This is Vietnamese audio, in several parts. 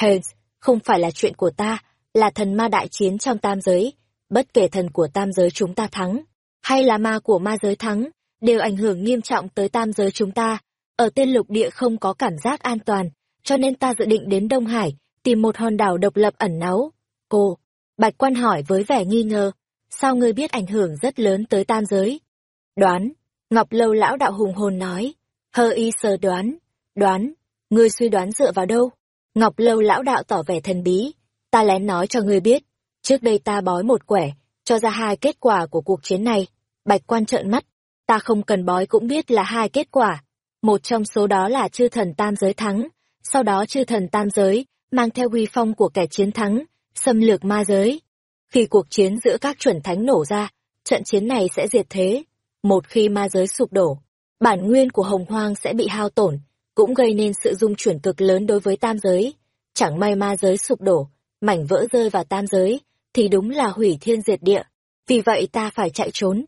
Hades, không phải là chuyện của ta, là thần ma đại chiến trong tam giới. Bất kể thần của tam giới chúng ta thắng, hay là ma của ma giới thắng, đều ảnh hưởng nghiêm trọng tới tam giới chúng ta. Ở tên lục địa không có cảm giác an toàn, cho nên ta dự định đến Đông Hải, tìm một hòn đảo độc lập ẩn náu. Cô, Bạch Quan hỏi với vẻ nghi ngờ, sao ngươi biết ảnh hưởng rất lớn tới tam giới? Đoán, Ngọc Lâu lão đạo hùng hồn nói, hơ y sơ đoán, đoán, ngươi suy đoán dựa vào đâu? Ngọc Lâu lão đạo tỏ vẻ thần bí, ta lén nói cho ngươi biết, trước đây ta bói một quẻ, cho ra hai kết quả của cuộc chiến này. Bạch quan trợn mắt, ta không cần bói cũng biết là hai kết quả. Một trong số đó là chư thần tam giới thắng, sau đó chư thần tam giới, mang theo uy phong của kẻ chiến thắng, xâm lược ma giới. Khi cuộc chiến giữa các chuẩn thánh nổ ra, trận chiến này sẽ diệt thế. Một khi ma giới sụp đổ, bản nguyên của hồng hoang sẽ bị hao tổn, cũng gây nên sự dung chuyển cực lớn đối với tam giới. Chẳng may ma giới sụp đổ, mảnh vỡ rơi vào tam giới, thì đúng là hủy thiên diệt địa. Vì vậy ta phải chạy trốn.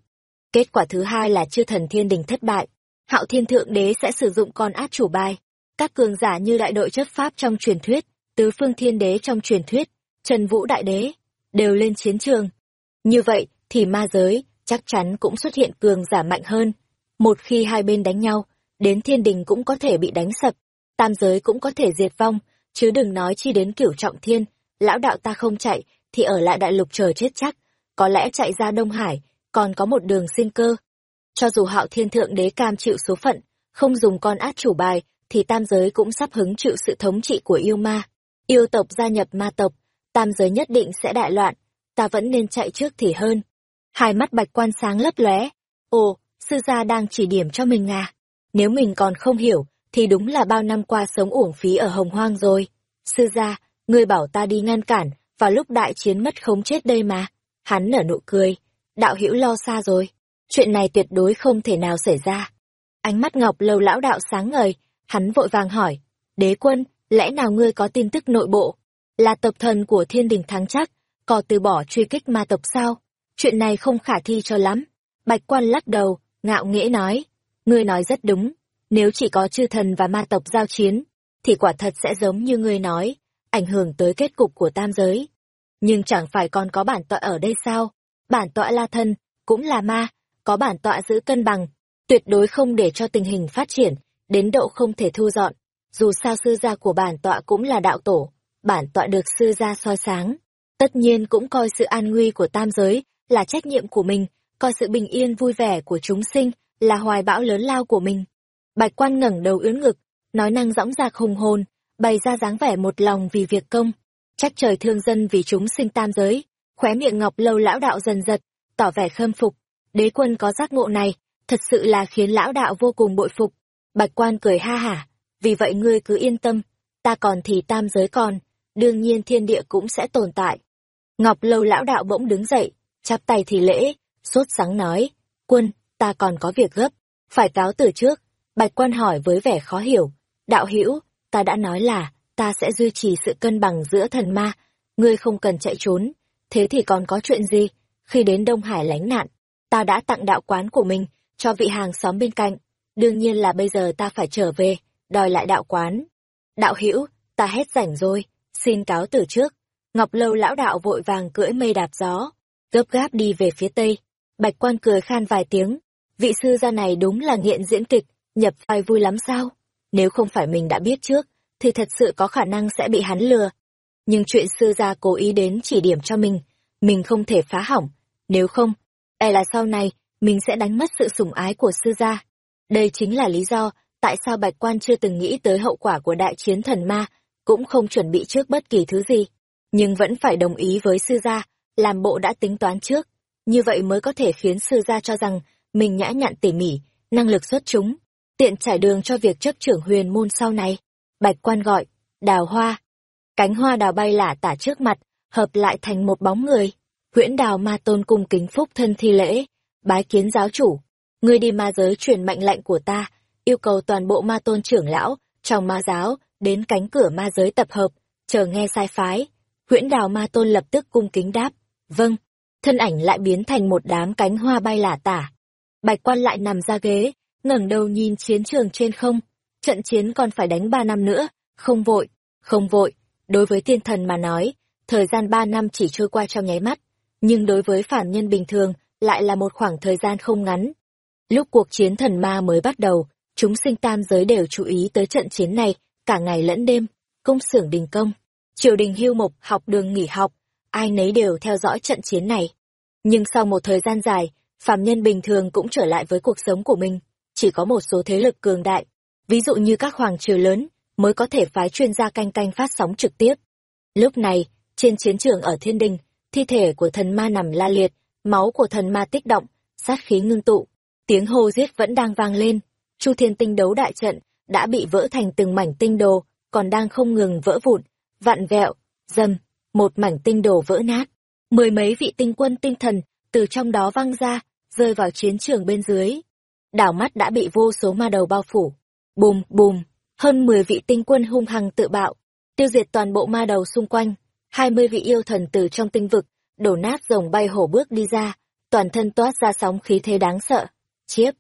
Kết quả thứ hai là chư thần thiên đình thất bại. Hạo thiên thượng đế sẽ sử dụng con át chủ bài. Các cường giả như đại đội chấp pháp trong truyền thuyết, tứ phương thiên đế trong truyền thuyết, trần vũ đại đế, đều lên chiến trường. Như vậy thì ma giới chắc chắn cũng xuất hiện cường giả mạnh hơn. Một khi hai bên đánh nhau, đến thiên đình cũng có thể bị đánh sập, tam giới cũng có thể diệt vong, chứ đừng nói chi đến cửu trọng thiên, lão đạo ta không chạy, thì ở lại đại lục chờ chết chắc, có lẽ chạy ra Đông Hải, còn có một đường sinh cơ. Cho dù hạo thiên thượng đế cam chịu số phận, không dùng con át chủ bài, thì tam giới cũng sắp hứng chịu sự thống trị của yêu ma. Yêu tộc gia nhập ma tộc, tam giới nhất định sẽ đại loạn, ta vẫn nên chạy trước thì hơn. Hai mắt bạch quan sáng lấp lóe. Ồ, sư gia đang chỉ điểm cho mình à? Nếu mình còn không hiểu, thì đúng là bao năm qua sống uổng phí ở hồng hoang rồi. Sư gia, ngươi bảo ta đi ngăn cản, vào lúc đại chiến mất không chết đây mà. Hắn nở nụ cười, đạo hữu lo xa rồi. Chuyện này tuyệt đối không thể nào xảy ra. Ánh mắt ngọc lâu lão đạo sáng ngời, hắn vội vàng hỏi, đế quân, lẽ nào ngươi có tin tức nội bộ? Là tập thần của thiên đình thắng chắc, có từ bỏ truy kích ma tộc sao? Chuyện này không khả thi cho lắm. Bạch quan lắc đầu, ngạo nghễ nói, ngươi nói rất đúng, nếu chỉ có chư thần và ma tộc giao chiến, thì quả thật sẽ giống như ngươi nói, ảnh hưởng tới kết cục của tam giới. Nhưng chẳng phải còn có bản tọa ở đây sao? Bản tọa la thân, cũng là ma, có bản tọa giữ cân bằng, tuyệt đối không để cho tình hình phát triển, đến độ không thể thu dọn. Dù sao sư gia của bản tọa cũng là đạo tổ, bản tọa được sư gia soi sáng. Tất nhiên cũng coi sự an nguy của tam giới là trách nhiệm của mình, coi sự bình yên vui vẻ của chúng sinh là hoài bão lớn lao của mình. Bạch quan ngẩng đầu ưỡn ngực, nói năng dõng dạc hùng hồn, bày ra dáng vẻ một lòng vì việc công, trách trời thương dân vì chúng sinh tam giới. Khóe miệng ngọc lâu lão đạo dần giật, tỏ vẻ khâm phục. Đế quân có giác ngộ này, thật sự là khiến lão đạo vô cùng bội phục. Bạch quan cười ha hả, vì vậy ngươi cứ yên tâm, ta còn thì tam giới còn, đương nhiên thiên địa cũng sẽ tồn tại. Ngọc lâu lão đạo bỗng đứng dậy, chắp tay thì lễ, sốt sáng nói, quân, ta còn có việc gấp, phải cáo từ trước. Bạch quan hỏi với vẻ khó hiểu, đạo hữu ta đã nói là, ta sẽ duy trì sự cân bằng giữa thần ma, ngươi không cần chạy trốn, thế thì còn có chuyện gì? Khi đến Đông Hải lánh nạn, ta đã tặng đạo quán của mình cho vị hàng xóm bên cạnh, đương nhiên là bây giờ ta phải trở về, đòi lại đạo quán. Đạo hữu ta hết rảnh rồi, xin cáo từ trước. Ngọc Lâu lão đạo vội vàng cưỡi mây đạp gió, gấp gáp đi về phía tây. Bạch quan cười khan vài tiếng, vị sư gia này đúng là nghiện diễn kịch, nhập vai vui lắm sao? Nếu không phải mình đã biết trước, thì thật sự có khả năng sẽ bị hắn lừa. Nhưng chuyện sư gia cố ý đến chỉ điểm cho mình, mình không thể phá hỏng. Nếu không, e là sau này, mình sẽ đánh mất sự sủng ái của sư gia. Đây chính là lý do tại sao Bạch Quan chưa từng nghĩ tới hậu quả của đại chiến thần ma, cũng không chuẩn bị trước bất kỳ thứ gì. Nhưng vẫn phải đồng ý với sư gia, làm bộ đã tính toán trước. Như vậy mới có thể khiến sư gia cho rằng mình nhã nhặn tỉ mỉ, năng lực xuất chúng, tiện trải đường cho việc chấp trưởng huyền môn sau này. Bạch quan gọi, đào hoa. Cánh hoa đào bay lả tả trước mặt, hợp lại thành một bóng người. Huyễn đào ma tôn cung kính phúc thân thi lễ, bái kiến giáo chủ. Ngươi đi ma giới truyền mệnh lệnh của ta, yêu cầu toàn bộ ma tôn trưởng lão, trong ma giáo, đến cánh cửa ma giới tập hợp, chờ nghe sai phái. Huyễn đào ma tôn lập tức cung kính đáp, vâng. Thân ảnh lại biến thành một đám cánh hoa bay lả tả. Bạch quan lại nằm ra ghế, ngẩng đầu nhìn chiến trường trên không. Trận chiến còn phải đánh ba năm nữa, không vội, không vội, Đối với tiên thần mà nói, thời gian ba năm chỉ trôi qua trong nháy mắt, nhưng đối với phản nhân bình thường lại là một khoảng thời gian không ngắn. Lúc cuộc chiến thần ma mới bắt đầu, chúng sinh tam giới đều chú ý tới trận chiến này, cả ngày lẫn đêm, công xưởng đình công, triều đình hưu mục, học đường nghỉ học, ai nấy đều theo dõi trận chiến này. Nhưng sau một thời gian dài, phàm nhân bình thường cũng trở lại với cuộc sống của mình, chỉ có một số thế lực cường đại, ví dụ như các hoàng triều lớn, mới có thể phái chuyên gia canh canh phát sóng trực tiếp. Lúc này, trên chiến trường ở thiên đình, thi thể của thần ma nằm la liệt, máu của thần ma tích động, sát khí ngưng tụ, tiếng hô giết vẫn đang vang lên. Chu Thiên Tinh đấu đại trận đã bị vỡ thành từng mảnh tinh đồ, còn đang không ngừng vỡ vụn, vặn vẹo, dầm, một mảnh tinh đồ vỡ nát. Mười mấy vị tinh quân tinh thần từ trong đó văng ra, rơi vào chiến trường bên dưới. Đảo mắt đã bị vô số ma đầu bao phủ. Bùm, bùm, hơn mười vị tinh quân hung hăng tự bạo, tiêu diệt toàn bộ ma đầu xung quanh. hai mươi vị yêu thần từ trong tinh vực, đổ nát rồng bay hổ bước đi ra, toàn thân toát ra sóng khí thế đáng sợ. Chiếp,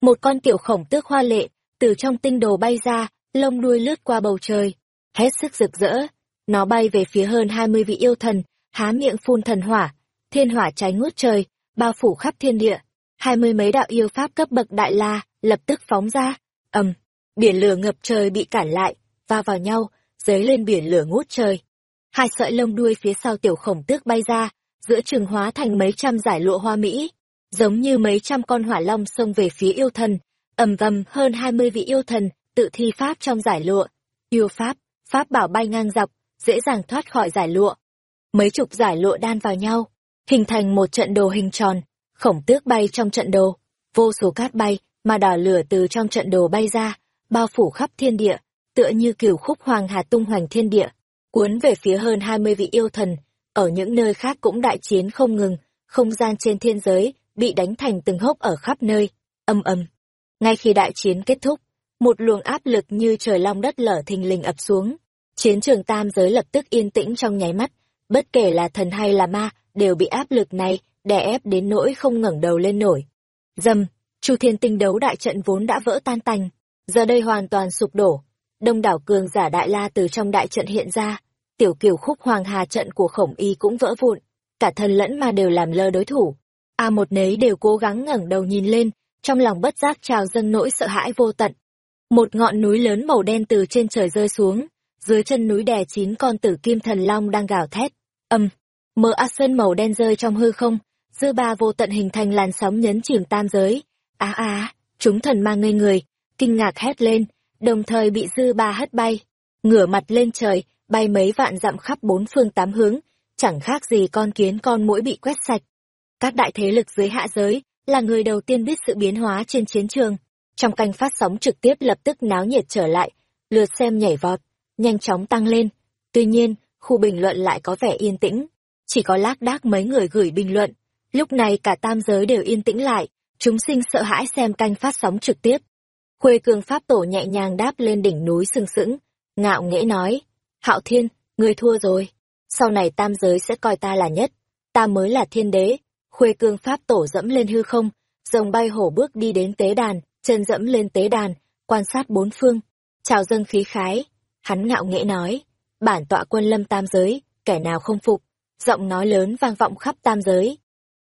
một con tiểu khổng tước hoa lệ, từ trong tinh đồ bay ra, lông đuôi lướt qua bầu trời, hết sức rực rỡ. Nó bay về phía hơn hai mươi vị yêu thần, há miệng phun thần hỏa, thiên hỏa cháy ngút trời, bao phủ khắp thiên địa. Hai mươi mấy đạo yêu pháp cấp bậc đại la, lập tức phóng ra, ầm, biển lửa ngập trời bị cản lại, va vào nhau, dấy lên biển lửa ngút trời. Hai sợi lông đuôi phía sau tiểu khổng tước bay ra, giữa trường hóa thành mấy trăm giải lụa hoa mỹ, giống như mấy trăm con hỏa long xông về phía yêu thần, ầm vầm hơn hai mươi vị yêu thần tự thi pháp trong giải lụa. Yêu pháp, pháp bảo bay ngang dọc, dễ dàng thoát khỏi giải lụa. Mấy chục giải lụa đan vào nhau, hình thành một trận đồ hình tròn, khổng tước bay trong trận đồ, vô số cát bay, mà đỏ lửa từ trong trận đồ bay ra, bao phủ khắp thiên địa, tựa như cửu khúc hoàng hà tung hoành thiên địa, cuốn về phía hơn hai mươi vị yêu thần, ở những nơi khác cũng đại chiến không ngừng, không gian trên thiên giới bị đánh thành từng hốc ở khắp nơi, âm âm. Ngay khi đại chiến kết thúc, một luồng áp lực như trời long đất lở thình lình ập xuống. Chiến trường tam giới lập tức yên tĩnh trong nháy mắt, bất kể là thần hay là ma, đều bị áp lực này đè ép đến nỗi không ngẩng đầu lên nổi. Dầm, Chu Thiên Tinh đấu đại trận vốn đã vỡ tan tành, giờ đây hoàn toàn sụp đổ. Đông đảo cường giả đại la từ trong đại trận hiện ra, tiểu kiều khúc hoàng hà trận của khổng y cũng vỡ vụn, cả thần lẫn ma đều làm lơ đối thủ. A một nấy đều cố gắng ngẩng đầu nhìn lên, trong lòng bất giác trào dâng nỗi sợ hãi vô tận. Một ngọn núi lớn màu đen từ trên trời rơi xuống, dưới chân núi đè chín con tử kim thần long đang gào thét. Âm, mờ a sơn màu đen rơi trong hư không, dư ba vô tận hình thành làn sóng nhấn chìm tam giới. Á á, chúng thần ma ngây người, kinh ngạc hét lên, đồng thời bị dư ba hất bay, ngửa mặt lên trời, bay mấy vạn dặm khắp bốn phương tám hướng, chẳng khác gì con kiến con mũi bị quét sạch. Các đại thế lực dưới hạ giới là người đầu tiên biết sự biến hóa trên chiến trường. Trong canh phát sóng trực tiếp lập tức náo nhiệt trở lại, lượt xem nhảy vọt, nhanh chóng tăng lên. Tuy nhiên, khu bình luận lại có vẻ yên tĩnh. Chỉ có lác đác mấy người gửi bình luận. Lúc này cả tam giới đều yên tĩnh lại, chúng sinh sợ hãi xem canh phát sóng trực tiếp. Khuê cường pháp tổ nhẹ nhàng đáp lên đỉnh núi sừng sững, ngạo nghễ nói, Hạo Thiên, ngươi thua rồi. Sau này tam giới sẽ coi ta là nhất, ta mới là thiên đế. Khuê cương pháp tổ dẫm lên hư không, rồng bay hổ bước đi đến tế đàn, chân dẫm lên tế đàn, quan sát bốn phương, chào dâng khí khái. Hắn ngạo nghễ nói, bản tọa quân lâm tam giới, kẻ nào không phục, giọng nói lớn vang vọng khắp tam giới.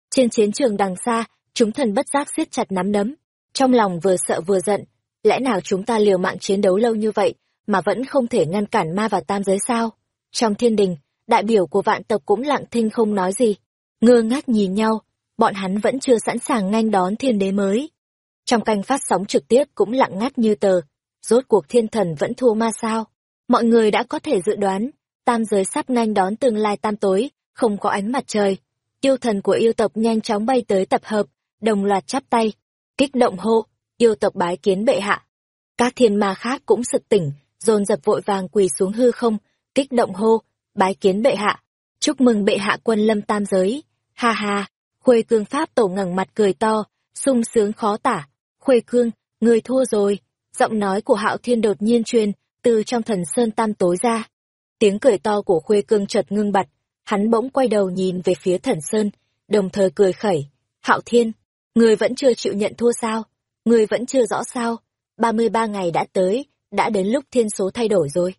Trên chiến trường đằng xa, chúng thần bất giác siết chặt nắm đấm, trong lòng vừa sợ vừa giận, lẽ nào chúng ta liều mạng chiến đấu lâu như vậy, mà vẫn không thể ngăn cản ma và tam giới sao? Trong thiên đình, đại biểu của vạn tộc cũng lặng thinh không nói gì, ngơ ngác nhìn nhau, bọn hắn vẫn chưa sẵn sàng nghênh đón thiên đế mới. Trong canh phát sóng trực tiếp cũng lặng ngắt như tờ, rốt cuộc thiên thần vẫn thua ma sao? Mọi người đã có thể dự đoán, tam giới sắp nhanh đón tương lai tam tối, không có ánh mặt trời. Yêu thần của yêu tộc nhanh chóng bay tới tập hợp, đồng loạt chắp tay, kích động hô, yêu tộc bái kiến bệ hạ. Các thiên ma khác cũng sực tỉnh, dồn dập vội vàng quỳ xuống hư không, kích động hô, bái kiến bệ hạ. Chúc mừng bệ hạ quân lâm tam giới. Ha ha, Khuê Cương Pháp tổ ngẩng mặt cười to, sung sướng khó tả. Khuê Cương, người thua rồi. Giọng nói của Hạo Thiên đột nhiên truyền từ trong thần sơn tam tối ra. Tiếng cười to của Khuê Cương chợt ngưng bặt, hắn bỗng quay đầu nhìn về phía thần sơn, đồng thời cười khẩy. Hạo Thiên, người vẫn chưa chịu nhận thua sao? Người vẫn chưa rõ sao? 33 ngày đã tới, đã đến lúc thiên số thay đổi rồi.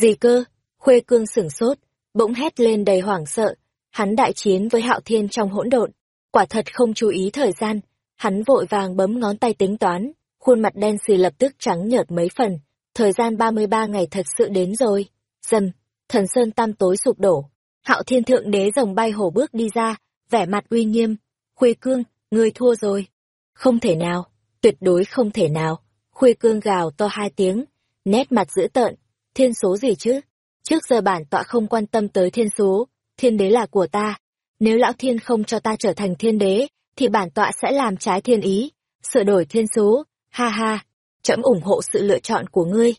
Gì cơ? Khuê cương sửng sốt, bỗng hét lên đầy hoảng sợ, hắn đại chiến với hạo thiên trong hỗn độn, quả thật không chú ý thời gian, hắn vội vàng bấm ngón tay tính toán, khuôn mặt đen xì lập tức trắng nhợt mấy phần, thời gian 33 ngày thật sự đến rồi. Dần, thần sơn tam tối sụp đổ, hạo thiên thượng đế rồng bay hổ bước đi ra, vẻ mặt uy nghiêm, khuê cương, ngươi thua rồi. Không thể nào, tuyệt đối không thể nào, khuê cương gào to hai tiếng, nét mặt dữ tợn, thiên số gì chứ? Trước giờ bản tọa không quan tâm tới thiên số, thiên đế là của ta. Nếu lão thiên không cho ta trở thành thiên đế, thì bản tọa sẽ làm trái thiên ý, sửa đổi thiên số, ha ha, trẫm ủng hộ sự lựa chọn của ngươi.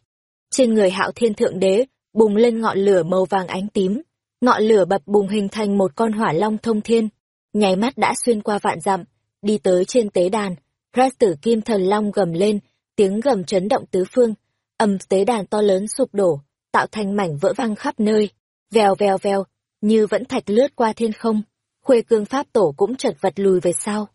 Trên người hạo thiên thượng đế, bùng lên ngọn lửa màu vàng ánh tím, ngọn lửa bập bùng hình thành một con hỏa long thông thiên, nháy mắt đã xuyên qua vạn dặm, đi tới trên tế đàn, Rát tử kim thần long gầm lên, tiếng gầm chấn động tứ phương, ầm tế đàn to lớn sụp đổ, tạo thành mảnh vỡ văng khắp nơi, vèo vèo vèo, như vẫn thạch lướt qua thiên không, khuê cương pháp tổ cũng chật vật lùi về sau.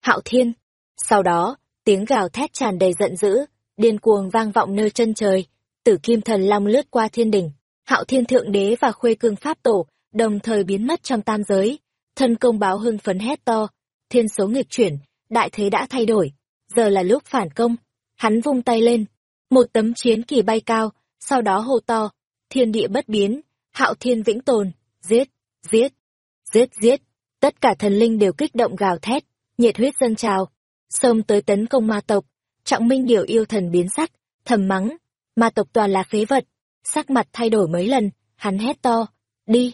Hạo thiên, sau đó, tiếng gào thét tràn đầy giận dữ, điên cuồng vang vọng nơi chân trời, tử kim thần long lướt qua thiên đỉnh, hạo thiên thượng đế và khuê cương pháp tổ đồng thời biến mất trong tam giới, thân công báo hưng phấn hét to, thiên số nghịch chuyển, đại thế đã thay đổi, giờ là lúc phản công, hắn vung tay lên, một tấm chiến kỳ bay cao, sau đó hô to, thiên địa bất biến, hạo thiên vĩnh tồn, giết, giết, giết giết, tất cả thần linh đều kích động gào thét, nhiệt huyết dâng trào, xông tới tấn công ma tộc, trọng minh điều yêu thần biến sắc, thầm mắng, ma tộc toàn là phế vật, sắc mặt thay đổi mấy lần, hắn hét to, đi.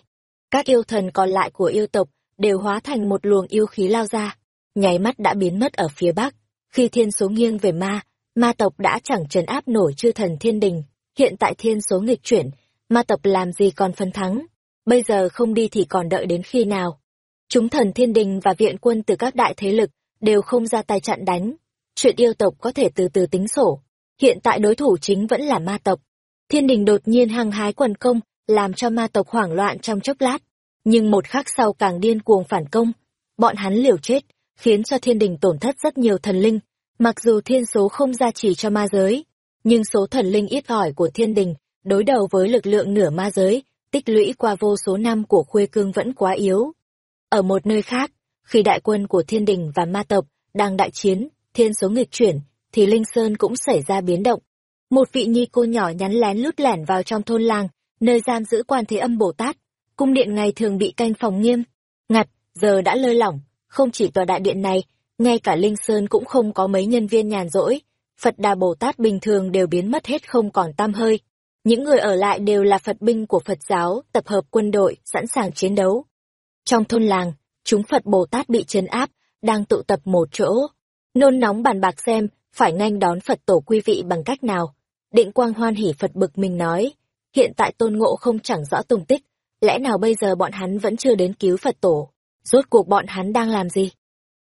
Các yêu thần còn lại của yêu tộc đều hóa thành một luồng yêu khí lao ra, nháy mắt đã biến mất ở phía bắc. Khi thiên số nghiêng về ma, ma tộc đã chẳng trấn áp nổi chư thần thiên đình. Hiện tại thiên số nghịch chuyển, ma tộc làm gì còn phân thắng. Bây giờ không đi thì còn đợi đến khi nào. Chúng thần thiên đình và viện quân từ các đại thế lực đều không ra tay chặn đánh. Chuyện yêu tộc có thể từ từ tính sổ. Hiện tại đối thủ chính vẫn là ma tộc. Thiên đình đột nhiên hăng hái quần công, làm cho ma tộc hoảng loạn trong chốc lát. Nhưng một khắc sau càng điên cuồng phản công. Bọn hắn liều chết, khiến cho thiên đình tổn thất rất nhiều thần linh. Mặc dù thiên số không gia trì cho ma giới, nhưng số thần linh ít ỏi của thiên đình, đối đầu với lực lượng nửa ma giới, tích lũy qua vô số năm của khuê cương vẫn quá yếu. Ở một nơi khác, khi đại quân của thiên đình và ma tộc đang đại chiến, thiên số nghịch chuyển, thì Linh Sơn cũng xảy ra biến động. Một vị nhi cô nhỏ nhắn lén lút lẻn vào trong thôn làng, nơi giam giữ quan thế âm Bồ Tát. Cung điện ngày thường bị canh phòng nghiêm, ngặt, giờ đã lơi lỏng, không chỉ tòa đại điện này, ngay cả Linh Sơn cũng không có mấy nhân viên nhàn rỗi. Phật Đà Bồ Tát bình thường đều biến mất hết không còn tam hơi. Những người ở lại đều là Phật binh của Phật giáo, tập hợp quân đội, sẵn sàng chiến đấu. Trong thôn làng, chúng Phật Bồ Tát bị trấn áp, đang tụ tập một chỗ. Nôn nóng bàn bạc xem, phải nhanh đón Phật tổ quý vị bằng cách nào. Định Quang hoan hỉ Phật bực mình nói, hiện tại tôn ngộ không chẳng rõ tung tích, lẽ nào bây giờ bọn hắn vẫn chưa đến cứu Phật tổ. Rốt cuộc bọn hắn đang làm gì?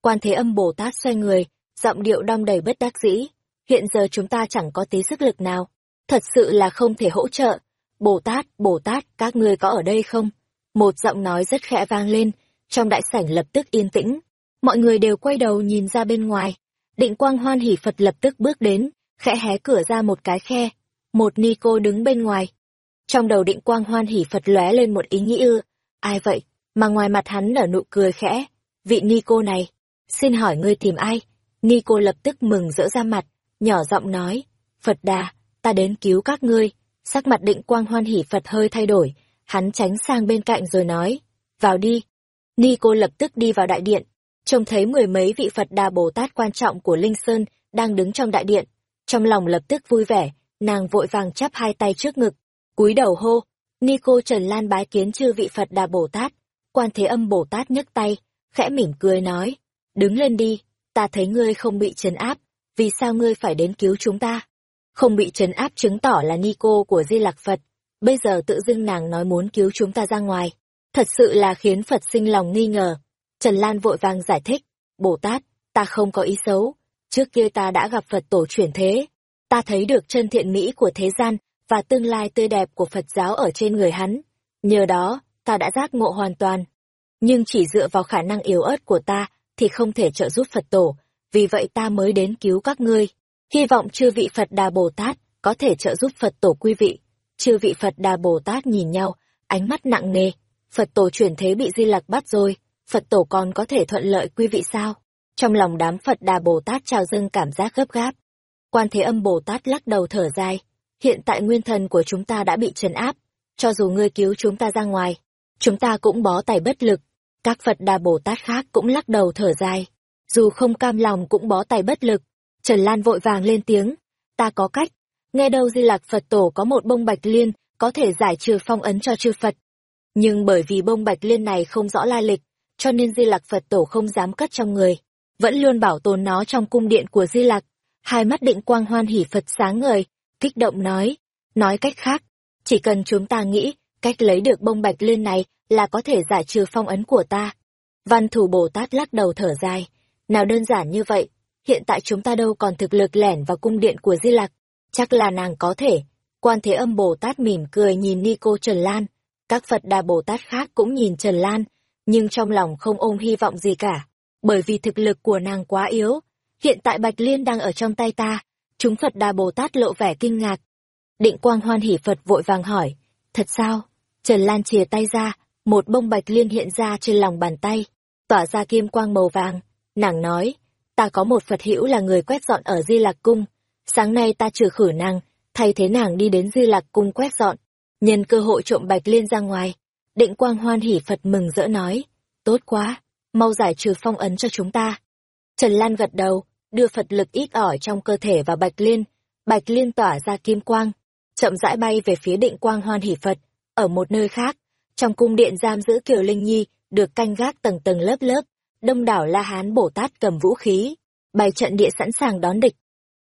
Quan Thế Âm Bồ Tát xoay người, giọng điệu đong đầy bất đắc dĩ. Hiện giờ chúng ta chẳng có tí sức lực nào. Thật sự là không thể hỗ trợ. Bồ Tát, Bồ Tát, các ngươi có ở đây không? Một giọng nói rất khẽ vang lên, trong đại sảnh lập tức yên tĩnh. Mọi người đều quay đầu nhìn ra bên ngoài. Định quang hoan hỷ Phật lập tức bước đến, khẽ hé cửa ra một cái khe. Một ni cô đứng bên ngoài. Trong đầu định quang hoan hỷ Phật lóe lên một ý nghĩ ư. Ai vậy? mà ngoài mặt hắn nở nụ cười khẽ. Vị ni cô này, xin hỏi ngươi tìm ai? Ni cô lập tức mừng rỡ ra mặt, nhỏ giọng nói, Phật đà, ta đến cứu các ngươi. Sắc mặt định quang hoan hỉ Phật hơi thay đổi, hắn tránh sang bên cạnh rồi nói, vào đi. Ni cô lập tức đi vào đại điện, trông thấy mười mấy vị Phật đà Bồ Tát quan trọng của Linh Sơn đang đứng trong đại điện. Trong lòng lập tức vui vẻ, nàng vội vàng chắp hai tay trước ngực, cúi đầu hô, Ni cô Trần Lan bái kiến chư vị Phật đà Bồ Tát, Quan Thế Âm Bồ Tát nhấc tay, khẽ mỉm cười nói, đứng lên đi, ta thấy ngươi không bị trấn áp, vì sao ngươi phải đến cứu chúng ta? Không bị trấn áp chứng tỏ là ni cô của Di Lạc Phật, bây giờ tự dưng nàng nói muốn cứu chúng ta ra ngoài, thật sự là khiến Phật sinh lòng nghi ngờ. Trần Lan vội vàng giải thích, Bồ Tát, ta không có ý xấu, trước kia ta đã gặp Phật tổ chuyển thế, ta thấy được chân thiện mỹ của thế gian và tương lai tươi đẹp của Phật giáo ở trên người hắn, nhờ đó ta đã giác ngộ hoàn toàn. Nhưng chỉ dựa vào khả năng yếu ớt của ta thì không thể trợ giúp Phật tổ, vì vậy ta mới đến cứu các ngươi. Hy vọng chư vị Phật Đà Bồ Tát có thể trợ giúp Phật tổ quý vị. chư vị Phật Đà Bồ Tát nhìn nhau, ánh mắt nặng nề. Phật tổ chuyển thế bị Di Lặc bắt rồi, Phật tổ còn có thể thuận lợi quý vị sao? Trong lòng đám Phật Đà Bồ Tát trào dâng cảm giác gấp gáp. Quan Thế Âm Bồ Tát lắc đầu thở dài, hiện tại nguyên thần của chúng ta đã bị trấn áp, cho dù ngươi cứu chúng ta ra ngoài, chúng ta cũng bó tay bất lực. Các Phật Đà Bồ Tát khác cũng lắc đầu thở dài, dù không cam lòng cũng bó tay bất lực. Trần Lan vội vàng lên tiếng, ta có cách, nghe đâu Di Lạc Phật Tổ có một bông bạch liên, có thể giải trừ phong ấn cho chư Phật. Nhưng bởi vì bông bạch liên này không rõ lai lịch, cho nên Di Lạc Phật Tổ không dám cất trong người, vẫn luôn bảo tồn nó trong cung điện của Di Lạc. Hai mắt định quang hoan hỉ Phật sáng ngời, kích động nói, nói cách khác, chỉ cần chúng ta nghĩ, cách lấy được bông bạch liên này là có thể giải trừ phong ấn của ta. Văn thủ Bồ Tát lắc đầu thở dài, nào đơn giản như vậy, hiện tại chúng ta đâu còn thực lực lẻn vào cung điện của Di Lặc, chắc là nàng có thể. Quan Thế Âm Bồ Tát mỉm cười nhìn Ni cô Trần Lan, các Phật Đà Bồ Tát khác cũng nhìn Trần Lan, nhưng trong lòng không ôm hy vọng gì cả, bởi vì thực lực của nàng quá yếu. Hiện tại Bạch Liên đang ở trong tay ta, chúng Phật Đà Bồ Tát lộ vẻ kinh ngạc. Định Quang Hoan hỉ Phật vội vàng hỏi, thật sao? Trần Lan chìa tay ra, một bông Bạch Liên hiện ra trên lòng bàn tay, tỏa ra kim quang màu vàng. Nàng nói, ta có một Phật hữu là người quét dọn ở Di Lạc Cung, sáng nay ta trừ khử nàng, thay thế nàng đi đến Di Lạc Cung quét dọn, nhân cơ hội trộm Bạch Liên ra ngoài. Định Quang Hoan hỉ Phật mừng rỡ nói, tốt quá, mau giải trừ phong ấn cho chúng ta. Trần Lan gật đầu, đưa Phật lực ít ỏi trong cơ thể vào Bạch Liên, Bạch Liên tỏa ra kim quang, chậm rãi bay về phía Định Quang Hoan hỉ Phật, ở một nơi khác, trong cung điện giam giữ Kiều Linh Nhi, được canh gác tầng tầng lớp lớp, đông đảo La Hán Bồ Tát cầm vũ khí, bày trận địa sẵn sàng đón địch.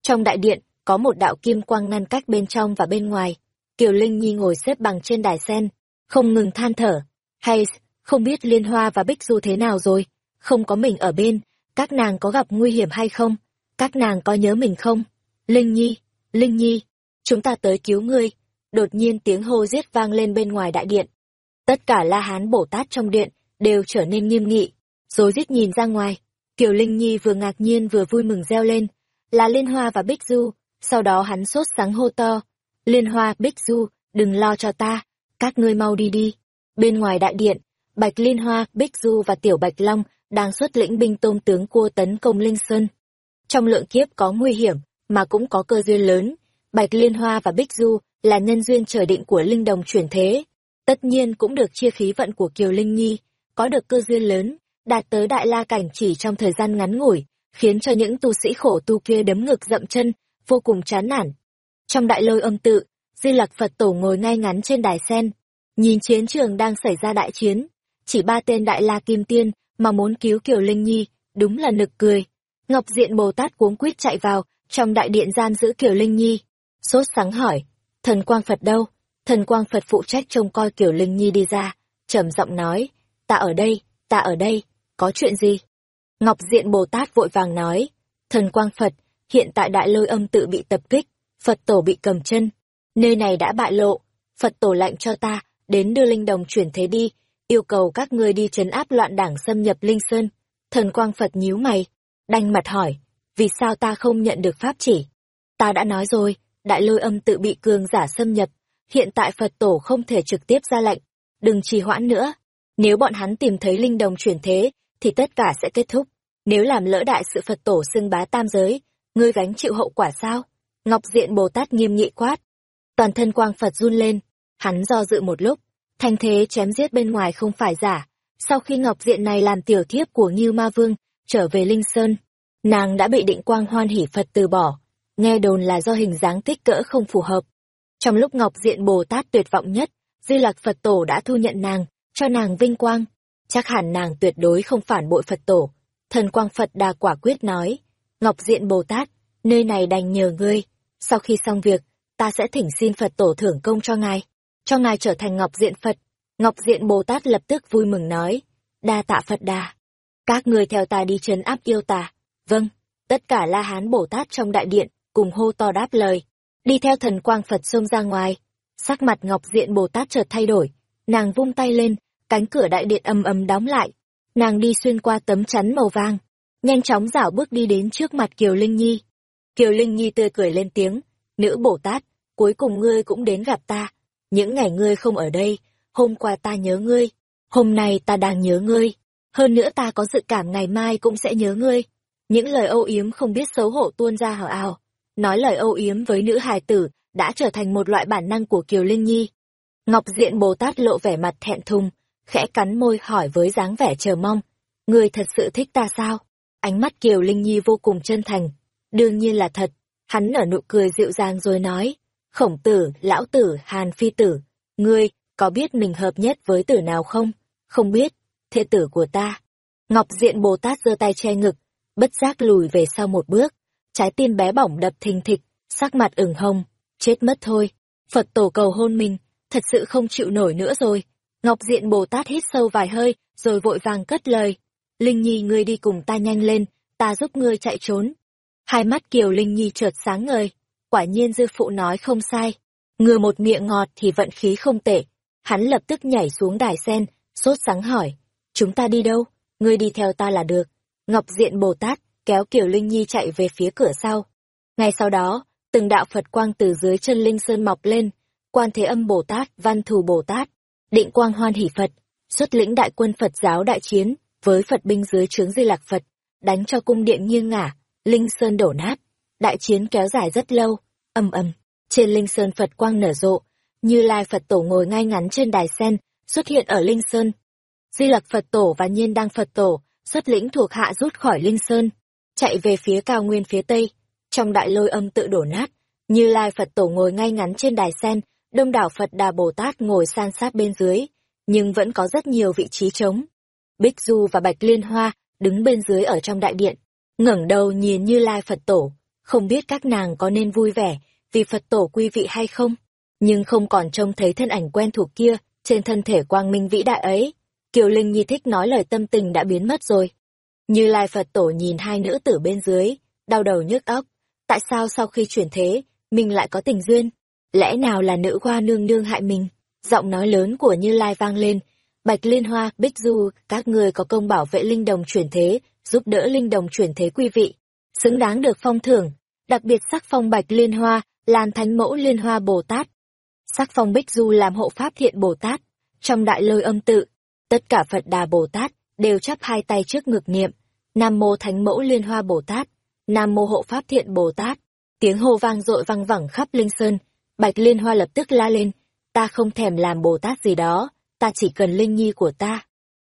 Trong đại điện, có một đạo kim quang ngăn cách bên trong và bên ngoài. Kiều Linh Nhi ngồi xếp bằng trên đài sen, không ngừng than thở. Hay, không biết Liên Hoa và Bích Du thế nào rồi? Không có mình ở bên, các nàng có gặp nguy hiểm hay không? Các nàng có nhớ mình không? Linh Nhi, Linh Nhi, chúng ta tới cứu ngươi. Đột nhiên tiếng hô giết vang lên bên ngoài đại điện. Tất cả La Hán bổ Tát trong điện đều trở nên nghiêm nghị, rồi giết nhìn ra ngoài. Kiều Linh Nhi vừa ngạc nhiên vừa vui mừng reo lên, là Liên Hoa và Bích Du, sau đó hắn sốt sáng hô to, Liên Hoa, Bích Du, đừng lo cho ta, các ngươi mau đi đi. Bên ngoài đại điện, Bạch Liên Hoa, Bích Du và Tiểu Bạch Long đang xuất lĩnh binh tôm tướng cua tấn công Linh Sơn. Trong lượng kiếp có nguy hiểm, mà cũng có cơ duyên lớn, Bạch Liên Hoa và Bích Du là nhân duyên trời định của Linh Đồng chuyển thế, tất nhiên cũng được chia khí vận của Kiều Linh Nhi, có được cơ duyên lớn, đạt tới đại la cảnh chỉ trong thời gian ngắn ngủi, khiến cho những tu sĩ khổ tu kia đấm ngực dậm chân, vô cùng chán nản. Trong đại lôi âm tự, Di Lặc Phật Tổ ngồi ngay ngắn trên đài sen, nhìn chiến trường đang xảy ra đại chiến, chỉ ba tên đại la kim tiên mà muốn cứu Kiều Linh Nhi, đúng là nực cười. Ngọc Diện Bồ Tát cuống quýt chạy vào, trong đại điện giam giữ Kiều Linh Nhi. Sốt sáng hỏi, thần quang Phật đâu? Thần quang Phật phụ trách trông coi Kiều Linh Nhi đi ra, trầm giọng nói, ta ở đây, ta ở đây, có chuyện gì? Ngọc Diện Bồ Tát vội vàng nói, thần quang Phật, hiện tại đại lôi âm tự bị tập kích, Phật tổ bị cầm chân, nơi này đã bại lộ, Phật tổ lạnh cho ta, đến đưa linh đồng chuyển thế đi, yêu cầu các ngươi đi trấn áp loạn đảng xâm nhập Linh Sơn. Thần quang Phật nhíu mày, đanh mặt hỏi, vì sao ta không nhận được pháp chỉ? Ta đã nói rồi, đại lôi âm tự bị cường giả xâm nhập, hiện tại Phật tổ không thể trực tiếp ra lệnh, đừng trì hoãn nữa. Nếu bọn hắn tìm thấy linh đồng chuyển thế, thì tất cả sẽ kết thúc. Nếu làm lỡ đại sự Phật tổ xưng bá tam giới, ngươi gánh chịu hậu quả sao? Ngọc Diện Bồ Tát nghiêm nghị quát. Toàn thân quang Phật run lên, hắn do dự một lúc, thanh thế chém giết bên ngoài không phải giả. Sau khi Ngọc Diện này làm tiểu thiếp của Ngưu Ma Vương, trở về Linh Sơn, nàng đã bị định quang hoan hỉ Phật từ bỏ. Nghe đồn là do hình dáng kích cỡ không phù hợp. Trong lúc Ngọc Diện Bồ Tát tuyệt vọng nhất, Di Lạc Phật Tổ đã thu nhận nàng, cho nàng vinh quang. Chắc hẳn nàng tuyệt đối không phản bội Phật Tổ. Thần Quang Phật Đà quả quyết nói, Ngọc Diện Bồ Tát, nơi này đành nhờ ngươi. Sau khi xong việc, ta sẽ thỉnh xin Phật Tổ thưởng công cho ngài, cho ngài trở thành Ngọc Diện Phật. Ngọc Diện Bồ Tát lập tức vui mừng nói, đa tạ Phật Đà. Các người theo ta đi trấn áp yêu tà. Vâng, tất cả La Hán Bồ Tát trong đại điện, cùng hô to đáp lời, đi theo thần quang Phật xông ra ngoài. Sắc mặt Ngọc Diện Bồ Tát chợt thay đổi, nàng vung tay lên, cánh cửa đại điện ầm ầm đóng lại. Nàng đi xuyên qua tấm chắn màu vàng, nhanh chóng dảo bước đi đến trước mặt Kiều Linh Nhi. Kiều Linh Nhi tươi cười lên tiếng, nữ Bồ Tát, cuối cùng ngươi cũng đến gặp ta, những ngày ngươi không ở đây, hôm qua ta nhớ ngươi, hôm nay ta đang nhớ ngươi, hơn nữa ta có dự cảm ngày mai cũng sẽ nhớ ngươi. Những lời âu yếm không biết xấu hổ tuôn ra hở ào. Nói lời âu yếm với nữ hài tử đã trở thành một loại bản năng của Kiều Linh Nhi. Ngọc Diện Bồ Tát lộ vẻ mặt thẹn thùng, khẽ cắn môi hỏi với dáng vẻ chờ mong. Ngươi thật sự thích ta sao? Ánh mắt Kiều Linh Nhi vô cùng chân thành. Đương nhiên là thật. Hắn nở nụ cười dịu dàng rồi nói. Khổng tử, lão tử, hàn phi tử. Ngươi, có biết mình hợp nhất với tử nào không? Không biết. Thệ tử của ta. Ngọc Diện Bồ Tát giơ tay che ngực, bất giác lùi về sau một bước. Trái tim bé bỏng đập thình thịch, sắc mặt ửng hồng. Chết mất thôi. Phật tổ cầu hôn mình, thật sự không chịu nổi nữa rồi. Ngọc Diện Bồ Tát hít sâu vài hơi, rồi vội vàng cất lời. Linh Nhi ngươi đi cùng ta nhanh lên, ta giúp ngươi chạy trốn. Hai mắt Kiều Linh Nhi chợt sáng ngời, quả nhiên dư phụ nói không sai. Ngừa một miệng ngọt thì vận khí không tệ. Hắn lập tức nhảy xuống đài sen, sốt sáng hỏi. Chúng ta đi đâu? Ngươi đi theo ta là được. Ngọc Diện Bồ Tát kéo Kiều Linh Nhi chạy về phía cửa sau. Ngay sau đó, từng đạo Phật quang từ dưới chân Linh Sơn mọc lên, Quan Thế Âm Bồ Tát, Văn Thù Bồ Tát, Định Quang Hoan Hỷ Phật, xuất lĩnh đại quân Phật giáo đại chiến với Phật binh dưới trướng Di Lạc Phật, đánh cho cung điện nghiêng ngả, Linh Sơn đổ nát. Đại chiến kéo dài rất lâu, ầm ầm, trên Linh Sơn Phật quang nở rộ, Như Lai Phật Tổ ngồi ngay ngắn trên đài sen, xuất hiện ở Linh Sơn. Di Lặc Phật Tổ và Nhiên Đăng Phật Tổ, xuất lĩnh thuộc hạ rút khỏi Linh Sơn, chạy về phía cao nguyên phía tây. Trong đại lôi âm tự đổ nát, Như Lai Phật Tổ ngồi ngay ngắn trên đài sen, đông đảo Phật Đà Bồ Tát ngồi san sát bên dưới, nhưng vẫn có rất nhiều vị trí trống. Bích Du và Bạch Liên Hoa đứng bên dưới ở trong đại điện, ngẩng đầu nhìn Như Lai Phật Tổ, không biết các nàng có nên vui vẻ vì Phật Tổ quy vị hay không, nhưng không còn trông thấy thân ảnh quen thuộc kia trên thân thể quang minh vĩ đại ấy. Kiều Linh Nhi thích nói lời tâm tình đã biến mất rồi. Như Lai Phật Tổ nhìn hai nữ tử bên dưới, đau đầu nhức óc. Tại sao sau khi chuyển thế, mình lại có tình duyên? Lẽ nào là nữ hoa nương nương hại mình? Giọng nói lớn của Như Lai vang lên. Bạch Liên Hoa, Bích Du, các người có công bảo vệ linh đồng chuyển thế, giúp đỡ linh đồng chuyển thế quý vị. Xứng đáng được phong thưởng, đặc biệt sắc phong Bạch Liên Hoa, lan thánh mẫu Liên Hoa Bồ Tát. Sắc phong Bích Du làm hộ pháp thiện Bồ Tát. Trong đại lôi âm tự, tất cả Phật Đà Bồ Tát đều chắp hai tay trước ngực niệm. Nam Mô Thánh Mẫu Liên Hoa Bồ Tát, Nam Mô Hộ Pháp Thiện Bồ Tát. Tiếng hô vang dội vang vẳng khắp Linh Sơn, Bạch Liên Hoa lập tức la lên, ta không thèm làm Bồ Tát gì đó, ta chỉ cần Linh Nhi của ta.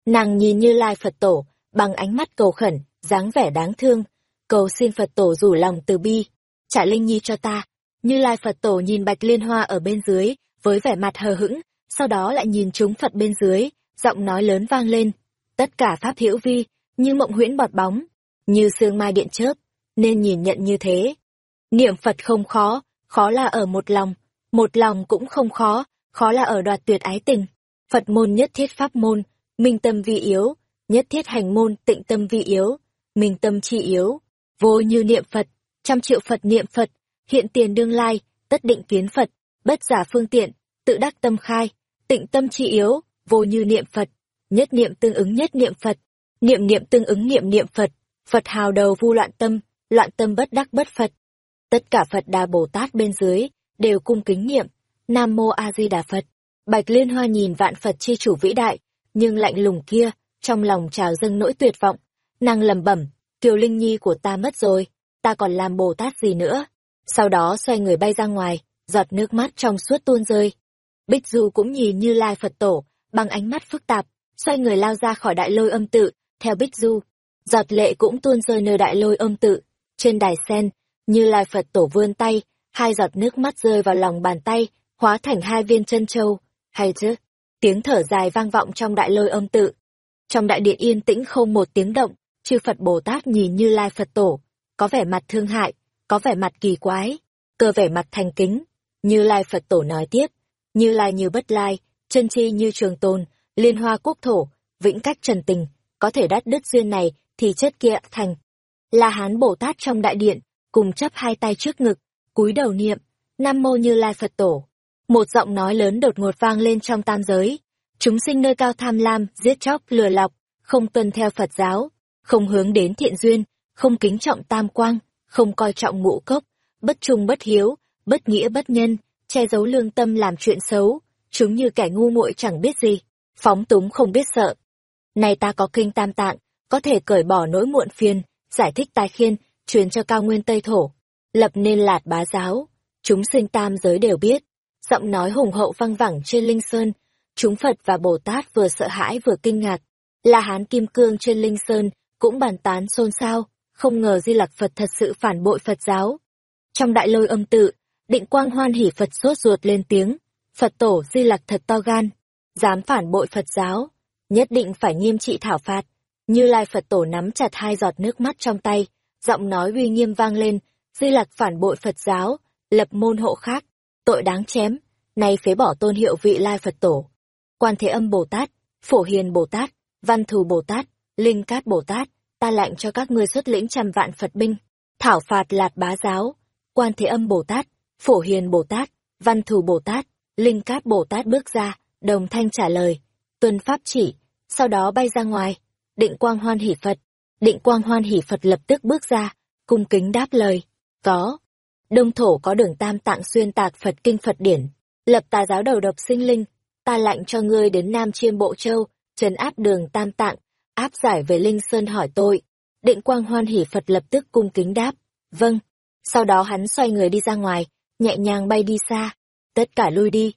Nàng nhìn như Lai Phật Tổ, bằng ánh mắt cầu khẩn, dáng vẻ đáng thương, cầu xin Phật Tổ rủ lòng từ bi, trả Linh Nhi cho ta. Như Lai Phật Tổ nhìn Bạch Liên Hoa ở bên dưới, với vẻ mặt hờ hững, sau đó lại nhìn chúng Phật bên dưới, giọng nói lớn vang lên. Tất cả Pháp hữu vi, như mộng huyễn bọt bóng, như sương mai điện chớp, nên nhìn nhận như thế. Niệm Phật không khó, khó là ở một lòng, một lòng cũng không khó, khó là ở đoạt tuyệt ái tình. Phật môn nhất thiết pháp môn, minh tâm vi yếu, nhất thiết hành môn tịnh tâm vi yếu, minh tâm chi yếu, vô như niệm Phật, trăm triệu Phật niệm Phật, hiện tiền đương lai, tất định kiến Phật, bất giả phương tiện, tự đắc tâm khai, tịnh tâm chi yếu, vô như niệm Phật, nhất niệm tương ứng nhất niệm Phật, niệm niệm tương ứng niệm niệm Phật, Phật hào đầu vu loạn tâm, loạn tâm bất đắc bất Phật. Tất cả Phật Đà Bồ Tát bên dưới đều cung kính niệm Nam Mô A Di Đà Phật. Bạch Liên Hoa nhìn vạn Phật chi chủ vĩ đại, nhưng lạnh lùng kia, trong lòng trào dâng nỗi tuyệt vọng. Nàng lầm bẩm, Kiều Linh Nhi của ta mất rồi, ta còn làm Bồ Tát gì nữa. Sau đó xoay người bay ra ngoài, giọt nước mắt trong suốt tuôn rơi. Bích Du cũng nhìn như Lai Phật Tổ, bằng ánh mắt phức tạp, xoay người lao ra khỏi đại lôi âm tự, theo Bích Du. Giọt lệ cũng tuôn rơi nơi đại lôi âm tự, trên đài sen, như Lai Phật Tổ vươn tay, hai giọt nước mắt rơi vào lòng bàn tay, hóa thành hai viên chân châu. Hay chứ? Tiếng thở dài vang vọng trong đại lôi âm tự. Trong đại điện yên tĩnh không một tiếng động, chư Phật Bồ Tát nhìn như Lai Phật Tổ, có vẻ mặt thương hại, có vẻ mặt kỳ quái, cơ vẻ mặt thành kính. Như Lai Phật Tổ nói tiếp, như Lai như bất lai, chân chi như trường tồn, liên hoa quốc thổ, vĩnh cách trần tình, có thể đắt đứt duyên này thì chất kia thành. La Hán Bồ Tát trong đại điện, cùng chấp hai tay trước ngực, cúi đầu niệm, Nam Mô Như Lai Phật Tổ. Một giọng nói lớn đột ngột vang lên trong tam giới. Chúng sinh nơi cao tham lam, giết chóc, lừa lọc, không tuân theo Phật giáo, không hướng đến thiện duyên, không kính trọng tam quang, không coi trọng ngũ cốc, bất trung bất hiếu, bất nghĩa bất nhân, che giấu lương tâm làm chuyện xấu, chúng như kẻ ngu muội chẳng biết gì, phóng túng không biết sợ. Này ta có kinh tam tạng, có thể cởi bỏ nỗi muộn phiền, giải thích tai khiên, truyền cho cao nguyên Tây Thổ, lập nên lạt bá giáo. Chúng sinh tam giới đều biết, giọng nói hùng hậu vang vẳng trên linh sơn, chúng Phật và Bồ Tát vừa sợ hãi vừa kinh ngạc. La Hán Kim Cương trên linh sơn cũng bàn tán xôn xao, không ngờ Di Lặc Phật thật sự phản bội Phật giáo. Trong đại lôi âm tự, định quang hoan hỉ Phật sốt ruột lên tiếng, Phật tổ Di Lặc thật to gan, dám phản bội Phật giáo, nhất định phải nghiêm trị thảo phạt. Như Lai Phật tổ nắm chặt hai giọt nước mắt trong tay, giọng nói uy nghiêm vang lên, Di Lặc phản bội Phật giáo, lập môn hộ khác, tội đáng chém, nay phế bỏ tôn hiệu vị Lai Phật tổ. Quan Thế Âm Bồ Tát, Phổ Hiền Bồ Tát, Văn Thù Bồ Tát, Linh Cát Bồ Tát, ta lệnh cho các ngươi xuất lĩnh trăm vạn Phật binh, thảo phạt lạt bá giáo. Quan Thế Âm Bồ Tát, Phổ Hiền Bồ Tát, Văn Thù Bồ Tát, Linh Cát Bồ Tát bước ra, đồng thanh trả lời, tuân pháp chỉ, sau đó bay ra ngoài. Định Quang Hoan Hỷ Phật, Định Quang Hoan Hỷ Phật lập tức bước ra, cung kính đáp lời, có. Đông thổ có đường tam tạng xuyên tạc Phật kinh Phật điển, lập tà giáo đầu độc sinh linh, ta lệnh cho ngươi đến Nam Chiêm Bộ Châu, trấn áp đường tam tạng, áp giải về Linh Sơn hỏi tội. Định Quang Hoan Hỷ Phật lập tức cung kính đáp, vâng. Sau đó hắn xoay người đi ra ngoài, nhẹ nhàng bay đi xa, tất cả lui đi.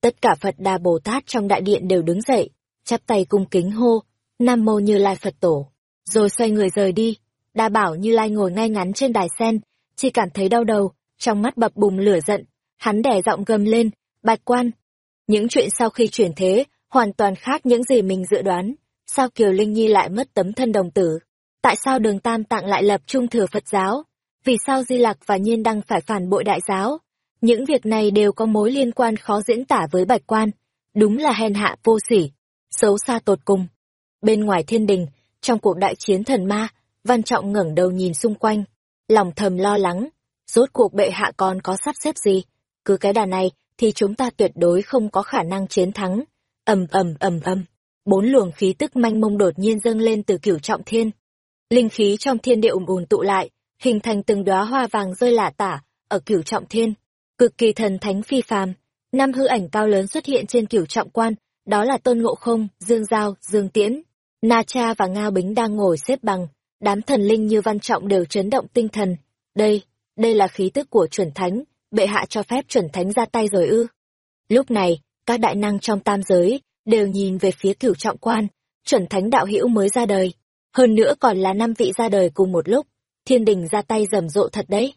Tất cả Phật Đà Bồ Tát trong đại điện đều đứng dậy, chắp tay cung kính hô, Nam Mô Như Lai Phật Tổ, rồi xoay người rời đi. Đa bảo Như Lai ngồi ngay ngắn trên đài sen, chỉ cảm thấy đau đầu, trong mắt bập bùng lửa giận, hắn đè giọng gầm lên, bạch quan. Những chuyện sau khi chuyển thế, hoàn toàn khác những gì mình dự đoán. Sao Kiều Linh Nhi lại mất tấm thân đồng tử? Tại sao đường Tam Tạng lại lập trung thừa Phật giáo? Vì sao Di Lặc và Nhiên Đăng phải phản bội đại giáo? Những việc này đều có mối liên quan khó diễn tả với bạch quan. Đúng là hèn hạ vô sỉ, xấu xa tột cùng. Bên ngoài thiên đình, trong cuộc đại chiến thần ma, Văn Trọng ngẩng đầu nhìn xung quanh, lòng thầm lo lắng, rốt cuộc bệ hạ còn có sắp xếp gì? Cứ cái đà này thì chúng ta tuyệt đối không có khả năng chiến thắng. ầm ầm ầm ầm, bốn luồng khí tức manh mông đột nhiên dâng lên từ cửu trọng thiên. Linh khí trong thiên địa ùn ùn tụ lại, hình thành từng đóa hoa vàng rơi lả tả ở cửu trọng thiên, cực kỳ thần thánh phi phàm. Năm hư ảnh cao lớn xuất hiện trên cửu trọng quan, đó là Tôn Ngộ Không, Dương Giao, Dương Tiễn, Na Cha và nga Bính đang ngồi xếp bằng, đám thần linh như văn trọng đều chấn động tinh thần. Đây, đây là khí tức của chuẩn thánh, bệ hạ cho phép chuẩn thánh ra tay rồi ư. Lúc này, các đại năng trong tam giới đều nhìn về phía cửu trọng quan, chuẩn thánh đạo hữu mới ra đời. Hơn nữa còn là năm vị ra đời cùng một lúc, thiên đình ra tay rầm rộ thật đấy.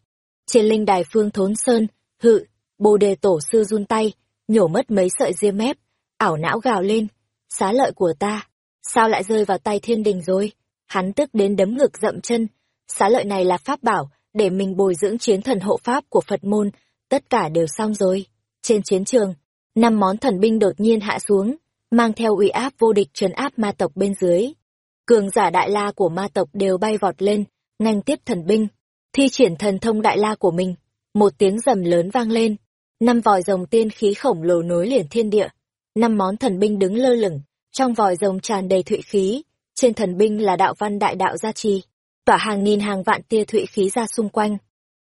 Trên linh đài phương thốn sơn, hự, bồ đề tổ sư run tay, nhổ mất mấy sợi diêm mép, ảo não gào lên, xá lợi của ta, sao lại rơi vào tay thiên đình rồi? Hắn tức đến đấm ngực dậm chân, xá lợi này là pháp bảo, để mình bồi dưỡng chiến thần hộ pháp của Phật môn, tất cả đều xong rồi. Trên chiến trường, năm món thần binh đột nhiên hạ xuống, mang theo uy áp vô địch trấn áp ma tộc bên dưới. Cường giả đại la của ma tộc đều bay vọt lên, ngành tiếp thần binh, thi triển thần thông đại la của mình. Một tiếng rầm lớn vang lên, năm vòi rồng tiên khí khổng lồ nối liền thiên địa, năm món thần binh đứng lơ lửng, trong vòi rồng tràn đầy thụy khí, trên thần binh là đạo văn đại đạo gia trì, tỏa hàng nghìn hàng vạn tia thụy khí ra xung quanh.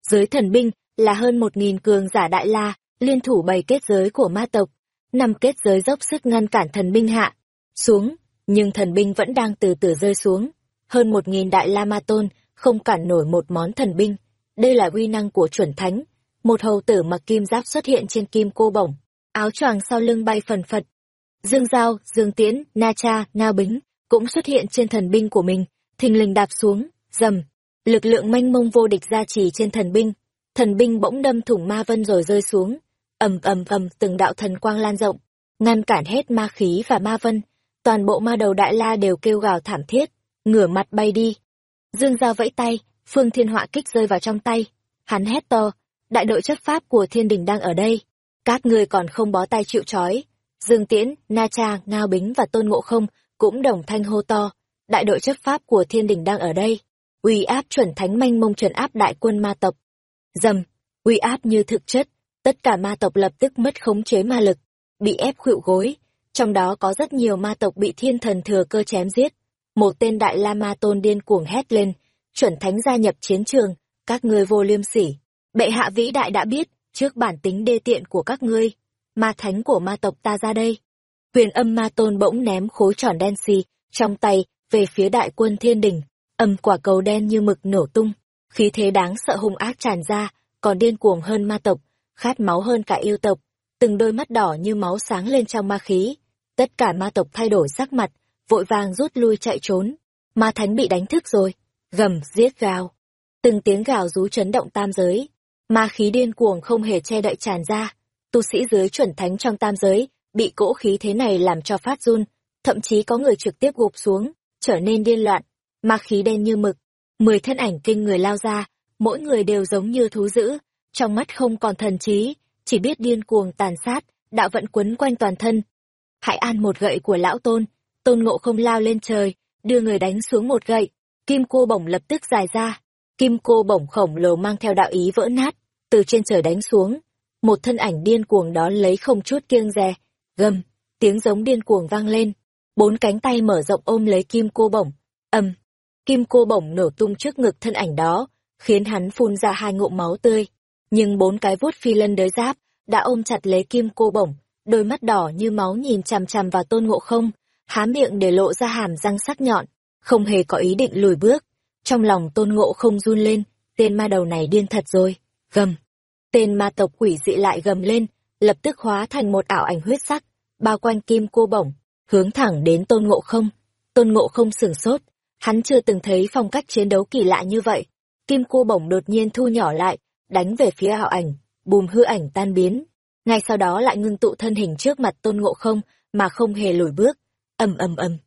Dưới thần binh là hơn một nghìn cường giả đại la, liên thủ bày kết giới của ma tộc, năm kết giới dốc sức ngăn cản thần binh hạ, xuống, nhưng thần binh vẫn đang từ từ rơi xuống. Hơn một nghìn đại la ma tôn không cản nổi một món thần binh. Đây là uy năng của chuẩn thánh. Một hầu tử mặc kim giáp xuất hiện trên kim cô bổng, áo choàng sau lưng bay phần phật. Dương Giao, Dương Tiễn, Na Cha, nga Bính cũng xuất hiện trên thần binh của mình, thình lình đạp xuống, dầm. Lực lượng mênh mông vô địch gia trì trên thần binh. Thần binh bỗng đâm thủng ma vân rồi rơi xuống ầm ầm ầm từng đạo thần quang lan rộng, ngăn cản hết ma khí và ma vân. Toàn bộ ma đầu đại la đều kêu gào thảm thiết, ngửa mặt bay đi. Dương Giao vẫy tay, phương thiên họa kích rơi vào trong tay. Hắn hét to, đại đội chấp pháp của thiên đình đang ở đây các ngươi còn không bó tay chịu trói. Dương Tiễn, Na Cha, Ngao Bính và Tôn Ngộ Không cũng đồng thanh hô to. Đại đội chấp pháp của thiên đình đang ở đây. Uy áp chuẩn thánh manh mông chuẩn áp đại quân ma tộc. Dầm, uy áp như thực chất, tất cả ma tộc lập tức mất khống chế ma lực, bị ép khuỵu gối. Trong đó có rất nhiều ma tộc bị thiên thần thừa cơ chém giết. Một tên đại la ma tôn điên cuồng hét lên, chuẩn thánh gia nhập chiến trường, các ngươi vô liêm sỉ. Bệ hạ vĩ đại đã biết, trước bản tính đê tiện của các ngươi. ma thánh của ma tộc ta ra đây. Huyền âm ma tôn bỗng ném khối tròn đen xì, trong tay, về phía đại quân thiên đình. Âm quả cầu đen như mực nổ tung, khí thế đáng sợ hung ác tràn ra, còn điên cuồng hơn ma tộc, khát máu hơn cả yêu tộc. Từng đôi mắt đỏ như máu sáng lên trong ma khí. Tất cả ma tộc thay đổi sắc mặt, vội vàng rút lui chạy trốn. Ma thánh bị đánh thức rồi, gầm, giết gào. Từng tiếng gào rú chấn động tam giới. Ma khí điên cuồng không hề che đậy tràn ra. Tu sĩ dưới chuẩn thánh trong tam giới, bị cỗ khí thế này làm cho phát run, thậm chí có người trực tiếp gục xuống, trở nên điên loạn. Ma khí đen như mực, mười thân ảnh kinh người lao ra, mỗi người đều giống như thú dữ, trong mắt không còn thần trí, chỉ biết điên cuồng tàn sát, đạo vận quấn quanh toàn thân. Hãy an một gậy của lão tôn, tôn ngộ không lao lên trời, đưa người đánh xuống một gậy, kim cô bổng lập tức dài ra, kim cô bổng khổng lồ mang theo đạo ý vỡ nát, từ trên trời đánh xuống. Một thân ảnh điên cuồng đó lấy không chút kiêng dè, gầm, tiếng giống điên cuồng vang lên, bốn cánh tay mở rộng ôm lấy kim cô bổng, ầm, kim cô bổng nổ tung trước ngực thân ảnh đó, khiến hắn phun ra hai ngụm máu tươi. Nhưng bốn cái vuốt phi lân đới giáp đã ôm chặt lấy kim cô bổng, đôi mắt đỏ như máu nhìn chằm chằm vào tôn ngộ không, há miệng để lộ ra hàm răng sắc nhọn, không hề có ý định lùi bước. Trong lòng tôn ngộ không run lên, tên ma đầu này điên thật rồi, gầm. Tên ma tộc quỷ dị lại gầm lên, lập tức hóa thành một ảo ảnh huyết sắc, bao quanh kim cô bổng, hướng thẳng đến tôn ngộ không. Tôn ngộ không sửng sốt, hắn chưa từng thấy phong cách chiến đấu kỳ lạ như vậy. Kim cô bổng đột nhiên thu nhỏ lại, đánh về phía ảo ảnh, bùm hư ảnh tan biến. Ngay sau đó lại ngưng tụ thân hình trước mặt tôn ngộ không, mà không hề lùi bước. ầm ầm ầm.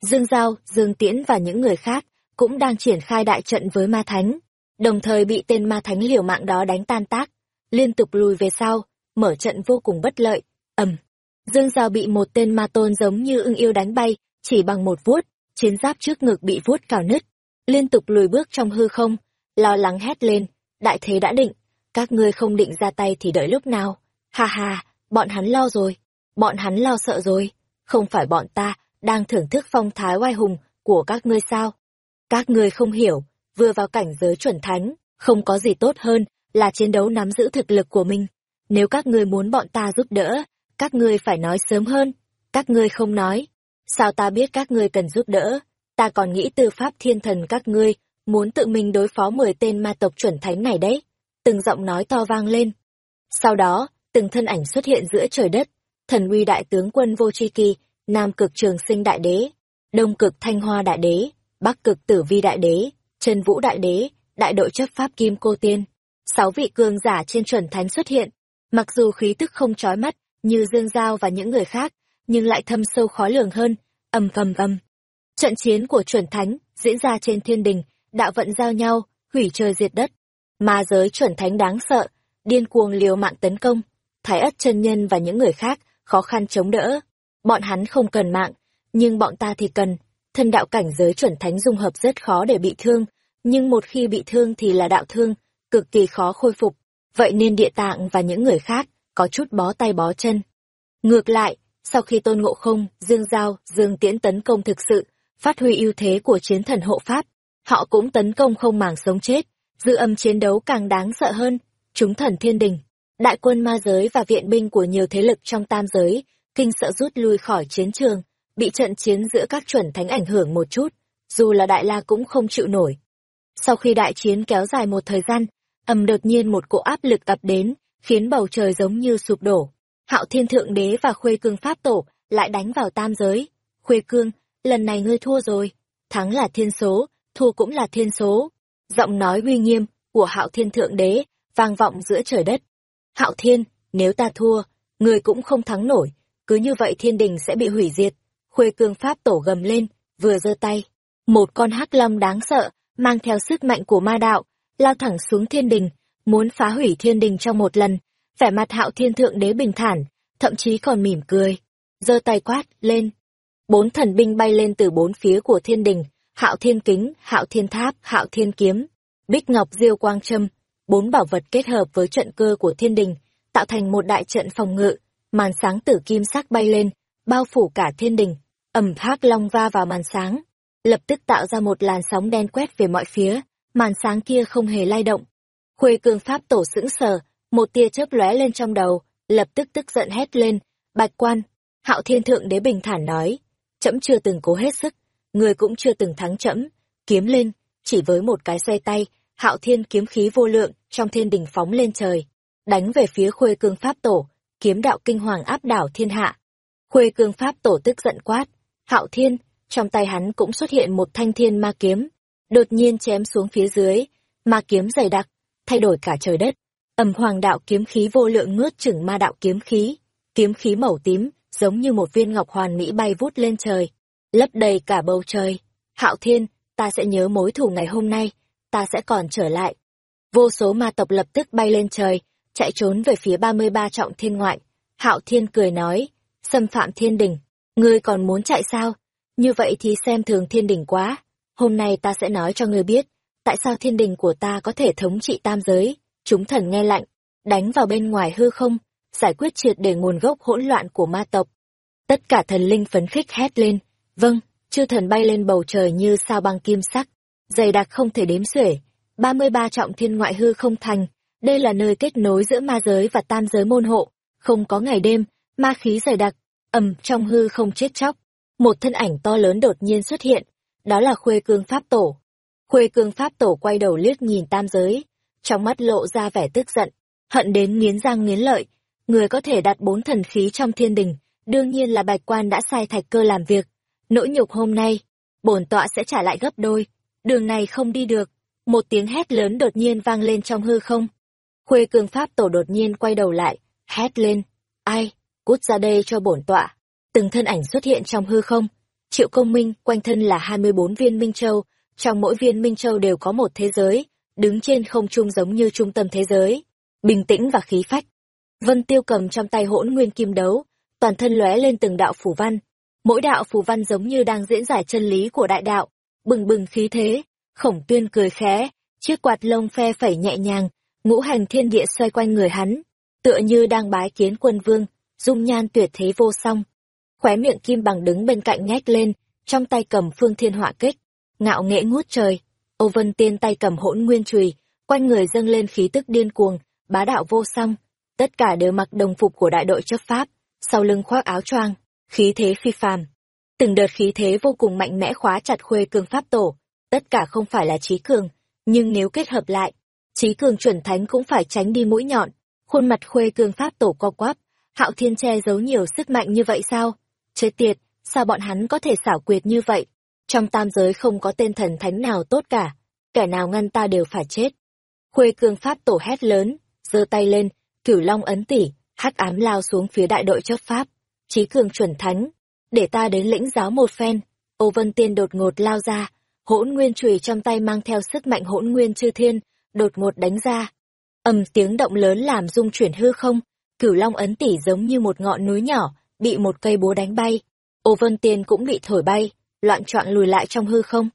Dương Giao, Dương Tiễn và những người khác cũng đang triển khai đại trận với ma thánh, đồng thời bị tên ma thánh liều mạng đó đánh tan tác, liên tục lùi về sau, mở trận vô cùng bất lợi. ầm. Dương Giao bị một tên ma tôn giống như ưng yêu đánh bay, chỉ bằng một vuốt, chiến giáp trước ngực bị vuốt cào nứt, liên tục lùi bước trong hư không, lo lắng hét lên, đại thế đã định, các ngươi không định ra tay thì đợi lúc nào. Ha ha, bọn hắn lo rồi, bọn hắn lo sợ rồi, không phải bọn ta đang thưởng thức phong thái oai hùng của các ngươi sao? Các ngươi không hiểu, vừa vào cảnh giới chuẩn thánh, không có gì tốt hơn là chiến đấu nắm giữ thực lực của mình. Nếu các ngươi muốn bọn ta giúp đỡ, các ngươi phải nói sớm hơn, các ngươi không nói. Sao ta biết các ngươi cần giúp đỡ? Ta còn nghĩ tư pháp thiên thần các ngươi muốn tự mình đối phó 10 tên ma tộc chuẩn thánh này đấy. Từng giọng nói to vang lên. Sau đó, từng thân ảnh xuất hiện giữa trời đất, thần uy đại tướng quân vô tri kỳ, nam cực trường sinh đại đế, đông cực thanh hoa đại đế, bắc cực tử vi đại đế, trần vũ đại đế, đại đội chấp pháp kim cô tiên. Sáu vị cường giả trên chuẩn thánh xuất hiện, mặc dù khí tức không chói mắt như Dương Giao và những người khác, nhưng lại thâm sâu khó lường hơn, ầm ầm ầm. Trận chiến của chuẩn thánh diễn ra trên thiên đình, đạo vận giao nhau, hủy trời diệt đất. Ma giới chuẩn thánh đáng sợ, điên cuồng liều mạng tấn công, Thái ất chân nhân và những người khác khó khăn chống đỡ. Bọn hắn không cần mạng, nhưng bọn ta thì cần. Thân đạo cảnh giới chuẩn thánh dung hợp rất khó để bị thương, nhưng một khi bị thương thì là đạo thương, cực kỳ khó khôi phục. Vậy nên địa tạng và những người khác có chút bó tay bó chân. Ngược lại, sau khi tôn ngộ không, dương giao, dương tiễn tấn công thực sự, phát huy ưu thế của chiến thần hộ pháp, họ cũng tấn công không màng sống chết, dư âm chiến đấu càng đáng sợ hơn, chúng thần thiên đình. Đại quân ma giới và viện binh của nhiều thế lực trong tam giới, kinh sợ rút lui khỏi chiến trường, bị trận chiến giữa các chuẩn thánh ảnh hưởng một chút, dù là đại la cũng không chịu nổi. Sau khi đại chiến kéo dài một thời gian, ầm đột nhiên một cỗ áp lực ập đến, khiến bầu trời giống như sụp đổ. Hạo Thiên Thượng Đế và Khuê Cương Pháp Tổ lại đánh vào tam giới. Khuê Cương, lần này ngươi thua rồi. Thắng là thiên số, thua cũng là thiên số. Giọng nói uy nghiêm của Hạo Thiên Thượng Đế vang vọng giữa trời đất. Hạo Thiên, nếu ta thua, người cũng không thắng nổi, cứ như vậy thiên đình sẽ bị hủy diệt. Khuê Cương Pháp Tổ gầm lên, vừa giơ tay. Một con hắc long đáng sợ, mang theo sức mạnh của ma đạo, lao thẳng xuống thiên đình, muốn phá hủy thiên đình trong một lần. Vẻ mặt hạo thiên thượng đế bình thản, thậm chí còn mỉm cười. giơ tay quát, lên. Bốn thần binh bay lên từ bốn phía của thiên đình, hạo thiên kính, hạo thiên tháp, hạo thiên kiếm, bích ngọc diêu quang trâm, bốn bảo vật kết hợp với trận cơ của thiên đình, tạo thành một đại trận phòng ngự, màn sáng tử kim sắc bay lên, bao phủ cả thiên đình, Ẩm thác long va vào màn sáng, lập tức tạo ra một làn sóng đen quét về mọi phía, màn sáng kia không hề lay động. Khuê cương pháp tổ sững sờ, một tia chớp lóe lên trong đầu, lập tức tức giận hét lên, bạch quan, hạo thiên thượng đế bình thản nói, trẫm chưa từng cố hết sức, người cũng chưa từng thắng trẫm, kiếm lên, chỉ với một cái xoay tay, hạo thiên kiếm khí vô lượng trong thiên đình phóng lên trời, đánh về phía khuê cương pháp tổ, kiếm đạo kinh hoàng áp đảo thiên hạ. Khuê cương pháp tổ tức giận quát, hạo thiên, trong tay hắn cũng xuất hiện một thanh thiên ma kiếm, đột nhiên chém xuống phía dưới, ma kiếm dày đặc, thay đổi cả trời đất. Ầm hoàng đạo kiếm khí vô lượng nuốt chửng ma đạo kiếm khí, kiếm khí màu tím, giống như một viên ngọc hoàn mỹ bay vút lên trời, lấp đầy cả bầu trời. Hạo Thiên, ta sẽ nhớ mối thù ngày hôm nay, ta sẽ còn trở lại. Vô số ma tộc lập tức bay lên trời, chạy trốn về phía 33 trọng thiên ngoại. Hạo Thiên cười nói, xâm phạm thiên đình, ngươi còn muốn chạy sao? Như vậy thì xem thường thiên đình quá. Hôm nay ta sẽ nói cho ngươi biết, tại sao thiên đình của ta có thể thống trị tam giới. Chúng thần nghe lạnh, đánh vào bên ngoài hư không, giải quyết triệt để nguồn gốc hỗn loạn của ma tộc. Tất cả thần linh phấn khích hét lên, vâng, chư thần bay lên bầu trời như sao băng kim sắc, dày đặc không thể đếm xuể, 33 trọng thiên ngoại hư không thành, đây là nơi kết nối giữa ma giới và tam giới môn hộ, không có ngày đêm, ma khí dày đặc, ầm trong hư không chết chóc. Một thân ảnh to lớn đột nhiên xuất hiện, đó là Khuê Cương Pháp Tổ. Khuê Cương Pháp Tổ quay đầu liếc nhìn tam giới, trong mắt lộ ra vẻ tức giận, hận đến nghiến răng nghiến lợi, người có thể đặt bốn thần khí trong thiên đình, đương nhiên là bạch quan đã sai thạch cơ làm việc. Nỗi nhục hôm nay, bổn tọa sẽ trả lại gấp đôi, đường này không đi được. Một tiếng hét lớn đột nhiên vang lên trong hư không. Khuê cường pháp tổ đột nhiên quay đầu lại, hét lên, ai, cút ra đây cho bổn tọa. Từng thân ảnh xuất hiện trong hư không. Triệu công minh, quanh thân là 24 viên minh châu, trong mỗi viên minh châu đều có một thế giới, đứng trên không trung giống như trung tâm thế giới, bình tĩnh và khí phách. Vân Tiêu cầm trong tay hỗn nguyên kim đấu, toàn thân lóe lên từng đạo phủ văn. Mỗi đạo phù văn giống như đang diễn giải chân lý của đại đạo, bừng bừng khí thế. Khổng tuyên cười khẽ, chiếc quạt lông phe phẩy nhẹ nhàng, ngũ hành thiên địa xoay quanh người hắn, tựa như đang bái kiến quân vương, dung nhan tuyệt thế vô song. Khóe miệng kim bằng đứng bên cạnh nhếch lên, trong tay cầm phương thiên họa kích, ngạo nghễ ngút trời. Ô Vân Tiên tay cầm hỗn nguyên chùy, quanh người dâng lên khí tức điên cuồng, bá đạo vô song tất cả đều mặc đồng phục của đại đội chấp pháp, sau lưng khoác áo choàng, khí thế phi phàm. Từng đợt khí thế vô cùng mạnh mẽ khóa chặt khuê cường pháp tổ, tất cả không phải là trí cường, nhưng nếu kết hợp lại, trí cường chuẩn thánh cũng phải tránh đi mũi nhọn. Khuôn mặt khuê cường pháp tổ co quắp, hạo thiên che giấu nhiều sức mạnh như vậy sao? Chết tiệt, sao bọn hắn có thể xảo quyệt như vậy? Trong tam giới không có tên thần thánh nào tốt cả, kẻ nào ngăn ta đều phải chết. Khuê cường pháp tổ hét lớn, giơ tay lên, cửu long ấn tỷ hắc ám lao xuống phía đại đội chấp pháp trí cường chuẩn thánh. Để ta đến lĩnh giáo một phen. Ô vân tiên đột ngột lao ra. Hỗn nguyên chùy trong tay mang theo sức mạnh hỗn nguyên chư thiên đột ngột đánh ra. Ầm tiếng động lớn làm rung chuyển hư không. Cửu long ấn tỷ giống như một ngọn núi nhỏ bị một cây búa đánh bay. Ô vân tiên cũng bị thổi bay loạn trọn lùi lại trong hư không.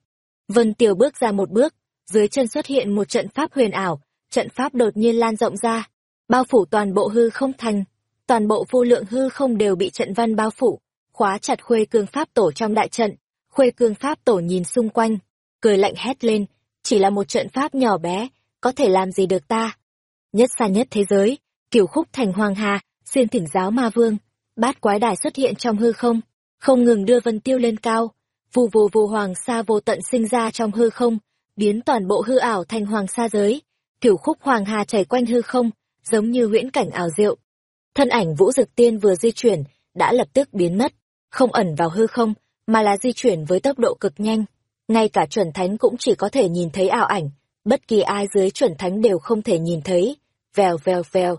Vân tiều bước ra một bước dưới chân xuất hiện một trận pháp huyền ảo. Trận pháp đột nhiên lan rộng ra bao phủ toàn bộ hư không thành, toàn bộ vô lượng hư không đều bị trận văn bao phủ, khóa chặt khuê cương pháp tổ trong đại trận. Khuê cương pháp tổ nhìn xung quanh, cười lạnh hét lên, chỉ là một trận pháp nhỏ bé, có thể làm gì được ta. Nhất xa nhất thế giới, kiểu khúc thành hoàng hà, xuyên thỉnh giáo ma vương, bát quái đài xuất hiện trong hư không, không ngừng đưa vân tiêu lên cao, vù vù vù hoàng sa vô tận sinh ra trong hư không, biến toàn bộ hư ảo thành hoàng sa giới, kiểu khúc hoàng hà chảy quanh hư không, giống như huyễn cảnh ảo diệu. Thân ảnh Vũ Dực Tiên vừa di chuyển, đã lập tức biến mất, không ẩn vào hư không, mà là di chuyển với tốc độ cực nhanh. Ngay cả chuẩn thánh cũng chỉ có thể nhìn thấy ảo ảnh, bất kỳ ai dưới chuẩn thánh đều không thể nhìn thấy. Vèo vèo vèo.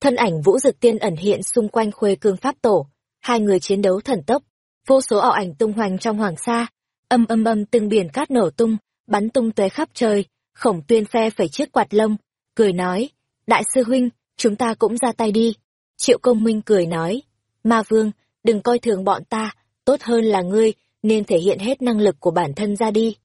Thân ảnh Vũ Dực Tiên ẩn hiện xung quanh khuê cương pháp tổ, hai người chiến đấu thần tốc, vô số ảo ảnh tung hoành trong hoàng sa, âm âm âm từng biển cát nổ tung, bắn tung tóe khắp trời, khổng tuyên phe phẩy chiếc quạt lông, cười nói, Đại sư huynh, chúng ta cũng ra tay đi. Triệu công minh cười nói, Ma Vương, đừng coi thường bọn ta, tốt hơn là ngươi, nên thể hiện hết năng lực của bản thân ra đi.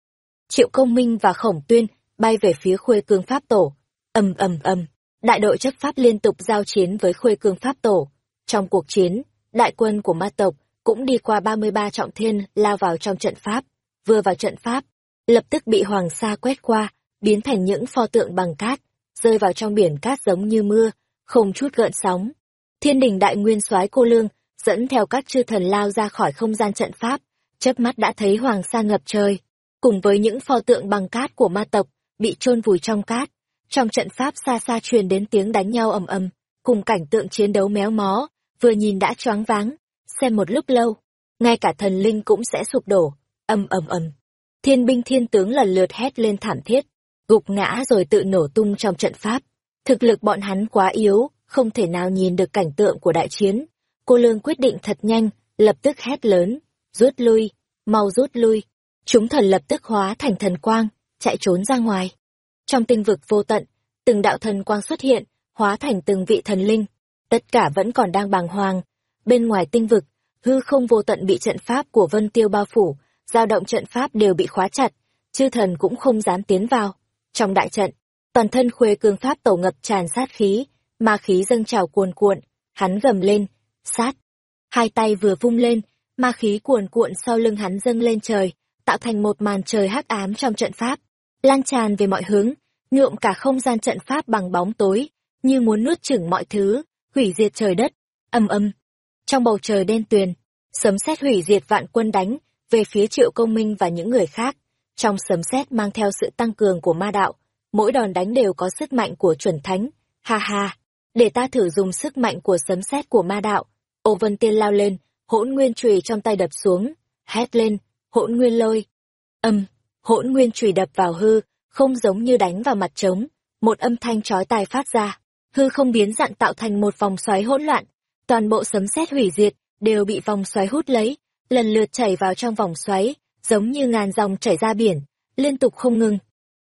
Triệu công minh và khổng tuyên bay về phía khuê cương pháp tổ. ầm ầm ầm, đại đội chấp pháp liên tục giao chiến với khuê cương pháp tổ. Trong cuộc chiến, đại quân của ma tộc cũng đi qua 33 trọng thiên lao vào trong trận pháp. Vừa vào trận pháp, lập tức bị hoàng sa quét qua, biến thành những pho tượng bằng cát rơi vào trong biển cát giống như mưa, không chút gợn sóng. Thiên đình đại nguyên soái cô lương, dẫn theo các chư thần lao ra khỏi không gian trận pháp, chớp mắt đã thấy hoàng sa ngập trời, cùng với những pho tượng bằng cát của ma tộc, bị chôn vùi trong cát. Trong trận pháp xa xa truyền đến tiếng đánh nhau ầm ầm, cùng cảnh tượng chiến đấu méo mó, vừa nhìn đã choáng váng, xem một lúc lâu, ngay cả thần linh cũng sẽ sụp đổ, ầm ầm ầm. Thiên binh thiên tướng lần lượt hét lên thảm thiết, gục ngã rồi tự nổ tung trong trận pháp. Thực lực bọn hắn quá yếu, không thể nào nhìn được cảnh tượng của đại chiến. Cô Lương quyết định thật nhanh, lập tức hét lớn, rút lui, mau rút lui. Chúng thần lập tức hóa thành thần quang, chạy trốn ra ngoài. Trong tinh vực vô tận, từng đạo thần quang xuất hiện, hóa thành từng vị thần linh. Tất cả vẫn còn đang bàng hoàng. Bên ngoài tinh vực, hư không vô tận bị trận pháp của Vân Tiêu bao phủ, dao động trận pháp đều bị khóa chặt, chư thần cũng không dám tiến vào. Trong đại trận, toàn thân khuê cương pháp tổ ngập tràn sát khí, ma khí dâng trào cuồn cuộn, hắn gầm lên, sát. Hai tay vừa vung lên, ma khí cuồn cuộn sau lưng hắn dâng lên trời, tạo thành một màn trời hắc ám trong trận pháp, lan tràn về mọi hướng, nhuộm cả không gian trận pháp bằng bóng tối, như muốn nuốt chửng mọi thứ, hủy diệt trời đất, âm âm. Trong bầu trời đen tuyền, sấm sét hủy diệt vạn quân đánh về phía Triệu Công Minh và những người khác. Trong sấm sét mang theo sự tăng cường của ma đạo, mỗi đòn đánh đều có sức mạnh của chuẩn thánh. Ha ha, để ta thử dùng sức mạnh của sấm sét của ma đạo. Ô Vân Tiên lao lên, hỗn nguyên chùy trong tay đập xuống, hét lên, hỗn nguyên lôi. Âm, hỗn nguyên chùy đập vào hư, không giống như đánh vào mặt trống, một âm thanh chói tai phát ra, hư không biến dạng tạo thành một vòng xoáy hỗn loạn, toàn bộ sấm sét hủy diệt đều bị vòng xoáy hút lấy, lần lượt chảy vào trong vòng xoáy, giống như ngàn dòng chảy ra biển, liên tục không ngừng.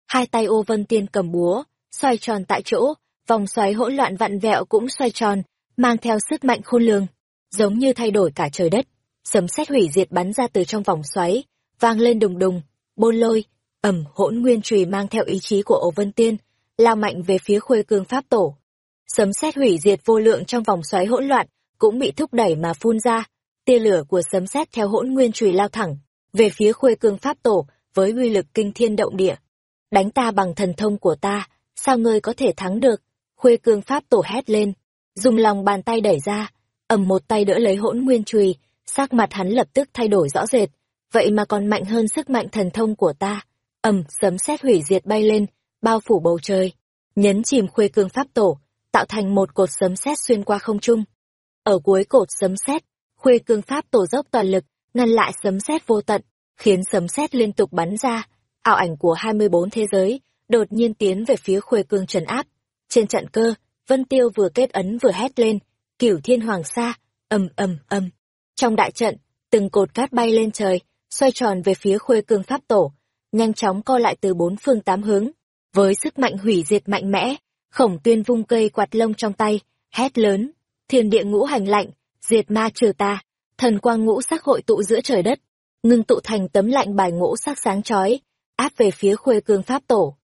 Hai tay ô vân tiên cầm búa, xoay tròn tại chỗ, vòng xoáy hỗn loạn vặn vẹo cũng xoay tròn, mang theo sức mạnh khôn lường, giống như thay đổi cả trời đất. Sấm sét hủy diệt bắn ra từ trong vòng xoáy, vang lên đùng đùng, bôn lôi, ẩm hỗn nguyên trùy mang theo ý chí của ổ vân tiên, lao mạnh về phía khuê cương pháp tổ. Sấm sét hủy diệt vô lượng trong vòng xoáy hỗn loạn, cũng bị thúc đẩy mà phun ra, tia lửa của sấm sét theo hỗn nguyên trùy lao thẳng về phía khuê cương pháp tổ với uy lực kinh thiên động địa đánh ta bằng thần thông của ta sao ngươi có thể thắng được khuê cương pháp tổ hét lên dùng lòng bàn tay đẩy ra ầm một tay đỡ lấy hỗn nguyên chùy, sắc mặt hắn lập tức thay đổi rõ rệt vậy mà còn mạnh hơn sức mạnh thần thông của ta ầm sấm sét hủy diệt bay lên bao phủ bầu trời nhấn chìm khuê cương pháp tổ tạo thành một cột sấm sét xuyên qua không trung ở cuối cột sấm sét Khuê cương pháp tổ dốc toàn lực, ngăn lại sấm sét vô tận, khiến sấm sét liên tục bắn ra. Ảo ảnh của 24 thế giới đột nhiên tiến về phía Khuê cương trấn áp. Trên trận cơ, Vân Tiêu vừa kết ấn vừa hét lên, "Cửu Thiên Hoàng Sa!" ầm ầm ầm. Trong đại trận, từng cột cát bay lên trời, xoay tròn về phía Khuê cương pháp tổ, nhanh chóng co lại từ bốn phương tám hướng, với sức mạnh hủy diệt mạnh mẽ. Khổng Tuyên vung cây quạt lông trong tay, hét lớn, "Thiên địa ngũ hành lạnh!" diệt ma trừ ta, thần quang ngũ sắc hội tụ giữa trời đất, ngưng tụ thành tấm lạnh bài ngũ sắc sáng chói, áp về phía khuê cương pháp tổ.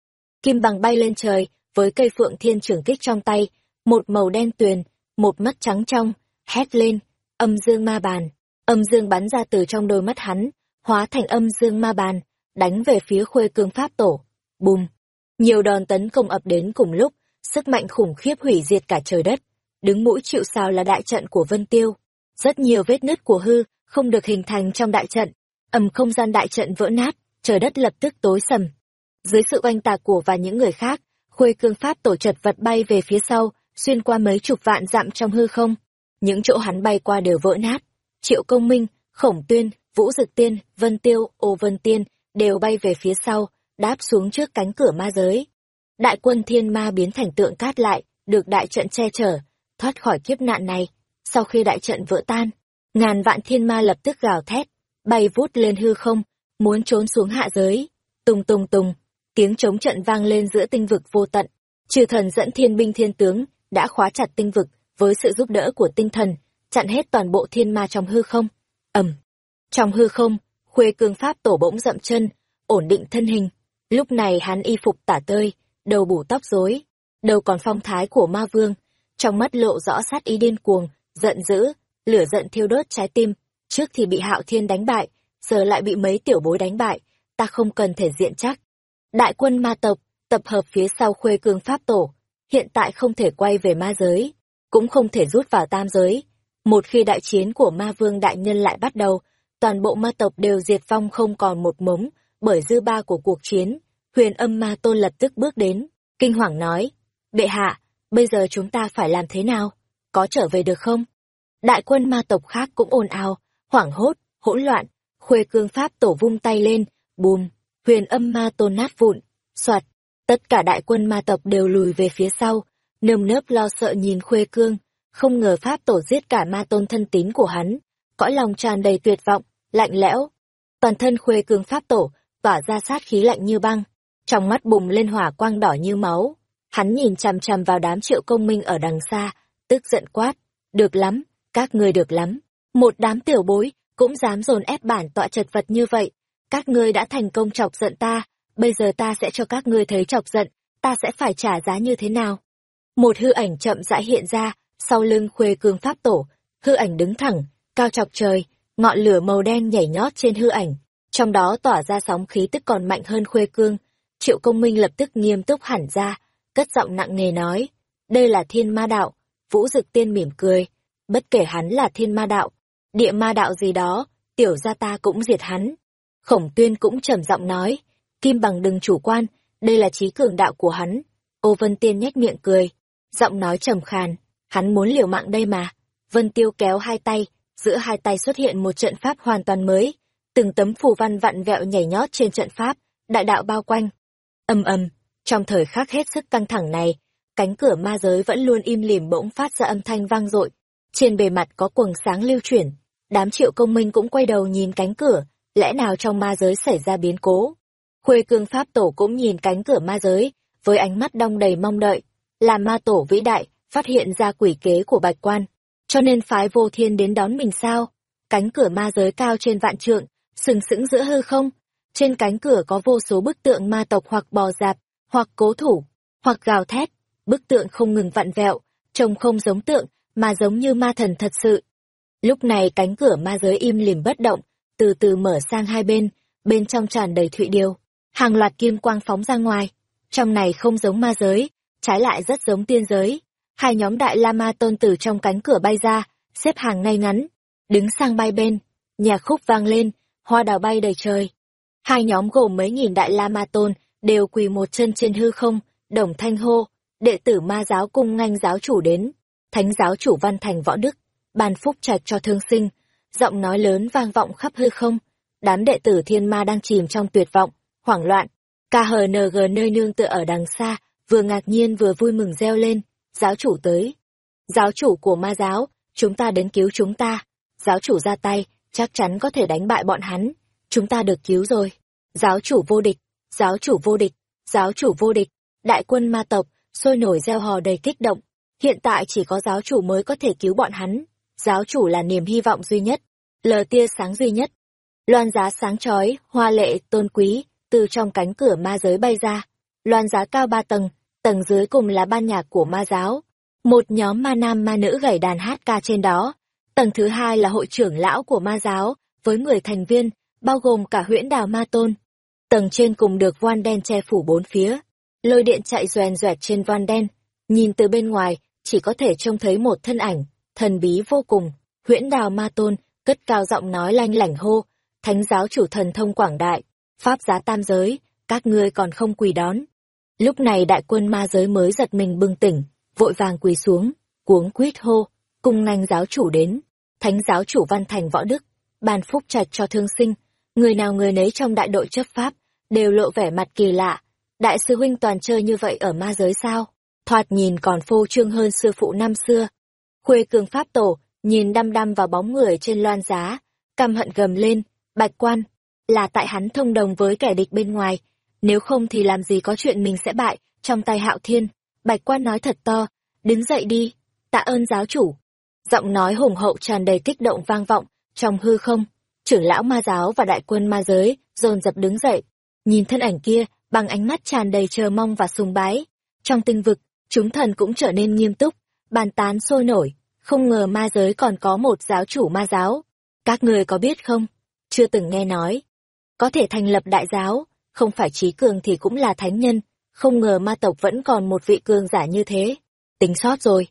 Kim bằng bay lên trời, với cây phượng thiên trưởng kích trong tay, một màu đen tuyền, một mắt trắng trong, hét lên, âm dương ma bàn. Âm dương bắn ra từ trong đôi mắt hắn, hóa thành âm dương ma bàn, đánh về phía khuê cương pháp tổ. Bùm! Nhiều đòn tấn công ập đến cùng lúc, sức mạnh khủng khiếp hủy diệt cả trời đất đứng mũi chịu sào là đại trận của Vân Tiêu. Rất nhiều vết nứt của hư, không được hình thành trong đại trận. ầm không gian đại trận vỡ nát, trời đất lập tức tối sầm. Dưới sự oanh tạc của và những người khác, khuê cương pháp tổ chật vật bay về phía sau, xuyên qua mấy chục vạn dặm trong hư không. Những chỗ hắn bay qua đều vỡ nát. Triệu công minh, khổng tuyên, vũ dực tiên, vân tiêu, ô vân tiên, đều bay về phía sau, đáp xuống trước cánh cửa ma giới. Đại quân thiên ma biến thành tượng cát lại, được đại trận che chở, thoát khỏi kiếp nạn này. Sau khi đại trận vỡ tan, ngàn vạn thiên ma lập tức gào thét, bay vút lên hư không, muốn trốn xuống hạ giới. Tùng tùng tùng, tiếng chống trận vang lên giữa tinh vực vô tận. Trừ thần dẫn thiên binh thiên tướng, đã khóa chặt tinh vực với sự giúp đỡ của tinh thần, chặn hết toàn bộ thiên ma trong hư không. ầm Trong hư không, khuê cương pháp tổ bỗng dậm chân, ổn định thân hình. Lúc này hắn y phục tả tơi, đầu bù tóc rối, đầu còn phong thái của ma vương, trong mắt lộ rõ sát ý điên cuồng, giận dữ, lửa giận thiêu đốt trái tim, trước thì bị Hạo Thiên đánh bại, giờ lại bị mấy tiểu bối đánh bại, ta không cần thể diện chắc. Đại quân ma tộc, tập hợp phía sau khuê cương pháp tổ, hiện tại không thể quay về ma giới, cũng không thể rút vào tam giới. Một khi đại chiến của ma vương đại nhân lại bắt đầu, toàn bộ ma tộc đều diệt vong không còn một mống, bởi dư ba của cuộc chiến. Huyền âm ma tôn lập tức bước đến, kinh hoàng nói, bệ hạ, bây giờ chúng ta phải làm thế nào? Có trở về được không? Đại quân ma tộc khác cũng ồn ào, hoảng hốt, hỗn loạn, khuê cương pháp tổ vung tay lên, bùm, huyền âm ma tôn nát vụn, soạt, tất cả đại quân ma tộc đều lùi về phía sau, nơm nớp lo sợ nhìn khuê cương, không ngờ pháp tổ giết cả ma tôn thân tín của hắn, cõi lòng tràn đầy tuyệt vọng, lạnh lẽo. Toàn thân khuê cương pháp tổ, tỏa ra sát khí lạnh như băng, trong mắt bùng lên hỏa quang đỏ như máu. Hắn nhìn chằm chằm vào đám triệu công minh ở đằng xa, tức giận quát, được lắm, các ngươi được lắm. Một đám tiểu bối, cũng dám dồn ép bản tọa chật vật như vậy. Các ngươi đã thành công chọc giận ta, bây giờ ta sẽ cho các ngươi thấy chọc giận, ta sẽ phải trả giá như thế nào. Một hư ảnh chậm rãi hiện ra, sau lưng khuê cương pháp tổ, hư ảnh đứng thẳng, cao chọc trời, ngọn lửa màu đen nhảy nhót trên hư ảnh, trong đó tỏa ra sóng khí tức còn mạnh hơn khuê cương. Triệu công minh lập tức nghiêm túc hẳn ra, cất giọng nặng nề nói, đây là thiên ma đạo, vũ dực tiên mỉm cười, bất kể hắn là thiên ma đạo, địa ma đạo gì đó, tiểu gia ta cũng diệt hắn. Khổng tuyên cũng trầm giọng nói, kim bằng đừng chủ quan, đây là trí cường đạo của hắn. Ô Vân Tiên nhếch miệng cười, giọng nói trầm khàn, hắn muốn liều mạng đây mà. Vân Tiêu kéo hai tay, giữa hai tay xuất hiện một trận pháp hoàn toàn mới, từng tấm phù văn vặn vẹo nhảy nhót trên trận pháp, đại đạo bao quanh. Âm ầm, trong thời khắc hết sức căng thẳng này, cánh cửa ma giới vẫn luôn im lìm bỗng phát ra âm thanh vang dội, trên bề mặt có quầng sáng lưu chuyển, đám triệu công minh cũng quay đầu nhìn cánh cửa, lẽ nào trong ma giới xảy ra biến cố. Khuê cương pháp tổ cũng nhìn cánh cửa ma giới, với ánh mắt đong đầy mong đợi, là ma tổ vĩ đại, phát hiện ra quỷ kế của bạch quan, cho nên phái vô thiên đến đón mình sao. Cánh cửa ma giới cao trên vạn trượng, sừng sững giữa hư không, trên cánh cửa có vô số bức tượng ma tộc hoặc bò dạp, hoặc cố thủ, hoặc gào thét, bức tượng không ngừng vặn vẹo, trông không giống tượng, mà giống như ma thần thật sự. Lúc này cánh cửa ma giới im lìm bất động, từ từ mở sang hai bên, bên trong tràn đầy thụy điều. Hàng loạt kim quang phóng ra ngoài. Trong này không giống ma giới, trái lại rất giống tiên giới. Hai nhóm đại la ma tôn tử trong cánh cửa bay ra, xếp hàng ngay ngắn, đứng sang bay bên, nhạc khúc vang lên, hoa đào bay đầy trời. Hai nhóm gồm mấy nghìn đại la ma tôn, đều quỳ một chân trên hư không, đồng thanh hô, đệ tử ma giáo cung nganh giáo chủ đến thánh giáo chủ văn thành võ đức, bàn phúc trạch cho thương sinh, giọng nói lớn vang vọng khắp hư không, đám đệ tử thiên ma đang chìm trong tuyệt vọng, hoảng loạn, KHNG nơi nương tựa ở đằng xa, vừa ngạc nhiên vừa vui mừng reo lên, giáo chủ tới. Giáo chủ của ma giáo, chúng ta đến cứu chúng ta, giáo chủ ra tay, chắc chắn có thể đánh bại bọn hắn, chúng ta được cứu rồi. Giáo chủ vô địch, giáo chủ vô địch, giáo chủ vô địch, đại quân ma tộc, sôi nổi reo hò đầy kích động, Hiện tại chỉ có giáo chủ mới có thể cứu bọn hắn. Giáo chủ là niềm hy vọng duy nhất, lờ tia sáng duy nhất. Loan giá sáng chói, hoa lệ, tôn quý, từ trong cánh cửa ma giới bay ra. Loan giá cao ba tầng, tầng dưới cùng là ban nhạc của ma giáo. Một nhóm ma nam ma nữ gảy đàn hát ca trên đó. Tầng thứ hai là hội trưởng lão của ma giáo, với 10 thành viên, bao gồm cả huyễn đào ma tôn. Tầng trên cùng được voan đen che phủ bốn phía. Lôi điện chạy doèn doẹt trên voan đen. Nhìn từ bên ngoài, chỉ có thể trông thấy một thân ảnh, thần bí vô cùng, huyễn đào ma tôn, cất cao giọng nói lanh lảnh hô, thánh giáo chủ thần thông quảng đại, pháp giá tam giới, các ngươi còn không quỳ đón. Lúc này đại quân ma giới mới giật mình bừng tỉnh, vội vàng quỳ xuống, cuống quýt hô, cùng ngành giáo chủ đến, thánh giáo chủ văn thành võ đức, ban phúc trạch cho thương sinh, người nào người nấy trong đại đội chấp pháp, đều lộ vẻ mặt kỳ lạ, đại sư huynh toàn chơi như vậy ở ma giới sao? thoạt nhìn còn phô trương hơn sư phụ năm xưa. Khuê cường pháp tổ, nhìn đăm đăm vào bóng người trên loan giá, căm hận gầm lên, bạch quan, là tại hắn thông đồng với kẻ địch bên ngoài, nếu không thì làm gì có chuyện mình sẽ bại, trong tay hạo thiên. Bạch quan nói thật to, đứng dậy đi, tạ ơn giáo chủ. Giọng nói hùng hậu tràn đầy kích động vang vọng, trong hư không, trưởng lão ma giáo và đại quân ma giới, dồn dập đứng dậy, nhìn thân ảnh kia, bằng ánh mắt tràn đầy chờ mong và sùng bái. Trong tinh vực, chúng thần cũng trở nên nghiêm túc, bàn tán sôi nổi, không ngờ ma giới còn có một giáo chủ ma giáo. Các người có biết không? Chưa từng nghe nói. Có thể thành lập đại giáo, không phải trí cường thì cũng là thánh nhân, không ngờ ma tộc vẫn còn một vị cường giả như thế. Tính sót rồi.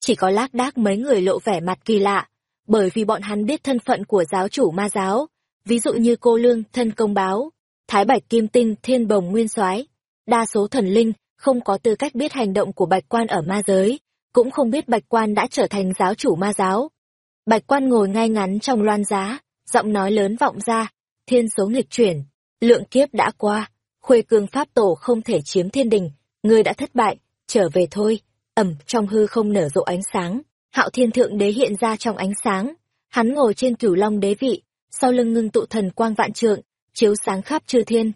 chỉ có lác đác mấy người lộ vẻ mặt kỳ lạ, bởi vì bọn hắn biết thân phận của giáo chủ ma giáo, ví dụ như cô Lương, thân công báo, Thái Bạch Kim Tinh, Thiên Bồng Nguyên soái Đa số thần linh không có tư cách biết hành động của Bạch Quan ở ma giới, cũng không biết Bạch Quan đã trở thành giáo chủ ma giáo. Bạch Quan ngồi ngay ngắn trong loan giá, giọng nói lớn vọng ra, thiên số nghịch chuyển, lượng kiếp đã qua, khuê cương pháp tổ không thể chiếm thiên đình, ngươi đã thất bại, trở về thôi, ẩm trong hư không nở rộ ánh sáng, hạo thiên thượng đế hiện ra trong ánh sáng, hắn ngồi trên cửu long đế vị, sau lưng ngưng tụ thần quang vạn trượng, chiếu sáng khắp chư thiên.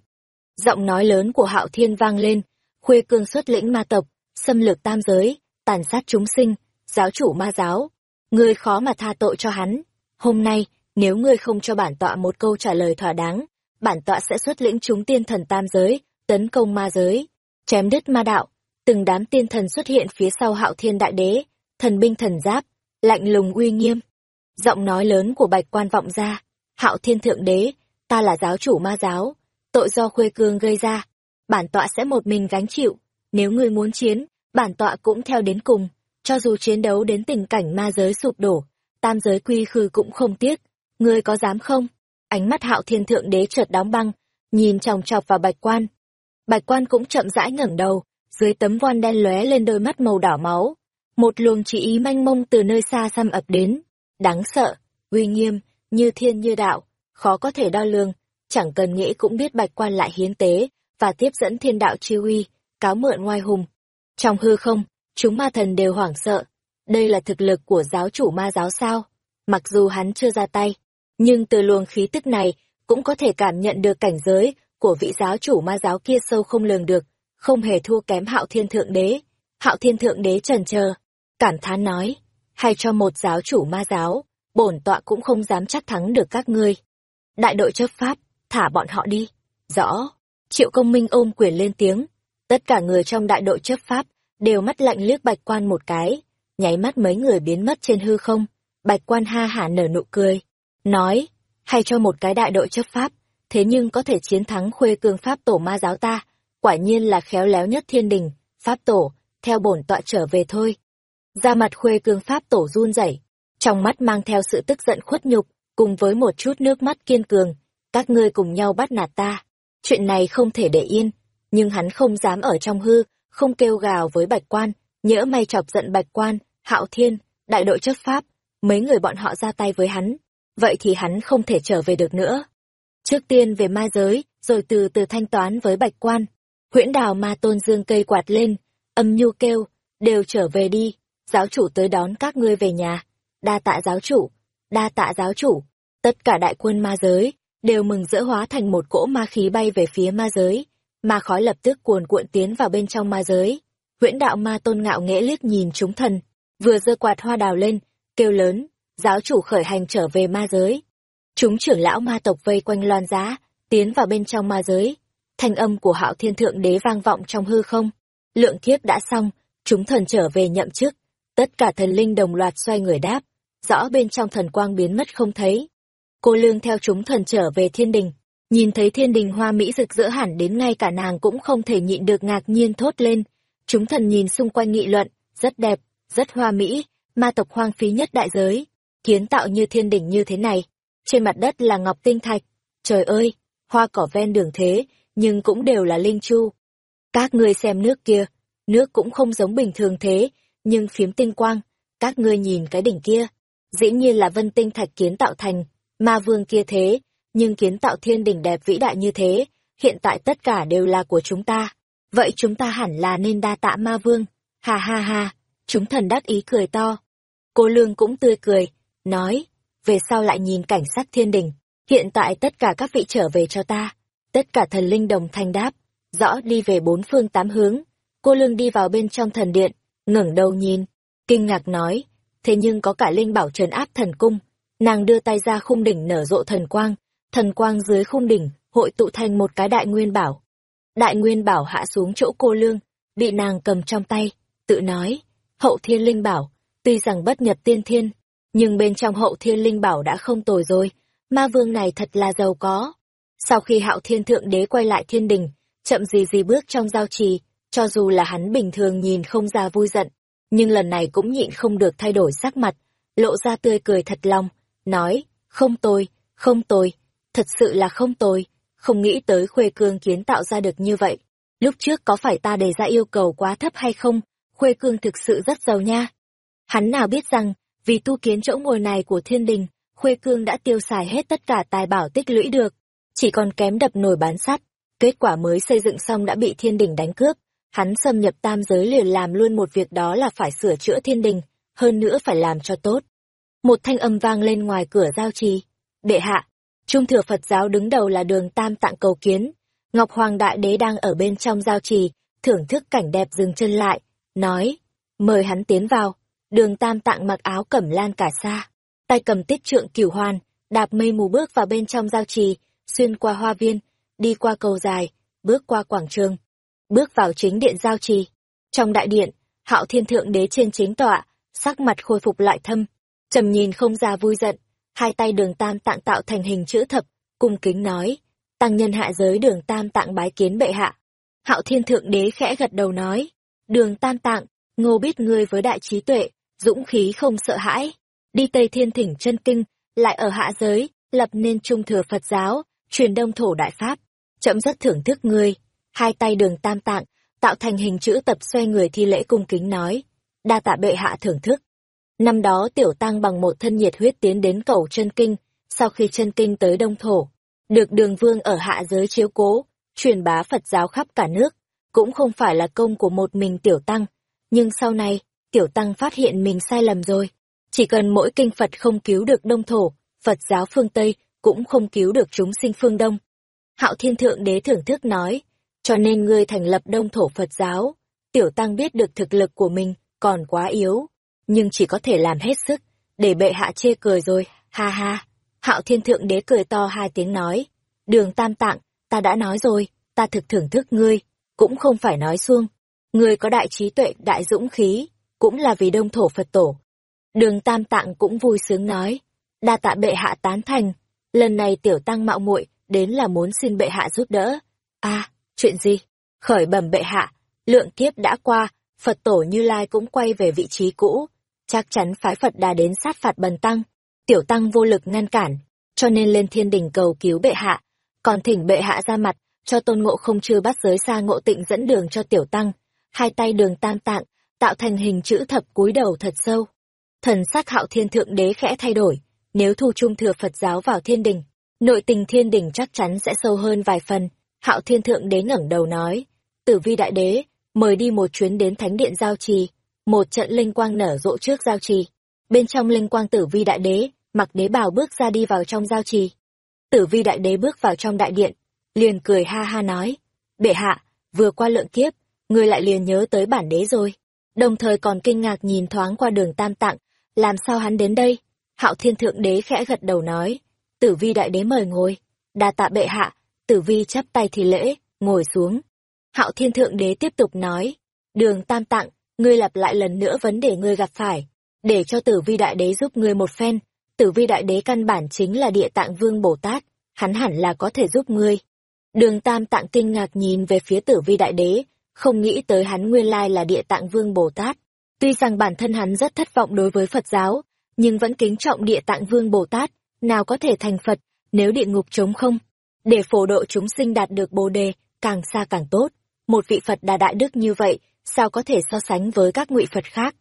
Giọng nói lớn của hạo thiên vang lên, khuê cương xuất lĩnh ma tộc, xâm lược tam giới, tàn sát chúng sinh, giáo chủ ma giáo. Ngươi khó mà tha tội cho hắn. Hôm nay, nếu ngươi không cho bản tọa một câu trả lời thỏa đáng, bản tọa sẽ xuất lĩnh chúng tiên thần tam giới, tấn công ma giới, chém đứt ma đạo. Từng đám tiên thần xuất hiện phía sau hạo thiên đại đế, thần binh thần giáp, lạnh lùng uy nghiêm. Giọng nói lớn của bạch quan vọng ra, hạo thiên thượng đế, ta là giáo chủ ma giáo, tội do khuê cương gây ra, bản tọa sẽ một mình gánh chịu, nếu ngươi muốn chiến, bản tọa cũng theo đến cùng, cho dù chiến đấu đến tình cảnh ma giới sụp đổ, tam giới quy khư cũng không tiếc, ngươi có dám không? Ánh mắt hạo thiên thượng đế chợt đóng băng, nhìn chòng chọc vào bạch quan. Bạch quan cũng chậm rãi ngẩng đầu, dưới tấm voan đen lóe lên đôi mắt màu đỏ máu. Một luồng chỉ ý manh mông từ nơi xa xăm ập đến, đáng sợ, uy nghiêm, như thiên như đạo, khó có thể đo lường, chẳng cần nghĩ cũng biết bạch quan lại hiến tế, và tiếp dẫn thiên đạo chi uy, cáo mượn ngoài hùng. Trong hư không, chúng ma thần đều hoảng sợ. Đây là thực lực của giáo chủ ma giáo sao? Mặc dù hắn chưa ra tay, nhưng từ luồng khí tức này cũng có thể cảm nhận được cảnh giới của vị giáo chủ ma giáo kia sâu không lường được, không hề thua kém hạo thiên thượng đế. Hạo thiên thượng đế trần chờ cảm thán nói, hay cho một giáo chủ ma giáo, bổn tọa cũng không dám chắc thắng được các ngươi. Đại đội chấp pháp, thả bọn họ đi. Rõ. Triệu công minh ôm quyền lên tiếng. Tất cả người trong đại đội chấp pháp đều mắt lạnh liếc bạch quan một cái. Nháy mắt mấy người biến mất trên hư không. Bạch quan ha hả nở nụ cười. Nói, hay cho một cái đại đội chấp pháp, thế nhưng có thể chiến thắng khuê cương pháp tổ ma giáo ta. Quả nhiên là khéo léo nhất thiên đình, pháp tổ, theo bổn tọa trở về thôi. Ra mặt khuê cương pháp tổ run rẩy trong mắt mang theo sự tức giận khuất nhục, cùng với một chút nước mắt kiên cường, các ngươi cùng nhau bắt nạt ta. Chuyện này không thể để yên, nhưng hắn không dám ở trong hư, không kêu gào với bạch quan, nhỡ may chọc giận bạch quan, hạo thiên, đại đội chấp pháp, mấy người bọn họ ra tay với hắn, vậy thì hắn không thể trở về được nữa. Trước tiên về ma giới, rồi từ từ thanh toán với bạch quan. Huyễn đào ma tôn dương cây quạt lên, âm nhu kêu, đều trở về đi, giáo chủ tới đón các ngươi về nhà. Đa tạ giáo chủ, đa tạ giáo chủ, tất cả đại quân ma giới, đều mừng rỡ hóa thành một cỗ ma khí bay về phía ma giới, ma khói lập tức cuồn cuộn tiến vào bên trong ma giới. Huyễn đạo ma tôn ngạo nghễ liếc nhìn chúng thần, vừa giơ quạt hoa đào lên, kêu lớn, giáo chủ khởi hành trở về ma giới. Chúng trưởng lão ma tộc vây quanh loan giá, tiến vào bên trong ma giới. Thanh âm của hạo thiên thượng đế vang vọng trong hư không. Lượng kiếp đã xong, chúng thần trở về nhậm chức. Tất cả thần linh đồng loạt xoay người đáp, rõ bên trong thần quang biến mất không thấy. Cô Lương theo chúng thần trở về thiên đình, nhìn thấy thiên đình hoa mỹ rực rỡ hẳn đến ngay cả nàng cũng không thể nhịn được ngạc nhiên thốt lên. Chúng thần nhìn xung quanh nghị luận, rất đẹp, rất hoa mỹ, ma tộc hoang phí nhất đại giới, kiến tạo như thiên đình như thế này. Trên mặt đất là ngọc tinh thạch, trời ơi, hoa cỏ ven đường thế, nhưng cũng đều là linh chu. Các ngươi xem nước kia, nước cũng không giống bình thường thế, nhưng phiếm tinh quang, các ngươi nhìn cái đỉnh kia, dĩ nhiên là vân tinh thạch kiến tạo thành, ma vương kia thế, nhưng kiến tạo thiên đỉnh đẹp vĩ đại như thế, hiện tại tất cả đều là của chúng ta. Vậy chúng ta hẳn là nên đa tạ ma vương. Ha ha ha, chúng thần đắc ý cười to. Cô Lương cũng tươi cười, nói, về sau lại nhìn cảnh sắc thiên đình, hiện tại tất cả các vị trở về cho ta. Tất cả thần linh đồng thanh đáp, rõ đi về bốn phương tám hướng. Cô Lương đi vào bên trong thần điện, ngẩng đầu nhìn, kinh ngạc nói, thế nhưng có cả linh bảo trấn áp thần cung. Nàng đưa tay ra khung đỉnh nở rộ thần quang, thần quang dưới khung đỉnh hội tụ thành một cái đại nguyên bảo. Đại nguyên bảo hạ xuống chỗ cô lương, bị nàng cầm trong tay, tự nói, hậu thiên linh bảo, tuy rằng bất nhập tiên thiên, nhưng bên trong hậu thiên linh bảo đã không tồi rồi, ma vương này thật là giàu có. Sau khi hạo thiên thượng đế quay lại thiên đình, chậm gì gì bước trong giao trì, cho dù là hắn bình thường nhìn không ra vui giận, nhưng lần này cũng nhịn không được thay đổi sắc mặt, lộ ra tươi cười thật lòng, nói, không tôi, không tôi, thật sự là không tồi, không nghĩ tới khuê cương kiến tạo ra được như vậy. Lúc trước có phải ta đề ra yêu cầu quá thấp hay không, khuê cương thực sự rất giàu nha. Hắn nào biết rằng, vì tu kiến chỗ ngồi này của thiên đình, khuê cương đã tiêu xài hết tất cả tài bảo tích lũy được, chỉ còn kém đập nồi bán sắt. Kết quả mới xây dựng xong đã bị thiên đình đánh cướp, hắn xâm nhập tam giới liền làm luôn một việc đó là phải sửa chữa thiên đình, hơn nữa phải làm cho tốt. Một thanh âm vang lên ngoài cửa giao trì. Đệ hạ, Trung thừa Phật giáo đứng đầu là đường Tam Tạng cầu kiến. Ngọc Hoàng Đại Đế đang ở bên trong giao trì, thưởng thức cảnh đẹp dừng chân lại, nói, mời hắn tiến vào. Đường Tam Tạng mặc áo cẩm lan cả sa, tay cầm tiết trượng cửu hoàn, đạp mây mù bước vào bên trong giao trì, xuyên qua hoa viên, đi qua cầu dài, bước qua quảng trường, bước vào chính điện giao trì. Trong đại điện, Hạo Thiên Thượng Đế trên chính tọa, sắc mặt khôi phục lại thâm, trầm nhìn không ra vui giận, hai tay đường tam tạng tạo thành hình chữ thập, cung kính nói, tăng nhân hạ giới đường tam tạng bái kiến bệ hạ. Hạo Thiên Thượng Đế khẽ gật đầu nói, đường tam tạng, ngô biết ngươi với đại trí tuệ, dũng khí không sợ hãi, đi Tây Thiên thỉnh chân kinh, lại ở hạ giới, lập nên trung thừa Phật giáo, truyền đông thổ đại pháp. Chậm rất thưởng thức ngươi, hai tay đường tam tạng, tạo thành hình chữ tập xoay người thi lễ cung kính nói, đa tạ bệ hạ thưởng thức. Năm đó tiểu tăng bằng một thân nhiệt huyết tiến đến cầu chân kinh, sau khi chân kinh tới đông thổ, được đường vương ở hạ giới chiếu cố, truyền bá Phật giáo khắp cả nước, cũng không phải là công của một mình tiểu tăng. Nhưng sau này, tiểu tăng phát hiện mình sai lầm rồi. Chỉ cần mỗi kinh Phật không cứu được đông thổ, Phật giáo phương Tây cũng không cứu được chúng sinh phương Đông. Hạo Thiên Thượng Đế thưởng thức nói, cho nên ngươi thành lập đông thổ Phật giáo. Tiểu tăng biết được thực lực của mình còn quá yếu, nhưng chỉ có thể làm hết sức, để bệ hạ chê cười rồi, ha ha. Hạo Thiên Thượng Đế cười to hai tiếng nói, đường tam tạng, ta đã nói rồi, ta thực thưởng thức ngươi, cũng không phải nói xuông. Ngươi có đại trí tuệ, đại dũng khí, cũng là vì đông thổ Phật tổ. Đường tam tạng cũng vui sướng nói, đa tạ bệ hạ tán thành, lần này tiểu tăng mạo muội đến là muốn xin bệ hạ giúp đỡ. a chuyện gì? Khởi bẩm bệ hạ, lượng kiếp đã qua, Phật tổ Như Lai cũng quay về vị trí cũ, chắc chắn phái Phật đà đến sát phạt bần tăng. Tiểu tăng vô lực ngăn cản, cho nên lên thiên đình cầu cứu bệ hạ, còn thỉnh bệ hạ ra mặt, cho tôn ngộ không chưa bắt giới xa ngộ tịnh dẫn đường cho tiểu tăng, hai tay đường tam tạng, tạo thành hình chữ thập cúi đầu thật sâu. Thần sắc hạo thiên thượng đế khẽ thay đổi, nếu thu trung thừa Phật giáo vào thiên đình, nội tình thiên đình chắc chắn sẽ sâu hơn vài phần. Hạo thiên thượng đế ngẩng đầu nói, tử vi đại đế, mời đi một chuyến đến thánh điện giao trì, một trận linh quang nở rộ trước giao trì. Bên trong linh quang tử vi đại đế, mặc đế bào bước ra đi vào trong giao trì. Tử vi đại đế bước vào trong đại điện, liền cười ha ha nói, bệ hạ, vừa qua lượng kiếp, người lại liền nhớ tới bản đế rồi. Đồng thời còn kinh ngạc nhìn thoáng qua đường tam tạng, làm sao hắn đến đây? Hạo thiên thượng đế khẽ gật đầu nói, tử vi đại đế mời ngồi, đa tạ bệ hạ, tử vi chắp tay thì lễ, ngồi xuống. Hạo thiên thượng đế tiếp tục nói, đường tam tạng, ngươi lặp lại lần nữa vấn đề ngươi gặp phải, để cho tử vi đại đế giúp ngươi một phen. Tử vi đại đế căn bản chính là địa tạng vương Bồ Tát, hắn hẳn là có thể giúp ngươi. Đường tam tạng kinh ngạc nhìn về phía tử vi đại đế, không nghĩ tới hắn nguyên lai là địa tạng vương Bồ Tát. Tuy rằng bản thân hắn rất thất vọng đối với Phật giáo, nhưng vẫn kính trọng địa tạng vương Bồ Tát, nào có thể thành Phật, nếu địa ngục trống không. Để phổ độ chúng sinh đạt được bồ đề, càng xa càng tốt. Một vị Phật đà đại đức như vậy, sao có thể so sánh với các ngụy Phật khác.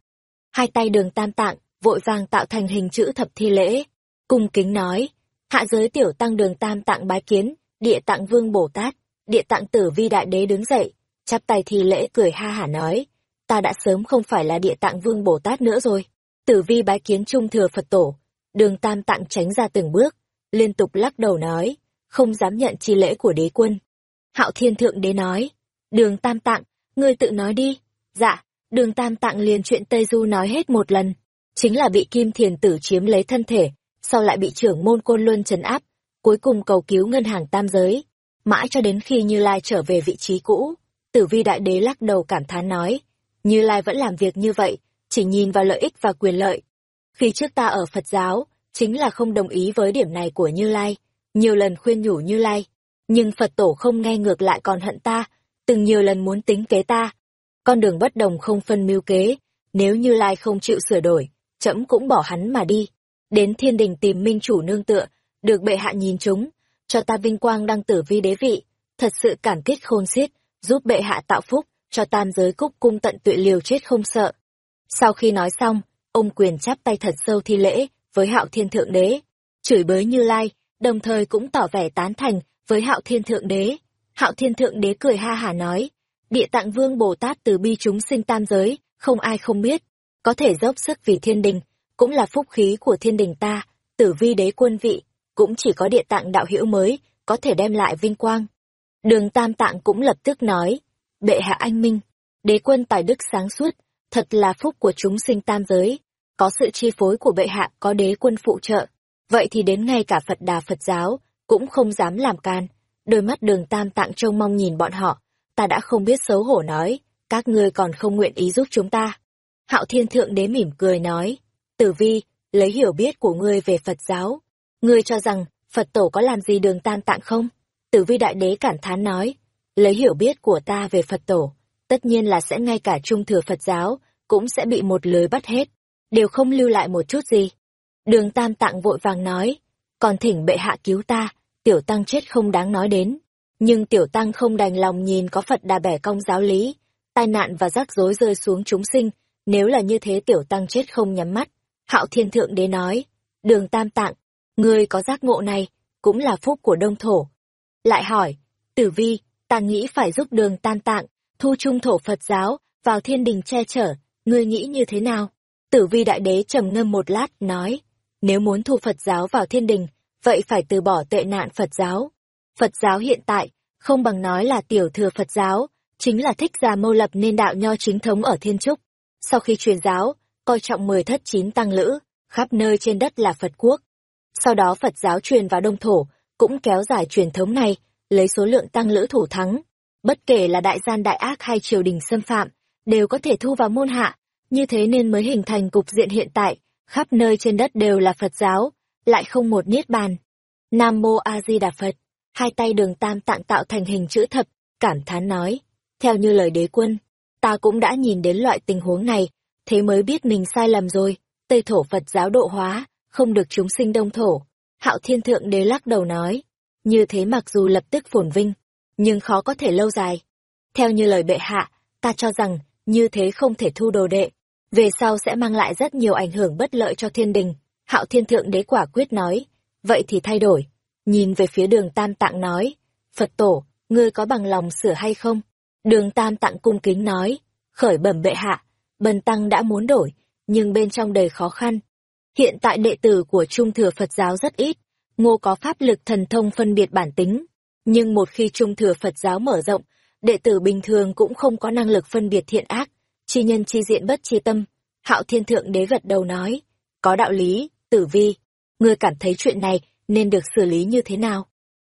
Hai tay đường tam tạng, vội vàng tạo thành hình chữ thập thi lễ, cung kính nói, hạ giới tiểu tăng đường tam tạng bái kiến, địa tạng vương Bồ Tát, địa tạng tử vi đại đế đứng dậy, chắp tay thi lễ cười ha hả nói, ta đã sớm không phải là địa tạng vương Bồ Tát nữa rồi. Tử vi bái kiến trung thừa Phật tổ, đường tam tạng tránh ra từng bước, liên tục lắc đầu nói, không dám nhận chi lễ của đế quân. Hạo thiên thượng đế nói, đường tam tạng, ngươi tự nói đi. Dạ, đường tam tạng liền chuyện Tây Du nói hết một lần. Chính là bị kim thiền tử chiếm lấy thân thể, sau lại bị trưởng môn côn luân trấn áp, cuối cùng cầu cứu ngân hàng tam giới. Mãi cho đến khi Như Lai trở về vị trí cũ, tử vi đại đế lắc đầu cảm thán nói, Như Lai vẫn làm việc như vậy, chỉ nhìn vào lợi ích và quyền lợi. Khi trước ta ở Phật giáo, chính là không đồng ý với điểm này của Như Lai, nhiều lần khuyên nhủ Như Lai, nhưng Phật tổ không nghe ngược lại còn hận ta, từng nhiều lần muốn tính kế ta. Con đường bất đồng không phân mưu kế, nếu Như Lai không chịu sửa đổi, trẫm cũng bỏ hắn mà đi. Đến thiên đình tìm minh chủ nương tựa, được bệ hạ nhìn chúng, cho ta vinh quang đăng tử vi đế vị, thật sự cảm kích khôn xiết, giúp bệ hạ tạo phúc, cho tam giới cúc cung tận tụy liều chết không sợ. Sau khi nói xong, ông quyền chắp tay thật sâu thi lễ với hạo thiên thượng đế, chửi bới như lai, đồng thời cũng tỏ vẻ tán thành với hạo thiên thượng đế. Hạo thiên thượng đế cười ha hà nói, địa tạng vương Bồ Tát từ bi chúng sinh tam giới, không ai không biết, có thể dốc sức vì thiên đình, cũng là phúc khí của thiên đình ta, tử vi đế quân vị, cũng chỉ có địa tạng đạo hữu mới, có thể đem lại vinh quang. Đường Tam Tạng cũng lập tức nói, bệ hạ anh minh, đế quân tài đức sáng suốt, thật là phúc của chúng sinh tam giới, có sự chi phối của bệ hạ có đế quân phụ trợ, vậy thì đến ngay cả Phật đà Phật giáo, cũng không dám làm can. Đôi mắt đường Tam Tạng trông mong nhìn bọn họ, ta đã không biết xấu hổ nói, các ngươi còn không nguyện ý giúp chúng ta. Hạo Thiên Thượng Đế mỉm cười nói, Tử Vi, lấy hiểu biết của ngươi về Phật giáo, ngươi cho rằng Phật tổ có làm gì đường Tam Tạng không? Tử Vi Đại Đế cảm thán nói, lấy hiểu biết của ta về Phật tổ, tất nhiên là sẽ ngay cả trung thừa Phật giáo, cũng sẽ bị một lưới bắt hết, đều không lưu lại một chút gì. Đường Tam Tạng vội vàng nói, còn thỉnh bệ hạ cứu ta, tiểu tăng chết không đáng nói đến. Nhưng tiểu tăng không đành lòng nhìn có Phật đà bẻ cong giáo lý, tai nạn và rắc rối rơi xuống chúng sinh, nếu là như thế tiểu tăng chết không nhắm mắt. Hạo Thiên Thượng Đế nói, đường Tam Tạng, ngươi có giác ngộ này, cũng là phúc của đông thổ. Lại hỏi, tử vi, ta nghĩ phải giúp đường Tam Tạng, thu trung thổ Phật giáo, vào thiên đình che chở, ngươi nghĩ như thế nào? Tử vi đại đế trầm ngâm một lát, nói, nếu muốn thu Phật giáo vào thiên đình, vậy phải từ bỏ tệ nạn Phật giáo. Phật giáo hiện tại, không bằng nói là tiểu thừa Phật giáo, chính là thích gia mâu lập nên đạo nho chính thống ở Thiên Trúc. Sau khi truyền giáo, coi trọng mười thất chín tăng lữ, khắp nơi trên đất là Phật quốc. Sau đó Phật giáo truyền vào Đông Thổ, cũng kéo dài truyền thống này, lấy số lượng tăng lữ thủ thắng. Bất kể là đại gian đại ác hay triều đình xâm phạm, đều có thể thu vào môn hạ, như thế nên mới hình thành cục diện hiện tại, khắp nơi trên đất đều là Phật giáo, lại không một niết bàn. Nam Mô A Di Đà Phật, hai tay đường tam tạng tạo thành hình chữ thập, cảm thán nói, theo như lời đế quân, ta cũng đã nhìn đến loại tình huống này, thế mới biết mình sai lầm rồi, Tây thổ Phật giáo độ hóa, không được chúng sinh đông thổ. Hạo Thiên Thượng Đế lắc đầu nói, như thế mặc dù lập tức phồn vinh, nhưng khó có thể lâu dài. Theo như lời bệ hạ, ta cho rằng, như thế không thể thu đồ đệ, về sau sẽ mang lại rất nhiều ảnh hưởng bất lợi cho thiên đình. Hạo Thiên Thượng Đế quả quyết nói, vậy thì thay đổi. Nhìn về phía đường Tam Tạng nói, Phật tổ, ngươi có bằng lòng sửa hay không? Đường Tam Tạng cung kính nói, khởi bẩm bệ hạ, bần tăng đã muốn đổi, nhưng bên trong đầy khó khăn. Hiện tại đệ tử của Trung Thừa Phật giáo rất ít, ngô có pháp lực thần thông phân biệt bản tính. Nhưng một khi Trung Thừa Phật giáo mở rộng, đệ tử bình thường cũng không có năng lực phân biệt thiện ác, chi nhân chi diện bất chi tâm. Hạo Thiên Thượng Đế gật đầu nói, có đạo lý, tử vi, ngươi cảm thấy chuyện này nên được xử lý như thế nào?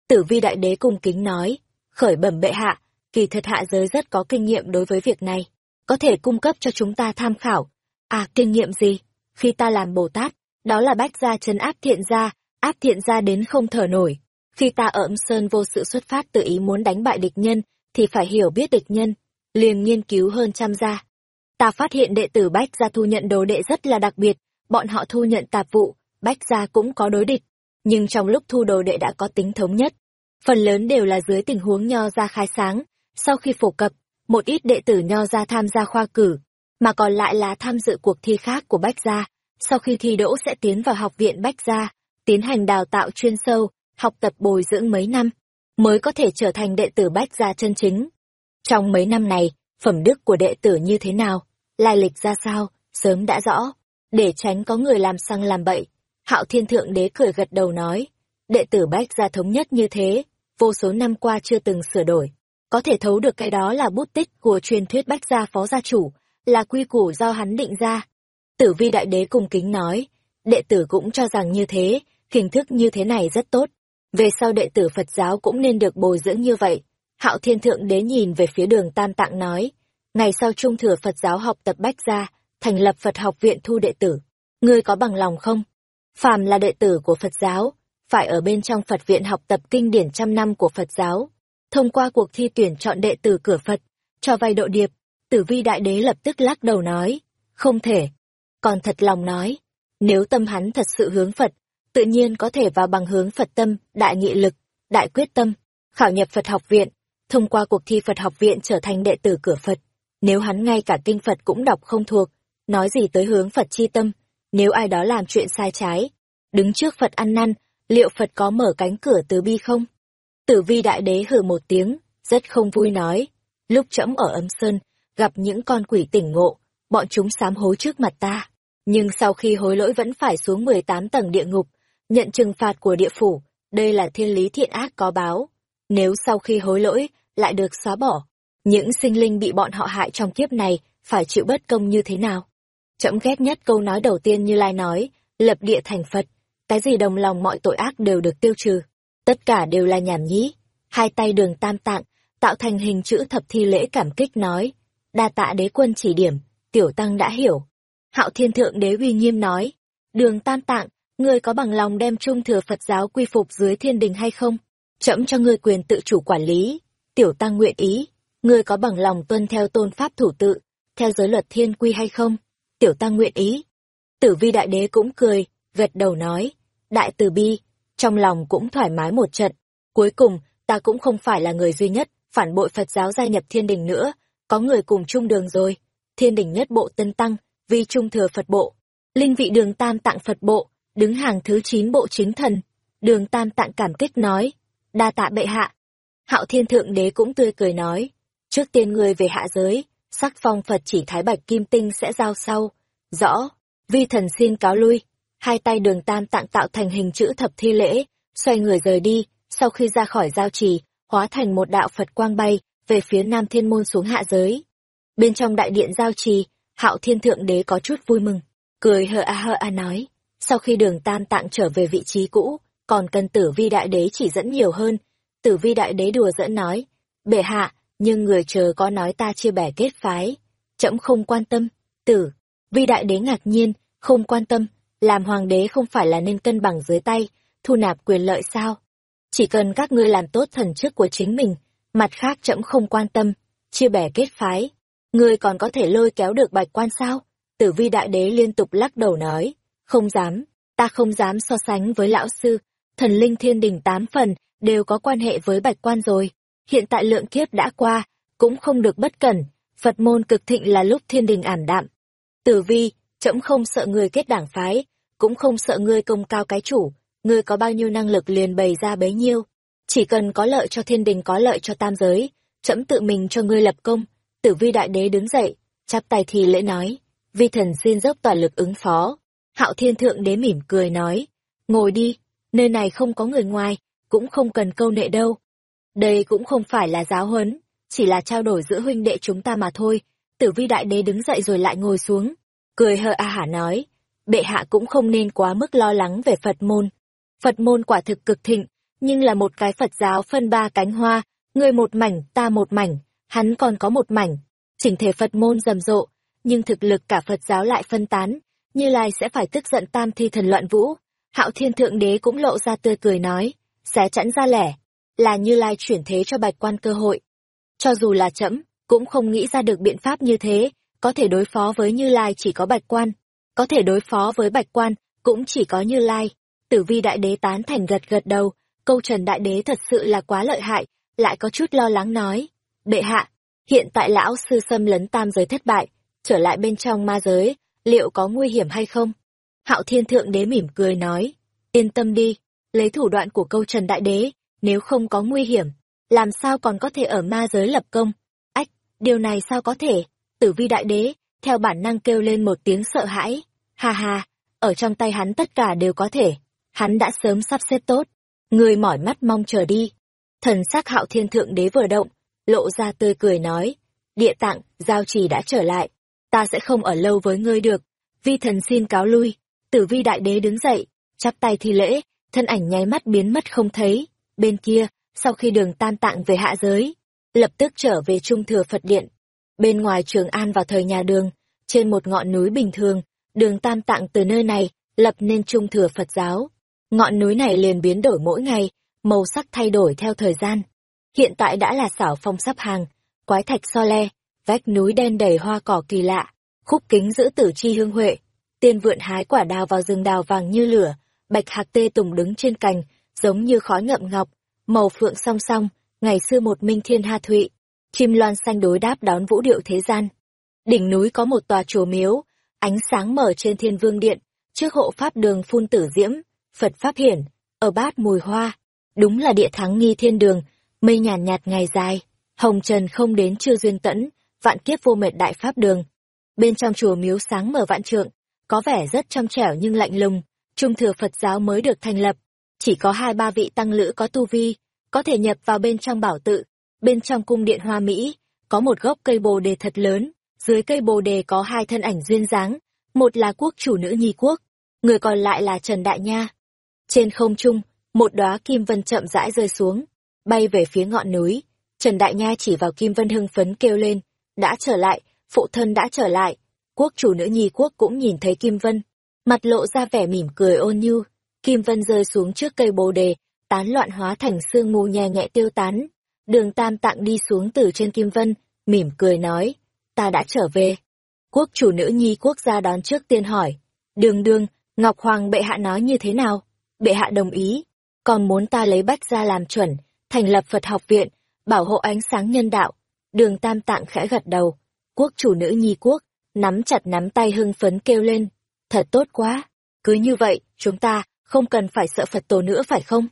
Tử vi đại đế cung kính nói, khởi bẩm bệ hạ, kỳ thật hạ giới rất có kinh nghiệm đối với việc này, có thể cung cấp cho chúng ta tham khảo. À, kinh nghiệm gì? Khi ta làm Bồ Tát, đó là bách gia chấn áp thiện gia, áp thiện gia đến không thở nổi. Khi ta ở âm sơn vô sự xuất phát tự ý muốn đánh bại địch nhân, thì phải hiểu biết địch nhân, liền nghiên cứu hơn trăm gia. Ta phát hiện đệ tử Bách Gia thu nhận đồ đệ rất là đặc biệt, bọn họ thu nhận tạp vụ, Bách Gia cũng có đối địch, nhưng trong lúc thu đồ đệ đã có tính thống nhất. Phần lớn đều là dưới tình huống nho ra khai sáng, sau khi phổ cập, một ít đệ tử nho ra tham gia khoa cử, mà còn lại là tham dự cuộc thi khác của Bách Gia. Sau khi thi đỗ sẽ tiến vào học viện Bách Gia, tiến hành đào tạo chuyên sâu, học tập bồi dưỡng mấy năm, mới có thể trở thành đệ tử Bách Gia chân chính. Trong mấy năm này, phẩm đức của đệ tử như thế nào, lai lịch ra sao, sớm đã rõ, để tránh có người làm sang làm bậy. Hạo Thiên Thượng Đế cười gật đầu nói, đệ tử Bách Gia thống nhất như thế, vô số năm qua chưa từng sửa đổi. Có thể thấu được cái đó là bút tích của truyền thuyết Bách Gia Phó Gia Chủ, là quy củ do hắn định ra. Tử vi đại đế cùng kính nói, đệ tử cũng cho rằng như thế, hình thức như thế này rất tốt. Về sau đệ tử Phật giáo cũng nên được bồi dưỡng như vậy. Hạo Thiên Thượng Đế nhìn về phía đường Tam Tạng nói, ngày sau trung thừa Phật giáo học tập Bách Gia, thành lập Phật học viện thu đệ tử. Ngươi có bằng lòng không? Phàm là đệ tử của Phật giáo, phải ở bên trong Phật viện học tập kinh điển trăm năm của Phật giáo. Thông qua cuộc thi tuyển chọn đệ tử cửa Phật, cho vay độ điệp, tử vi đại đế lập tức lắc đầu nói, Không thể. Còn thật lòng nói, nếu tâm hắn thật sự hướng Phật, tự nhiên có thể vào bằng hướng Phật tâm, đại nghị lực, đại quyết tâm, khảo nhập Phật học viện, thông qua cuộc thi Phật học viện trở thành đệ tử cửa Phật. Nếu hắn ngay cả kinh Phật cũng đọc không thuộc, nói gì tới hướng Phật chi tâm, nếu ai đó làm chuyện sai trái, đứng trước Phật ăn năn, liệu Phật có mở cánh cửa từ bi không? Tử vi đại đế hừ một tiếng, rất không vui nói, lúc trẫm ở ấm sơn, gặp những con quỷ tỉnh ngộ, bọn chúng sám hối trước mặt ta. Nhưng sau khi hối lỗi vẫn phải xuống 18 tầng địa ngục, nhận trừng phạt của địa phủ, đây là thiên lý thiện ác có báo. Nếu sau khi hối lỗi, lại được xóa bỏ, những sinh linh bị bọn họ hại trong kiếp này, phải chịu bất công như thế nào? Chậm ghét nhất câu nói đầu tiên như Lai nói, lập địa thành Phật, cái gì đồng lòng mọi tội ác đều được tiêu trừ. Tất cả đều là nhảm nhí. Hai tay đường tam tạng, tạo thành hình chữ thập thi lễ cảm kích nói. Đa tạ đế quân chỉ điểm, tiểu tăng đã hiểu. Hạo thiên thượng đế uy nghiêm nói. Đường tam tạng, ngươi có bằng lòng đem trung thừa Phật giáo quy phục dưới thiên đình hay không? Chậm cho ngươi quyền tự chủ quản lý. Tiểu tăng nguyện ý. Ngươi có bằng lòng tuân theo tôn pháp thủ tự, theo giới luật thiên quy hay không? Tiểu tăng nguyện ý. Tử vi đại đế cũng cười, gật đầu nói. Đại từ bi, trong lòng cũng thoải mái một trận. Cuối cùng, ta cũng không phải là người duy nhất, phản bội Phật giáo gia nhập thiên đình nữa, có người cùng chung đường rồi. Thiên đình nhất bộ tân tăng, vi trung thừa Phật bộ. Linh vị đường tam tạng Phật bộ, đứng hàng thứ chín bộ chính thần. Đường tam tạng cảm kích nói, đa tạ bệ hạ. Hạo thiên thượng đế cũng tươi cười nói, trước tiên người về hạ giới, sắc phong Phật chỉ thái bạch kim tinh sẽ giao sau. Rõ, vi thần xin cáo lui hai tay đường tam tạng tạo thành hình chữ thập thi lễ, xoay người rời đi, sau khi ra khỏi giao trì, hóa thành một đạo Phật quang bay, về phía nam thiên môn xuống hạ giới. Bên trong đại điện giao trì, hạo thiên thượng đế có chút vui mừng, cười hờ a hờ a nói, sau khi đường tam tạng trở về vị trí cũ, còn cần tử vi đại đế chỉ dẫn nhiều hơn, tử vi đại đế đùa dẫn nói, bệ hạ, nhưng người chờ có nói ta chia bẻ kết phái, trẫm không quan tâm, tử, vi đại đế ngạc nhiên, không quan tâm, làm hoàng đế không phải là nên cân bằng dưới tay, thu nạp quyền lợi sao? Chỉ cần các ngươi làm tốt thần chức của chính mình, mặt khác trẫm không quan tâm, chia bẻ kết phái. Ngươi còn có thể lôi kéo được bạch quan sao? Tử vi đại đế liên tục lắc đầu nói, không dám, ta không dám so sánh với lão sư, thần linh thiên đình tám phần, đều có quan hệ với bạch quan rồi. Hiện tại lượng kiếp đã qua, cũng không được bất cẩn, Phật môn cực thịnh là lúc thiên đình ảm đạm. Tử vi, trẫm không sợ người kết đảng phái, cũng không sợ ngươi công cao cái chủ, ngươi có bao nhiêu năng lực liền bày ra bấy nhiêu. Chỉ cần có lợi cho thiên đình có lợi cho tam giới, trẫm tự mình cho ngươi lập công. Tử vi đại đế đứng dậy, chắp tay thì lễ nói, vi thần xin dốc toàn lực ứng phó. Hạo thiên thượng đế mỉm cười nói, ngồi đi, nơi này không có người ngoài, cũng không cần câu nệ đâu. Đây cũng không phải là giáo huấn, chỉ là trao đổi giữa huynh đệ chúng ta mà thôi. Tử vi đại đế đứng dậy rồi lại ngồi xuống, cười hờ a hả nói, bệ hạ cũng không nên quá mức lo lắng về Phật môn. Phật môn quả thực cực thịnh, nhưng là một cái Phật giáo phân ba cánh hoa, người một mảnh, ta một mảnh, hắn còn có một mảnh. Chỉnh thể Phật môn rầm rộ, nhưng thực lực cả Phật giáo lại phân tán, Như Lai sẽ phải tức giận tam thi thần loạn vũ. Hạo Thiên Thượng Đế cũng lộ ra tươi cười nói, xé chẵn ra lẻ, là Như Lai chuyển thế cho bạch quan cơ hội. Cho dù là chậm, cũng không nghĩ ra được biện pháp như thế, có thể đối phó với Như Lai chỉ có bạch quan, có thể đối phó với bạch quan, cũng chỉ có Như Lai. Tử vi đại đế tán thành gật gật đầu, câu trần đại đế thật sự là quá lợi hại, lại có chút lo lắng nói. Bệ hạ, hiện tại lão sư xâm lấn tam giới thất bại, trở lại bên trong ma giới, liệu có nguy hiểm hay không? Hạo thiên thượng đế mỉm cười nói, yên tâm đi, lấy thủ đoạn của câu trần đại đế, nếu không có nguy hiểm, làm sao còn có thể ở ma giới lập công? Ách, điều này sao có thể? Tử vi đại đế, theo bản năng kêu lên một tiếng sợ hãi. Ha ha, ở trong tay hắn tất cả đều có thể. Hắn đã sớm sắp xếp tốt. Người mỏi mắt mong chờ đi. Thần sắc hạo thiên thượng đế vừa động, lộ ra tươi cười nói. Địa tạng, giao trì đã trở lại. Ta sẽ không ở lâu với ngươi được. Vi thần xin cáo lui. Tử vi đại đế đứng dậy, chắp tay thi lễ, thân ảnh nháy mắt biến mất không thấy. Bên kia, sau khi đường tam tạng về hạ giới, lập tức trở về trung thừa Phật Điện, Bên ngoài Trường An vào thời nhà đường, trên một ngọn núi bình thường, đường tam tạng từ nơi này, lập nên trung thừa Phật giáo. Ngọn núi này liền biến đổi mỗi ngày, màu sắc thay đổi theo thời gian. Hiện tại đã là xảo phong sắp hàng, quái thạch so le, vách núi đen đầy hoa cỏ kỳ lạ, khúc kính giữ tử chi hương huệ, tiên vượn hái quả đào vào rừng đào vàng như lửa, bạch hạc tê tùng đứng trên cành, giống như khói ngậm ngọc, màu phượng song song, ngày xưa một minh thiên ha thụy, chim loan xanh đối đáp đón vũ điệu thế gian. Đỉnh núi có một tòa chùa miếu, ánh sáng mở trên thiên vương điện, trước hộ pháp đường phun tử diễm, Phật pháp hiển, ở bát mùi hoa, đúng là địa thắng nghi thiên đường, mây nhàn nhạt, nhạt ngày dài, hồng trần không đến chưa duyên tẫn, vạn kiếp vô mệt đại pháp đường. Bên trong chùa miếu sáng mở vạn trượng, có vẻ rất trong trẻo nhưng lạnh lùng, trung thừa Phật giáo mới được thành lập, chỉ có hai ba vị tăng lữ có tu vi, có thể nhập vào bên trong bảo tự, bên trong cung điện hoa Mỹ, có một gốc cây bồ đề thật lớn, dưới cây bồ đề có hai thân ảnh duyên dáng, một là quốc chủ nữ nhi quốc, người còn lại là Trần Đại Nha. Trên không trung, một đóa kim vân chậm rãi rơi xuống, bay về phía ngọn núi. Trần Đại Nha chỉ vào kim vân hưng phấn kêu lên, đã trở lại, phụ thân đã trở lại. Quốc chủ nữ nhi quốc cũng nhìn thấy kim vân, mặt lộ ra vẻ mỉm cười ôn nhu. Kim vân rơi xuống trước cây bồ đề, tán loạn hóa thành sương mù nhẹ nhẹ tiêu tán. Đường Tam Tạng đi xuống từ trên kim vân, mỉm cười nói, ta đã trở về. Quốc chủ nữ nhi quốc gia đón trước tiên hỏi, đường đường, Ngọc Hoàng bệ hạ nói như thế nào? Bệ hạ đồng ý, còn muốn ta lấy bách ra làm chuẩn, thành lập Phật học viện, bảo hộ ánh sáng nhân đạo. Đường Tam Tạng khẽ gật đầu, quốc chủ nữ nhi quốc, nắm chặt nắm tay hưng phấn kêu lên, thật tốt quá, cứ như vậy, chúng ta không cần phải sợ Phật tổ nữa phải không?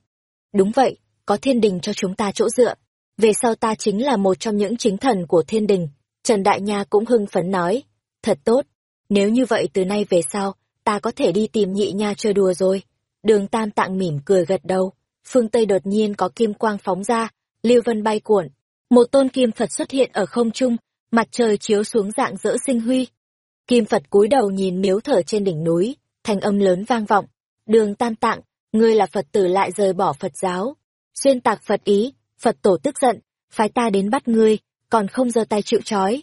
Đúng vậy, có thiên đình cho chúng ta chỗ dựa. Về sau ta chính là một trong những chính thần của thiên đình. Trần Đại Nha cũng hưng phấn nói. Thật tốt. Nếu như vậy từ nay về sau, ta có thể đi tìm nhị nha chơi đùa rồi. Đường Tam Tạng mỉm cười gật đầu. Phương Tây đột nhiên có kim quang phóng ra, lưu vân bay cuộn. Một tôn kim Phật xuất hiện ở không trung, mặt trời chiếu xuống dạng dỡ sinh huy. Kim Phật cúi đầu nhìn miếu thở trên đỉnh núi, thành âm lớn vang vọng. Đường Tam Tạng, ngươi là Phật tử lại rời bỏ Phật giáo. Xuyên tạc Phật ý, Phật tổ tức giận, phái ta đến bắt ngươi, còn không giơ tay chịu trói.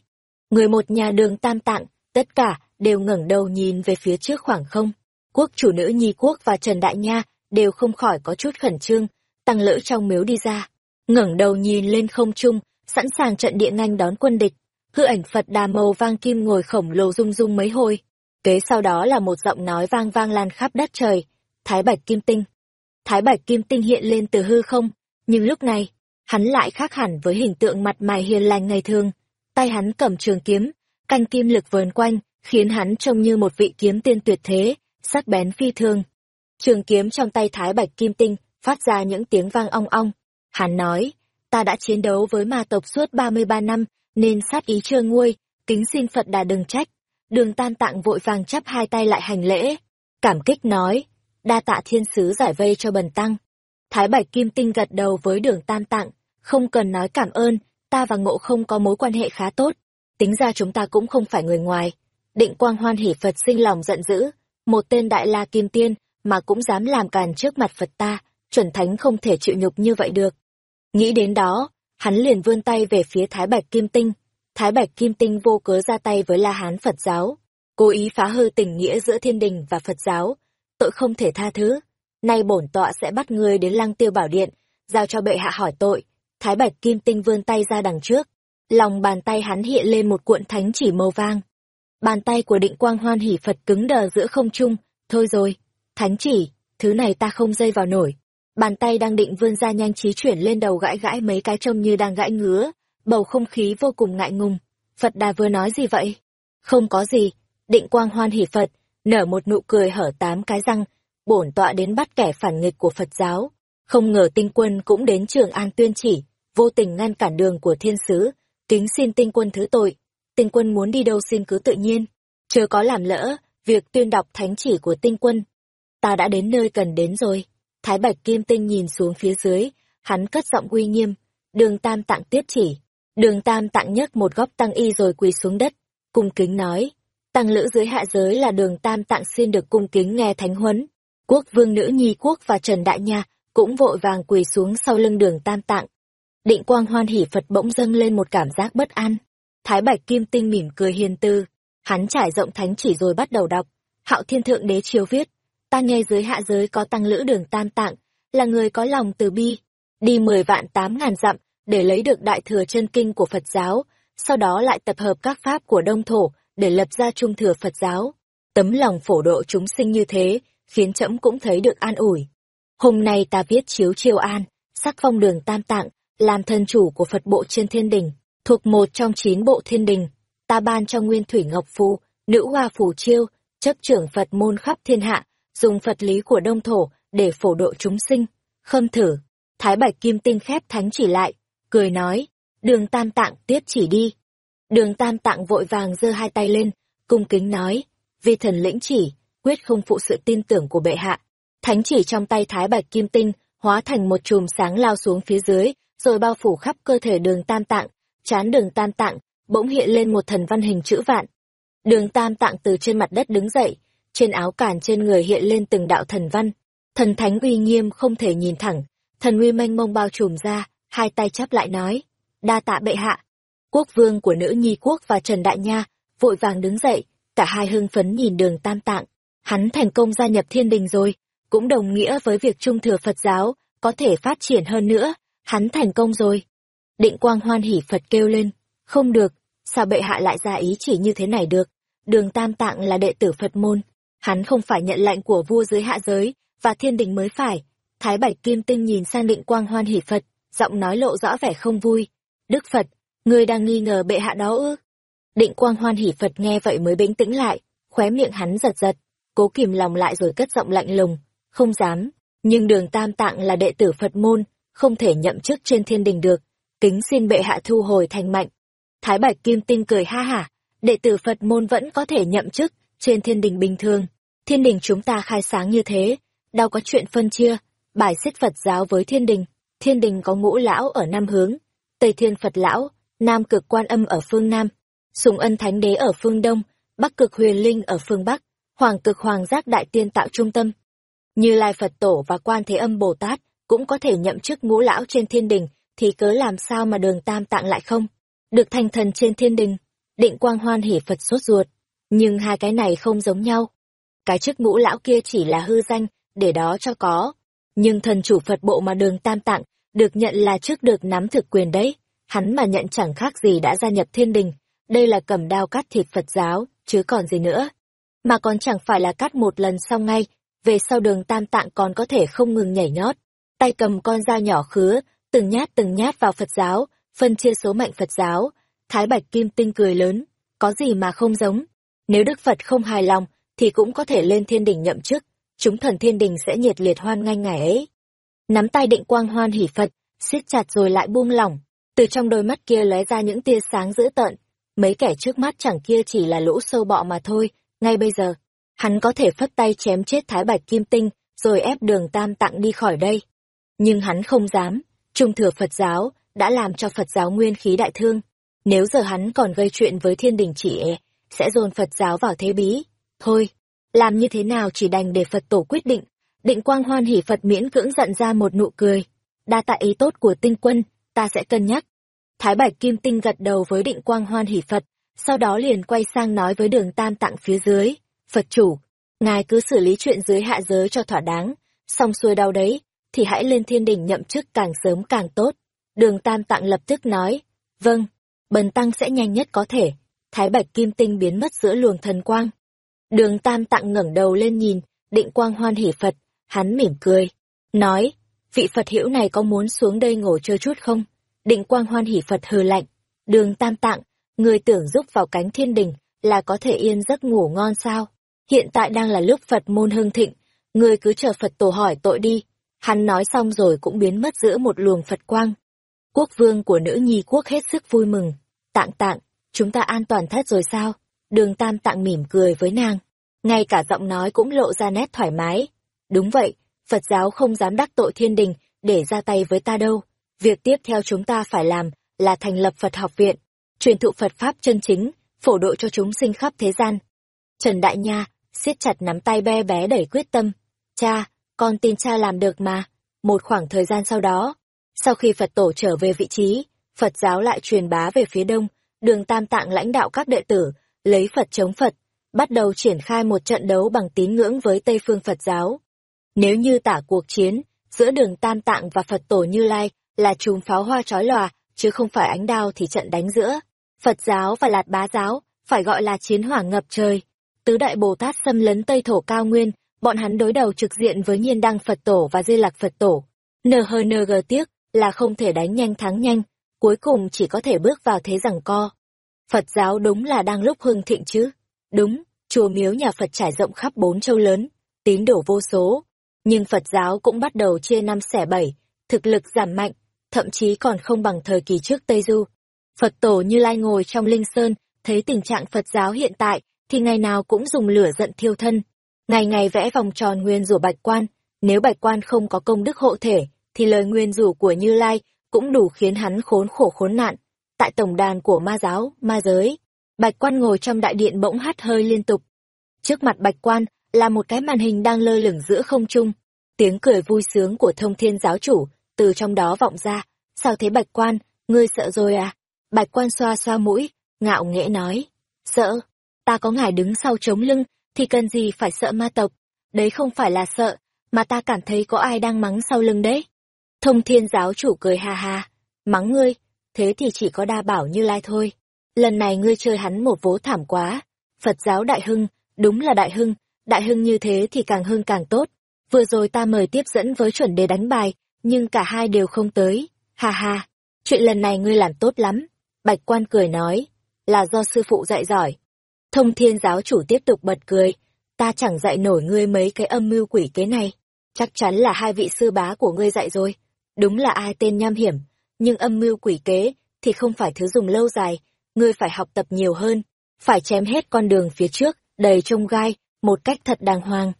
Người một nhà đường tam tạng, tất cả đều ngẩng đầu nhìn về phía trước khoảng không. Quốc chủ nữ Nhi Quốc và Trần Đại Nha đều không khỏi có chút khẩn trương, tăng lỡ trong miếu đi ra. ngẩng đầu nhìn lên không trung, sẵn sàng trận địa nhanh đón quân địch. Hư ảnh Phật đà màu vang kim ngồi khổng lồ rung rung mấy hồi. Kế sau đó là một giọng nói vang vang lan khắp đất trời. Thái Bạch Kim Tinh. Thái Bạch Kim Tinh hiện lên từ hư không, nhưng lúc này, hắn lại khác hẳn với hình tượng mặt mày hiền lành ngày thường. Tay hắn cầm trường kiếm, canh kim lực vờn quanh, khiến hắn trông như một vị kiếm tiên tuyệt thế, sắc bén phi thường. Trường kiếm trong tay Thái Bạch Kim Tinh phát ra những tiếng vang ong ong. Hắn nói, ta đã chiến đấu với ma tộc suốt 33 năm, nên sát ý chưa nguôi, kính xin Phật đà đừng trách. Đường tan tạng vội vàng chắp hai tay lại hành lễ. Cảm kích nói, đa tạ thiên sứ giải vây cho bần tăng. Thái Bạch Kim Tinh gật đầu với đường tan tạng, không cần nói cảm ơn, ta và ngộ không có mối quan hệ khá tốt. Tính ra chúng ta cũng không phải người ngoài. Định quang hoan hỉ Phật sinh lòng giận dữ, một tên đại la kim tiên mà cũng dám làm càn trước mặt Phật ta, chuẩn thánh không thể chịu nhục như vậy được. Nghĩ đến đó, hắn liền vươn tay về phía Thái Bạch Kim Tinh. Thái Bạch Kim Tinh vô cớ ra tay với La Hán Phật giáo, cố ý phá hư tình nghĩa giữa thiên đình và Phật giáo, tội không thể tha thứ. Nay bổn tọa sẽ bắt ngươi đến lăng tiêu bảo điện, giao cho bệ hạ hỏi tội. Thái Bạch Kim Tinh vươn tay ra đằng trước, lòng bàn tay hắn hiện lên một cuộn thánh chỉ màu vang. Bàn tay của định quang hoan hỉ Phật cứng đờ giữa không trung, thôi rồi, thánh chỉ, thứ này ta không dây vào nổi. Bàn tay đang định vươn ra nhanh trí chuyển lên đầu gãi gãi mấy cái trông như đang gãi ngứa, bầu không khí vô cùng ngại ngùng. Phật đà vừa nói gì vậy? Không có gì, định quang hoan hỉ Phật, nở một nụ cười hở tám cái răng, bổn tọa đến bắt kẻ phản nghịch của Phật giáo. Không ngờ tinh quân cũng đến trường an tuyên chỉ, vô tình ngăn cản đường của thiên sứ, kính xin tinh quân thứ tội. Tinh quân muốn đi đâu xin cứ tự nhiên, chưa có làm lỡ, việc tuyên đọc thánh chỉ của tinh quân. Ta đã đến nơi cần đến rồi. Thái Bạch Kim Tinh nhìn xuống phía dưới, hắn cất giọng uy nghiêm, đường tam tặng tiếp chỉ. Đường tam tặng nhấc một góc tăng y rồi quỳ xuống đất, cung kính nói, tăng lữ dưới hạ giới là đường tam tạng xin được cung kính nghe thánh huấn. Quốc vương nữ nhi quốc và Trần Đại Nha cũng vội vàng quỳ xuống sau lưng đường tam tạng. Định quang hoan hỉ Phật bỗng dâng lên một cảm giác bất an. Thái Bạch Kim Tinh mỉm cười hiền tư, hắn trải rộng thánh chỉ rồi bắt đầu đọc. Hạo Thiên Thượng Đế chiếu viết, ta nghe dưới hạ giới có tăng lữ đường tam tạng, là người có lòng từ bi, đi mười vạn tám ngàn dặm để lấy được đại thừa chân kinh của Phật giáo, sau đó lại tập hợp các pháp của đông thổ để lập ra trung thừa Phật giáo. Tấm lòng phổ độ chúng sinh như thế, khiến trẫm cũng thấy được an ủi. Hôm nay ta viết chiếu chiêu an, sắc phong đường tam tạng, làm thân chủ của Phật bộ trên thiên đình, thuộc một trong chín bộ thiên đình. Ta ban cho Nguyên Thủy Ngọc Phù, nữ hoa phù chiêu, chấp trưởng Phật môn khắp thiên hạ, dùng Phật lý của Đông Thổ để phổ độ chúng sinh. Khâm thử, Thái Bạch Kim Tinh khép thánh chỉ lại, cười nói, đường tam tạng tiếp chỉ đi. Đường tam tạng vội vàng giơ hai tay lên, cung kính nói, vi thần lĩnh chỉ, quyết không phụ sự tin tưởng của bệ hạ. Thánh chỉ trong tay Thái Bạch Kim Tinh, hóa thành một chùm sáng lao xuống phía dưới, rồi bao phủ khắp cơ thể đường tam tạng, chán đường tam tạng, bỗng hiện lên một thần văn hình chữ vạn. Đường tam tạng từ trên mặt đất đứng dậy, trên áo cản trên người hiện lên từng đạo thần văn. Thần thánh uy nghiêm không thể nhìn thẳng, thần uy mênh mông bao trùm ra, hai tay chắp lại nói, đa tạ bệ hạ. Quốc vương của nữ nhi quốc và Trần Đại Nha, vội vàng đứng dậy, cả hai hưng phấn nhìn đường tam tạng. Hắn thành công gia nhập thiên đình rồi, cũng đồng nghĩa với việc trung thừa Phật giáo, có thể phát triển hơn nữa, hắn thành công rồi. Định quang hoan hỉ Phật kêu lên, không được, sao bệ hạ lại ra ý chỉ như thế này được, đường tam tạng là đệ tử Phật môn, hắn không phải nhận lệnh của vua dưới hạ giới, và thiên đình mới phải. Thái Bạch Kim Tinh nhìn sang định quang hoan hỉ Phật, giọng nói lộ rõ vẻ không vui. Đức Phật, ngươi đang nghi ngờ bệ hạ đó ư? Định quang hoan hỉ Phật nghe vậy mới bình tĩnh lại, khóe miệng hắn giật giật, cố kìm lòng lại rồi cất giọng lạnh lùng, không dám, nhưng đường tam tạng là đệ tử Phật môn, không thể nhậm chức trên thiên đình được, kính xin bệ hạ thu hồi thành mạnh. Thái Bạch Kim Tinh cười ha hả, đệ tử Phật môn vẫn có thể nhậm chức trên thiên đình bình thường. Thiên đình chúng ta khai sáng như thế, đâu có chuyện phân chia, bài xích Phật giáo với thiên đình. Thiên đình có ngũ lão ở năm Hướng, Tây Thiên Phật Lão, Nam Cực Quan Âm ở phương Nam, Sùng Ân Thánh Đế ở phương Đông, Bắc Cực Huyền Linh ở phương Bắc, Hoàng Cực Hoàng Giác Đại Tiên tạo trung tâm. Như Lai Phật Tổ và Quan Thế Âm Bồ Tát cũng có thể nhậm chức ngũ lão trên thiên đình, thì cớ làm sao mà đường tam tạng lại không? Được thành thần trên thiên đình, định quang hoan hỉ Phật sốt ruột. Nhưng hai cái này không giống nhau. Cái chức ngũ lão kia chỉ là hư danh, để đó cho có. Nhưng thần chủ Phật bộ mà đường tam tạng, được nhận là trước được nắm thực quyền đấy. Hắn mà nhận chẳng khác gì đã gia nhập thiên đình. Đây là cầm đao cắt thịt Phật giáo, chứ còn gì nữa. Mà còn chẳng phải là cắt một lần xong ngay, về sau đường tam tạng còn có thể không ngừng nhảy nhót. Tay cầm con dao nhỏ khứa, từng nhát từng nhát vào Phật giáo, phân chia số mệnh Phật giáo. Thái Bạch Kim Tinh cười lớn, có gì mà không giống. Nếu Đức Phật không hài lòng, thì cũng có thể lên thiên đình nhậm chức, chúng thần thiên đình sẽ nhiệt liệt hoan nghênh ngày ấy. Nắm tay định quang hoan hỉ Phật, siết chặt rồi lại buông lỏng, từ trong đôi mắt kia lóe ra những tia sáng dữ tợn. Mấy kẻ trước mắt chẳng kia chỉ là lũ sâu bọ mà thôi, ngay bây giờ, hắn có thể phất tay chém chết Thái Bạch Kim Tinh, rồi ép đường Tam Tạng đi khỏi đây. Nhưng hắn không dám, trung thừa Phật giáo, đã làm cho Phật giáo nguyên khí đại thương. Nếu giờ hắn còn gây chuyện với thiên đình chỉ ế, sẽ dồn Phật giáo vào thế bí. Thôi, làm như thế nào chỉ đành để Phật tổ quyết định. Định quang hoan hỉ Phật miễn cưỡng giận ra một nụ cười. Đa tạ ý tốt của tinh quân, ta sẽ cân nhắc. Thái Bạch Kim Tinh gật đầu với định quang hoan hỷ Phật, sau đó liền quay sang nói với đường tam tạng phía dưới. Phật chủ, ngài cứ xử lý chuyện dưới hạ giới cho thỏa đáng, xong xuôi đau đấy, thì hãy lên thiên đỉnh nhậm chức càng sớm càng tốt. Đường tam tạng lập tức nói, vâng, bần tăng sẽ nhanh nhất có thể. Thái Bạch Kim Tinh biến mất giữa luồng thần quang. Đường Tam Tạng ngẩng đầu lên nhìn, định quang hoan hỷ Phật, hắn mỉm cười, nói, vị Phật hiểu này có muốn xuống đây ngồi chơi chút không? Định quang hoan hỉ Phật hừ lạnh, đường Tam Tạng, người tưởng giúp vào cánh thiên đình là có thể yên giấc ngủ ngon sao? Hiện tại đang là lúc Phật môn hưng thịnh, người cứ chờ Phật tổ hỏi tội đi. Hắn nói xong rồi cũng biến mất giữa một luồng Phật quang. Quốc vương của nữ nhi quốc hết sức vui mừng. Tạng tạng, chúng ta an toàn thất rồi sao? Đường Tam Tạng mỉm cười với nàng, ngay cả giọng nói cũng lộ ra nét thoải mái. Đúng vậy, Phật giáo không dám đắc tội thiên đình để ra tay với ta đâu. Việc tiếp theo chúng ta phải làm là thành lập Phật học viện, truyền thụ Phật Pháp chân chính, phổ độ cho chúng sinh khắp thế gian. Trần Đại Nha, siết chặt nắm tay bé bé đẩy quyết tâm. Cha, con tin cha làm được mà. Một khoảng thời gian sau đó, sau khi Phật tổ trở về vị trí, Phật giáo lại truyền bá về phía đông, đường Tam Tạng lãnh đạo các đệ tử, lấy Phật chống Phật, bắt đầu triển khai một trận đấu bằng tín ngưỡng với Tây phương Phật giáo. Nếu như tả cuộc chiến giữa đường Tam Tạng và Phật Tổ Như Lai là chùm pháo hoa chói lòa, chứ không phải ánh đao thì trận đánh giữa Phật giáo và Lạt Bá giáo phải gọi là chiến hỏa ngập trời. Tứ đại Bồ Tát xâm lấn Tây Thổ Cao Nguyên, bọn hắn đối đầu trực diện với Nhiên Đăng Phật Tổ và Di Lạc Phật Tổ. NHNG tiếc là không thể đánh nhanh thắng nhanh, cuối cùng chỉ có thể bước vào thế rằng co. Phật giáo đúng là đang lúc hưng thịnh chứ. Đúng, chùa miếu nhà Phật trải rộng khắp bốn châu lớn, tín đồ vô số. Nhưng Phật giáo cũng bắt đầu chia năm xẻ bảy, thực lực giảm mạnh, thậm chí còn không bằng thời kỳ trước Tây Du. Phật tổ Như Lai ngồi trong Linh Sơn, thấy tình trạng Phật giáo hiện tại, thì ngày nào cũng dùng lửa giận thiêu thân. Ngày ngày vẽ vòng tròn nguyên rủa bạch quan, nếu bạch quan không có công đức hộ thể, thì lời nguyên rủa của Như Lai cũng đủ khiến hắn khốn khổ khốn nạn. Tại tổng đàn của ma giáo, ma giới, bạch quan ngồi trong đại điện bỗng hắt hơi liên tục. Trước mặt bạch quan là một cái màn hình đang lơ lửng giữa không trung. Tiếng cười vui sướng của thông thiên giáo chủ từ trong đó vọng ra. Sao thế bạch quan, ngươi sợ rồi à? Bạch quan xoa xoa mũi, ngạo nghễ nói. Sợ, ta có ngài đứng sau chống lưng, thì cần gì phải sợ ma tộc. Đấy không phải là sợ, mà ta cảm thấy có ai đang mắng sau lưng đấy. Thông thiên giáo chủ cười ha ha, mắng ngươi, thế thì chỉ có đa bảo như lai thôi. Lần này ngươi chơi hắn một vố thảm quá. Phật giáo đại hưng, đúng là đại hưng, đại hưng như thế thì càng hưng càng tốt. Vừa rồi ta mời tiếp dẫn với chuẩn đề đánh bài, nhưng cả hai đều không tới. Ha ha, chuyện lần này ngươi làm tốt lắm. Bạch quan cười nói, là do sư phụ dạy giỏi. Thông thiên giáo chủ tiếp tục bật cười, ta chẳng dạy nổi ngươi mấy cái âm mưu quỷ kế này. Chắc chắn là hai vị sư bá của ngươi dạy rồi. Đúng là ai tên nham hiểm, nhưng âm mưu quỷ kế thì không phải thứ dùng lâu dài, ngươi phải học tập nhiều hơn, phải chém hết con đường phía trước, đầy trông gai, một cách thật đàng hoàng.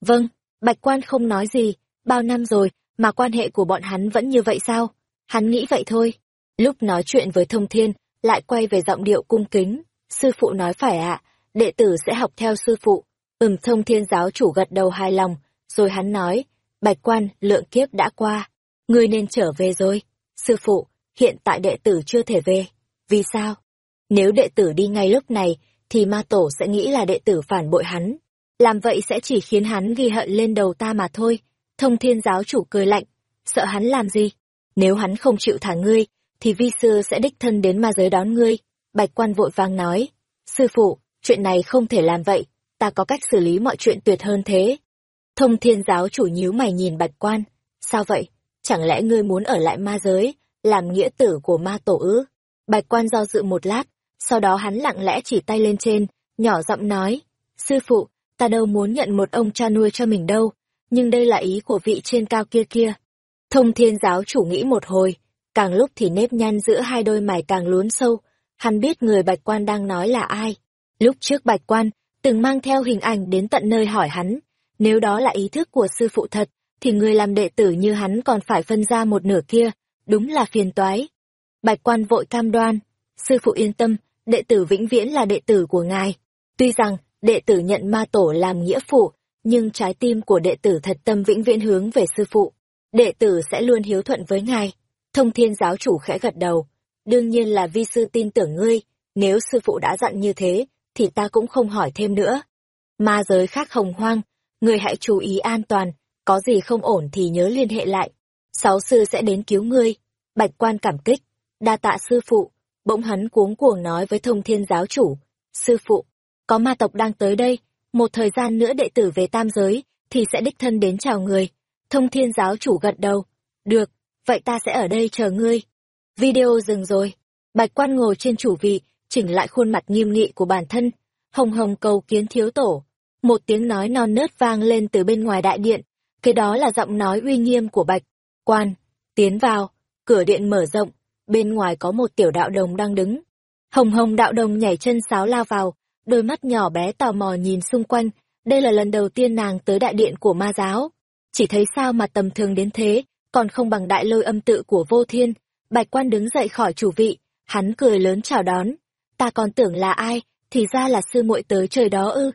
Vâng, Bạch Quan không nói gì, bao năm rồi mà quan hệ của bọn hắn vẫn như vậy sao? Hắn nghĩ vậy thôi. Lúc nói chuyện với Thông Thiên, lại quay về giọng điệu cung kính. Sư phụ nói phải ạ, đệ tử sẽ học theo sư phụ. Ừm Thông Thiên giáo chủ gật đầu hài lòng, rồi hắn nói, Bạch Quan, lượng kiếp đã qua, ngươi nên trở về rồi. Sư phụ, hiện tại đệ tử chưa thể về. Vì sao? Nếu đệ tử đi ngay lúc này, thì ma tổ sẽ nghĩ là đệ tử phản bội hắn. Làm vậy sẽ chỉ khiến hắn ghi hận lên đầu ta mà thôi. Thông thiên giáo chủ cười lạnh. Sợ hắn làm gì? Nếu hắn không chịu thả ngươi, thì vi sư sẽ đích thân đến ma giới đón ngươi. Bạch quan vội vàng nói. Sư phụ, chuyện này không thể làm vậy. Ta có cách xử lý mọi chuyện tuyệt hơn thế. Thông thiên giáo chủ nhíu mày nhìn bạch quan. Sao vậy? Chẳng lẽ ngươi muốn ở lại ma giới, làm nghĩa tử của ma tổ ư? Bạch quan do dự một lát, sau đó hắn lặng lẽ chỉ tay lên trên, nhỏ giọng nói. Sư phụ, ta đâu muốn nhận một ông cha nuôi cho mình đâu, nhưng đây là ý của vị trên cao kia kia. Thông thiên giáo chủ nghĩ một hồi, càng lúc thì nếp nhăn giữa hai đôi mày càng lún sâu, hắn biết người bạch quan đang nói là ai. Lúc trước bạch quan, từng mang theo hình ảnh đến tận nơi hỏi hắn, nếu đó là ý thức của sư phụ thật, thì người làm đệ tử như hắn còn phải phân ra một nửa kia, đúng là phiền toái. Bạch quan vội cam đoan, sư phụ yên tâm, đệ tử vĩnh viễn là đệ tử của ngài. Tuy rằng, đệ tử nhận ma tổ làm nghĩa phụ, nhưng trái tim của đệ tử thật tâm vĩnh viễn hướng về sư phụ. Đệ tử sẽ luôn hiếu thuận với ngài. Thông thiên giáo chủ khẽ gật đầu. Đương nhiên là vi sư tin tưởng ngươi, nếu sư phụ đã dặn như thế, thì ta cũng không hỏi thêm nữa. Ma giới khác hồng hoang, ngươi hãy chú ý an toàn, có gì không ổn thì nhớ liên hệ lại. Sáu sư sẽ đến cứu ngươi. Bạch quan cảm kích, đa tạ sư phụ. Bỗng hắn cuống cuồng nói với thông thiên giáo chủ. Sư phụ, có ma tộc đang tới đây, một thời gian nữa đệ tử về tam giới, thì sẽ đích thân đến chào người. Thông thiên giáo chủ gật đầu. Được, vậy ta sẽ ở đây chờ ngươi. Video dừng rồi. Bạch quan ngồi trên chủ vị, chỉnh lại khuôn mặt nghiêm nghị của bản thân. Hồng hồng cầu kiến thiếu tổ. Một tiếng nói non nớt vang lên từ bên ngoài đại điện. Cái đó là giọng nói uy nghiêm của Bạch. Quan, tiến vào, cửa điện mở rộng, bên ngoài có một tiểu đạo đồng đang đứng. Hồng hồng đạo đồng nhảy chân sáo lao vào, đôi mắt nhỏ bé tò mò nhìn xung quanh, đây là lần đầu tiên nàng tới đại điện của ma giáo. Chỉ thấy sao mà tầm thường đến thế, còn không bằng đại lôi âm tự của vô thiên. Bạch quan đứng dậy khỏi chủ vị, hắn cười lớn chào đón. Ta còn tưởng là ai, thì ra là sư muội tới trời đó ư.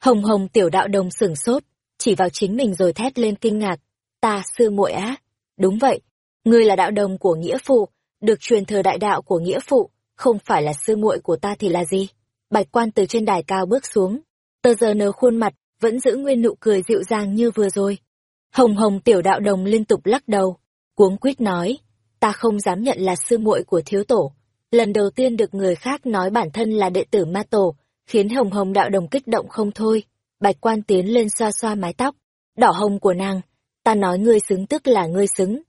Hồng hồng tiểu đạo đồng sửng sốt, chỉ vào chính mình rồi thét lên kinh ngạc. Ta sư muội á? Đúng vậy, ngươi là đạo đồng của nghĩa phụ, được truyền thừa đại đạo của nghĩa phụ, không phải là sư muội của ta thì là gì? Bạch quan từ trên đài cao bước xuống, tờ giờ nở khuôn mặt, vẫn giữ nguyên nụ cười dịu dàng như vừa rồi. Hồng hồng tiểu đạo đồng liên tục lắc đầu, cuống quýt nói, ta không dám nhận là sư muội của thiếu tổ. lần đầu tiên được người khác nói bản thân là đệ tử ma tổ, khiến hồng hồng đạo đồng kích động không thôi. Bạch quan tiến lên xoa xoa mái tóc, đỏ hồng của nàng. Ta nói ngươi xứng tức là ngươi xứng.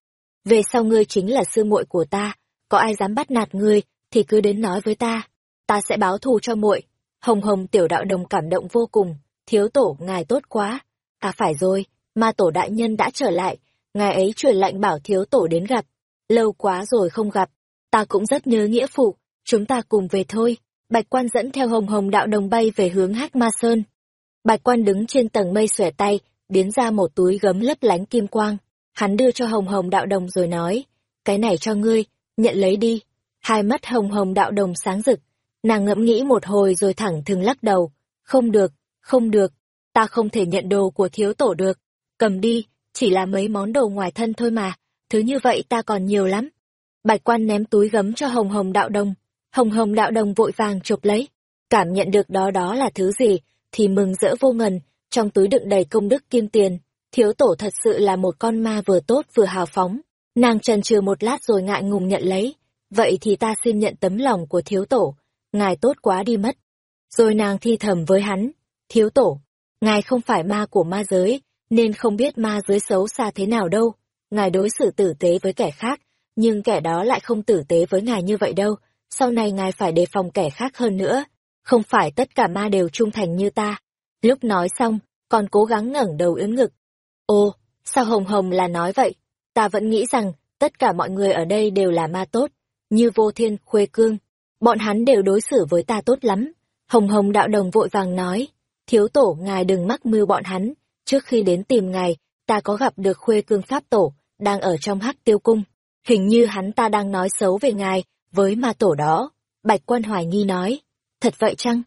Về sau ngươi chính là sư muội của ta, có ai dám bắt nạt ngươi thì cứ đến nói với ta. Ta sẽ báo thù cho muội. Hồng hồng tiểu đạo đồng cảm động vô cùng, thiếu tổ ngài tốt quá. À phải rồi, ma tổ đại nhân đã trở lại, ngài ấy truyền lệnh bảo thiếu tổ đến gặp. Lâu quá rồi không gặp, ta cũng rất nhớ nghĩa phụ, chúng ta cùng về thôi. Bạch quan dẫn theo hồng hồng đạo đồng bay về hướng Hắc Ma Sơn. Bạch quan đứng trên tầng mây xòe tay, biến ra một túi gấm lấp lánh kim quang. Hắn đưa cho hồng hồng đạo đồng rồi nói, cái này cho ngươi, nhận lấy đi. Hai mắt hồng hồng đạo đồng sáng rực, nàng ngẫm nghĩ một hồi rồi thẳng thừng lắc đầu. Không được, không được, ta không thể nhận đồ của thiếu tổ được. Cầm đi, chỉ là mấy món đồ ngoài thân thôi mà, thứ như vậy ta còn nhiều lắm. Bạch quan ném túi gấm cho hồng hồng đạo đồng, hồng hồng đạo đồng vội vàng chụp lấy. Cảm nhận được đó đó là thứ gì, thì mừng rỡ vô ngần, trong túi đựng đầy công đức kim tiền. Thiếu tổ thật sự là một con ma vừa tốt vừa hào phóng. Nàng trần trừ một lát rồi ngại ngùng nhận lấy. Vậy thì ta xin nhận tấm lòng của thiếu tổ. Ngài tốt quá đi mất. Rồi nàng thi thầm với hắn. Thiếu tổ, ngài không phải ma của ma giới, nên không biết ma giới xấu xa thế nào đâu. Ngài đối xử tử tế với kẻ khác, nhưng kẻ đó lại không tử tế với ngài như vậy đâu. Sau này ngài phải đề phòng kẻ khác hơn nữa. Không phải tất cả ma đều trung thành như ta. Lúc nói xong, còn cố gắng ngẩng đầu ưỡn ngực. Ô, sao Hồng Hồng là nói vậy? Ta vẫn nghĩ rằng tất cả mọi người ở đây đều là ma tốt, như vô thiên, khuê cương. Bọn hắn đều đối xử với ta tốt lắm. Hồng Hồng đạo đồng vội vàng nói, thiếu tổ ngài đừng mắc mưu bọn hắn, trước khi đến tìm ngài, ta có gặp được khuê cương pháp tổ, đang ở trong hắc tiêu cung. Hình như hắn ta đang nói xấu về ngài, với ma tổ đó. Bạch quan hoài nghi nói, thật vậy chăng?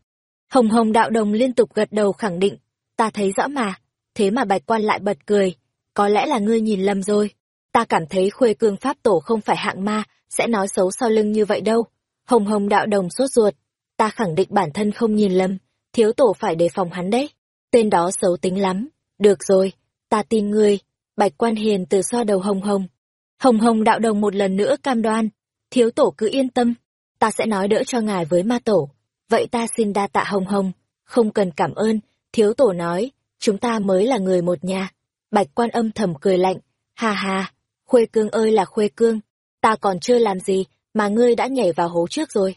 Hồng Hồng đạo đồng liên tục gật đầu khẳng định, ta thấy rõ mà, thế mà bạch quan lại bật cười, có lẽ là ngươi nhìn lầm rồi. Ta cảm thấy khuê cương pháp tổ không phải hạng ma, sẽ nói xấu sau lưng như vậy đâu. Hồng Hồng đạo đồng sốt ruột, ta khẳng định bản thân không nhìn lầm, thiếu tổ phải đề phòng hắn đấy. Tên đó xấu tính lắm. Được rồi, ta tin ngươi. Bạch quan hiền từ xoa đầu Hồng Hồng. Hồng Hồng đạo đồng một lần nữa cam đoan. Thiếu tổ cứ yên tâm, ta sẽ nói đỡ cho ngài với ma tổ. Vậy ta xin đa tạ Hồng Hồng, không cần cảm ơn, thiếu tổ nói, chúng ta mới là người một nhà. Bạch quan âm thầm cười lạnh, ha ha, khuê cương ơi là khuê cương, ta còn chưa làm gì mà ngươi đã nhảy vào hố trước rồi.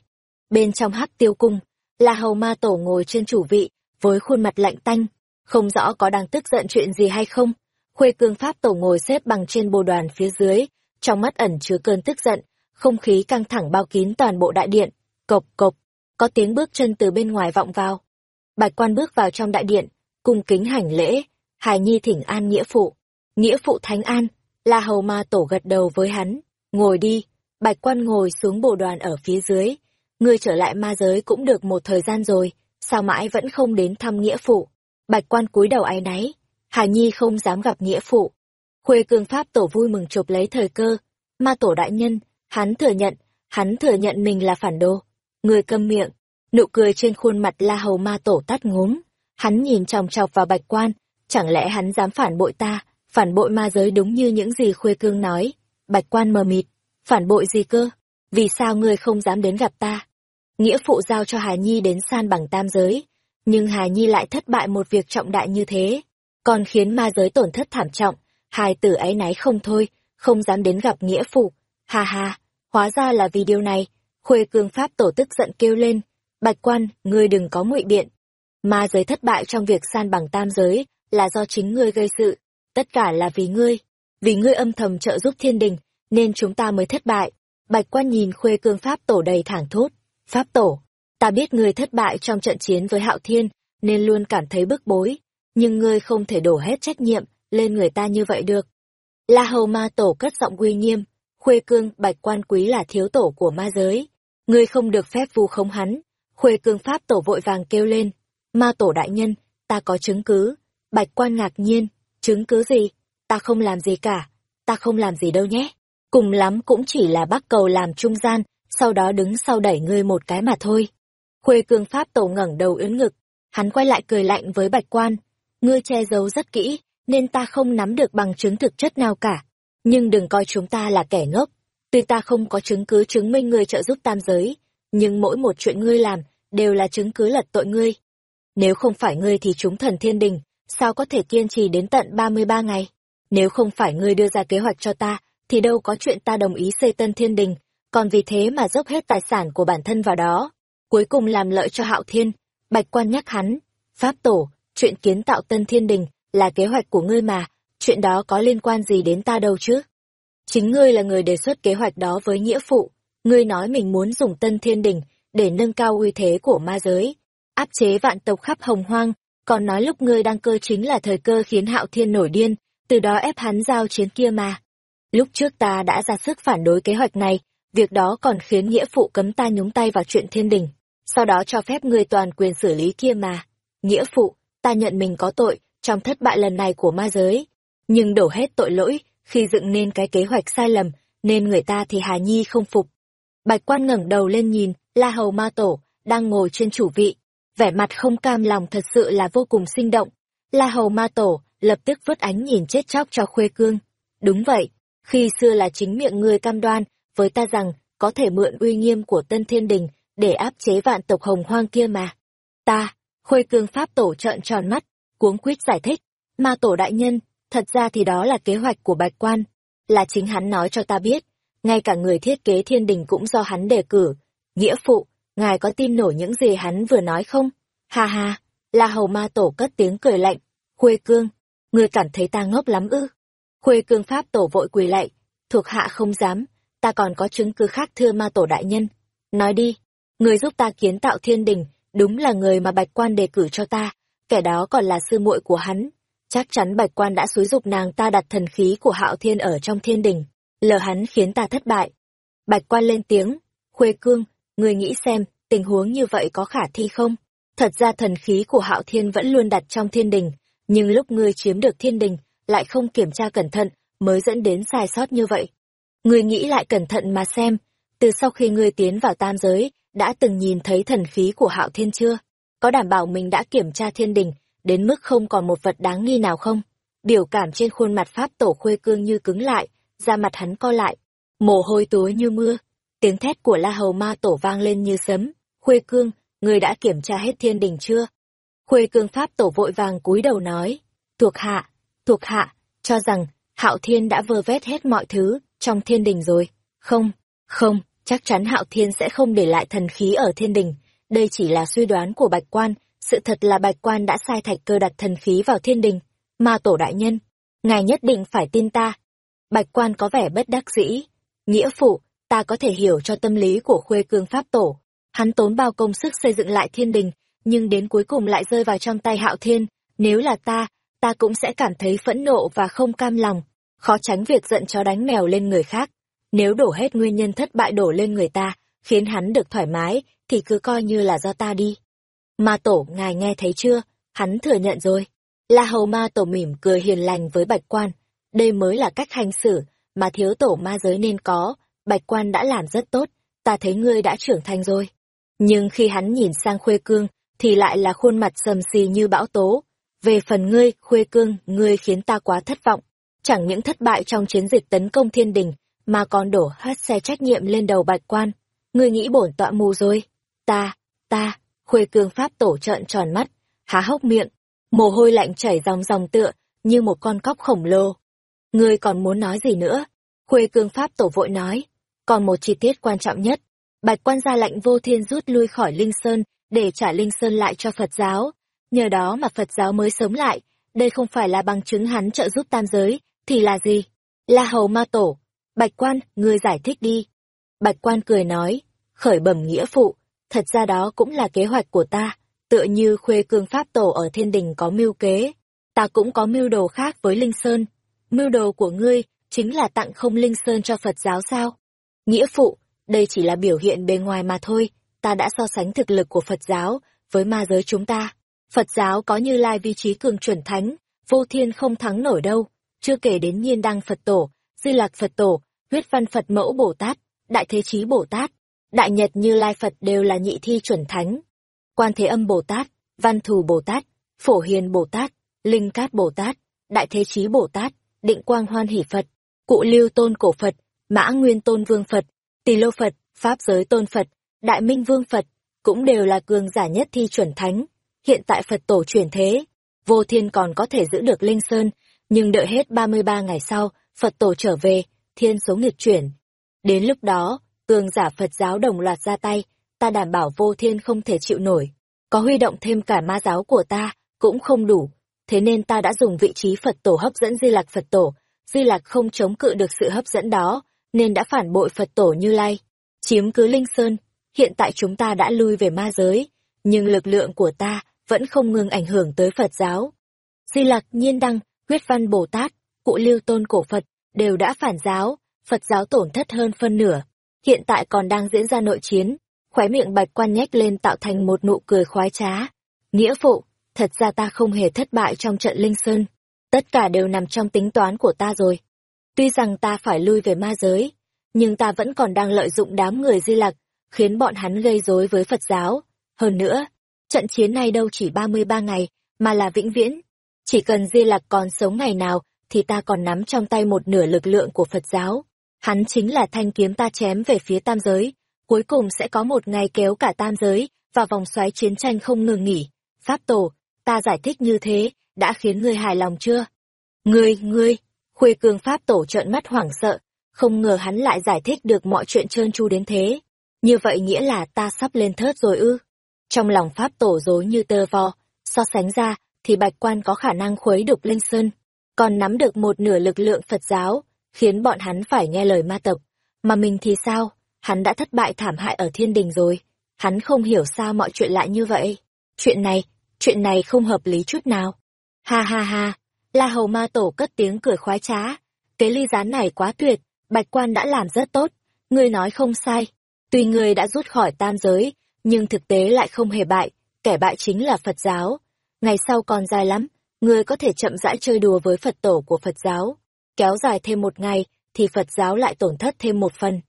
Bên trong hắc tiêu cung, là hầu ma tổ ngồi trên chủ vị, với khuôn mặt lạnh tanh, không rõ có đang tức giận chuyện gì hay không. Khuê cương pháp tổ ngồi xếp bằng trên bồ đoàn phía dưới, trong mắt ẩn chứa cơn tức giận, không khí căng thẳng bao kín toàn bộ đại điện, cộc cộc, có tiếng bước chân từ bên ngoài vọng vào. Bạch quan bước vào trong đại điện, cung kính hành lễ, hài nhi thỉnh an nghĩa phụ. Nghĩa phụ thánh an, la hầu ma tổ gật đầu với hắn, ngồi đi, bạch quan ngồi xuống bồ đoàn ở phía dưới. Ngươi trở lại ma giới cũng được một thời gian rồi, sao mãi vẫn không đến thăm nghĩa phụ. Bạch quan cúi đầu ai náy, Hà nhi không dám gặp nghĩa phụ. Khuê cương pháp tổ vui mừng chụp lấy thời cơ, ma tổ đại nhân, hắn thừa nhận, hắn thừa nhận mình là phản đồ. Người câm miệng, nụ cười trên khuôn mặt la hầu ma tổ tắt ngốm. Hắn nhìn chòng chọc vào bạch quan, chẳng lẽ hắn dám phản bội ta, phản bội ma giới đúng như những gì khuê cương nói. Bạch quan mờ mịt, phản bội gì cơ? Vì sao ngươi không dám đến gặp ta? Nghĩa phụ giao cho Hà Nhi đến san bằng tam giới, nhưng Hà Nhi lại thất bại một việc trọng đại như thế, còn khiến ma giới tổn thất thảm trọng, hài tử ấy náy không thôi, không dám đến gặp nghĩa phụ. Ha ha, hóa ra là vì điều này, Khuê cương pháp tổ tức giận kêu lên, bạch quan, ngươi đừng có ngụy biện. Ma giới thất bại trong việc san bằng tam giới, là do chính ngươi gây sự, tất cả là vì ngươi, vì ngươi âm thầm trợ giúp thiên đình, nên chúng ta mới thất bại. Bạch quan nhìn khuê cương pháp tổ đầy thẳng thốt, pháp tổ, ta biết ngươi thất bại trong trận chiến với hạo thiên, nên luôn cảm thấy bức bối, nhưng ngươi không thể đổ hết trách nhiệm lên người ta như vậy được. La hầu ma tổ cất giọng uy nghiêm, khuê cương bạch quan quý là thiếu tổ của ma giới, ngươi không được phép vu khống hắn. Khuê cương pháp tổ vội vàng kêu lên, ma tổ đại nhân, ta có chứng cứ. Bạch quan ngạc nhiên, chứng cứ gì? Ta không làm gì cả, ta không làm gì đâu nhé. Cùng lắm cũng chỉ là bắt cầu làm trung gian, sau đó đứng sau đẩy ngươi một cái mà thôi. Khuê cương pháp tổ ngẩng đầu ướn ngực, hắn quay lại cười lạnh với bạch quan. Ngươi che giấu rất kỹ, nên ta không nắm được bằng chứng thực chất nào cả. Nhưng đừng coi chúng ta là kẻ ngốc. Tuy ta không có chứng cứ chứng minh ngươi trợ giúp tam giới, nhưng mỗi một chuyện ngươi làm đều là chứng cứ lật tội ngươi. Nếu không phải ngươi thì chúng thần thiên đình, sao có thể kiên trì đến tận 33 ngày? Nếu không phải ngươi đưa ra kế hoạch cho ta, thì đâu có chuyện ta đồng ý xây tân thiên đình, còn vì thế mà dốc hết tài sản của bản thân vào đó. Cuối cùng làm lợi cho hạo thiên, bạch quan nhắc hắn, pháp tổ, chuyện kiến tạo tân thiên đình, là kế hoạch của ngươi mà, chuyện đó có liên quan gì đến ta đâu chứ? Chính ngươi là người đề xuất kế hoạch đó với nghĩa phụ, ngươi nói mình muốn dùng tân thiên đình để nâng cao uy thế của ma giới, áp chế vạn tộc khắp hồng hoang, còn nói lúc ngươi đang cơ chính là thời cơ khiến hạo thiên nổi điên, từ đó ép hắn giao chiến kia mà. Lúc trước ta đã ra sức phản đối kế hoạch này, việc đó còn khiến nghĩa phụ cấm ta nhúng tay vào chuyện thiên đình, sau đó cho phép ngươi toàn quyền xử lý kia mà. Nghĩa phụ, ta nhận mình có tội trong thất bại lần này của ma giới, nhưng đổ hết tội lỗi khi dựng nên cái kế hoạch sai lầm, nên người ta thì Hà Nhi không phục. Bạch quan ngẩng đầu lên nhìn, La Hầu Ma Tổ, đang ngồi trên chủ vị, vẻ mặt không cam lòng thật sự là vô cùng sinh động. La Hầu Ma Tổ lập tức vứt ánh nhìn chết chóc cho Khuê Cương. Đúng vậy, khi xưa là chính miệng người cam đoan với ta rằng có thể mượn uy nghiêm của Tân Thiên Đình để áp chế vạn tộc hồng hoang kia mà. Ta, Khuê Cương Pháp Tổ trợn tròn mắt, cuống quýt giải thích. Ma Tổ Đại Nhân, thật ra thì đó là kế hoạch của Bạch Quan, là chính hắn nói cho ta biết, ngay cả người thiết kế thiên đình cũng do hắn đề cử. Nghĩa phụ, ngài có tin nổi những gì hắn vừa nói không? Ha ha, La Hầu Ma Tổ cất tiếng cười lạnh. Khuê Cương, ngươi cảm thấy ta ngốc lắm ư? Khuê Cương Pháp Tổ vội quỳ lạy, thuộc hạ không dám, ta còn có chứng cứ khác thưa Ma Tổ Đại Nhân. Nói đi, người giúp ta kiến tạo thiên đình, đúng là người mà Bạch Quan đề cử cho ta, kẻ đó còn là sư muội của hắn. Chắc chắn Bạch Quan đã xúi dục nàng ta đặt thần khí của Hạo Thiên ở trong thiên đình, lờ hắn khiến ta thất bại. Bạch Quan lên tiếng, Khuê Cương, người nghĩ xem, tình huống như vậy có khả thi không? Thật ra thần khí của Hạo Thiên vẫn luôn đặt trong thiên đình, nhưng lúc ngươi chiếm được thiên đình, lại không kiểm tra cẩn thận, mới dẫn đến sai sót như vậy. Ngươi nghĩ lại cẩn thận mà xem, từ sau khi ngươi tiến vào tam giới, đã từng nhìn thấy thần khí của Hạo Thiên chưa? Có đảm bảo mình đã kiểm tra thiên đình, đến mức không còn một vật đáng nghi nào không? Biểu cảm trên khuôn mặt Pháp Tổ Khuê Cương như cứng lại, da mặt hắn co lại, mồ hôi túa như mưa. Tiếng thét của La Hầu Ma Tổ vang lên như sấm. Khuê Cương, người đã kiểm tra hết thiên đình chưa? Khuê Cương Pháp Tổ vội vàng cúi đầu nói, thuộc hạ, thuộc hạ, cho rằng Hạo Thiên đã vơ vét hết mọi thứ trong thiên đình rồi. Không, không, chắc chắn Hạo Thiên sẽ không để lại thần khí ở thiên đình. Đây chỉ là suy đoán của Bạch Quan, sự thật là Bạch Quan đã sai thạch cơ đặt thần khí vào thiên đình. Ma Tổ Đại Nhân, ngài nhất định phải tin ta. Bạch Quan có vẻ bất đắc dĩ. Nghĩa phụ, ta có thể hiểu cho tâm lý của Khuê Cương Pháp Tổ. Hắn tốn bao công sức xây dựng lại thiên đình, nhưng đến cuối cùng lại rơi vào trong tay Hạo Thiên. Nếu là ta, ta cũng sẽ cảm thấy phẫn nộ và không cam lòng, khó tránh việc giận chó đánh mèo lên người khác. Nếu đổ hết nguyên nhân thất bại đổ lên người ta, khiến hắn được thoải mái, thì cứ coi như là do ta đi. Ma tổ, ngài nghe thấy chưa? Hắn thừa nhận rồi. La hầu ma tổ mỉm cười hiền lành với bạch quan. Đây mới là cách hành xử mà thiếu tổ ma giới nên có. Bạch quan đã làm rất tốt, ta thấy ngươi đã trưởng thành rồi. Nhưng khi hắn nhìn sang khuê cương, thì lại là khuôn mặt sầm xì như bão tố. Về phần ngươi, khuê cương, ngươi khiến ta quá thất vọng. Chẳng những thất bại trong chiến dịch tấn công thiên đình, mà còn đổ hết xe trách nhiệm lên đầu bạch quan. Ngươi nghĩ bổn tọa mù rồi. Ta, ta, khuê cương pháp tổ trợn tròn mắt, há hốc miệng, mồ hôi lạnh chảy dòng dòng tựa, như một con cóc khổng lồ. Ngươi còn muốn nói gì nữa? Khuê cương pháp tổ vội nói. Còn một chi tiết quan trọng nhất, bạch quan ra lệnh vô thiên rút lui khỏi Linh Sơn, để trả Linh Sơn lại cho Phật giáo. Nhờ đó mà Phật giáo mới sống lại, đây không phải là bằng chứng hắn trợ giúp tam giới, thì là gì? La hầu ma tổ. Bạch quan, ngươi giải thích đi. Bạch quan cười nói, khởi bẩm nghĩa phụ, thật ra đó cũng là kế hoạch của ta, tựa như khuê cương pháp tổ ở thiên đình có mưu kế. Ta cũng có mưu đồ khác với Linh Sơn. Mưu đồ của ngươi chính là tặng không Linh Sơn cho Phật giáo sao? Nghĩa phụ, đây chỉ là biểu hiện bề ngoài mà thôi, ta đã so sánh thực lực của Phật giáo với ma giới chúng ta. Phật giáo có như lai vi trí cường chuẩn thánh, vô thiên không thắng nổi đâu, chưa kể đến nhiên đăng Phật tổ, di lạc Phật tổ, huyết văn Phật mẫu Bồ Tát, đại thế chí Bồ Tát, đại nhật như lai Phật đều là nhị thi chuẩn thánh. Quan thế âm Bồ Tát, văn thù Bồ Tát, phổ hiền Bồ Tát, linh cát Bồ Tát, đại thế chí Bồ Tát, định quang hoan hỷ Phật, cụ lưu tôn cổ Phật, Mã Nguyên Tôn Vương Phật, Tỳ Lô Phật, Pháp Giới Tôn Phật, Đại Minh Vương Phật, cũng đều là cường giả nhất thi chuẩn thánh. Hiện tại Phật tổ chuyển thế, vô thiên còn có thể giữ được Linh Sơn, nhưng đợi hết 33 ngày sau, Phật tổ trở về, thiên số nghịch chuyển. Đến lúc đó, cường giả Phật giáo đồng loạt ra tay, ta đảm bảo vô thiên không thể chịu nổi. Có huy động thêm cả ma giáo của ta, cũng không đủ. Thế nên ta đã dùng vị trí Phật tổ hấp dẫn Di Lạc Phật tổ. Di Lạc không chống cự được sự hấp dẫn đó, nên đã phản bội Phật tổ Như Lai. Chiếm cứ Linh Sơn, hiện tại chúng ta đã lui về ma giới, nhưng lực lượng của ta vẫn không ngừng ảnh hưởng tới Phật giáo. Di Lặc, Nhiên Đăng, Huyết Văn Bồ Tát, Cụ Lưu Tôn Cổ Phật đều đã phản giáo, Phật giáo tổn thất hơn phân nửa. Hiện tại còn đang diễn ra nội chiến, khóe miệng bạch quan nhếch lên tạo thành một nụ cười khoái trá. Nghĩa phụ, thật ra ta không hề thất bại trong trận Linh Sơn. Tất cả đều nằm trong tính toán của ta rồi. Tuy rằng ta phải lui về ma giới, nhưng ta vẫn còn đang lợi dụng đám người di lặc, khiến bọn hắn gây rối với Phật giáo. Hơn nữa, trận chiến này đâu chỉ 33 ngày, mà là vĩnh viễn. Chỉ cần di lặc còn sống ngày nào, thì ta còn nắm trong tay một nửa lực lượng của Phật giáo. Hắn chính là thanh kiếm ta chém về phía tam giới, cuối cùng sẽ có một ngày kéo cả tam giới, và vòng xoáy chiến tranh không ngừng nghỉ. Pháp tổ, ta giải thích như thế, đã khiến ngươi hài lòng chưa? Ngươi, ngươi, khuê cương Pháp tổ trợn mắt hoảng sợ, không ngờ hắn lại giải thích được mọi chuyện trơn tru đến thế. Như vậy nghĩa là ta sắp lên thớt rồi ư. Trong lòng Pháp tổ dối như tơ vò so sánh ra, thì bạch quan có khả năng khuấy đục linh sơn, còn nắm được một nửa lực lượng Phật giáo, khiến bọn hắn phải nghe lời ma tộc. Mà mình thì sao? Hắn đã thất bại thảm hại ở thiên đình rồi. Hắn không hiểu sao mọi chuyện lại như vậy. Chuyện này, chuyện này không hợp lý chút nào. Ha ha ha, La Hầu Ma Tổ cất tiếng cười khoái trá. Cái ly gián này quá tuyệt, Bạch Quan đã làm rất tốt. Ngươi nói không sai. Tuy ngươi đã rút khỏi tam giới, nhưng thực tế lại không hề bại. Kẻ bại chính là Phật giáo. Ngày sau còn dài lắm, ngươi có thể chậm rãi chơi đùa với Phật tổ của Phật giáo. Kéo dài thêm một ngày, thì Phật giáo lại tổn thất thêm một phần.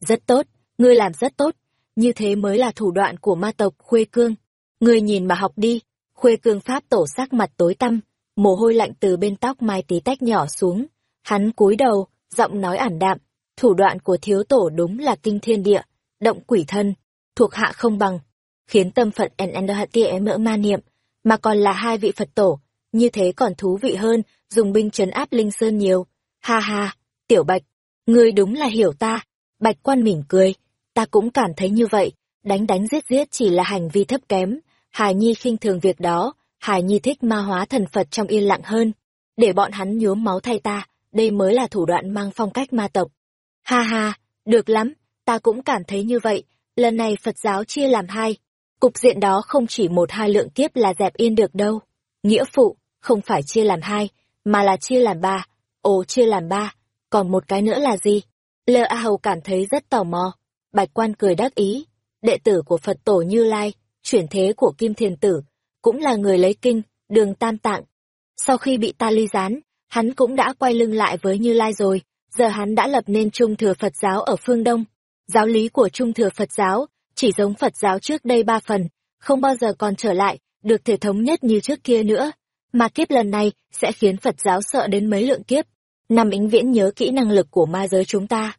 Rất tốt, ngươi làm rất tốt. Như thế mới là thủ đoạn của ma tộc Khuê Cương. Ngươi nhìn mà học đi. Khuê Cương Pháp tổ sắc mặt tối tăm, mồ hôi lạnh từ bên tóc mai tí tách nhỏ xuống. Hắn cúi đầu, giọng nói ảm đạm. Thủ đoạn của thiếu tổ đúng là kinh thiên địa, động quỷ thân, thuộc hạ không bằng. Khiến tâm phận Enendahatie mỡ ma niệm, mà còn là hai vị Phật tổ, như thế còn thú vị hơn, dùng binh trấn áp Linh Sơn nhiều. Ha ha, tiểu bạch, ngươi đúng là hiểu ta. Bạch quan mỉm cười, ta cũng cảm thấy như vậy, đánh đánh giết giết chỉ là hành vi thấp kém. Hải Nhi khinh thường việc đó, Hải Nhi thích ma hóa thần Phật trong yên lặng hơn. Để bọn hắn nhuốm máu thay ta, đây mới là thủ đoạn mang phong cách ma tộc. Ha ha, được lắm, ta cũng cảm thấy như vậy, lần này Phật giáo chia làm hai. Cục diện đó không chỉ một hai lượng kiếp là dẹp yên được đâu. Nghĩa phụ, không phải chia làm hai, mà là chia làm ba. Ồ, chia làm ba, còn một cái nữa là gì? Lơ A Hầu cảm thấy rất tò mò. Bạch quan cười đắc ý. Đệ tử của Phật tổ Như Lai, chuyển thế của Kim Thiền Tử, cũng là người lấy kinh, đường tam tạng. Sau khi bị ta ly gián, hắn cũng đã quay lưng lại với Như Lai rồi, giờ hắn đã lập nên Trung Thừa Phật giáo ở phương Đông. Giáo lý của Trung Thừa Phật giáo, chỉ giống Phật giáo trước đây ba phần, không bao giờ còn trở lại, được thể thống nhất như trước kia nữa. Mà kiếp lần này sẽ khiến Phật giáo sợ đến mấy lượng kiếp. Năm ính viễn nhớ kỹ năng lực của ma giới chúng ta.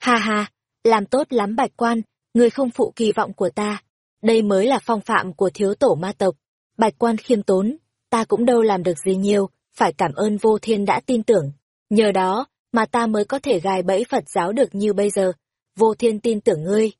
Ha ha, làm tốt lắm bạch quan, người không phụ kỳ vọng của ta. Đây mới là phong phạm của thiếu tổ ma tộc. Bạch quan khiêm tốn, ta cũng đâu làm được gì nhiều, phải cảm ơn vô thiên đã tin tưởng. Nhờ đó, mà ta mới có thể gài bẫy Phật giáo được như bây giờ. Vô thiên tin tưởng ngươi.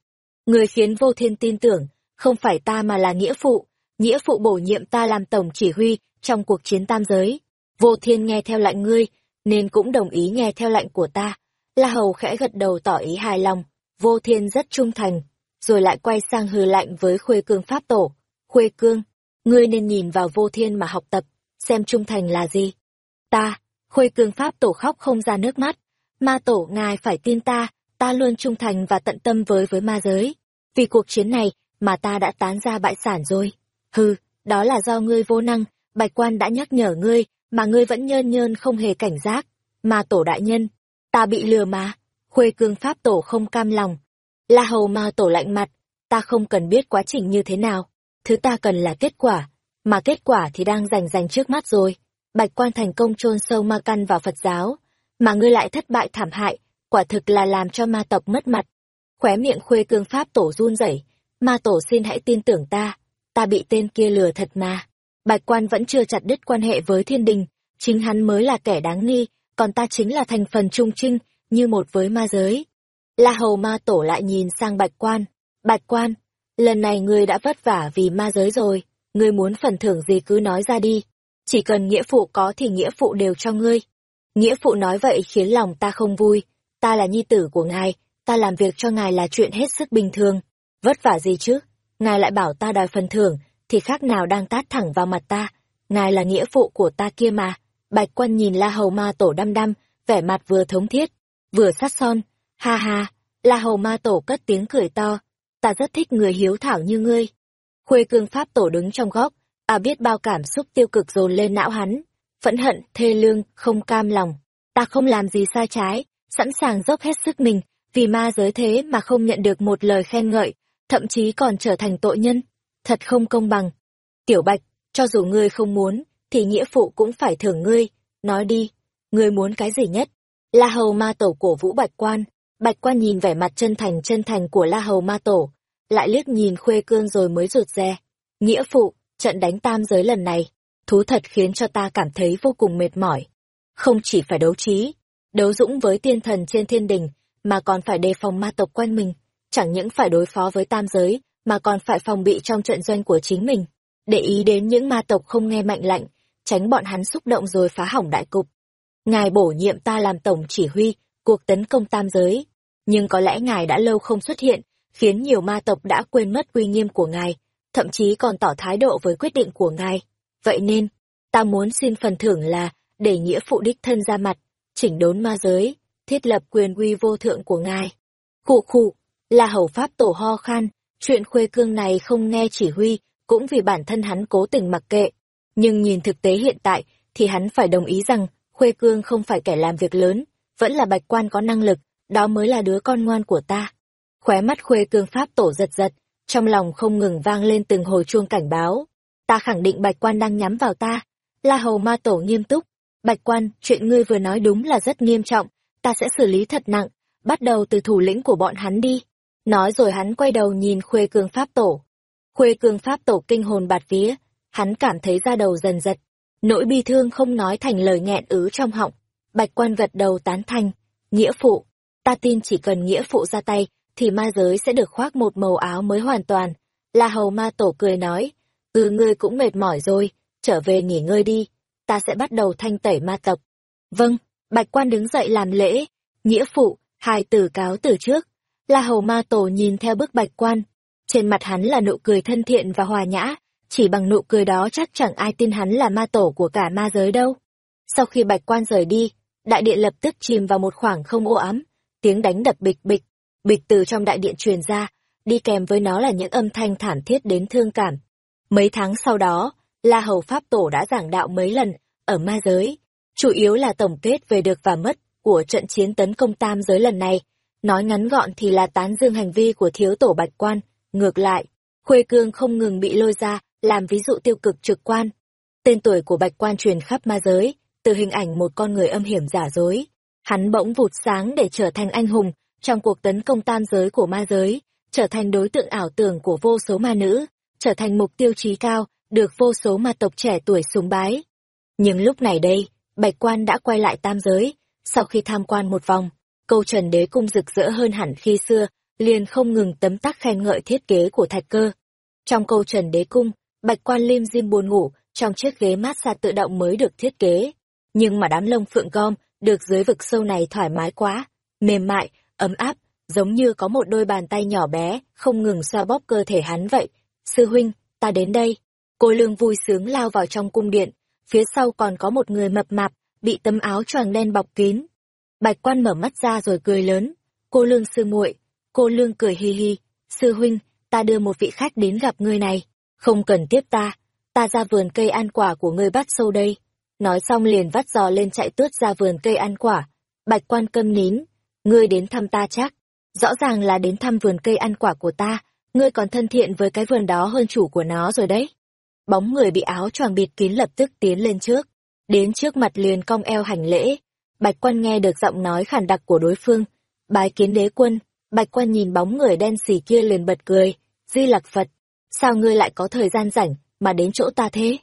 Người khiến vô thiên tin tưởng, không phải ta mà là nghĩa phụ. Nghĩa phụ bổ nhiệm ta làm tổng chỉ huy trong cuộc chiến tam giới. Vô thiên nghe theo lệnh ngươi, nên cũng đồng ý nghe theo lệnh của ta. La Hầu khẽ gật đầu tỏ ý hài lòng, vô thiên rất trung thành, rồi lại quay sang hừ lạnh với Khuê Cương Pháp Tổ. Khuê Cương, ngươi nên nhìn vào vô thiên mà học tập, xem trung thành là gì. Ta, Khuê Cương Pháp Tổ khóc không ra nước mắt, ma tổ ngài phải tin ta, ta luôn trung thành và tận tâm với với ma giới. Vì cuộc chiến này mà ta đã tán ra bại sản rồi. Hừ, đó là do ngươi vô năng, bạch quan đã nhắc nhở ngươi, mà ngươi vẫn nhơn nhơn không hề cảnh giác. mà tổ đại nhân, ta bị lừa mà. Khuê cương pháp tổ không cam lòng. La hầu ma tổ lạnh mặt, ta không cần biết quá trình như thế nào. Thứ ta cần là kết quả, mà kết quả thì đang rành rành trước mắt rồi. Bạch quan thành công chôn sâu ma căn vào Phật giáo, mà ngươi lại thất bại thảm hại, quả thực là làm cho ma tộc mất mặt. Khóe miệng khuê cương pháp tổ run rẩy, ma tổ xin hãy tin tưởng ta, ta bị tên kia lừa thật mà. Bạch quan vẫn chưa chặt đứt quan hệ với thiên đình, chính hắn mới là kẻ đáng nghi, còn ta chính là thành phần trung trinh, như một với ma giới. La hầu ma tổ lại nhìn sang bạch quan. Bạch quan, lần này ngươi đã vất vả vì ma giới rồi, ngươi muốn phần thưởng gì cứ nói ra đi. Chỉ cần nghĩa phụ có thì nghĩa phụ đều cho ngươi. Nghĩa phụ nói vậy khiến lòng ta không vui, ta là nhi tử của ngài, ta làm việc cho ngài là chuyện hết sức bình thường. Vất vả gì chứ? Ngài lại bảo ta đòi phần thưởng, thì khác nào đang tát thẳng vào mặt ta. Ngài là nghĩa phụ của ta kia mà. Bạch quan nhìn La Hầu Ma Tổ đăm đăm, vẻ mặt vừa thống thiết, vừa sát son. Ha ha, La Hầu Ma Tổ cất tiếng cười to. Ta rất thích người hiếu thảo như ngươi. Khuê cương Pháp Tổ đứng trong góc, à biết bao cảm xúc tiêu cực dồn lên não hắn. Phẫn hận, thê lương, không cam lòng. Ta không làm gì sai trái, sẵn sàng dốc hết sức mình, vì ma giới thế mà không nhận được một lời khen ngợi, thậm chí còn trở thành tội nhân. Thật không công bằng. Tiểu Bạch, cho dù ngươi không muốn, thì nghĩa phụ cũng phải thưởng ngươi. Nói đi, ngươi muốn cái gì nhất? La Hầu Ma Tổ cổ vũ Bạch Quan. Bạch Quan nhìn vẻ mặt chân thành chân thành của La Hầu Ma Tổ, lại liếc nhìn Khuê Cương rồi mới rụt rè. Nghĩa phụ, trận đánh tam giới lần này, thú thật khiến cho ta cảm thấy vô cùng mệt mỏi. Không chỉ phải đấu trí, đấu dũng với tiên thần trên thiên đình, mà còn phải đề phòng ma tộc quanh mình, chẳng những phải đối phó với tam giới, mà còn phải phòng bị trong trận doanh của chính mình, để ý đến những ma tộc không nghe mệnh lệnh, tránh bọn hắn xúc động rồi phá hỏng đại cục. Ngài bổ nhiệm ta làm tổng chỉ huy, cuộc tấn công tam giới, nhưng có lẽ ngài đã lâu không xuất hiện, khiến nhiều ma tộc đã quên mất uy nghiêm của ngài, thậm chí còn tỏ thái độ với quyết định của ngài. Vậy nên, ta muốn xin phần thưởng là để nghĩa phụ đích thân ra mặt, chỉnh đốn ma giới, thiết lập quyền uy vô thượng của ngài. Khụ khụ, là hầu pháp tổ ho khan, chuyện khuê cương này không nghe chỉ huy, cũng vì bản thân hắn cố tình mặc kệ. Nhưng nhìn thực tế hiện tại, thì hắn phải đồng ý rằng, khuê cương không phải kẻ làm việc lớn, vẫn là bạch quan có năng lực, đó mới là đứa con ngoan của ta. Khóe mắt khuê cương pháp tổ giật giật, trong lòng không ngừng vang lên từng hồi chuông cảnh báo. Ta khẳng định bạch quan đang nhắm vào ta. La hầu ma tổ nghiêm túc. Bạch quan, chuyện ngươi vừa nói đúng là rất nghiêm trọng, ta sẽ xử lý thật nặng, bắt đầu từ thủ lĩnh của bọn hắn đi. Nói rồi hắn quay đầu nhìn khuê cương pháp tổ. Khuê cương pháp tổ kinh hồn bạt vía, hắn cảm thấy da đầu dần giật. Nỗi bi thương không nói thành lời nghẹn ứ trong họng. Bạch quan gật đầu tán thành. Nghĩa phụ, ta tin chỉ cần nghĩa phụ ra tay, thì ma giới sẽ được khoác một màu áo mới hoàn toàn. La hầu ma tổ cười nói, ừ ngươi cũng mệt mỏi rồi, trở về nghỉ ngơi đi, ta sẽ bắt đầu thanh tẩy ma tộc. Vâng, bạch quan đứng dậy làm lễ, nghĩa phụ, hài tử cáo từ trước. La hầu ma tổ nhìn theo bước bạch quan, trên mặt hắn là nụ cười thân thiện và hòa nhã, chỉ bằng nụ cười đó chắc chẳng ai tin hắn là ma tổ của cả ma giới đâu. Sau khi bạch quan rời đi, đại điện lập tức chìm vào một khoảng không ô ám, tiếng đánh đập bịch bịch, bịch từ trong đại điện truyền ra, đi kèm với nó là những âm thanh thảm thiết đến thương cảm. Mấy tháng sau đó, La Hầu Pháp Tổ đã giảng đạo mấy lần, ở ma giới, chủ yếu là tổng kết về được và mất của trận chiến tấn công tam giới lần này. Nói ngắn gọn thì là tán dương hành vi của thiếu tổ bạch quan, ngược lại, Khuê Cương không ngừng bị lôi ra, làm ví dụ tiêu cực trực quan. Tên tuổi của bạch quan truyền khắp ma giới, từ hình ảnh một con người âm hiểm giả dối. Hắn bỗng vụt sáng để trở thành anh hùng, trong cuộc tấn công tam giới của ma giới, trở thành đối tượng ảo tưởng của vô số ma nữ, trở thành mục tiêu trí cao, được vô số ma tộc trẻ tuổi sùng bái. Nhưng lúc này đây, Bạch Quan đã quay lại tam giới, sau khi tham quan một vòng, câu trần đế cung rực rỡ hơn hẳn khi xưa, liền không ngừng tấm tắc khen ngợi thiết kế của thạch cơ. Trong câu trần đế cung, Bạch Quan lim dim buồn ngủ, trong chiếc ghế mát xa tự động mới được thiết kế. Nhưng mà đám lông phượng gom, được dưới vực sâu này thoải mái quá, mềm mại, ấm áp, giống như có một đôi bàn tay nhỏ bé, không ngừng xoa bóp cơ thể hắn vậy. Sư huynh, ta đến đây. Cô lương vui sướng lao vào trong cung điện, phía sau còn có một người mập mạp, bị tấm áo choàng đen bọc kín. Bạch quan mở mắt ra rồi cười lớn. Cô lương sư muội, cô lương cười hi hi. Sư huynh, ta đưa một vị khách đến gặp ngươi này. Không cần tiếp ta, ta ra vườn cây ăn quả của ngươi bắt sâu đây. Nói xong liền vắt giò lên chạy tướt ra vườn cây ăn quả. Bạch quan câm nín, ngươi đến thăm ta chắc. Rõ ràng là đến thăm vườn cây ăn quả của ta, ngươi còn thân thiện với cái vườn đó hơn chủ của nó rồi đấy. Bóng người bị áo choàng bịt kín lập tức tiến lên trước, đến trước mặt liền cong eo hành lễ. Bạch quan nghe được giọng nói khàn đặc của đối phương, Bái kiến đế quân, bạch quan nhìn bóng người đen xì kia liền bật cười, di lặc Phật, sao ngươi lại có thời gian rảnh mà đến chỗ ta thế?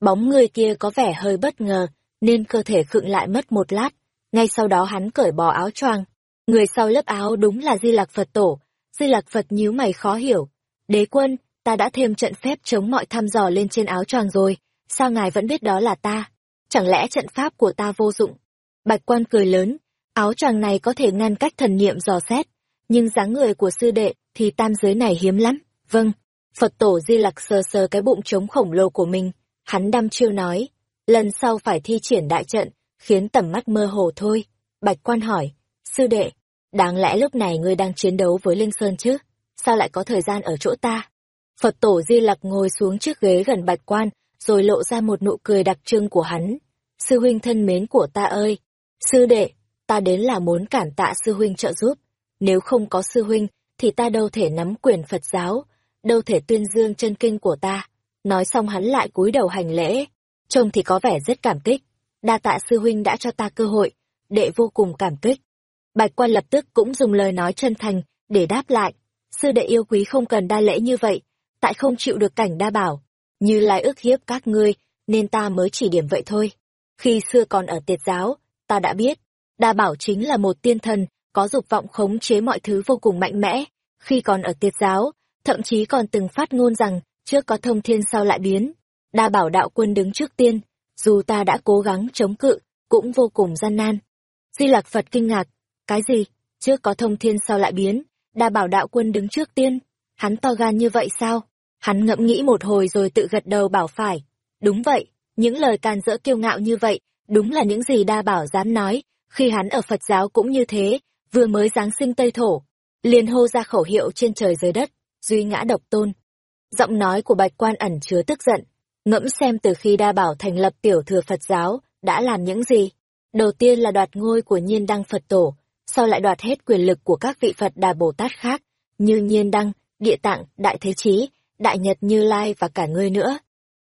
Bóng người kia có vẻ hơi bất ngờ, nên cơ thể khựng lại mất một lát, ngay sau đó hắn cởi bỏ áo choàng. Người sau lớp áo đúng là Di Lạc Phật Tổ, Di Lạc Phật nhíu mày khó hiểu. Đế quân, ta đã thêm trận phép chống mọi thăm dò lên trên áo choàng rồi, sao ngài vẫn biết đó là ta? Chẳng lẽ trận pháp của ta vô dụng? Bạch quan cười lớn, áo choàng này có thể ngăn cách thần niệm dò xét, nhưng dáng người của sư đệ thì tam giới này hiếm lắm. Vâng, Phật tổ Di Lặc sờ sờ cái bụng trống khổng lồ của mình, hắn đăm chiêu nói, lần sau phải thi triển đại trận, khiến tầm mắt mơ hồ thôi. Bạch quan hỏi, sư đệ, đáng lẽ lúc này ngươi đang chiến đấu với Linh Sơn chứ? Sao lại có thời gian ở chỗ ta? Phật tổ Di Lặc ngồi xuống chiếc ghế gần bạch quan, rồi lộ ra một nụ cười đặc trưng của hắn. Sư huynh thân mến của ta ơi! Sư đệ, ta đến là muốn cản tạ sư huynh trợ giúp. Nếu không có sư huynh, thì ta đâu thể nắm quyền Phật giáo, đâu thể tuyên dương chân kinh của ta. Nói xong hắn lại cúi đầu hành lễ, trông thì có vẻ rất cảm kích. Đa tạ sư huynh đã cho ta cơ hội, đệ vô cùng cảm kích. Bạch quan lập tức cũng dùng lời nói chân thành để đáp lại. Sư đệ yêu quý không cần đa lễ như vậy, tại không chịu được cảnh đa bảo. Như lai ước hiếp các ngươi, nên ta mới chỉ điểm vậy thôi. Khi xưa còn ở tiệt giáo, ta đã biết, đa bảo chính là một tiên thần, có dục vọng khống chế mọi thứ vô cùng mạnh mẽ. Khi còn ở tiệt giáo, thậm chí còn từng phát ngôn rằng, trước có thông thiên sau lại biến. Đa bảo đạo quân đứng trước tiên, dù ta đã cố gắng chống cự, cũng vô cùng gian nan. Di Lạc Phật kinh ngạc, cái gì? Trước có thông thiên sau lại biến, đa bảo đạo quân đứng trước tiên. Hắn to gan như vậy sao? Hắn ngẫm nghĩ một hồi rồi tự gật đầu bảo phải. Đúng vậy, những lời can dỡ kiêu ngạo như vậy, đúng là những gì đa bảo dám nói, khi hắn ở Phật giáo cũng như thế, vừa mới giáng sinh Tây Thổ. liền hô ra khẩu hiệu trên trời dưới đất, duy ngã độc tôn. Giọng nói của bạch quan ẩn chứa tức giận, ngẫm xem từ khi đa bảo thành lập tiểu thừa Phật giáo, đã làm những gì. Đầu tiên là đoạt ngôi của nhiên đăng Phật tổ, sau lại đoạt hết quyền lực của các vị Phật Đà Bồ Tát khác, như nhiên đăng, địa tạng, đại thế chí, đại nhật như lai và cả ngươi nữa.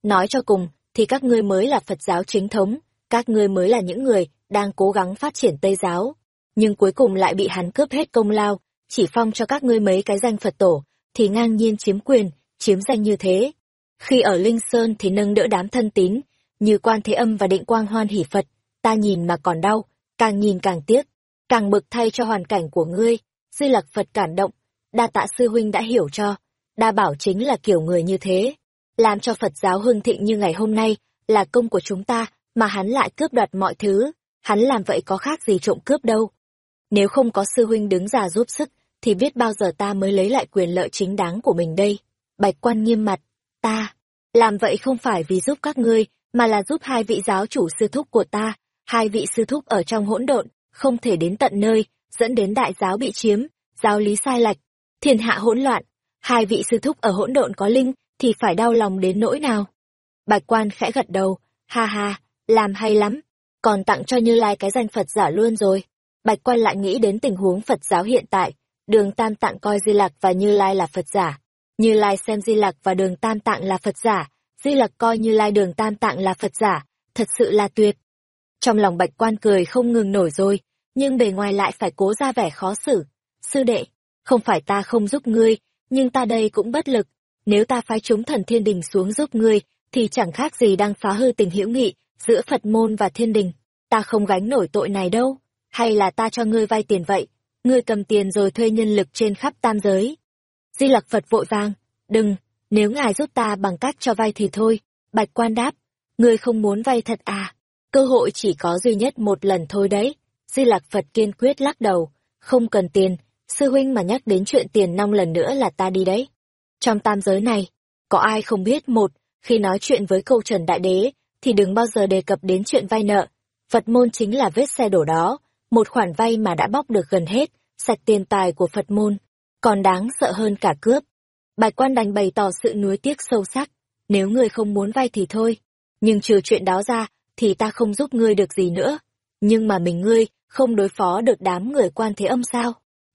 Nói cho cùng, thì các ngươi mới là Phật giáo chính thống, các ngươi mới là những người đang cố gắng phát triển Tây giáo. Nhưng cuối cùng lại bị hắn cướp hết công lao, chỉ phong cho các ngươi mấy cái danh Phật tổ, thì ngang nhiên chiếm quyền, chiếm danh như thế. Khi ở Linh Sơn thì nâng đỡ đám thân tín, như quan thế âm và định quang hoan hỷ Phật, ta nhìn mà còn đau, càng nhìn càng tiếc, càng bực thay cho hoàn cảnh của ngươi, Sư Lạc Phật cảm động, đa tạ sư huynh đã hiểu cho, đa bảo chính là kiểu người như thế, làm cho Phật giáo hưng thịnh như ngày hôm nay, là công của chúng ta, mà hắn lại cướp đoạt mọi thứ, hắn làm vậy có khác gì trộm cướp đâu. Nếu không có sư huynh đứng ra giúp sức, thì biết bao giờ ta mới lấy lại quyền lợi chính đáng của mình đây. Bạch quan nghiêm mặt, ta, làm vậy không phải vì giúp các ngươi, mà là giúp hai vị giáo chủ sư thúc của ta, hai vị sư thúc ở trong hỗn độn, không thể đến tận nơi, dẫn đến đại giáo bị chiếm, giáo lý sai lệch, thiên hạ hỗn loạn, hai vị sư thúc ở hỗn độn có linh, thì phải đau lòng đến nỗi nào. Bạch quan khẽ gật đầu, ha ha, làm hay lắm, còn tặng cho Như Lai cái danh Phật giả luôn rồi. Bạch quan lại nghĩ đến tình huống Phật giáo hiện tại, đường Tam Tạng coi Di Lạc và Như Lai là Phật giả. Như Lai xem Di Lạc và đường Tam Tạng là Phật giả, Di Lạc coi Như Lai đường Tam Tạng là Phật giả, thật sự là tuyệt. Trong lòng bạch quan cười không ngừng nổi rồi, nhưng bề ngoài lại phải cố ra vẻ khó xử. Sư đệ, không phải ta không giúp ngươi, nhưng ta đây cũng bất lực. Nếu ta phái chúng thần thiên đình xuống giúp ngươi, thì chẳng khác gì đang phá hư tình hữu nghị giữa Phật môn và thiên đình. Ta không gánh nổi tội này đâu. Hay là ta cho ngươi vay tiền vậy? Ngươi cầm tiền rồi thuê nhân lực trên khắp tam giới. Di lặc Phật vội vàng. Đừng, nếu ngài giúp ta bằng cách cho vay thì thôi. Bạch quan đáp. Ngươi không muốn vay thật à? Cơ hội chỉ có duy nhất một lần thôi đấy. Di Lạc Phật kiên quyết lắc đầu. Không cần tiền, sư huynh mà nhắc đến chuyện tiền năm lần nữa là ta đi đấy. Trong tam giới này, có ai không biết một, khi nói chuyện với câu trần đại đế, thì đừng bao giờ đề cập đến chuyện vay nợ. Phật môn chính là vết xe đổ đó, một khoản vay mà đã bóc được gần hết, sạch tiền tài của Phật môn, còn đáng sợ hơn cả cướp. Bạch quan đành bày tỏ sự nuối tiếc sâu sắc, nếu người không muốn vay thì thôi, nhưng trừ chuyện đó ra, thì ta không giúp ngươi được gì nữa. Nhưng mà mình ngươi, không đối phó được đám người quan thế âm sao?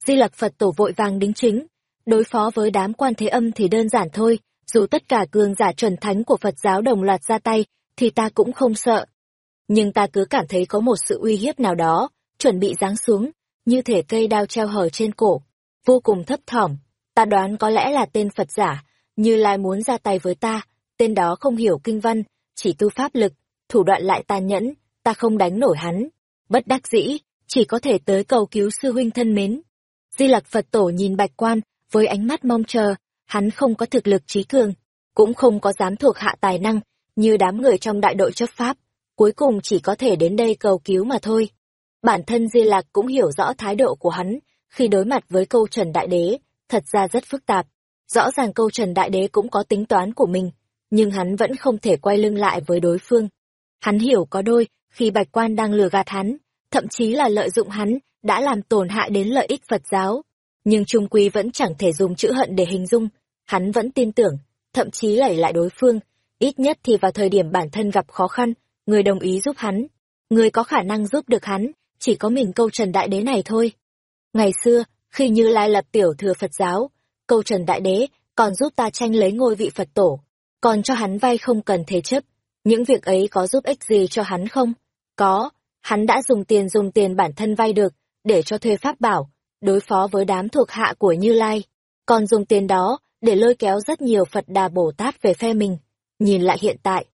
Di lặc Phật tổ vội vàng đính chính. Đối phó với đám quan thế âm thì đơn giản thôi, dù tất cả cường giả chuẩn thánh của Phật giáo đồng loạt ra tay, thì ta cũng không sợ. Nhưng ta cứ cảm thấy có một sự uy hiếp nào đó, chuẩn bị giáng xuống, như thể cây đao treo hở trên cổ, vô cùng thấp thỏm. Ta đoán có lẽ là tên Phật giả, như lai muốn ra tay với ta, tên đó không hiểu kinh văn, chỉ tu pháp lực, thủ đoạn lại tàn nhẫn, ta không đánh nổi hắn. Bất đắc dĩ, chỉ có thể tới cầu cứu sư huynh thân mến. Di Lặc Phật Tổ nhìn Bạch Quan, với ánh mắt mong chờ, hắn không có thực lực trí cường, cũng không có dám thuộc hạ tài năng, như đám người trong đại đội chấp pháp, cuối cùng chỉ có thể đến đây cầu cứu mà thôi. Bản thân Di Lặc cũng hiểu rõ thái độ của hắn, khi đối mặt với câu Trần Đại Đế, thật ra rất phức tạp. Rõ ràng câu Trần Đại Đế cũng có tính toán của mình, nhưng hắn vẫn không thể quay lưng lại với đối phương. Hắn hiểu có đôi, khi Bạch Quan đang lừa gạt hắn, thậm chí là lợi dụng hắn, đã làm tổn hại đến lợi ích Phật giáo. Nhưng Trung Quy vẫn chẳng thể dùng chữ hận để hình dung, hắn vẫn tin tưởng, thậm chí lẩy lại đối phương, ít nhất thì vào thời điểm bản thân gặp khó khăn, người đồng ý giúp hắn. Người có khả năng giúp được hắn, chỉ có mình câu Trần Đại Đế này thôi. Ngày xưa, khi Như Lai lập tiểu thừa Phật giáo, câu Trần Đại Đế còn giúp ta tranh lấy ngôi vị Phật tổ, còn cho hắn vay không cần thế chấp. Những việc ấy có giúp ích gì cho hắn không? Có, hắn đã dùng tiền dùng tiền bản thân vay được, để cho thuê pháp bảo, đối phó với đám thuộc hạ của Như Lai. Còn dùng tiền đó, để lôi kéo rất nhiều Phật Đà Bồ Tát về phe mình. Nhìn lại hiện tại,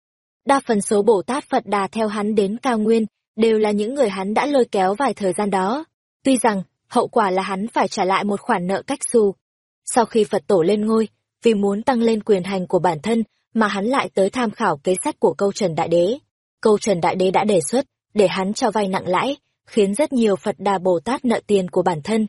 đa phần số Bồ Tát Phật Đà theo hắn đến cao nguyên, đều là những người hắn đã lôi kéo vài thời gian đó. Tuy rằng, hậu quả là hắn phải trả lại một khoản nợ cách xù. Sau khi Phật tổ lên ngôi, vì muốn tăng lên quyền hành của bản thân, mà hắn lại tới tham khảo kế sách của câu Trần Đại Đế. Câu Trần Đại Đế đã đề xuất, để hắn cho vay nặng lãi, khiến rất nhiều Phật Đà Bồ Tát nợ tiền của bản thân.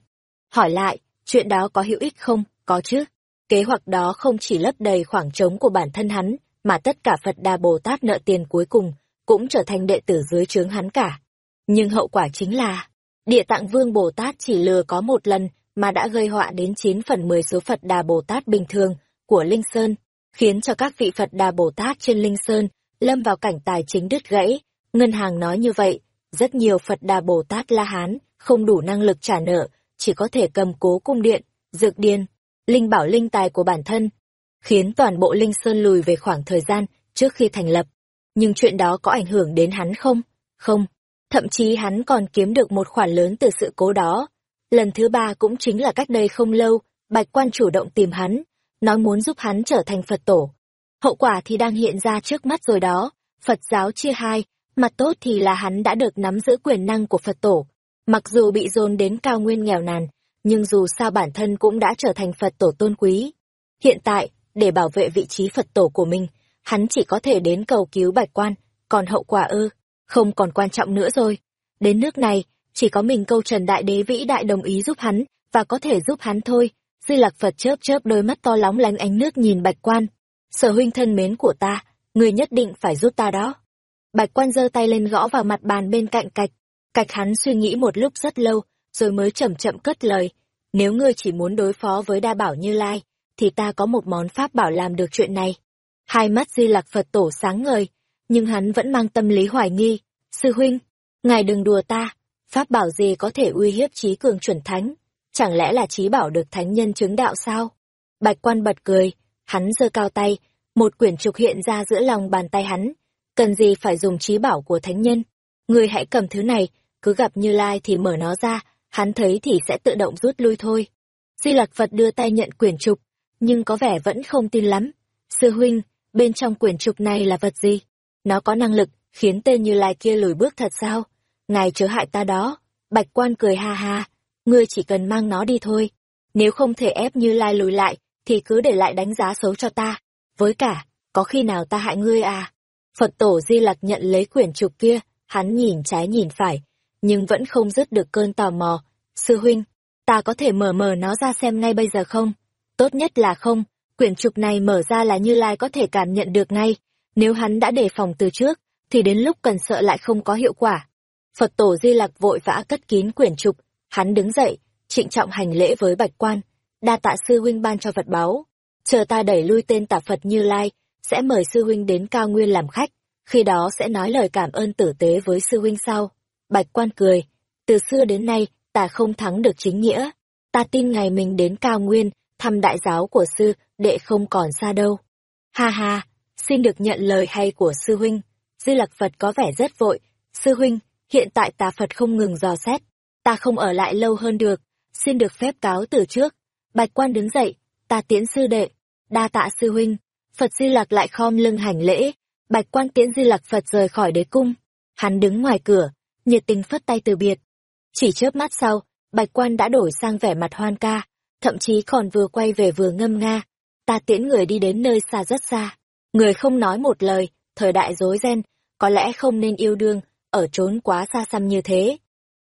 Hỏi lại, chuyện đó có hữu ích không? Có chứ. Kế hoạch đó không chỉ lấp đầy khoảng trống của bản thân hắn, mà tất cả Phật Đà Bồ Tát nợ tiền cuối cùng, cũng trở thành đệ tử dưới trướng hắn cả. Nhưng hậu quả chính là, Địa Tạng Vương Bồ Tát chỉ lừa có một lần mà đã gây họa đến 9 phần 10 số Phật Đà Bồ Tát bình thường của Linh Sơn, khiến cho các vị Phật Đà Bồ Tát trên Linh Sơn lâm vào cảnh tài chính đứt gãy. Ngân hàng nói như vậy, rất nhiều Phật Đà Bồ Tát La Hán không đủ năng lực trả nợ, chỉ có thể cầm cố cung điện, dược điên, linh bảo linh tài của bản thân, khiến toàn bộ Linh Sơn lùi về khoảng thời gian trước khi thành lập. Nhưng chuyện đó có ảnh hưởng đến hắn không? Không. Thậm chí hắn còn kiếm được một khoản lớn từ sự cố đó. Lần thứ ba cũng chính là cách đây không lâu, Bạch Quan chủ động tìm hắn, nói muốn giúp hắn trở thành Phật tổ. Hậu quả thì đang hiện ra trước mắt rồi đó, Phật giáo chia hai, mặt tốt thì là hắn đã được nắm giữ quyền năng của Phật tổ. Mặc dù bị dồn đến cao nguyên nghèo nàn, nhưng dù sao bản thân cũng đã trở thành Phật tổ tôn quý. Hiện tại, để bảo vệ vị trí Phật tổ của mình, hắn chỉ có thể đến cầu cứu bạch quan, còn hậu quả ư, không còn quan trọng nữa rồi. Đến nước này, chỉ có mình câu Trần Đại Đế vĩ đại đồng ý giúp hắn, và có thể giúp hắn thôi. Di Lạc Phật chớp chớp đôi mắt to lóng lánh ánh nước nhìn bạch quan. Sở huynh thân mến của ta, người nhất định phải giúp ta đó. Bạch quan giơ tay lên gõ vào mặt bàn bên cạnh cạch. Cạch hắn suy nghĩ một lúc rất lâu, rồi mới chậm chậm cất lời. Nếu ngươi chỉ muốn đối phó với đa bảo như lai, thì ta có một món pháp bảo làm được chuyện này. Hai mắt di lạc Phật tổ sáng ngời, nhưng hắn vẫn mang tâm lý hoài nghi. Sư huynh, ngài đừng đùa ta, pháp bảo gì có thể uy hiếp trí cường chuẩn thánh? Chẳng lẽ là trí bảo được thánh nhân chứng đạo sao? Bạch quan bật cười, hắn giơ cao tay, một quyển trục hiện ra giữa lòng bàn tay hắn. Cần gì phải dùng trí bảo của thánh nhân? Người hãy cầm thứ này, cứ gặp Như Lai thì mở nó ra, hắn thấy thì sẽ tự động rút lui thôi. Di Lạc Phật đưa tay nhận quyển trục, nhưng có vẻ vẫn không tin lắm. Sư huynh, bên trong quyển trục này là vật gì? Nó có năng lực, khiến tên Như Lai kia lùi bước thật sao? Ngài chớ hại ta đó. Bạch quan cười ha ha, ngươi chỉ cần mang nó đi thôi. Nếu không thể ép Như Lai lùi lại, thì cứ để lại đánh giá xấu cho ta. Với cả, có khi nào ta hại ngươi à? Phật tổ Di Lặc nhận lấy quyển trục kia, hắn nhìn trái nhìn phải, nhưng vẫn không dứt được cơn tò mò. Sư huynh, ta có thể mở mở nó ra xem ngay bây giờ không? Tốt nhất là không, quyển trục này mở ra là Như Lai có thể cảm nhận được ngay. Nếu hắn đã đề phòng từ trước, thì đến lúc cần sợ lại không có hiệu quả. Phật tổ Di Lặc vội vã cất kín quyển trục, hắn đứng dậy, trịnh trọng hành lễ với bạch quan. Đa tạ sư huynh ban cho vật báu. Chờ ta đẩy lui tên tà Phật Như Lai, sẽ mời sư huynh đến cao nguyên làm khách, khi đó sẽ nói lời cảm ơn tử tế với sư huynh sau. Bạch quan cười, từ xưa đến nay, ta không thắng được chính nghĩa. Ta tin ngày mình đến cao nguyên, thăm đại giáo của sư, đệ không còn xa đâu. Ha ha, xin được nhận lời hay của sư huynh. Di Lặc Phật có vẻ rất vội. Sư huynh, hiện tại tà Phật không ngừng dò xét. ta không ở lại lâu hơn được, xin được phép cáo từ trước. Bạch quan đứng dậy, ta tiễn sư đệ, đa tạ sư huynh. Phật Di Lặc lại khom lưng hành lễ, bạch quan tiễn Di Lặc Phật rời khỏi đế cung. Hắn đứng ngoài cửa, nhiệt tình phất tay từ biệt. Chỉ chớp mắt sau, bạch quan đã đổi sang vẻ mặt hoan ca, thậm chí còn vừa quay về vừa ngâm nga. Ta tiễn người đi đến nơi xa rất xa. Người không nói một lời, thời đại rối ren, có lẽ không nên yêu đương, ở trốn quá xa xăm như thế.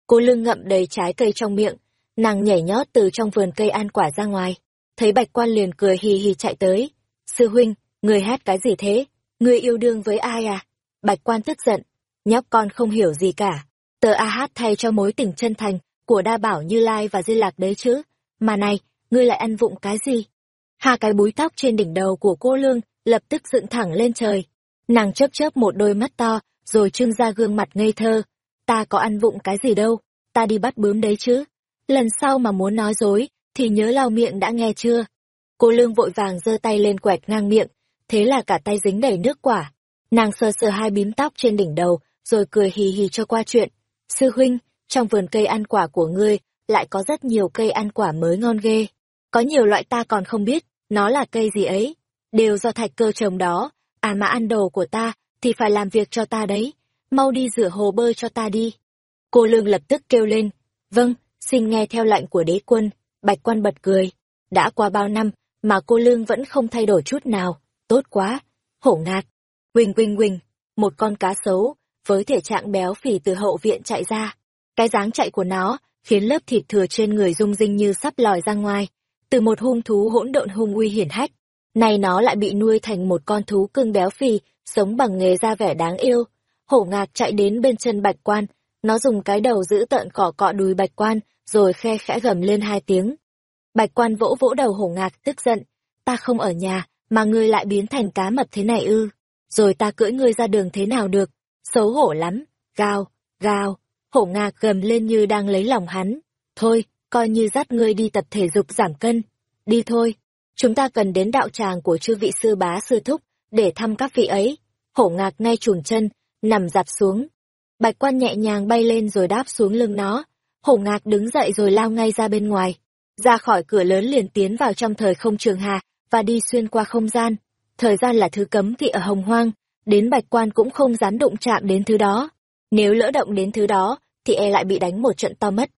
Cô lưng ngậm đầy trái cây trong miệng, nàng nhảy nhót từ trong vườn cây ăn quả ra ngoài. Thấy bạch quan liền cười hì hì chạy tới. Sư huynh, người hát cái gì thế? Người yêu đương với ai à? Bạch quan tức giận. Nhóc con không hiểu gì cả. Tờ A hát thay cho mối tình chân thành của đa bảo như lai và di lạc đấy chứ. Mà này, ngươi lại ăn vụng cái gì? Hai cái búi tóc trên đỉnh đầu của cô lương lập tức dựng thẳng lên trời. Nàng chớp chớp một đôi mắt to, rồi trưng ra gương mặt ngây thơ. Ta có ăn vụng cái gì đâu, ta đi bắt bướm đấy chứ. Lần sau mà muốn nói dối, thì nhớ lau miệng đã nghe chưa? Cô lương vội vàng giơ tay lên quẹt ngang miệng, thế là cả tay dính đầy nước quả. Nàng sờ sờ hai bím tóc trên đỉnh đầu, rồi cười hì hì cho qua chuyện. Sư huynh, trong vườn cây ăn quả của ngươi, lại có rất nhiều cây ăn quả mới ngon ghê. Có nhiều loại ta còn không biết, nó là cây gì ấy. Đều do thạch cơ trồng đó, à mà ăn đồ của ta, thì phải làm việc cho ta đấy. Mau đi rửa hồ bơi cho ta đi. Cô lương lập tức kêu lên. Vâng, xin nghe theo lệnh của đế quân. Bạch quan bật cười. Đã qua bao năm, mà cô lương vẫn không thay đổi chút nào. Tốt quá. Hổ ngạc. Quỳnh quỳnh quỳnh. Một con cá sấu, với thể trạng béo phì từ hậu viện chạy ra. Cái dáng chạy của nó, khiến lớp thịt thừa trên người rung rinh như sắp lòi ra ngoài. Từ một hung thú hỗn độn hung uy hiển hách, nay nó lại bị nuôi thành một con thú cưng béo phì, sống bằng nghề ra vẻ đáng yêu. Hổ ngạc chạy đến bên chân bạch quan, nó dùng cái đầu giữ tợn cỏ cọ đùi bạch quan, rồi khe khẽ gầm lên hai tiếng. Bạch quan vỗ vỗ đầu hổ ngạc tức giận, ta không ở nhà, mà ngươi lại biến thành cá mập thế này ư, rồi ta cưỡi ngươi ra đường thế nào được, xấu hổ lắm, gào, gào, hổ ngạc gầm lên như đang lấy lòng hắn, thôi, coi như dắt ngươi đi tập thể dục giảm cân, đi thôi, chúng ta cần đến đạo tràng của chư vị sư bá sư thúc, để thăm các vị ấy, hổ ngạc ngay chuồn chân, nằm dạp xuống. Bạch quan nhẹ nhàng bay lên rồi đáp xuống lưng nó, hổ ngạc đứng dậy rồi lao ngay ra bên ngoài, ra khỏi cửa lớn liền tiến vào trong thời không trường hà, và đi xuyên qua không gian. Thời gian là thứ cấm kỵ ở hồng hoang, đến bạch quan cũng không dám đụng chạm đến thứ đó. Nếu lỡ động đến thứ đó, thì e lại bị đánh một trận to mất.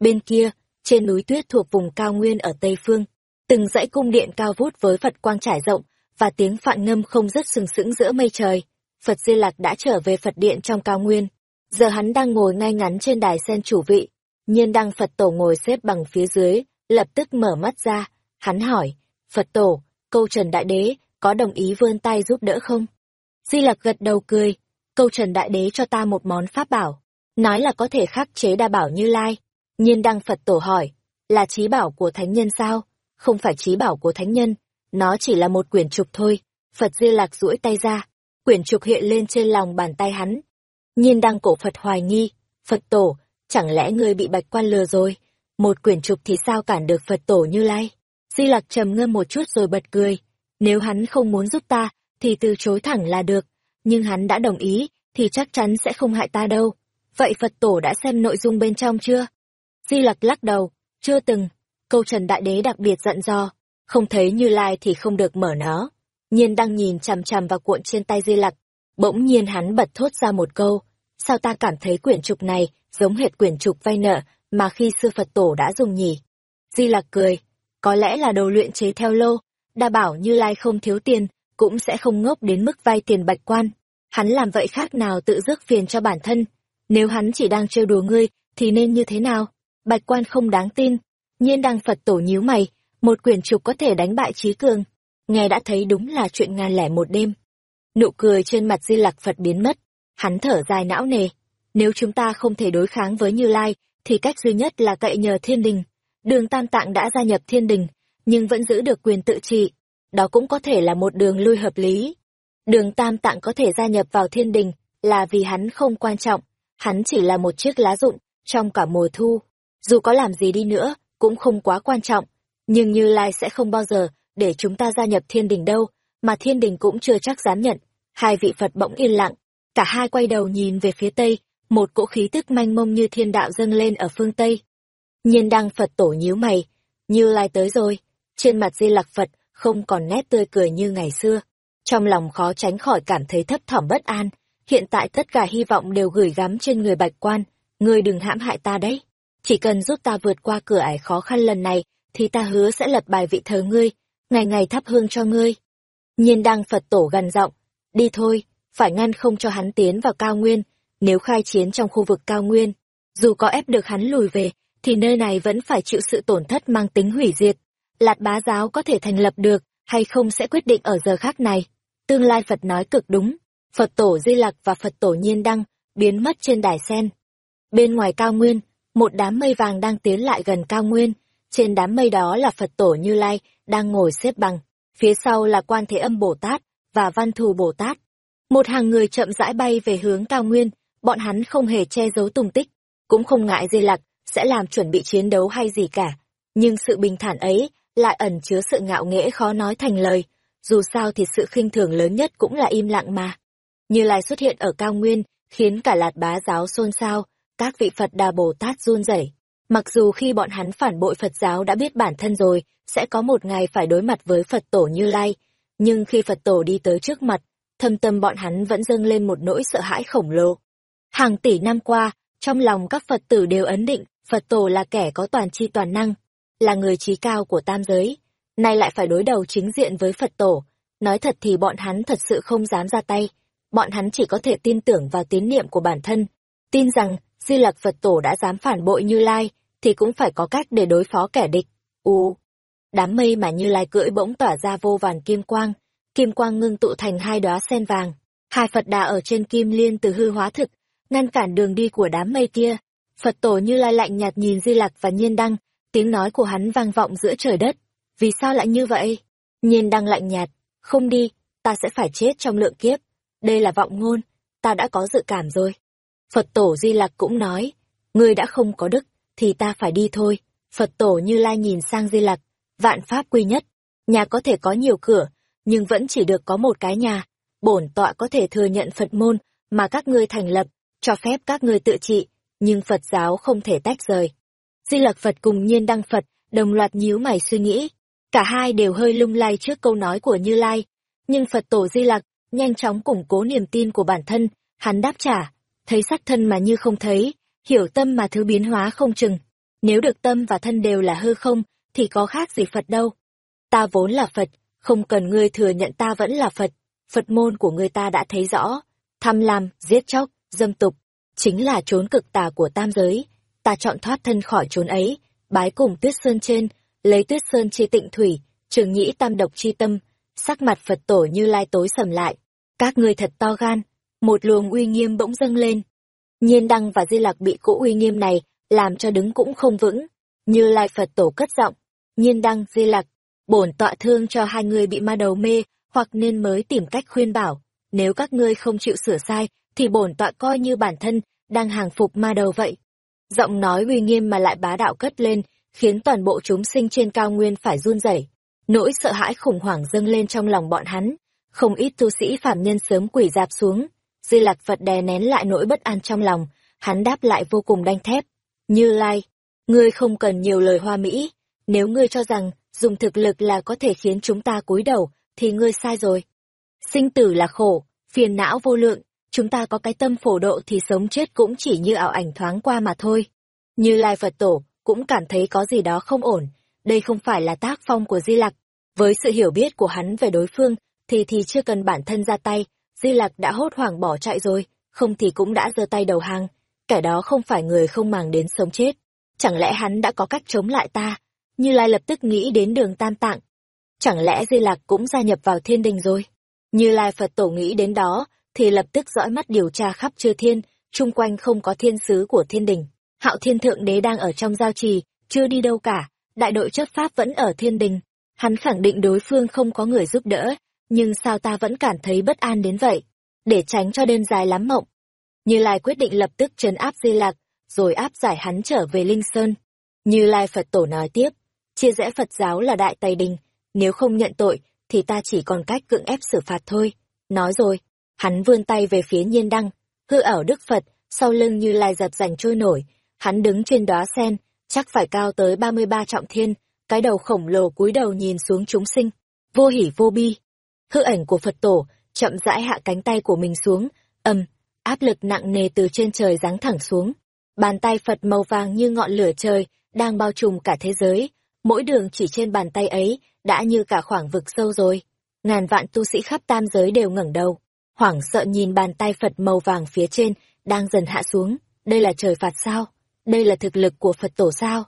Bên kia, trên núi tuyết thuộc vùng cao nguyên ở Tây Phương, từng dãy cung điện cao vút với Phật quang trải rộng, và tiếng phạn ngâm không dứt sừng sững giữa mây trời. Phật Di Lặc đã trở về Phật điện trong cao nguyên. Giờ hắn đang ngồi ngay ngắn trên đài sen chủ vị. Nhiên đăng Phật tổ ngồi xếp bằng phía dưới, lập tức mở mắt ra. Hắn hỏi, Phật tổ, câu Trần Đại Đế, có đồng ý vươn tay giúp đỡ không? Di Lặc gật đầu cười, câu Trần Đại Đế cho ta một món pháp bảo. Nói là có thể khắc chế đa bảo như lai. Nhiên đăng Phật tổ hỏi, là trí bảo của thánh nhân sao? Không phải trí bảo của thánh nhân, nó chỉ là một quyển trục thôi. Phật Di Lặc duỗi tay ra, quyển trục hiện lên trên lòng bàn tay hắn. Nhiên đăng cổ Phật hoài nghi, Phật tổ, chẳng lẽ ngươi bị bạch quan lừa rồi? Một quyển trục thì sao cản được Phật tổ như lai? Di Lặc trầm ngâm một chút rồi bật cười. Nếu hắn không muốn giúp ta, thì từ chối thẳng là được. Nhưng hắn đã đồng ý, thì chắc chắn sẽ không hại ta đâu. Vậy Phật tổ đã xem nội dung bên trong chưa? Di Lặc lắc đầu, chưa từng. Câu Trần Đại Đế đặc biệt giận do, không thấy Như Lai thì không được mở nó. Nhiên đang nhìn chằm chằm vào cuộn trên tay Di Lặc, bỗng nhiên hắn bật thốt ra một câu, sao ta cảm thấy quyển trục này giống hệt quyển trục vay nợ mà khi sư Phật tổ đã dùng nhỉ? Di Lặc cười, có lẽ là đồ luyện chế theo lô, đa bảo Như Lai không thiếu tiền, cũng sẽ không ngốc đến mức vay tiền bạch quan. Hắn làm vậy khác nào tự rước phiền cho bản thân. Nếu hắn chỉ đang trêu đùa ngươi, thì nên như thế nào? Bạch quan không đáng tin. Nhiên đăng Phật tổ nhíu mày, một quyển trục có thể đánh bại trí cường. Nghe đã thấy đúng là chuyện ngàn lẻ một đêm. Nụ cười trên mặt di lặc Phật biến mất. Hắn thở dài não nề. Nếu chúng ta không thể đối kháng với Như Lai, thì cách duy nhất là cậy nhờ thiên đình. Đường Tam Tạng đã gia nhập thiên đình, nhưng vẫn giữ được quyền tự trị. Đó cũng có thể là một đường lui hợp lý. Đường Tam Tạng có thể gia nhập vào thiên đình là vì hắn không quan trọng, hắn chỉ là một chiếc lá rụng trong cả mùa thu. Dù có làm gì đi nữa, cũng không quá quan trọng, nhưng Như Lai sẽ không bao giờ để chúng ta gia nhập thiên đình đâu, mà thiên đình cũng chưa chắc dám nhận. Hai vị Phật bỗng yên lặng, cả hai quay đầu nhìn về phía tây, một cỗ khí tức manh mông như thiên đạo dâng lên ở phương Tây. Nhiên đăng Phật tổ nhíu mày, như lai tới rồi, trên mặt di lặc Phật không còn nét tươi cười như ngày xưa. Trong lòng khó tránh khỏi cảm thấy thấp thỏm bất an, hiện tại tất cả hy vọng đều gửi gắm trên người bạch quan, ngươi đừng hãm hại ta đấy. Chỉ cần giúp ta vượt qua cửa ải khó khăn lần này, thì ta hứa sẽ lập bài vị thờ ngươi, ngày ngày thắp hương cho ngươi. Nhiên đăng Phật tổ gần giọng, đi thôi, phải ngăn không cho hắn tiến vào cao nguyên, nếu khai chiến trong khu vực cao nguyên, dù có ép được hắn lùi về, thì nơi này vẫn phải chịu sự tổn thất mang tính hủy diệt. Lạt bá giáo có thể thành lập được, hay không sẽ quyết định ở giờ khác này. Tương lai Phật nói cực đúng, Phật tổ Di Lặc và Phật tổ Nhiên Đăng biến mất trên đài sen. Bên ngoài cao nguyên, một đám mây vàng đang tiến lại gần cao nguyên, trên đám mây đó là Phật tổ Như Lai đang ngồi xếp bằng, phía sau là Quan Thế Âm Bồ Tát và Văn Thù Bồ Tát. Một hàng người chậm rãi bay về hướng cao nguyên, bọn hắn không hề che giấu tung tích, cũng không ngại dây Lặc sẽ làm chuẩn bị chiến đấu hay gì cả. Nhưng sự bình thản ấy lại ẩn chứa sự ngạo nghễ khó nói thành lời, dù sao thì sự khinh thường lớn nhất cũng là im lặng mà. Như Lai xuất hiện ở cao nguyên, khiến cả lạt bá giáo xôn xao, các vị Phật Đà Bồ Tát run rẩy. Mặc dù khi bọn hắn phản bội Phật giáo đã biết bản thân rồi, sẽ có một ngày phải đối mặt với Phật tổ Như Lai, nhưng khi Phật tổ đi tới trước mặt, thâm tâm bọn hắn vẫn dâng lên một nỗi sợ hãi khổng lồ. Hàng tỷ năm qua, trong lòng các Phật tử đều ấn định, Phật tổ là kẻ có toàn chi toàn năng, là người trí cao của tam giới, nay lại phải đối đầu chính diện với Phật tổ. Nói thật thì bọn hắn thật sự không dám ra tay, bọn hắn chỉ có thể tin tưởng vào tín niệm của bản thân, tin rằng Di Lặc Phật tổ đã dám phản bội Như Lai, thì cũng phải có cách để đối phó kẻ địch. U, đám mây mà Như Lai cưỡi bỗng tỏa ra vô vàn kim quang, kim quang ngưng tụ thành hai đóa sen vàng, hai Phật đà ở trên kim liên từ hư hóa thực, ngăn cản đường đi của đám mây kia. Phật tổ Như Lai lạnh nhạt nhìn Di Lặc và Nhiên Đăng, tiếng nói của hắn vang vọng giữa trời đất. Vì sao lại như vậy? Nhiên Đăng lạnh nhạt, không đi, ta sẽ phải chết trong lượng kiếp. Đây là vọng ngôn, ta đã có dự cảm rồi. Phật tổ Di Lặc cũng nói, ngươi đã không có đức, thì ta phải đi thôi. Phật tổ Như Lai nhìn sang Di Lặc, vạn pháp quy nhất, nhà có thể có nhiều cửa, nhưng vẫn chỉ được có một cái nhà. Bổn tọa có thể thừa nhận Phật môn mà các ngươi thành lập, cho phép các ngươi tự trị, nhưng Phật giáo không thể tách rời. Di Lặc Phật cùng Nhiên Đăng Phật đồng loạt nhíu mày suy nghĩ, cả hai đều hơi lung lay trước câu nói của Như Lai, nhưng Phật tổ Di Lặc nhanh chóng củng cố niềm tin của bản thân, hắn đáp trả, thấy sắc thân mà như không thấy, hiểu tâm mà thứ biến hóa không chừng. Nếu được tâm và thân đều là hư không, thì có khác gì Phật đâu. Ta vốn là Phật, không cần ngươi thừa nhận ta vẫn là Phật. Phật môn của người ta đã thấy rõ, tham lam, giết chóc, dâm tục, chính là trốn cực tà của tam giới. Ta chọn thoát thân khỏi trốn ấy, bái cùng tuyết sơn trên, lấy tuyết sơn chi tịnh thủy, trường nhĩ tam độc chi tâm, sắc mặt Phật tổ như lai tối sầm lại. Các ngươi thật to gan, một luồng uy nghiêm bỗng dâng lên. Nhiên đăng và di lạc bị cỗ uy nghiêm này, làm cho đứng cũng không vững. Như lai Phật tổ cất giọng, nhiên đăng, di lạc bổn tọa thương cho hai người bị ma đầu mê, hoặc nên mới tìm cách khuyên bảo. Nếu các ngươi không chịu sửa sai, thì bổn tọa coi như bản thân, đang hàng phục ma đầu vậy. Giọng nói uy nghiêm mà lại bá đạo cất lên, khiến toàn bộ chúng sinh trên cao nguyên phải run rẩy. Nỗi sợ hãi khủng hoảng dâng lên trong lòng bọn hắn, không ít tu sĩ phạm nhân sớm quỷ dạp xuống. Di Lạc Phật đè nén lại nỗi bất an trong lòng, hắn đáp lại vô cùng đanh thép. Như Lai, ngươi không cần nhiều lời hoa mỹ, nếu ngươi cho rằng dùng thực lực là có thể khiến chúng ta cúi đầu, thì ngươi sai rồi. Sinh tử là khổ, phiền não vô lượng, chúng ta có cái tâm phổ độ thì sống chết cũng chỉ như ảo ảnh thoáng qua mà thôi. Như Lai Phật Tổ cũng cảm thấy có gì đó không ổn, đây không phải là tác phong của Di Lặc. Với sự hiểu biết của hắn về đối phương, thì thì chưa cần bản thân ra tay, Di Lặc đã hốt hoảng bỏ chạy rồi, không thì cũng đã giơ tay đầu hàng. Kẻ đó không phải người không màng đến sống chết. Chẳng lẽ hắn đã có cách chống lại ta? Như Lai lập tức nghĩ đến đường tam tạng. Chẳng lẽ Di Lặc cũng gia nhập vào thiên đình rồi? Như Lai Phật Tổ nghĩ đến đó, thì lập tức dõi mắt điều tra khắp chư thiên, chung quanh không có thiên sứ của thiên đình. Hạo Thiên Thượng Đế đang ở trong giao trì, chưa đi đâu cả, đại đội chấp pháp vẫn ở thiên đình. Hắn khẳng định đối phương không có người giúp đỡ, nhưng sao ta vẫn cảm thấy bất an đến vậy? Để tránh cho đêm dài lắm mộng. Như Lai quyết định lập tức trấn áp Di Lạc, rồi áp giải hắn trở về Linh Sơn. Như Lai Phật Tổ nói tiếp, chia rẽ Phật giáo là đại tây đình, nếu không nhận tội, thì ta chỉ còn cách cưỡng ép xử phạt thôi. Nói rồi, hắn vươn tay về phía nhiên đăng, hư ảo Đức Phật, sau lưng như lai dập dành trôi nổi, hắn đứng trên đóa sen, chắc phải cao tới 33 trọng thiên, cái đầu khổng lồ cúi đầu nhìn xuống chúng sinh, vô hỉ vô bi. Hư ảnh của Phật tổ, chậm rãi hạ cánh tay của mình xuống, ầm, áp lực nặng nề từ trên trời giáng thẳng xuống. Bàn tay Phật màu vàng như ngọn lửa trời, đang bao trùm cả thế giới, mỗi đường chỉ trên bàn tay ấy, đã như cả khoảng vực sâu rồi. Ngàn vạn tu sĩ khắp tam giới đều ngẩng đầu, hoảng sợ nhìn bàn tay Phật màu vàng phía trên, đang dần hạ xuống. Đây là trời phạt sao? Đây là thực lực của Phật tổ sao?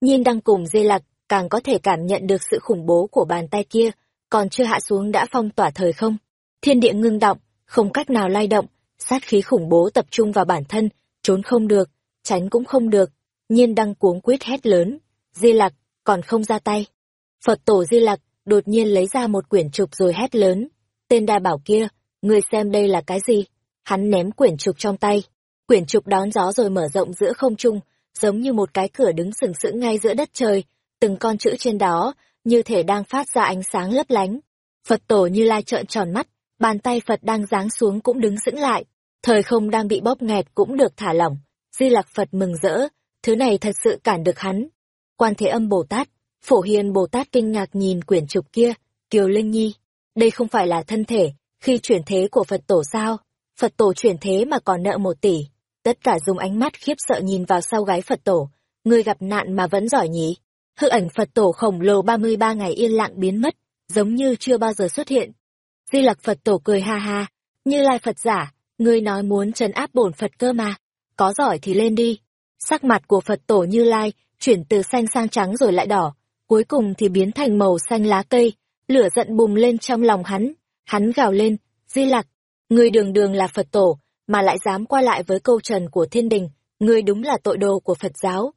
Nhiên đang cùng dê lạc, càng có thể cảm nhận được sự khủng bố của bàn tay kia, còn chưa hạ xuống đã phong tỏa thời không. Thiên địa ngưng động, không cách nào lay động, sát khí khủng bố tập trung vào bản thân, trốn không được, tránh cũng không được. Nhiên đăng cuống quyết hét lớn, Di Lặc, còn không ra tay. Phật tổ Di Lặc đột nhiên lấy ra một quyển trục rồi hét lớn, tên đa bảo kia, ngươi xem đây là cái gì? Hắn ném quyển trục trong tay, quyển trục đón gió rồi mở rộng giữa không trung, giống như một cái cửa đứng sừng sững ngay giữa đất trời, từng con chữ trên đó, như thể đang phát ra ánh sáng lấp lánh. Phật tổ như lai trợn tròn mắt, bàn tay Phật đang giáng xuống cũng đứng sững lại, thời không đang bị bóp nghẹt cũng được thả lỏng. Di Lặc Phật mừng rỡ, thứ này thật sự cản được hắn. Quan Thế Âm Bồ Tát, Phổ Hiền Bồ Tát kinh ngạc nhìn quyển trục kia, Kiều Linh Nhi, đây không phải là thân thể, khi chuyển thế của Phật tổ sao? Phật tổ chuyển thế mà còn nợ một tỷ. Tất cả dùng ánh mắt khiếp sợ nhìn vào sau gái Phật tổ, người gặp nạn mà vẫn giỏi nhỉ? Hư ảnh Phật tổ khổng lồ 33 ngày yên lặng biến mất, giống như chưa bao giờ xuất hiện. Di Lặc Phật tổ cười ha ha, như lai Phật giả, ngươi nói muốn trấn áp bổn Phật cơ mà, có giỏi thì lên đi. Sắc mặt của Phật tổ như lai, chuyển từ xanh sang trắng rồi lại đỏ, cuối cùng thì biến thành màu xanh lá cây, lửa giận bùng lên trong lòng hắn, hắn gào lên, Di Lặc, ngươi đường đường là Phật tổ, mà lại dám qua lại với câu trần của thiên đình, ngươi đúng là tội đồ của Phật giáo.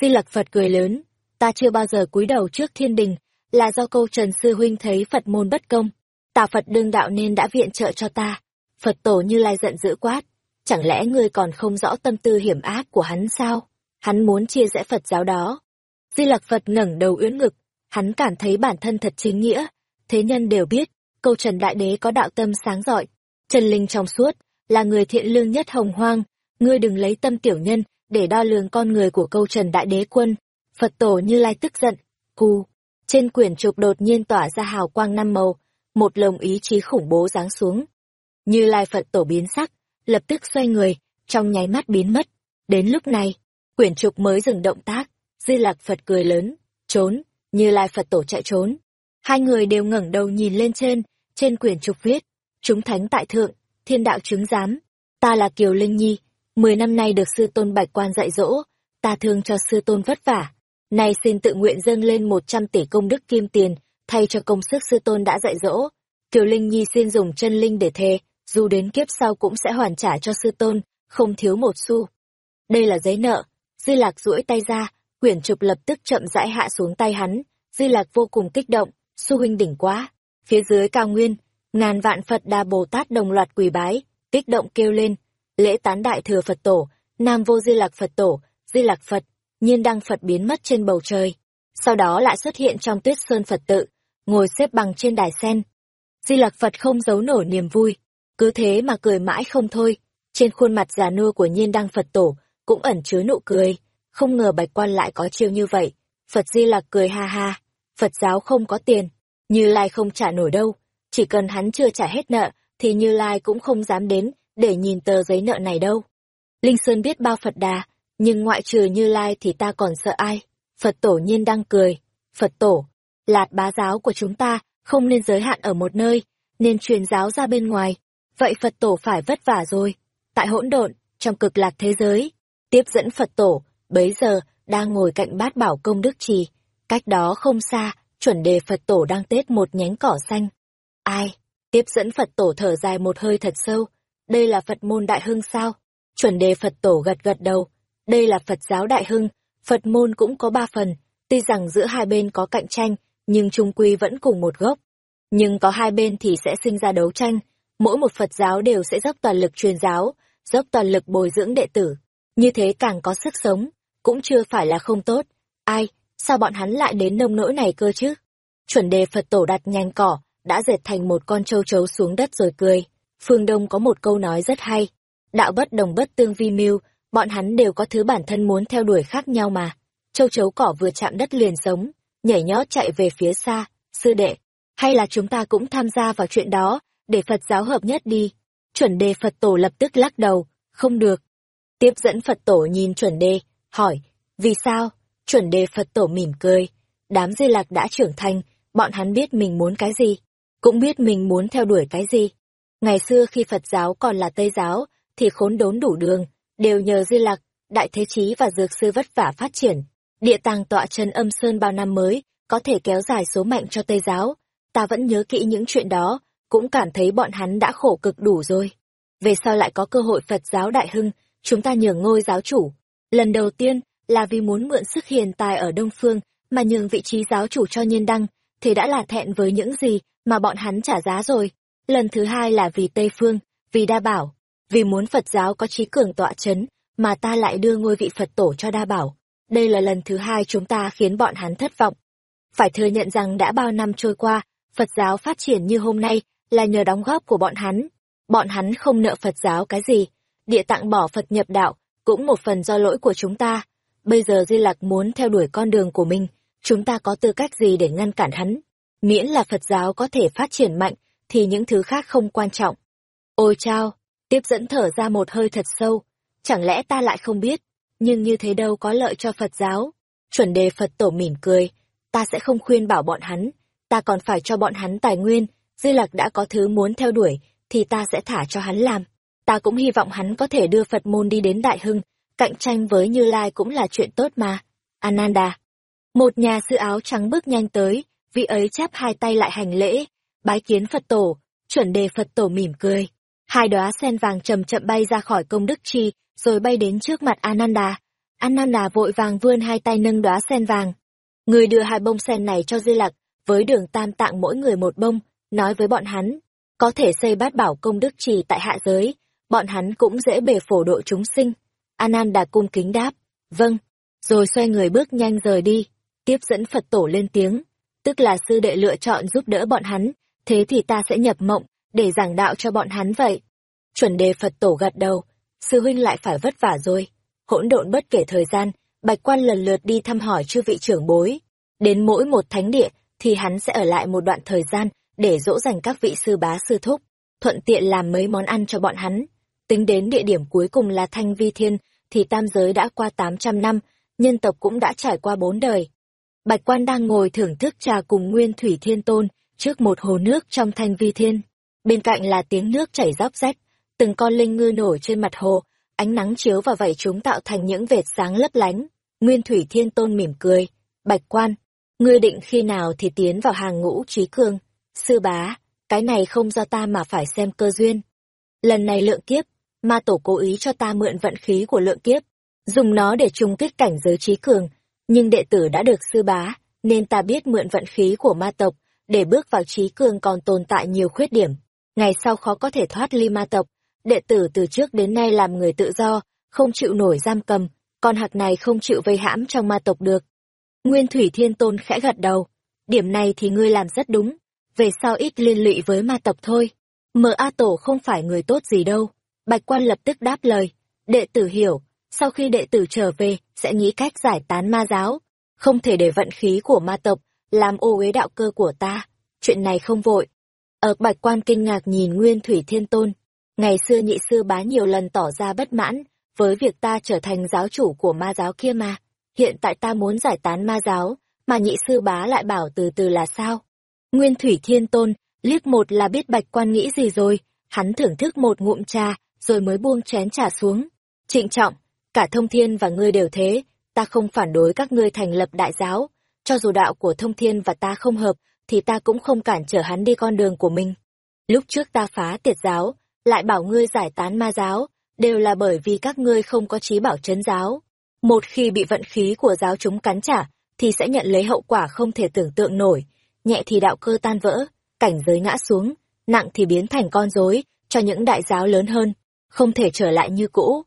Di Lặc Phật cười lớn, ta chưa bao giờ cúi đầu trước thiên đình, là do câu trần sư huynh thấy Phật môn bất công, tà Phật đương đạo nên đã viện trợ cho ta. Phật tổ như lai giận dữ quát, chẳng lẽ ngươi còn không rõ tâm tư hiểm ác của hắn sao? Hắn muốn chia rẽ Phật giáo đó. Di Lặc Phật ngẩng đầu ưỡn ngực, hắn cảm thấy bản thân thật chính nghĩa. Thế nhân đều biết, câu Trần Đại Đế có đạo tâm sáng rọi, Trần Linh trong suốt, là người thiện lương nhất hồng hoang, ngươi đừng lấy tâm tiểu nhân để đo lường con người của câu Trần Đại Đế quân. Phật tổ như lai tức giận, hù. Trên quyển trục đột nhiên tỏa ra hào quang năm màu, một lồng ý chí khủng bố giáng xuống. Như lai Phật tổ biến sắc, lập tức xoay người, trong nháy mắt biến mất. Đến lúc này, quyển trục mới dừng động tác, Di Lạc Phật cười lớn, trốn, Như Lai Phật tổ chạy trốn. Hai người đều ngẩng đầu nhìn lên trên, trên quyển trục viết, chúng thánh tại thượng, thiên đạo chứng giám, ta là Kiều Linh Nhi, mười năm nay được sư tôn bạch quan dạy dỗ, ta thương cho sư tôn vất vả. Nay xin tự nguyện dâng lên một trăm tỷ công đức kim tiền, thay cho công sức sư tôn đã dạy dỗ. Kiều Linh Nhi xin dùng chân linh để thề, dù đến kiếp sau cũng sẽ hoàn trả cho sư tôn, không thiếu một xu. Đây là giấy nợ. Di Lạc duỗi tay ra, quyển trục lập tức chậm rãi hạ xuống tay hắn. Di Lạc vô cùng kích động, su huynh đỉnh quá. Phía dưới cao nguyên, ngàn vạn Phật Đà Bồ Tát đồng loạt quỳ bái, kích động kêu lên. Lễ tán đại thừa Phật tổ, Nam vô Di Lạc Phật tổ, Di Lạc Phật, nhiên đăng Phật biến mất trên bầu trời. Sau đó lại xuất hiện trong tuyết sơn Phật tự, ngồi xếp bằng trên đài sen. Di Lạc Phật không giấu nổi niềm vui, cứ thế mà cười mãi không thôi. Trên khuôn mặt già nua của nhiên đăng Phật tổ, cũng ẩn chứa nụ cười. Không ngờ bạch quan lại có chiêu như vậy. Phật Di Lạc cười ha ha. Phật giáo không có tiền. Như Lai không trả nổi đâu. Chỉ cần hắn chưa trả hết nợ, thì Như Lai cũng không dám đến để nhìn tờ giấy nợ này đâu. Linh Sơn biết bao Phật đà, nhưng ngoại trừ Như Lai thì ta còn sợ ai. Phật tổ nhiên đang cười. Phật tổ, lạt bá giáo của chúng ta không nên giới hạn ở một nơi, nên truyền giáo ra bên ngoài. Vậy Phật tổ phải vất vả rồi. Tại hỗn độn, trong cực lạc thế giới, tiếp dẫn Phật tổ, bấy giờ, đang ngồi cạnh bát bảo công đức trì. Cách đó không xa, chuẩn đề Phật tổ đang tết một nhánh cỏ xanh. Ai? Tiếp dẫn Phật tổ thở dài một hơi thật sâu. Đây là Phật môn đại hưng sao? Chuẩn đề Phật tổ gật gật đầu. Đây là Phật giáo đại hưng, Phật môn cũng có ba phần. Tuy rằng giữa hai bên có cạnh tranh, nhưng trung quy vẫn cùng một gốc. Nhưng có hai bên thì sẽ sinh ra đấu tranh. Mỗi một Phật giáo đều sẽ dốc toàn lực truyền giáo, dốc toàn lực bồi dưỡng đệ tử. Như thế càng có sức sống, cũng chưa phải là không tốt. Ai, sao bọn hắn lại đến nông nỗi này cơ chứ? Chuẩn đề Phật tổ đặt nhanh cỏ, đã dệt thành một con châu chấu xuống đất rồi cười. Phương Đông có một câu nói rất hay. đạo bất đồng bất tương vi mưu, bọn hắn đều có thứ bản thân muốn theo đuổi khác nhau mà. Châu chấu cỏ vừa chạm đất liền sống, nhảy nhót chạy về phía xa, sư đệ, hay là chúng ta cũng tham gia vào chuyện đó, để Phật giáo hợp nhất đi. Chuẩn đề Phật tổ lập tức lắc đầu, không được. Tiếp dẫn Phật tổ nhìn chuẩn đề, hỏi, vì sao? Chuẩn đề Phật tổ mỉm cười, đám di lạc đã trưởng thành, bọn hắn biết mình muốn cái gì, cũng biết mình muốn theo đuổi cái gì. Ngày xưa khi Phật giáo còn là Tây giáo, thì khốn đốn đủ đường, đều nhờ di lạc, đại thế chí và dược sư vất vả phát triển. Địa tàng tọa chân âm sơn bao năm mới, có thể kéo dài số mệnh cho Tây giáo. Ta vẫn nhớ kỹ những chuyện đó, cũng cảm thấy bọn hắn đã khổ cực đủ rồi. Về sau lại có cơ hội Phật giáo đại hưng, chúng ta nhường ngôi giáo chủ. Lần đầu tiên là vì muốn mượn sức hiền tài ở Đông Phương, mà nhường vị trí giáo chủ cho nhiên đăng, thì đã là thẹn với những gì mà bọn hắn trả giá rồi. Lần thứ hai là vì Tây Phương, vì đa bảo, vì muốn Phật giáo có trí cường tọa chấn, mà ta lại đưa ngôi vị Phật tổ cho đa bảo. Đây là lần thứ hai chúng ta khiến bọn hắn thất vọng. Phải thừa nhận rằng đã bao năm trôi qua, Phật giáo phát triển như hôm nay là nhờ đóng góp của bọn hắn. Bọn hắn không nợ Phật giáo cái gì, địa tạng bỏ Phật nhập đạo, cũng một phần do lỗi của chúng ta. Bây giờ Di Lặc muốn theo đuổi con đường của mình, chúng ta có tư cách gì để ngăn cản hắn? Miễn là Phật giáo có thể phát triển mạnh, thì những thứ khác không quan trọng. Ôi chao, tiếp dẫn thở ra một hơi thật sâu, chẳng lẽ ta lại không biết, nhưng như thế đâu có lợi cho Phật giáo. Chuẩn đề Phật tổ mỉm cười, ta sẽ không khuyên bảo bọn hắn, ta còn phải cho bọn hắn tài nguyên, Di Lặc đã có thứ muốn theo đuổi, thì ta sẽ thả cho hắn làm. Ta cũng hy vọng hắn có thể đưa Phật môn đi đến đại hưng, cạnh tranh với Như Lai cũng là chuyện tốt mà. Ananda. Một nhà sư áo trắng bước nhanh tới, vị ấy chắp hai tay lại hành lễ, bái kiến Phật tổ, chuẩn đề Phật tổ mỉm cười. Hai đóa sen vàng chậm chậm bay ra khỏi công đức chi, rồi bay đến trước mặt Ananda. Ananda vội vàng vươn hai tay nâng đóa sen vàng. Người đưa hai bông sen này cho Di Lặc, với đường tam tạng mỗi người một bông, nói với bọn hắn, có thể xây bát bảo công đức trì tại hạ giới, bọn hắn cũng dễ bề phổ độ chúng sinh. Ananda cung kính đáp, vâng, rồi xoay người bước nhanh rời đi, tiếp dẫn Phật tổ lên tiếng, tức là sư đệ lựa chọn giúp đỡ bọn hắn, thế thì ta sẽ nhập mộng, để giảng đạo cho bọn hắn vậy. Chuẩn đề Phật tổ gật đầu, sư huynh lại phải vất vả rồi. Hỗn độn bất kể thời gian, bạch quan lần lượt đi thăm hỏi chư vị trưởng bối. Đến mỗi một thánh địa, thì hắn sẽ ở lại một đoạn thời gian để dỗ dành các vị sư bá sư thúc, thuận tiện làm mấy món ăn cho bọn hắn. Tính đến địa điểm cuối cùng là Thanh Vi Thiên, thì tam giới đã qua 800 năm, nhân tộc cũng đã trải qua bốn đời. Bạch quan đang ngồi thưởng thức trà cùng Nguyên Thủy Thiên Tôn, trước một hồ nước trong Thanh Vi Thiên. Bên cạnh là tiếng nước chảy róc rách, từng con linh ngư nổi trên mặt hồ, ánh nắng chiếu vào vảy chúng tạo thành những vệt sáng lấp lánh. Nguyên Thủy Thiên Tôn mỉm cười, Bạch quan, ngươi định khi nào thì tiến vào hàng ngũ trí cương. Sư bá, cái này không do ta mà phải xem cơ duyên. Lần này lượng kiếp, ma tổ cố ý cho ta mượn vận khí của lượng kiếp, dùng nó để trùng kích cảnh giới trí cường, nhưng đệ tử đã được sư bá, nên ta biết mượn vận khí của ma tộc, để bước vào trí cường còn tồn tại nhiều khuyết điểm. Ngày sau khó có thể thoát ly ma tộc, đệ tử từ trước đến nay làm người tự do, không chịu nổi giam cầm, con hạc này không chịu vây hãm trong ma tộc được. Nguyên Thủy Thiên Tôn khẽ gật đầu, điểm này thì ngươi làm rất đúng, về sau ít liên lụy với ma tộc thôi. Mờ A Tổ không phải người tốt gì đâu. Bạch quan lập tức đáp lời, đệ tử hiểu, sau khi đệ tử trở về, sẽ nghĩ cách giải tán ma giáo, không thể để vận khí của ma tộc, làm ô uế đạo cơ của ta, chuyện này không vội. Ở bạch quan kinh ngạc nhìn Nguyên Thủy Thiên Tôn, ngày xưa nhị sư bá nhiều lần tỏ ra bất mãn, với việc ta trở thành giáo chủ của ma giáo kia mà, hiện tại ta muốn giải tán ma giáo, mà nhị sư bá lại bảo từ từ là sao? Nguyên Thủy Thiên Tôn, liếc một là biết bạch quan nghĩ gì rồi, hắn thưởng thức một ngụm trà, rồi mới buông chén trà xuống. Trịnh trọng, cả thông thiên và ngươi đều thế, ta không phản đối các ngươi thành lập đại giáo, cho dù đạo của thông thiên và ta không hợp, thì ta cũng không cản trở hắn đi con đường của mình. Lúc trước ta phá tiệt giáo, lại bảo ngươi giải tán ma giáo, đều là bởi vì các ngươi không có trí bảo chấn giáo. Một khi bị vận khí của giáo chúng cắn trả, thì sẽ nhận lấy hậu quả không thể tưởng tượng nổi, nhẹ thì đạo cơ tan vỡ, cảnh giới ngã xuống, nặng thì biến thành con rối cho những đại giáo lớn hơn, không thể trở lại như cũ.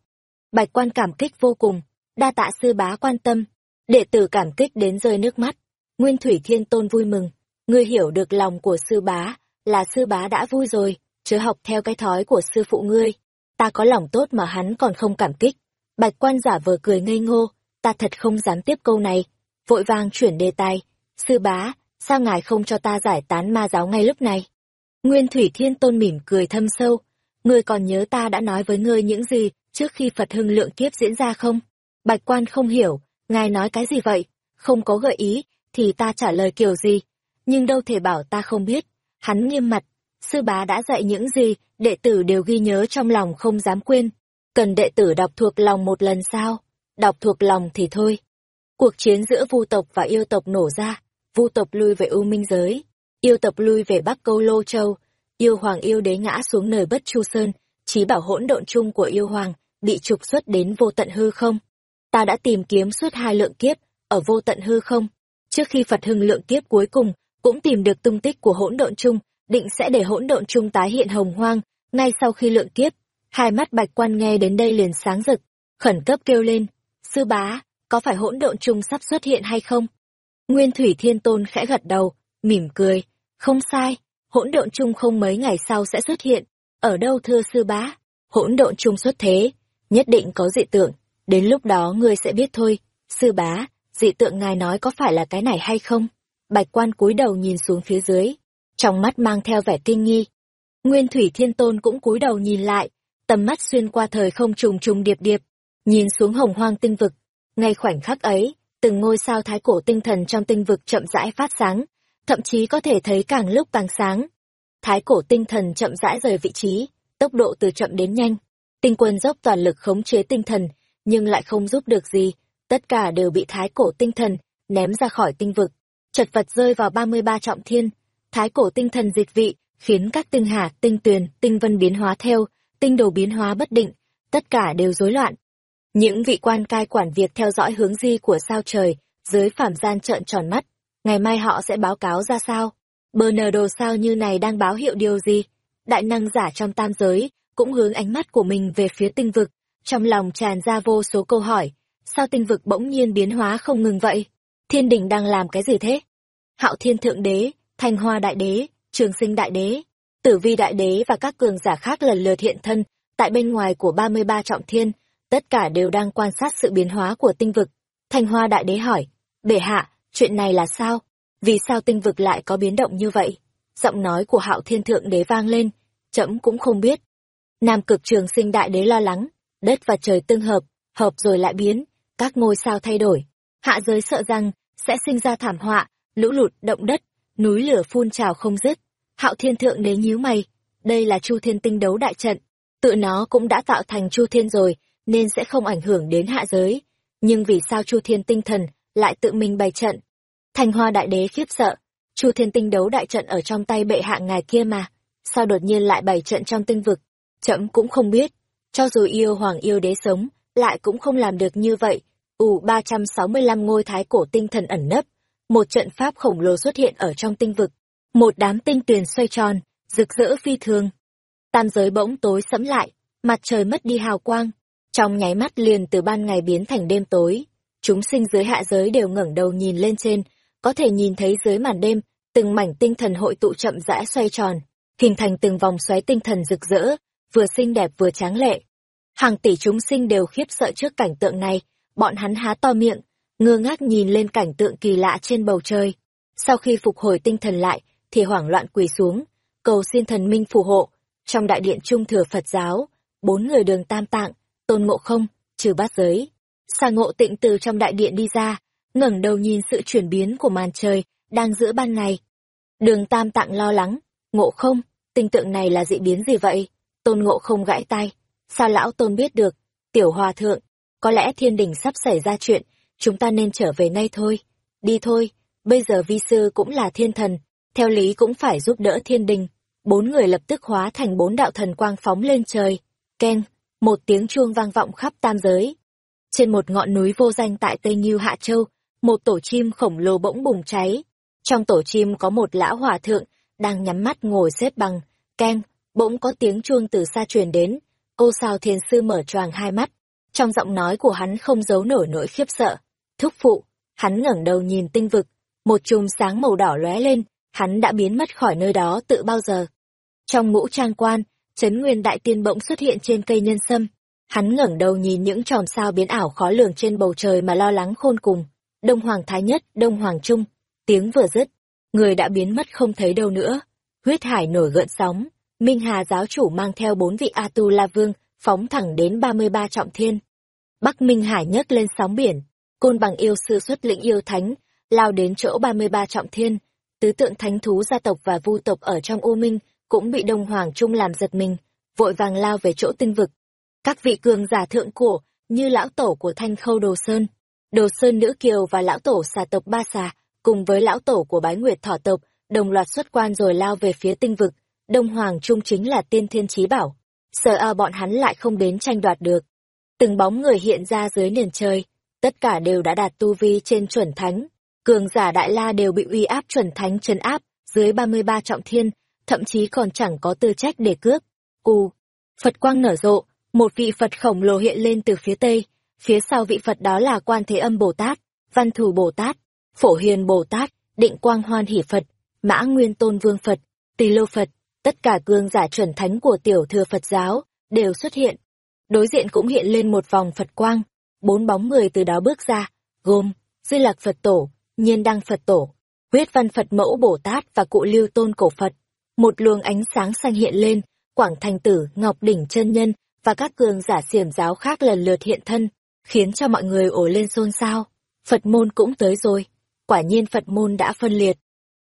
Bạch quan cảm kích vô cùng, đa tạ sư bá quan tâm, đệ tử cảm kích đến rơi nước mắt. Nguyên Thủy Thiên Tôn vui mừng, ngươi hiểu được lòng của sư bá, là sư bá đã vui rồi, chớ học theo cái thói của sư phụ ngươi. ta có lòng tốt mà hắn còn không cảm kích. Bạch quan giả vờ cười ngây ngô, ta thật không dám tiếp câu này. Vội vàng chuyển đề tài. Sư bá, sao ngài không cho ta giải tán ma giáo ngay lúc này? Nguyên Thủy Thiên Tôn mỉm cười thâm sâu. Ngươi còn nhớ ta đã nói với ngươi những gì trước khi Phật hưng lượng kiếp diễn ra không? Bạch quan không hiểu, ngài nói cái gì vậy? Không có gợi ý, thì ta trả lời kiểu gì? Nhưng đâu thể bảo ta không biết. Hắn nghiêm mặt, sư bá đã dạy những gì, đệ tử đều ghi nhớ trong lòng không dám quên. Cần đệ tử đọc thuộc lòng một lần sao? Đọc thuộc lòng thì thôi. Cuộc chiến giữa vu tộc và yêu tộc nổ ra, vu tộc lui về U Minh Giới, yêu tộc lui về Bắc Câu Lô Châu, yêu hoàng yêu đế ngã xuống nơi bất chu sơn, trí bảo hỗn độn chung của yêu hoàng, bị trục xuất đến vô tận hư không. Ta đã tìm kiếm suốt hai lượng kiếp, ở vô tận hư không. Trước khi Phật hưng lượng kiếp cuối cùng, cũng tìm được tung tích của hỗn độn chung, định sẽ để hỗn độn chung tái hiện hồng hoang, ngay sau khi lượng kiếp. Hai mắt bạch quan nghe đến đây liền sáng rực, khẩn cấp kêu lên, sư bá, có phải hỗn độn chung sắp xuất hiện hay không? Nguyên Thủy Thiên Tôn khẽ gật đầu, mỉm cười, không sai, hỗn độn chung không mấy ngày sau sẽ xuất hiện. Ở đâu thưa sư bá? Hỗn độn chung xuất thế, nhất định có dị tượng, đến lúc đó ngươi sẽ biết thôi. Sư bá, dị tượng ngài nói có phải là cái này hay không? Bạch quan cúi đầu nhìn xuống phía dưới, trong mắt mang theo vẻ kinh nghi. Nguyên Thủy Thiên Tôn cũng cúi đầu nhìn lại, tầm mắt xuyên qua thời không trùng trùng điệp điệp, nhìn xuống hồng hoang tinh vực. Ngay khoảnh khắc ấy, từng ngôi sao thái cổ tinh thần trong tinh vực chậm rãi phát sáng, thậm chí có thể thấy càng lúc càng sáng. Thái cổ tinh thần chậm rãi rời vị trí, tốc độ từ chậm đến nhanh. Tinh quân dốc toàn lực khống chế tinh thần, nhưng lại không giúp được gì, tất cả đều bị thái cổ tinh thần ném ra khỏi tinh vực. Chật vật rơi vào 33 trọng thiên, thái cổ tinh thần dịch vị, khiến các tinh hà, tinh tuyền, tinh vân biến hóa theo, tinh đồ biến hóa bất định, tất cả đều rối loạn. Những vị quan cai quản việc theo dõi hướng di của sao trời, dưới phạm gian trợn tròn mắt, ngày mai họ sẽ báo cáo ra sao? Bernardo đồ sao như này đang báo hiệu điều gì? Đại năng giả trong tam giới, cũng hướng ánh mắt của mình về phía tinh vực, trong lòng tràn ra vô số câu hỏi, sao tinh vực bỗng nhiên biến hóa không ngừng vậy? Thiên đình đang làm cái gì thế? Hạo thiên thượng đế, thanh hoa đại đế, trường sinh đại đế, tử vi đại đế và các cường giả khác lần lượt hiện thân, tại bên ngoài của 33 trọng thiên, tất cả đều đang quan sát sự biến hóa của tinh vực. Thanh hoa đại đế hỏi, bệ hạ, chuyện này là sao? Vì sao tinh vực lại có biến động như vậy? Giọng nói của hạo thiên thượng đế vang lên, trẫm cũng không biết. Nam cực trường sinh đại đế lo lắng, đất và trời tương hợp, hợp rồi lại biến, các ngôi sao thay đổi. Hạ giới sợ rằng, sẽ sinh ra thảm họa, lũ lụt, động đất, núi lửa phun trào không dứt. Hạo thiên thượng đế nhíu mày, đây là chu thiên tinh đấu đại trận, tự nó cũng đã tạo thành chu thiên rồi, nên sẽ không ảnh hưởng đến hạ giới. Nhưng vì sao chu thiên tinh thần lại tự mình bày trận? Thành hoa đại đế khiếp sợ, chu thiên tinh đấu đại trận ở trong tay bệ hạ ngài kia mà, sao đột nhiên lại bày trận trong tinh vực? Chậm cũng không biết, cho dù yêu hoàng yêu đế sống, lại cũng không làm được như vậy. Ủ 365 ngôi thái cổ tinh thần ẩn nấp, một trận pháp khổng lồ xuất hiện ở trong tinh vực. Một đám tinh tuyền xoay tròn, rực rỡ phi thường. Tam giới bỗng tối sẫm lại, mặt trời mất đi hào quang. Trong nháy mắt liền từ ban ngày biến thành đêm tối. Chúng sinh dưới hạ giới đều ngẩng đầu nhìn lên trên, có thể nhìn thấy dưới màn đêm, từng mảnh tinh thần hội tụ chậm rãi xoay tròn, hình thành từng vòng xoáy tinh thần rực rỡ, vừa xinh đẹp vừa tráng lệ. Hàng tỷ chúng sinh đều khiếp sợ trước cảnh tượng này, bọn hắn há to miệng, ngơ ngác nhìn lên cảnh tượng kỳ lạ trên bầu trời. Sau khi phục hồi tinh thần lại, thì hoảng loạn quỳ xuống, cầu xin thần minh phù hộ. Trong đại điện trung thừa Phật giáo, bốn người đường tam tạng, tôn ngộ không, trừ bát giới. Xà ngộ tịnh từ trong đại điện đi ra, ngẩng đầu nhìn sự chuyển biến của màn trời, đang giữa ban ngày. Đường tam tạng lo lắng, ngộ không, tình tượng này là dị biến gì vậy? Tôn ngộ không gãi tay, sao lão tôn biết được? Tiểu hòa thượng, có lẽ thiên đình sắp xảy ra chuyện, chúng ta nên trở về nay thôi. Đi thôi, bây giờ vi sư cũng là thiên thần, theo lý cũng phải giúp đỡ thiên đình. Bốn người lập tức hóa thành bốn đạo thần quang phóng lên trời. Ken, một tiếng chuông vang vọng khắp tam giới. Trên một ngọn núi vô danh tại Tây Nhiêu Hạ Châu, một tổ chim khổng lồ bỗng bùng cháy. Trong tổ chim có một lão hòa thượng, đang nhắm mắt ngồi xếp bằng. keng bỗng có tiếng chuông từ xa truyền đến. Ô sao thiền sư mở choàng hai mắt. Trong giọng nói của hắn không giấu nổi nỗi khiếp sợ. Thúc phụ, hắn ngẩng đầu nhìn tinh vực, một chùm sáng màu đỏ lóe lên, hắn đã biến mất khỏi nơi đó tự bao giờ. Trong ngũ trang quan, Trấn Nguyên Đại Tiên bỗng xuất hiện trên cây nhân sâm. Hắn ngẩng đầu nhìn những chòm sao biến ảo khó lường trên bầu trời mà lo lắng khôn cùng. Đông Hoàng Thái Nhất, Đông Hoàng Trung, tiếng vừa dứt, người đã biến mất không thấy đâu nữa. Huyết hải nổi gợn sóng, Minh Hà giáo chủ mang theo bốn vị A Tu La Vương, phóng thẳng đến 33 trọng thiên. Bắc Minh Hải nhấc lên sóng biển, côn bằng yêu sư xuất lĩnh yêu thánh, lao đến chỗ 33 trọng thiên, tứ tượng thánh thú gia tộc và vu tộc ở trong U Minh cũng bị Đông Hoàng Trung làm giật mình, vội vàng lao về chỗ tinh vực. Các vị cường giả thượng cổ, như lão tổ của Thanh Khâu Đồ Sơn, Đồ Sơn Nữ Kiều và lão tổ xà tộc Ba Xà, cùng với lão tổ của Bái Nguyệt Thỏ tộc, đồng loạt xuất quan rồi lao về phía tinh vực. Đông Hoàng Trung chính là tiên thiên trí bảo. Sợ à bọn hắn lại không đến tranh đoạt được. Từng bóng người hiện ra dưới nền trời, tất cả đều đã đạt tu vi trên chuẩn thánh. Cường giả Đại La đều bị uy áp chuẩn thánh trấn áp, dưới 33 trọng thiên, thậm chí còn chẳng có tư trách để cướp. Cù, Phật quang nở rộ, một vị Phật khổng lồ hiện lên từ phía tây, phía sau vị Phật đó là Quan Thế Âm Bồ Tát, Văn Thù Bồ Tát, Phổ Hiền Bồ Tát, Định Quang Hoan Hỷ Phật, Mã Nguyên Tôn Vương Phật, Tỳ Lô Phật, tất cả cương giả chuẩn thánh của tiểu thừa Phật giáo đều xuất hiện. Đối diện cũng hiện lên một vòng Phật quang, bốn bóng người từ đó bước ra, gồm Di Lạc Phật Tổ, Nhiên Đăng Phật Tổ, Huyết Văn Phật Mẫu Bồ Tát và Cụ Lưu Tôn Cổ Phật. Một luồng ánh sáng xanh hiện lên, Quảng Thành Tử, Ngọc Đỉnh chân nhân và các cường giả xiển giáo khác lần lượt hiện thân, khiến cho mọi người ổ lên xôn xao. Phật môn cũng tới rồi, quả nhiên Phật môn đã phân liệt.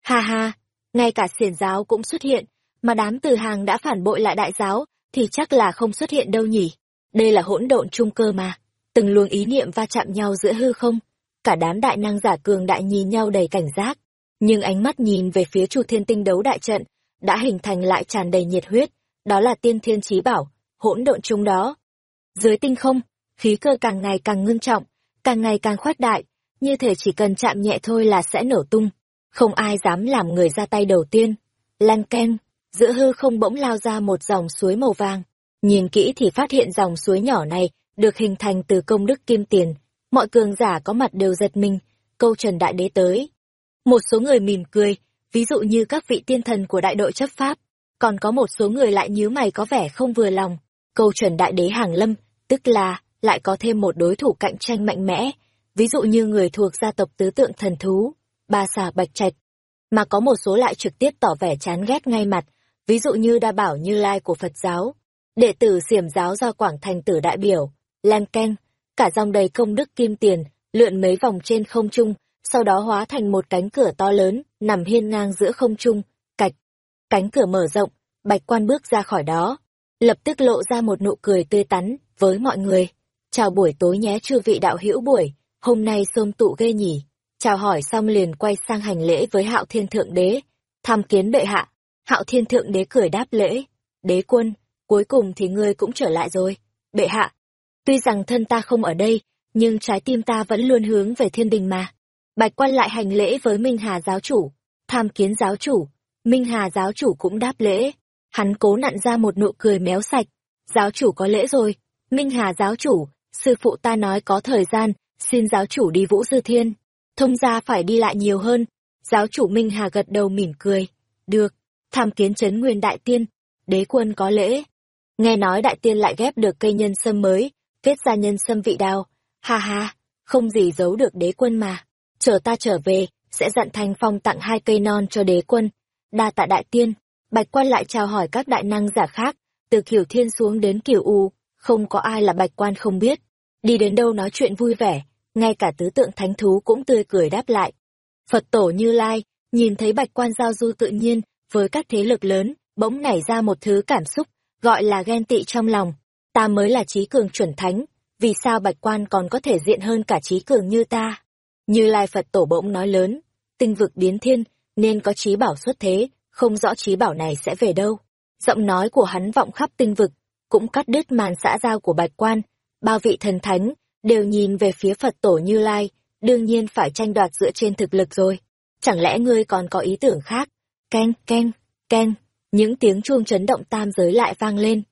Ha ha, ngay cả xiển giáo cũng xuất hiện, mà đám từ hàng đã phản bội lại đại giáo, thì chắc là không xuất hiện đâu nhỉ. Đây là hỗn độn trung cơ mà, từng luồng ý niệm va chạm nhau giữa hư không. Cả đám đại năng giả cường đại nhìn nhau đầy cảnh giác, nhưng ánh mắt nhìn về phía Chu Thiên Tinh đấu đại trận, đã hình thành lại tràn đầy nhiệt huyết, đó là tiên thiên chí bảo, hỗn độn chung đó. Dưới tinh không, khí cơ càng ngày càng ngưng trọng, càng ngày càng khoát đại, như thể chỉ cần chạm nhẹ thôi là sẽ nổ tung. Không ai dám làm người ra tay đầu tiên. Lan ken, giữa hư không bỗng lao ra một dòng suối màu vàng. Nhìn kỹ thì phát hiện dòng suối nhỏ này được hình thành từ công đức kim tiền. Mọi cường giả có mặt đều giật mình, câu trần đại đế tới. Một số người mỉm cười, ví dụ như các vị tiên thần của đại đội chấp pháp. Còn có một số người lại nhíu mày có vẻ không vừa lòng. Câu chuẩn đại đế hàng lâm, tức là lại có thêm một đối thủ cạnh tranh mạnh mẽ, ví dụ như người thuộc gia tộc tứ tượng thần thú, ba xà bạch trạch. Mà có một số lại trực tiếp tỏ vẻ chán ghét ngay mặt, ví dụ như đa bảo như lai của Phật giáo, đệ tử xiểm giáo do Quảng Thành tử đại biểu, Lan Ken, cả dòng đầy công đức kim tiền, lượn mấy vòng trên không trung, sau đó hóa thành một cánh cửa to lớn, nằm hiên ngang giữa không trung, cạch. Cánh cửa mở rộng, bạch quan bước ra khỏi đó, lập tức lộ ra một nụ cười tươi tắn với mọi người. Chào buổi tối nhé chư vị đạo hữu buổi, hôm nay sôm tụ ghê nhỉ. Chào hỏi xong liền quay sang hành lễ với hạo thiên thượng đế, tham kiến bệ hạ. Hạo thiên thượng đế cười đáp lễ. Đế quân, cuối cùng thì ngươi cũng trở lại rồi. Bệ hạ, tuy rằng thân ta không ở đây, nhưng trái tim ta vẫn luôn hướng về thiên đình mà. Bạch quan lại hành lễ với Minh Hà giáo chủ, tham kiến giáo chủ. Minh Hà giáo chủ cũng đáp lễ. Hắn cố nặn ra một nụ cười méo sạch. Giáo chủ có lễ rồi. Minh Hà giáo chủ, sư phụ ta nói có thời gian, xin giáo chủ đi Vũ Dư Thiên. Thông gia phải đi lại nhiều hơn. Giáo chủ Minh Hà gật đầu mỉm cười. Được, tham kiến chấn nguyên đại tiên. Đế quân có lễ. Nghe nói đại tiên lại ghép được cây nhân sâm mới, kết ra nhân sâm vị đào. Ha ha, không gì giấu được đế quân mà. Chờ ta trở về, sẽ dặn thành phong tặng hai cây non cho đế quân. Đa tạ đại tiên, bạch quan lại chào hỏi các đại năng giả khác, từ kiểu thiên xuống đến kiểu u, không có ai là bạch quan không biết. Đi đến đâu nói chuyện vui vẻ, ngay cả tứ tượng thánh thú cũng tươi cười đáp lại. Phật tổ Như Lai, nhìn thấy bạch quan giao du tự nhiên, với các thế lực lớn, bỗng nảy ra một thứ cảm xúc, gọi là ghen tị trong lòng. Ta mới là trí cường chuẩn thánh, vì sao bạch quan còn có thể diện hơn cả trí cường như ta? Như Lai Phật tổ bỗng nói lớn, tinh vực biến thiên, nên có trí bảo xuất thế, không rõ trí bảo này sẽ về đâu. Giọng nói của hắn vọng khắp tinh vực, cũng cắt đứt màn xã giao của bạch quan, bao vị thần thánh, đều nhìn về phía Phật tổ Như Lai, đương nhiên phải tranh đoạt dựa trên thực lực rồi. Chẳng lẽ ngươi còn có ý tưởng khác? Ken, ken, ken, những tiếng chuông chấn động tam giới lại vang lên.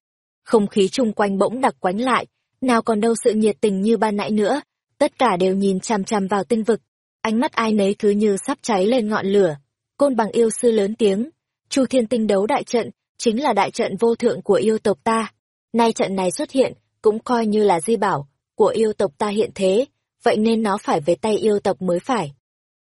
Không khí chung quanh bỗng đặc quánh lại, nào còn đâu sự nhiệt tình như ban nãy nữa, tất cả đều nhìn chằm chằm vào tinh vực. Ánh mắt ai nấy cứ như sắp cháy lên ngọn lửa. Côn bằng yêu sư lớn tiếng, Chu Thiên Tinh đấu đại trận, chính là đại trận vô thượng của yêu tộc ta. Nay trận này xuất hiện, cũng coi như là di bảo của yêu tộc ta hiện thế, vậy nên nó phải về tay yêu tộc mới phải.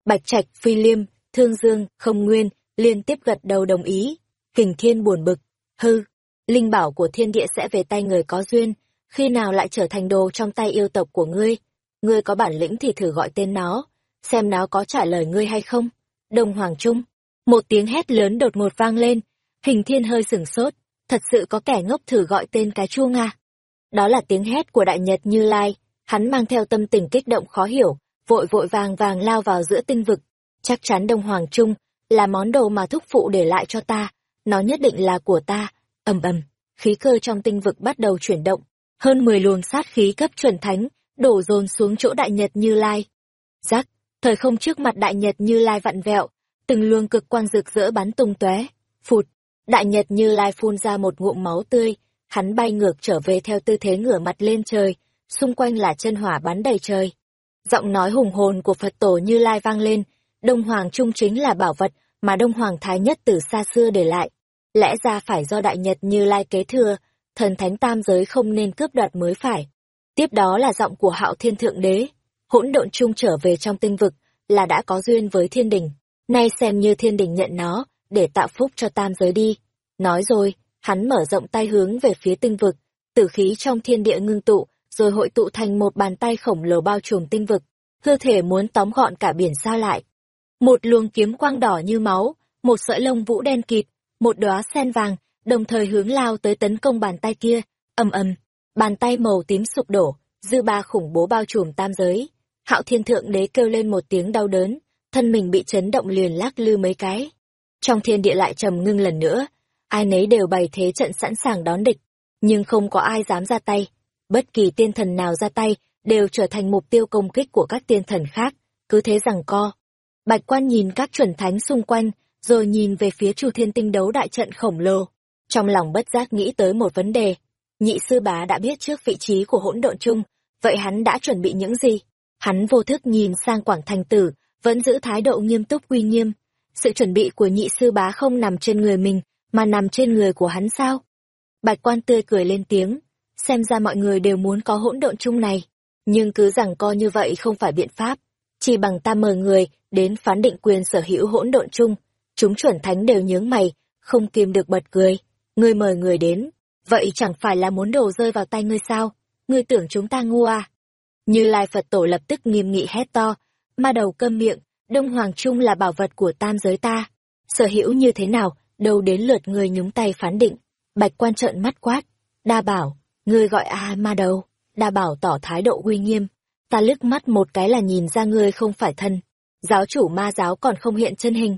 Bạch Trạch, Phi Liêm, Thương Dương, Không Nguyên liên tiếp gật đầu đồng ý. Kình Thiên buồn bực, hư, linh bảo của thiên địa sẽ về tay người có duyên, khi nào lại trở thành đồ trong tay yêu tộc của ngươi? Ngươi có bản lĩnh thì thử gọi tên nó, xem nó có trả lời ngươi hay không. Đông Hoàng Trung, một tiếng hét lớn đột ngột vang lên, hình thiên hơi sửng sốt, thật sự có kẻ ngốc thử gọi tên cái chuông à. Đó là tiếng hét của đại nhật Như Lai, hắn mang theo tâm tình kích động khó hiểu, vội vội vàng vàng lao vào giữa tinh vực. Chắc chắn Đông Hoàng Trung là món đồ mà thúc phụ để lại cho ta, nó nhất định là của ta. ầm ầm, khí cơ trong tinh vực bắt đầu chuyển động, hơn 10 luồng sát khí cấp chuẩn thánh đổ dồn xuống chỗ đại nhật Như Lai. Rắc, thời không trước mặt đại nhật Như Lai vặn vẹo, từng luồng cực quang rực rỡ bắn tung tóe, phụt, đại nhật Như Lai phun ra một ngụm máu tươi, hắn bay ngược trở về theo tư thế ngửa mặt lên trời, xung quanh là chân hỏa bắn đầy trời. Giọng nói hùng hồn của Phật tổ Như Lai vang lên, Đông Hoàng Trung chính là bảo vật mà Đông Hoàng Thái Nhất từ xa xưa để lại. Lẽ ra phải do Đại Nhật Như Lai kế thừa, thần thánh tam giới không nên cướp đoạt mới phải. Tiếp đó là giọng của Hạo Thiên Thượng Đế, hỗn độn trung trở về trong tinh vực, là đã có duyên với thiên đình. Nay xem như thiên đình nhận nó, để tạo phúc cho tam giới đi. Nói rồi, hắn mở rộng tay hướng về phía tinh vực, tử khí trong thiên địa ngưng tụ, rồi hội tụ thành một bàn tay khổng lồ bao trùm tinh vực, cơ thể muốn tóm gọn cả biển xa lại. Một luồng kiếm quang đỏ như máu, một sợi lông vũ đen kịt, một đóa sen vàng, đồng thời hướng lao tới tấn công bàn tay kia, ầm ầm, bàn tay màu tím sụp đổ, dư ba khủng bố bao trùm tam giới. Hạo Thiên Thượng Đế kêu lên một tiếng đau đớn, thân mình bị chấn động liền lắc lư mấy cái. Trong thiên địa lại trầm ngưng lần nữa, ai nấy đều bày thế trận sẵn sàng đón địch, nhưng không có ai dám ra tay. Bất kỳ tiên thần nào ra tay đều trở thành mục tiêu công kích của các tiên thần khác, cứ thế rằng co. Bạch quan nhìn các chuẩn thánh xung quanh, rồi nhìn về phía chu thiên tinh đấu đại trận khổng lồ. Trong lòng bất giác nghĩ tới một vấn đề. Nhị sư bá đã biết trước vị trí của hỗn độn chung, vậy hắn đã chuẩn bị những gì? Hắn vô thức nhìn sang Quảng Thành Tử, vẫn giữ thái độ nghiêm túc uy nghiêm. Sự chuẩn bị của nhị sư bá không nằm trên người mình, mà nằm trên người của hắn sao? Bạch quan tươi cười lên tiếng, xem ra mọi người đều muốn có hỗn độn chung này. Nhưng cứ rằng co như vậy không phải biện pháp. Chỉ bằng ta mời người đến phán định quyền sở hữu hỗn độn chung. Chúng chuẩn thánh đều nhướng mày, không kìm được bật cười. Ngươi mời người đến, vậy chẳng phải là muốn đồ rơi vào tay ngươi sao? Ngươi tưởng chúng ta ngu à? Như Lai Phật Tổ lập tức nghiêm nghị hét to, ma đầu câm miệng, Đông Hoàng Trung là bảo vật của tam giới ta. Sở hữu như thế nào, đâu đến lượt người nhúng tay phán định. Bạch quan trợn mắt quát, đa bảo, ngươi gọi a ma đầu, đa bảo tỏ thái độ uy nghiêm. Ta lướt mắt một cái là nhìn ra ngươi không phải thân. Giáo chủ ma giáo còn không hiện chân hình.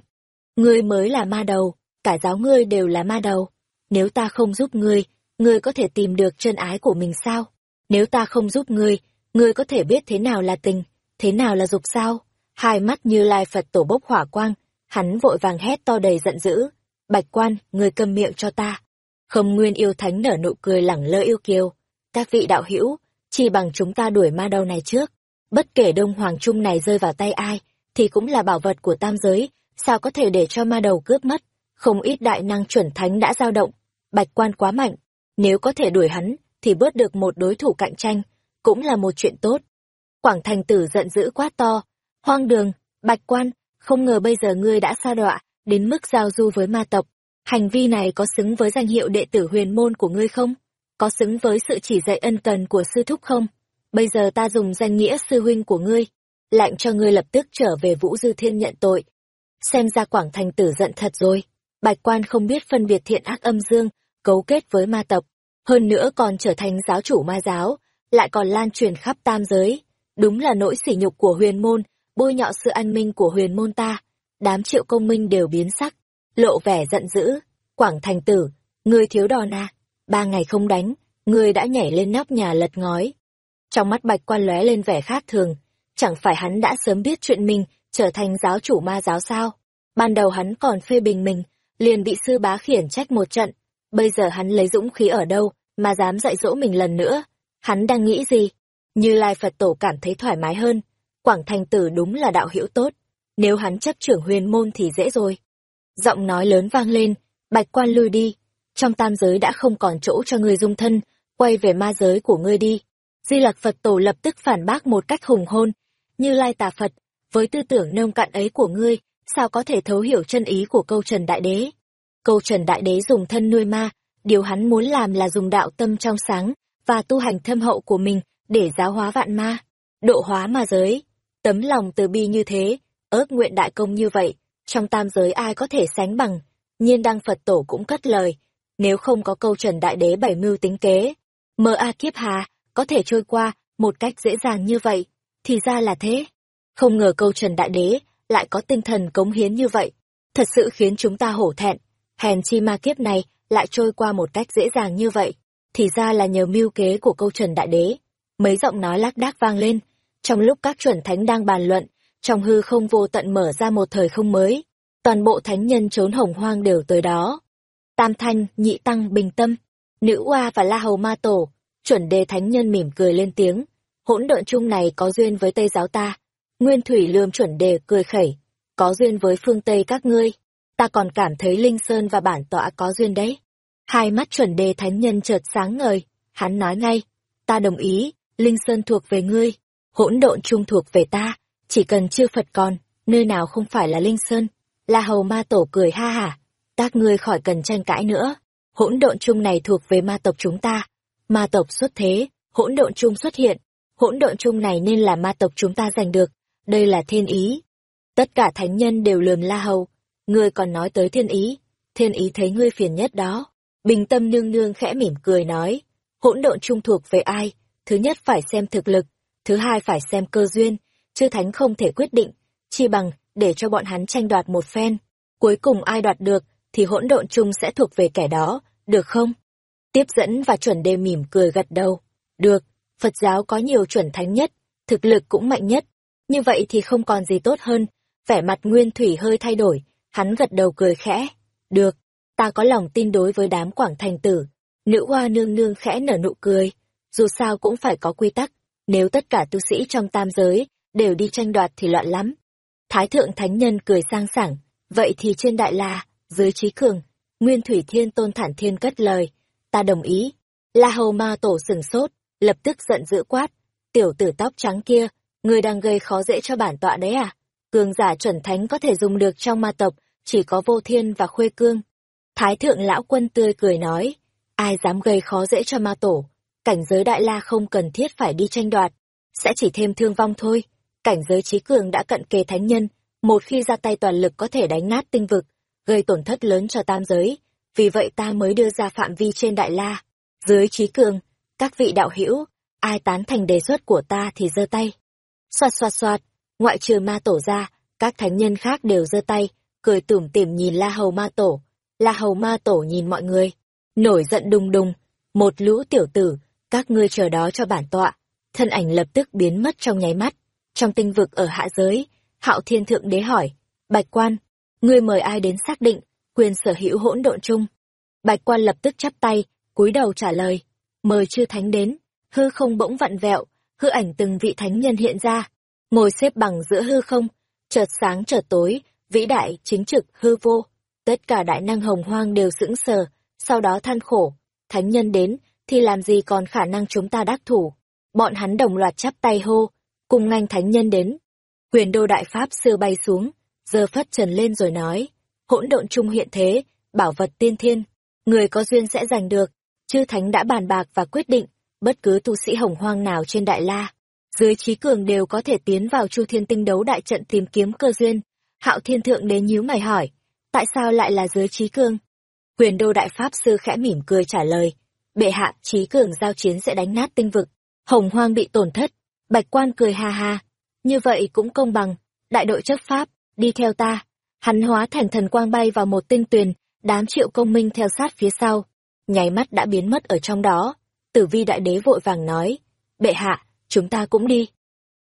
Ngươi mới là ma đầu, cả giáo ngươi đều là ma đầu. Nếu ta không giúp ngươi, ngươi có thể tìm được chân ái của mình sao? Nếu ta không giúp ngươi, ngươi có thể biết thế nào là tình, thế nào là dục sao? Hai mắt như lai Phật tổ bốc hỏa quang, hắn vội vàng hét to đầy giận dữ. Bạch quan, người cầm miệng cho ta. Không nguyên yêu thánh nở nụ cười lẳng lơ yêu kiều. Các vị đạo hữu, chỉ bằng chúng ta đuổi ma đầu này trước. Bất kể đông hoàng trung này rơi vào tay ai, thì cũng là bảo vật của tam giới, sao có thể để cho ma đầu cướp mất. Không ít đại năng chuẩn thánh đã dao động. Bạch quan quá mạnh, nếu có thể đuổi hắn, thì bớt được một đối thủ cạnh tranh, cũng là một chuyện tốt. Quảng thành tử giận dữ quát to, hoang đường, bạch quan, không ngờ bây giờ ngươi đã xa đọa, đến mức giao du với ma tộc. Hành vi này có xứng với danh hiệu đệ tử huyền môn của ngươi không? Có xứng với sự chỉ dạy ân cần của sư thúc không? Bây giờ ta dùng danh nghĩa sư huynh của ngươi, lạnh cho ngươi lập tức trở về Vũ Dư Thiên nhận tội. Xem ra Quảng Thành tử giận thật rồi. Bạch quan không biết phân biệt thiện ác âm dương, cấu kết với ma tộc. Hơn nữa còn trở thành giáo chủ ma giáo, lại còn lan truyền khắp tam giới. Đúng là nỗi sỉ nhục của huyền môn, bôi nhọ sự an minh của huyền môn ta. Đám triệu công minh đều biến sắc lộ vẻ giận dữ. Quảng thành tử, ngươi thiếu đòn à? Ba ngày không đánh, ngươi đã nhảy lên nóc nhà lật ngói. Trong mắt bạch quan lóe lên vẻ khác thường, chẳng phải hắn đã sớm biết chuyện mình trở thành giáo chủ ma giáo sao? Ban đầu hắn còn phê bình mình, liền bị sư bá khiển trách một trận. Bây giờ hắn lấy dũng khí ở đâu mà dám dạy dỗ mình lần nữa? Hắn đang nghĩ gì? Như Lai Phật Tổ cảm thấy thoải mái hơn. Quảng Thành Tử đúng là đạo hữu tốt. Nếu hắn chấp trưởng huyền môn thì dễ rồi. Giọng nói lớn vang lên, bạch quan lui đi. trong tam giới đã không còn chỗ cho ngươi dung thân, quay về ma giới của ngươi đi. Di Lặc Phật Tổ lập tức phản bác một cách hùng hôn, như lai tà Phật, với tư tưởng nông cạn ấy của ngươi, sao có thể thấu hiểu chân ý của câu Trần Đại Đế. Câu Trần Đại Đế dùng thân nuôi ma, điều hắn muốn làm là dùng đạo tâm trong sáng, và tu hành thâm hậu của mình để giáo hóa vạn ma, độ hóa ma giới. Tấm lòng từ bi như thế, ước nguyện đại công như vậy, trong tam giới ai có thể sánh bằng. Nhiên đăng Phật tổ cũng cất lời, nếu không có câu trần đại đế bảy mưu tính kế, mơ a kiếp hà, có thể trôi qua một cách dễ dàng như vậy, thì ra là thế. Không ngờ câu trần đại đế lại có tinh thần cống hiến như vậy, thật sự khiến chúng ta hổ thẹn. Hèn chi ma kiếp này lại trôi qua một cách dễ dàng như vậy, thì ra là nhờ mưu kế của câu trần đại đế. Mấy giọng nói lác đác vang lên, trong lúc các chuẩn thánh đang bàn luận, trong hư không vô tận mở ra một thời không mới, toàn bộ thánh nhân trốn hồng hoang đều tới đó. Tam thanh, nhị tăng, bình tâm, nữ oa và la hầu ma tổ, chuẩn đề thánh nhân mỉm cười lên tiếng, hỗn độn chung này có duyên với Tây giáo ta. Nguyên thủy lườm chuẩn đề cười khẩy, có duyên với phương Tây các ngươi, ta còn cảm thấy Linh Sơn và bản tọa có duyên đấy. Hai mắt chuẩn đề thánh nhân chợt sáng ngời, hắn nói ngay, ta đồng ý, Linh Sơn thuộc về ngươi, hỗn độn trung thuộc về ta, chỉ cần chư Phật còn, nơi nào không phải là Linh Sơn. La Hầu Ma Tổ cười ha hả, các ngươi khỏi cần tranh cãi nữa, hỗn độn trung này thuộc về ma tộc chúng ta. Ma tộc xuất thế, hỗn độn trung xuất hiện, hỗn độn trung này nên là ma tộc chúng ta giành được, đây là thiên ý. Tất cả thánh nhân đều lườm La Hầu, ngươi còn nói tới thiên ý, thiên ý thấy ngươi phiền nhất đó. Bình tâm nương nương khẽ mỉm cười nói, hỗn độn trung thuộc về ai, thứ nhất phải xem thực lực, thứ hai phải xem cơ duyên, chư thánh không thể quyết định, chi bằng để cho bọn hắn tranh đoạt một phen. Cuối cùng ai đoạt được, thì hỗn độn chung sẽ thuộc về kẻ đó, được không? Tiếp dẫn và chuẩn đề mỉm cười gật đầu. Được, Phật giáo có nhiều chuẩn thánh nhất, thực lực cũng mạnh nhất. Như vậy thì không còn gì tốt hơn. Vẻ mặt nguyên thủy hơi thay đổi, hắn gật đầu cười khẽ. Được, ta có lòng tin đối với đám quảng thành tử. Nữ hoa nương nương khẽ nở nụ cười. Dù sao cũng phải có quy tắc, nếu tất cả tu sĩ trong tam giới đều đi tranh đoạt thì loạn lắm. Thái thượng thánh nhân cười sang sảng, vậy thì trên đại la, dưới trí cường, nguyên thủy thiên tôn thản thiên cất lời, ta đồng ý. La hầu ma tổ sừng sốt, lập tức giận dữ quát, tiểu tử tóc trắng kia, người đang gây khó dễ cho bản tọa đấy à? Cường giả chuẩn thánh có thể dùng được trong ma tộc, chỉ có vô thiên và khuê cương. Thái thượng lão quân tươi cười nói, ai dám gây khó dễ cho ma tổ, cảnh giới đại la không cần thiết phải đi tranh đoạt, sẽ chỉ thêm thương vong thôi. Cảnh giới trí cường đã cận kề thánh nhân, một khi ra tay toàn lực có thể đánh nát tinh vực, gây tổn thất lớn cho tam giới, vì vậy ta mới đưa ra phạm vi trên đại la. Dưới trí cường, các vị đạo hữu, ai tán thành đề xuất của ta thì giơ tay. Xoạt xoạt xoạt, ngoại trừ ma tổ ra, các thánh nhân khác đều giơ tay, cười tủm tỉm nhìn La Hầu ma tổ. La Hầu ma tổ nhìn mọi người, nổi giận đùng đùng, một lũ tiểu tử, các ngươi chờ đó cho bản tọa. Thân ảnh lập tức biến mất trong nháy mắt. Trong tinh vực ở hạ giới, Hạo Thiên Thượng Đế hỏi, Bạch Quan, ngươi mời ai đến xác định, quyền sở hữu hỗn độn chung. Bạch Quan lập tức chắp tay, cúi đầu trả lời, mời chư thánh đến, hư không bỗng vặn vẹo, hư ảnh từng vị thánh nhân hiện ra, ngồi xếp bằng giữa hư không, chợt sáng chợt tối, vĩ đại, chính trực, hư vô. Tất cả đại năng hồng hoang đều sững sờ, sau đó than khổ, thánh nhân đến, thì làm gì còn khả năng chúng ta đắc thủ. Bọn hắn đồng loạt chắp tay hô, cùng nganh thánh nhân đến. Quyền đô đại pháp sư bay xuống, giờ phất trần lên rồi nói, hỗn độn trung hiện thế, bảo vật tiên thiên, người có duyên sẽ giành được, chư thánh đã bàn bạc và quyết định, bất cứ tu sĩ hồng hoang nào trên đại la, dưới trí cường đều có thể tiến vào chu thiên tinh đấu đại trận tìm kiếm cơ duyên. Hạo thiên thượng đế nhíu mày hỏi, tại sao lại là dưới trí cường? Quyền đô đại pháp sư khẽ mỉm cười trả lời, bệ hạ trí cường giao chiến sẽ đánh nát tinh vực, hồng hoang bị tổn thất. Bạch quan cười ha ha, như vậy cũng công bằng, đại đội chấp pháp, đi theo ta. Hắn hóa thành thần quang bay vào một tinh tuyền, đám triệu công minh theo sát phía sau. Nháy mắt đã biến mất ở trong đó. Tử vi đại đế vội vàng nói, bệ hạ, chúng ta cũng đi.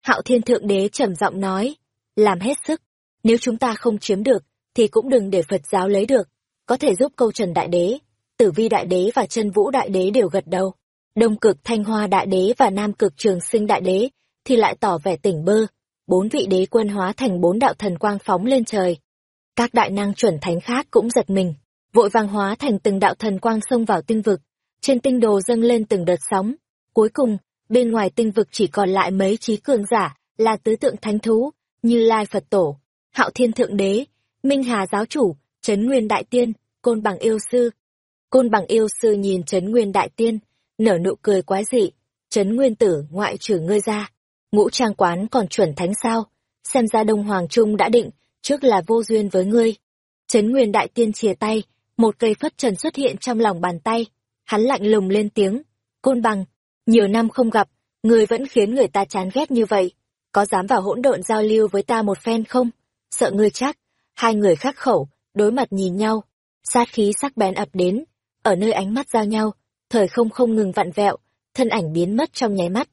Hạo thiên thượng đế trầm giọng nói, làm hết sức, nếu chúng ta không chiếm được, thì cũng đừng để Phật giáo lấy được, có thể giúp câu trần đại đế. Tử vi đại đế và chân vũ đại đế đều gật đầu. Đông cực thanh hoa đại đế và nam cực trường sinh đại đế thì lại tỏ vẻ tỉnh bơ. Bốn vị đế quân hóa thành bốn đạo thần quang phóng lên trời. Các đại năng chuẩn thánh khác cũng giật mình, vội vàng hóa thành từng đạo thần quang xông vào tinh vực. Trên tinh đồ dâng lên từng đợt sóng. Cuối cùng, bên ngoài tinh vực chỉ còn lại mấy trí cường giả, là tứ tượng thánh thú, như Lai Phật Tổ, Hạo Thiên Thượng Đế, Minh Hà Giáo Chủ, Trấn Nguyên Đại Tiên, Côn Bằng Yêu Sư. Côn Bằng Yêu Sư nhìn Trấn Nguyên Đại Tiên, nở nụ cười quái dị. Trấn Nguyên Tử ngoại trừ ngươi ra. Ngũ trang quán còn chuẩn thánh sao? Xem ra Đông Hoàng Trung đã định, trước là vô duyên với ngươi. Trấn Nguyên Đại Tiên chìa tay, một cây phất trần xuất hiện trong lòng bàn tay. Hắn lạnh lùng lên tiếng. Côn Bằng, nhiều năm không gặp, ngươi vẫn khiến người ta chán ghét như vậy. Có dám vào hỗn độn giao lưu với ta một phen không? Sợ ngươi chắc. Hai người khắc khẩu, đối mặt nhìn nhau. Sát khí sắc bén ập đến, ở nơi ánh mắt giao nhau, thời không không ngừng vặn vẹo, thân ảnh biến mất trong nháy mắt.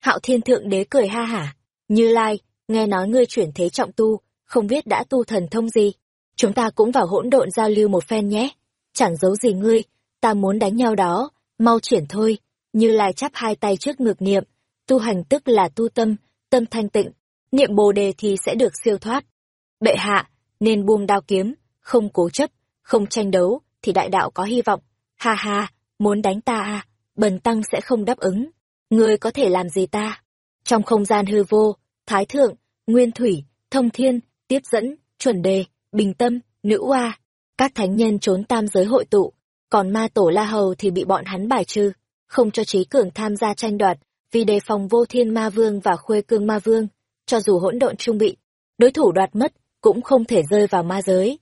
Hạo Thiên Thượng Đế cười ha hả, Như Lai, nghe nói ngươi chuyển thế trọng tu, không biết đã tu thần thông gì. Chúng ta cũng vào hỗn độn giao lưu một phen nhé. Chẳng giấu gì ngươi, ta muốn đánh nhau đó, mau chuyển thôi. Như Lai chắp hai tay trước ngực niệm, tu hành tức là tu tâm, tâm thanh tịnh, niệm bồ đề thì sẽ được siêu thoát. Bệ hạ, nên buông đao kiếm, không cố chấp, không tranh đấu, thì đại đạo có hy vọng. Ha ha, muốn đánh ta à, bần tăng sẽ không đáp ứng. Ngươi có thể làm gì ta? Trong không gian hư vô, thái thượng, nguyên thủy, thông thiên, tiếp dẫn, chuẩn đề, bình tâm, nữ oa, các thánh nhân trốn tam giới hội tụ, còn ma tổ la hầu thì bị bọn hắn bài trừ, không cho trí cường tham gia tranh đoạt, vì đề phòng vô thiên ma vương và khuê cương ma vương, cho dù hỗn độn trung bị, đối thủ đoạt mất, cũng không thể rơi vào ma giới.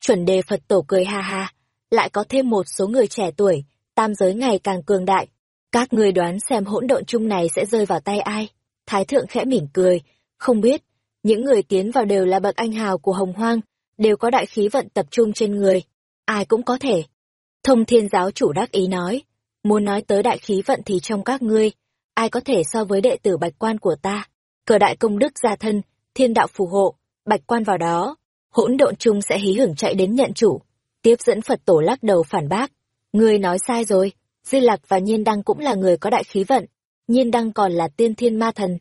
Chuẩn đề Phật tổ cười ha ha, lại có thêm một số người trẻ tuổi, tam giới ngày càng cường đại. Các người đoán xem hỗn độn chung này sẽ rơi vào tay ai? Thái thượng khẽ mỉm cười, không biết, những người tiến vào đều là bậc anh hào của hồng hoang, đều có đại khí vận tập trung trên người, ai cũng có thể. Thông thiên giáo chủ đắc ý nói, muốn nói tới đại khí vận thì trong các ngươi, ai có thể so với đệ tử bạch quan của ta, cờ đại công đức gia thân, thiên đạo phù hộ, bạch quan vào đó, hỗn độn chung sẽ hí hưởng chạy đến nhận chủ. Tiếp dẫn Phật tổ lắc đầu phản bác, ngươi nói sai rồi, Di Lạc và Nhiên Đăng cũng là người có đại khí vận, Nhiên Đăng còn là tiên thiên ma thần.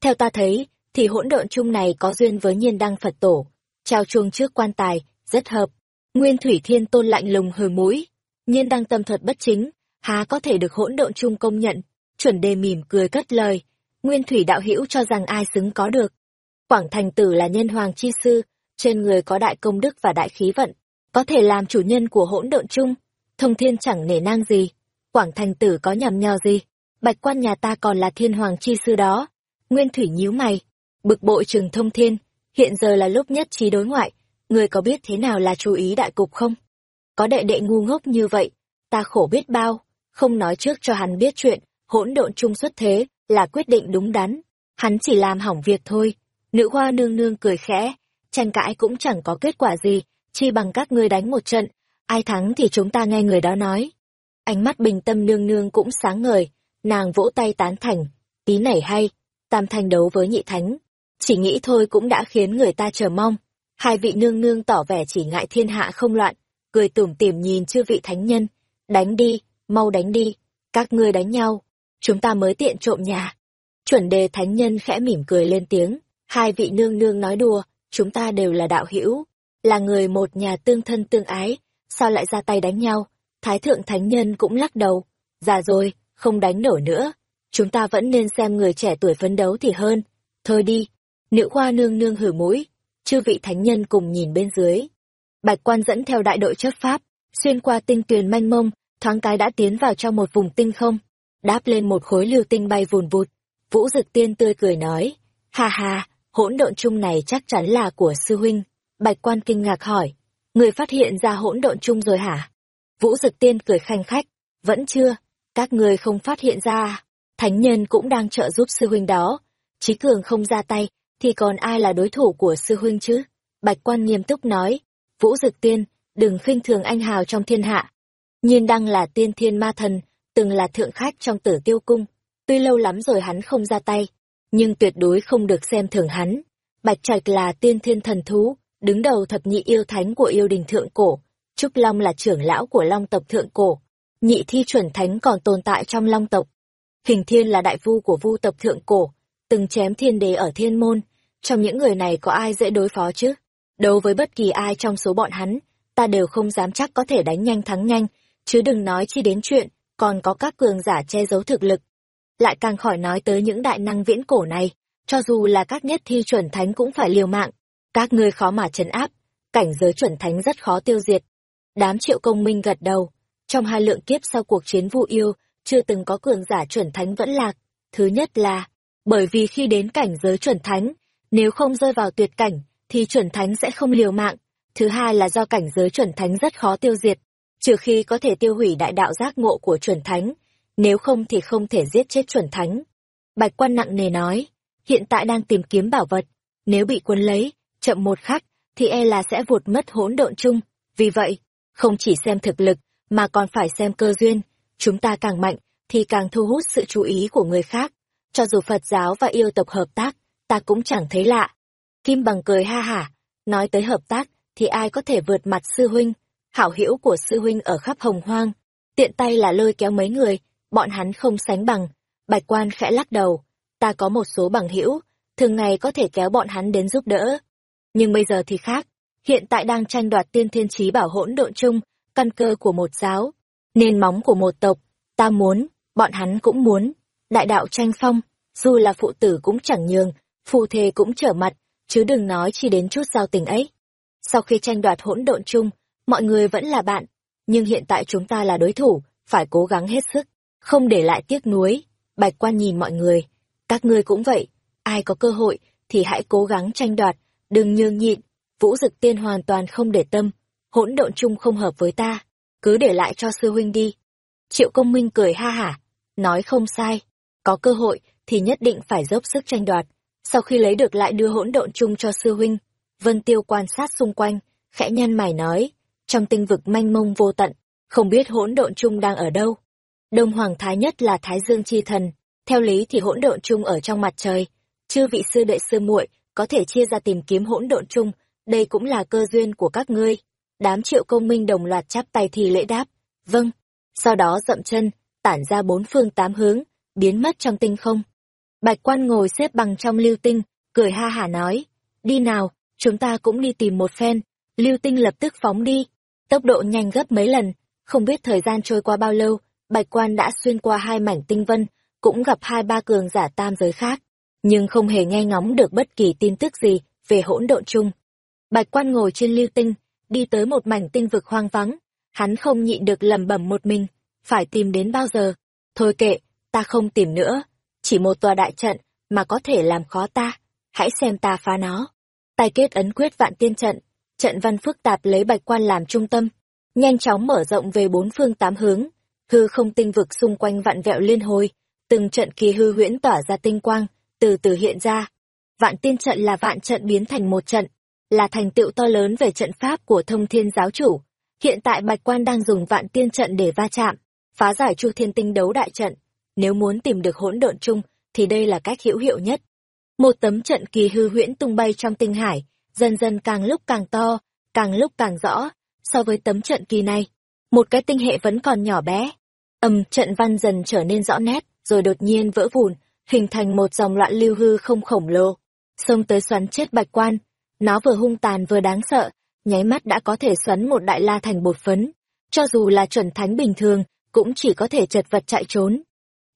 Theo ta thấy, thì hỗn độn chung này có duyên với Nhiên Đăng Phật tổ, trao chuông trước quan tài, rất hợp. Nguyên Thủy Thiên Tôn lạnh lùng hừ mũi, Nhiên Đăng tâm thuật bất chính, há có thể được hỗn độn chung công nhận. Chuẩn đề mỉm cười cất lời, Nguyên Thủy đạo hữu cho rằng ai xứng có được. Quảng Thành Tử là nhân hoàng chi sư, trên người có đại công đức và đại khí vận, có thể làm chủ nhân của hỗn độn chung. Thông thiên chẳng nể nang gì, Quảng Thành Tử có nhầm nhò gì, bạch quan nhà ta còn là thiên hoàng chi sư đó. Nguyên Thủy nhíu mày, bực bội trừng thông thiên, hiện giờ là lúc nhất trí đối ngoại, người có biết thế nào là chú ý đại cục không? Có đệ đệ ngu ngốc như vậy, ta khổ biết bao, không nói trước cho hắn biết chuyện, hỗn độn chung xuất thế, là quyết định đúng đắn. Hắn chỉ làm hỏng việc thôi. Nữ hoa nương nương cười khẽ, tranh cãi cũng chẳng có kết quả gì, chi bằng các ngươi đánh một trận, ai thắng thì chúng ta nghe người đó nói. Ánh mắt bình tâm nương nương cũng sáng ngời, nàng vỗ tay tán thành, tí này hay, tam thanh đấu với nhị thánh. Chỉ nghĩ thôi cũng đã khiến người ta chờ mong. Hai vị nương nương tỏ vẻ chỉ ngại thiên hạ không loạn, cười tủm tỉm nhìn chư vị thánh nhân. Đánh đi, mau đánh đi, các ngươi đánh nhau, chúng ta mới tiện trộm nhà. Chuẩn đề thánh nhân khẽ mỉm cười lên tiếng, hai vị nương nương nói đùa, chúng ta đều là đạo hữu, là người một nhà tương thân tương ái, sao lại ra tay đánh nhau? Thái thượng thánh nhân cũng lắc đầu, già rồi, không đánh nổi nữa, chúng ta vẫn nên xem người trẻ tuổi phấn đấu thì hơn. Thôi đi, nữ khoa nương nương hử mũi, chư vị thánh nhân cùng nhìn bên dưới. Bạch quan dẫn theo đại đội chấp pháp, xuyên qua tinh tuyền manh mông, thoáng cái đã tiến vào trong một vùng tinh không, đáp lên một khối lưu tinh bay vùn vụt. Vũ Dực Tiên tươi cười nói, ha ha, hỗn độn chung này chắc chắn là của sư huynh. Bạch quan kinh ngạc hỏi, người phát hiện ra hỗn độn chung rồi hả? Vũ Dực Tiên cười khanh khách, vẫn chưa, các người không phát hiện ra? Thánh nhân cũng đang trợ giúp sư huynh đó. Chí cường không ra tay, thì còn ai là đối thủ của sư huynh chứ? Bạch quan nghiêm túc nói, Vũ Dực Tiên, đừng khinh thường anh hào trong thiên hạ. Nhiên đăng là tiên thiên ma thần, từng là thượng khách trong tử tiêu cung. Tuy lâu lắm rồi hắn không ra tay, nhưng tuyệt đối không được xem thường hắn. Bạch Trạch là tiên thiên thần thú, đứng đầu thập nhị yêu thánh của yêu đình thượng cổ. Trúc Long là trưởng lão của Long tộc thượng cổ. Nhị thi chuẩn thánh còn tồn tại trong Long tộc. Hình thiên là đại vu của vu tộc thượng cổ, từng chém thiên đế ở thiên môn. Trong những người này có ai dễ đối phó chứ? Đấu với bất kỳ ai trong số bọn hắn, ta đều không dám chắc có thể đánh nhanh thắng nhanh, chứ đừng nói chi đến chuyện, còn có các cường giả che giấu thực lực. Lại càng khỏi nói tới những đại năng viễn cổ này, cho dù là các nhất thi chuẩn thánh cũng phải liều mạng, các ngươi khó mà trấn áp, cảnh giới chuẩn thánh rất khó tiêu diệt. Đám triệu công minh gật đầu, trong hai lượng kiếp sau cuộc chiến vu yêu, chưa từng có cường giả chuẩn thánh vẫn lạc. Thứ nhất là, bởi vì khi đến cảnh giới chuẩn thánh, nếu không rơi vào tuyệt cảnh, thì chuẩn thánh sẽ không liều mạng. Thứ hai là do cảnh giới chuẩn thánh rất khó tiêu diệt, trừ khi có thể tiêu hủy đại đạo giác ngộ của chuẩn thánh, nếu không thì không thể giết chết chuẩn thánh. Bạch quan nặng nề nói, hiện tại đang tìm kiếm bảo vật, nếu bị quân lấy, chậm một khắc, thì e là sẽ vụt mất hỗn độn chung. Vì vậy, không chỉ xem thực lực, mà còn phải xem cơ duyên. Chúng ta càng mạnh, thì càng thu hút sự chú ý của người khác. Cho dù Phật giáo và yêu tộc hợp tác, ta cũng chẳng thấy lạ. Kim bằng cười ha hả, nói tới hợp tác, thì ai có thể vượt mặt sư huynh, hảo hữu của sư huynh ở khắp hồng hoang. Tiện tay là lôi kéo mấy người, bọn hắn không sánh bằng. Bạch quan khẽ lắc đầu, ta có một số bằng hữu, thường ngày có thể kéo bọn hắn đến giúp đỡ. Nhưng bây giờ thì khác, hiện tại đang tranh đoạt tiên thiên trí bảo hỗn độn chung, căn cơ của một giáo, nền móng của một tộc, ta muốn, bọn hắn cũng muốn. Đại đạo tranh phong, dù là phụ tử cũng chẳng nhường, phù thề cũng trở mặt, chứ đừng nói chi đến chút giao tình ấy. Sau khi tranh đoạt hỗn độn chung, mọi người vẫn là bạn, nhưng hiện tại chúng ta là đối thủ, phải cố gắng hết sức, không để lại tiếc nuối. Bạch quan nhìn mọi người, các ngươi cũng vậy, ai có cơ hội thì hãy cố gắng tranh đoạt, đừng nhường nhịn. Vũ Dực Tiên hoàn toàn không để tâm, hỗn độn chung không hợp với ta, cứ để lại cho sư huynh đi. Triệu Công Minh cười ha hả, nói không sai, có cơ hội thì nhất định phải dốc sức tranh đoạt. Sau khi lấy được lại đưa hỗn độn chung cho sư huynh, Vân Tiêu quan sát xung quanh, khẽ nhăn mày nói, trong tinh vực manh mông vô tận, không biết hỗn độn chung đang ở đâu. Đông Hoàng Thái nhất là Thái Dương chi thần, theo lý thì hỗn độn chung ở trong mặt trời, chư vị sư đệ sư muội có thể chia ra tìm kiếm hỗn độn chung, đây cũng là cơ duyên của các ngươi. Đám triệu công minh đồng loạt chắp tay thì lễ đáp, vâng. Sau đó dậm chân, tản ra bốn phương tám hướng, biến mất trong tinh không. Bạch quan ngồi xếp bằng trong lưu tinh, cười ha hả nói, đi nào, chúng ta cũng đi tìm một phen. Lưu tinh lập tức phóng đi, tốc độ nhanh gấp mấy lần, không biết thời gian trôi qua bao lâu, bạch quan đã xuyên qua hai mảnh tinh vân, cũng gặp hai ba cường giả tam giới khác, nhưng không hề nghe ngóng được bất kỳ tin tức gì về hỗn độn chung. Bạch quan ngồi trên lưu tinh, đi tới một mảnh tinh vực hoang vắng, hắn không nhịn được lẩm bẩm một mình, phải tìm đến bao giờ? Thôi kệ, ta không tìm nữa, chỉ một tòa đại trận mà có thể làm khó ta, hãy xem ta phá nó. Tài kết ấn quyết vạn tiên trận, trận văn phức tạp lấy bạch quan làm trung tâm, nhanh chóng mở rộng về bốn phương tám hướng, hư không tinh vực xung quanh vạn vẹo liên hồi, từng trận kỳ hư huyễn tỏa ra tinh quang, từ từ hiện ra. Vạn tiên trận là vạn trận biến thành một trận, là thành tựu to lớn về trận pháp của thông thiên giáo chủ. Hiện tại Bạch Quan đang dùng vạn tiên trận để va chạm, phá giải chu thiên tinh đấu đại trận. Nếu muốn tìm được hỗn độn chung, thì đây là cách hữu hiệu nhất. Một tấm trận kỳ hư huyễn tung bay trong tinh hải, dần dần càng lúc càng to, càng lúc càng rõ, so với tấm trận kỳ này. Một cái tinh hệ vẫn còn nhỏ bé. Âm trận văn dần trở nên rõ nét, rồi đột nhiên vỡ vụn, hình thành một dòng loạn lưu hư không khổng lồ. Xông tới xoắn chết bạch quan, nó vừa hung tàn vừa đáng sợ, nháy mắt đã có thể xoắn một đại la thành bột phấn. Cho dù là chuẩn thánh bình thường, cũng chỉ có thể chật vật chạy trốn.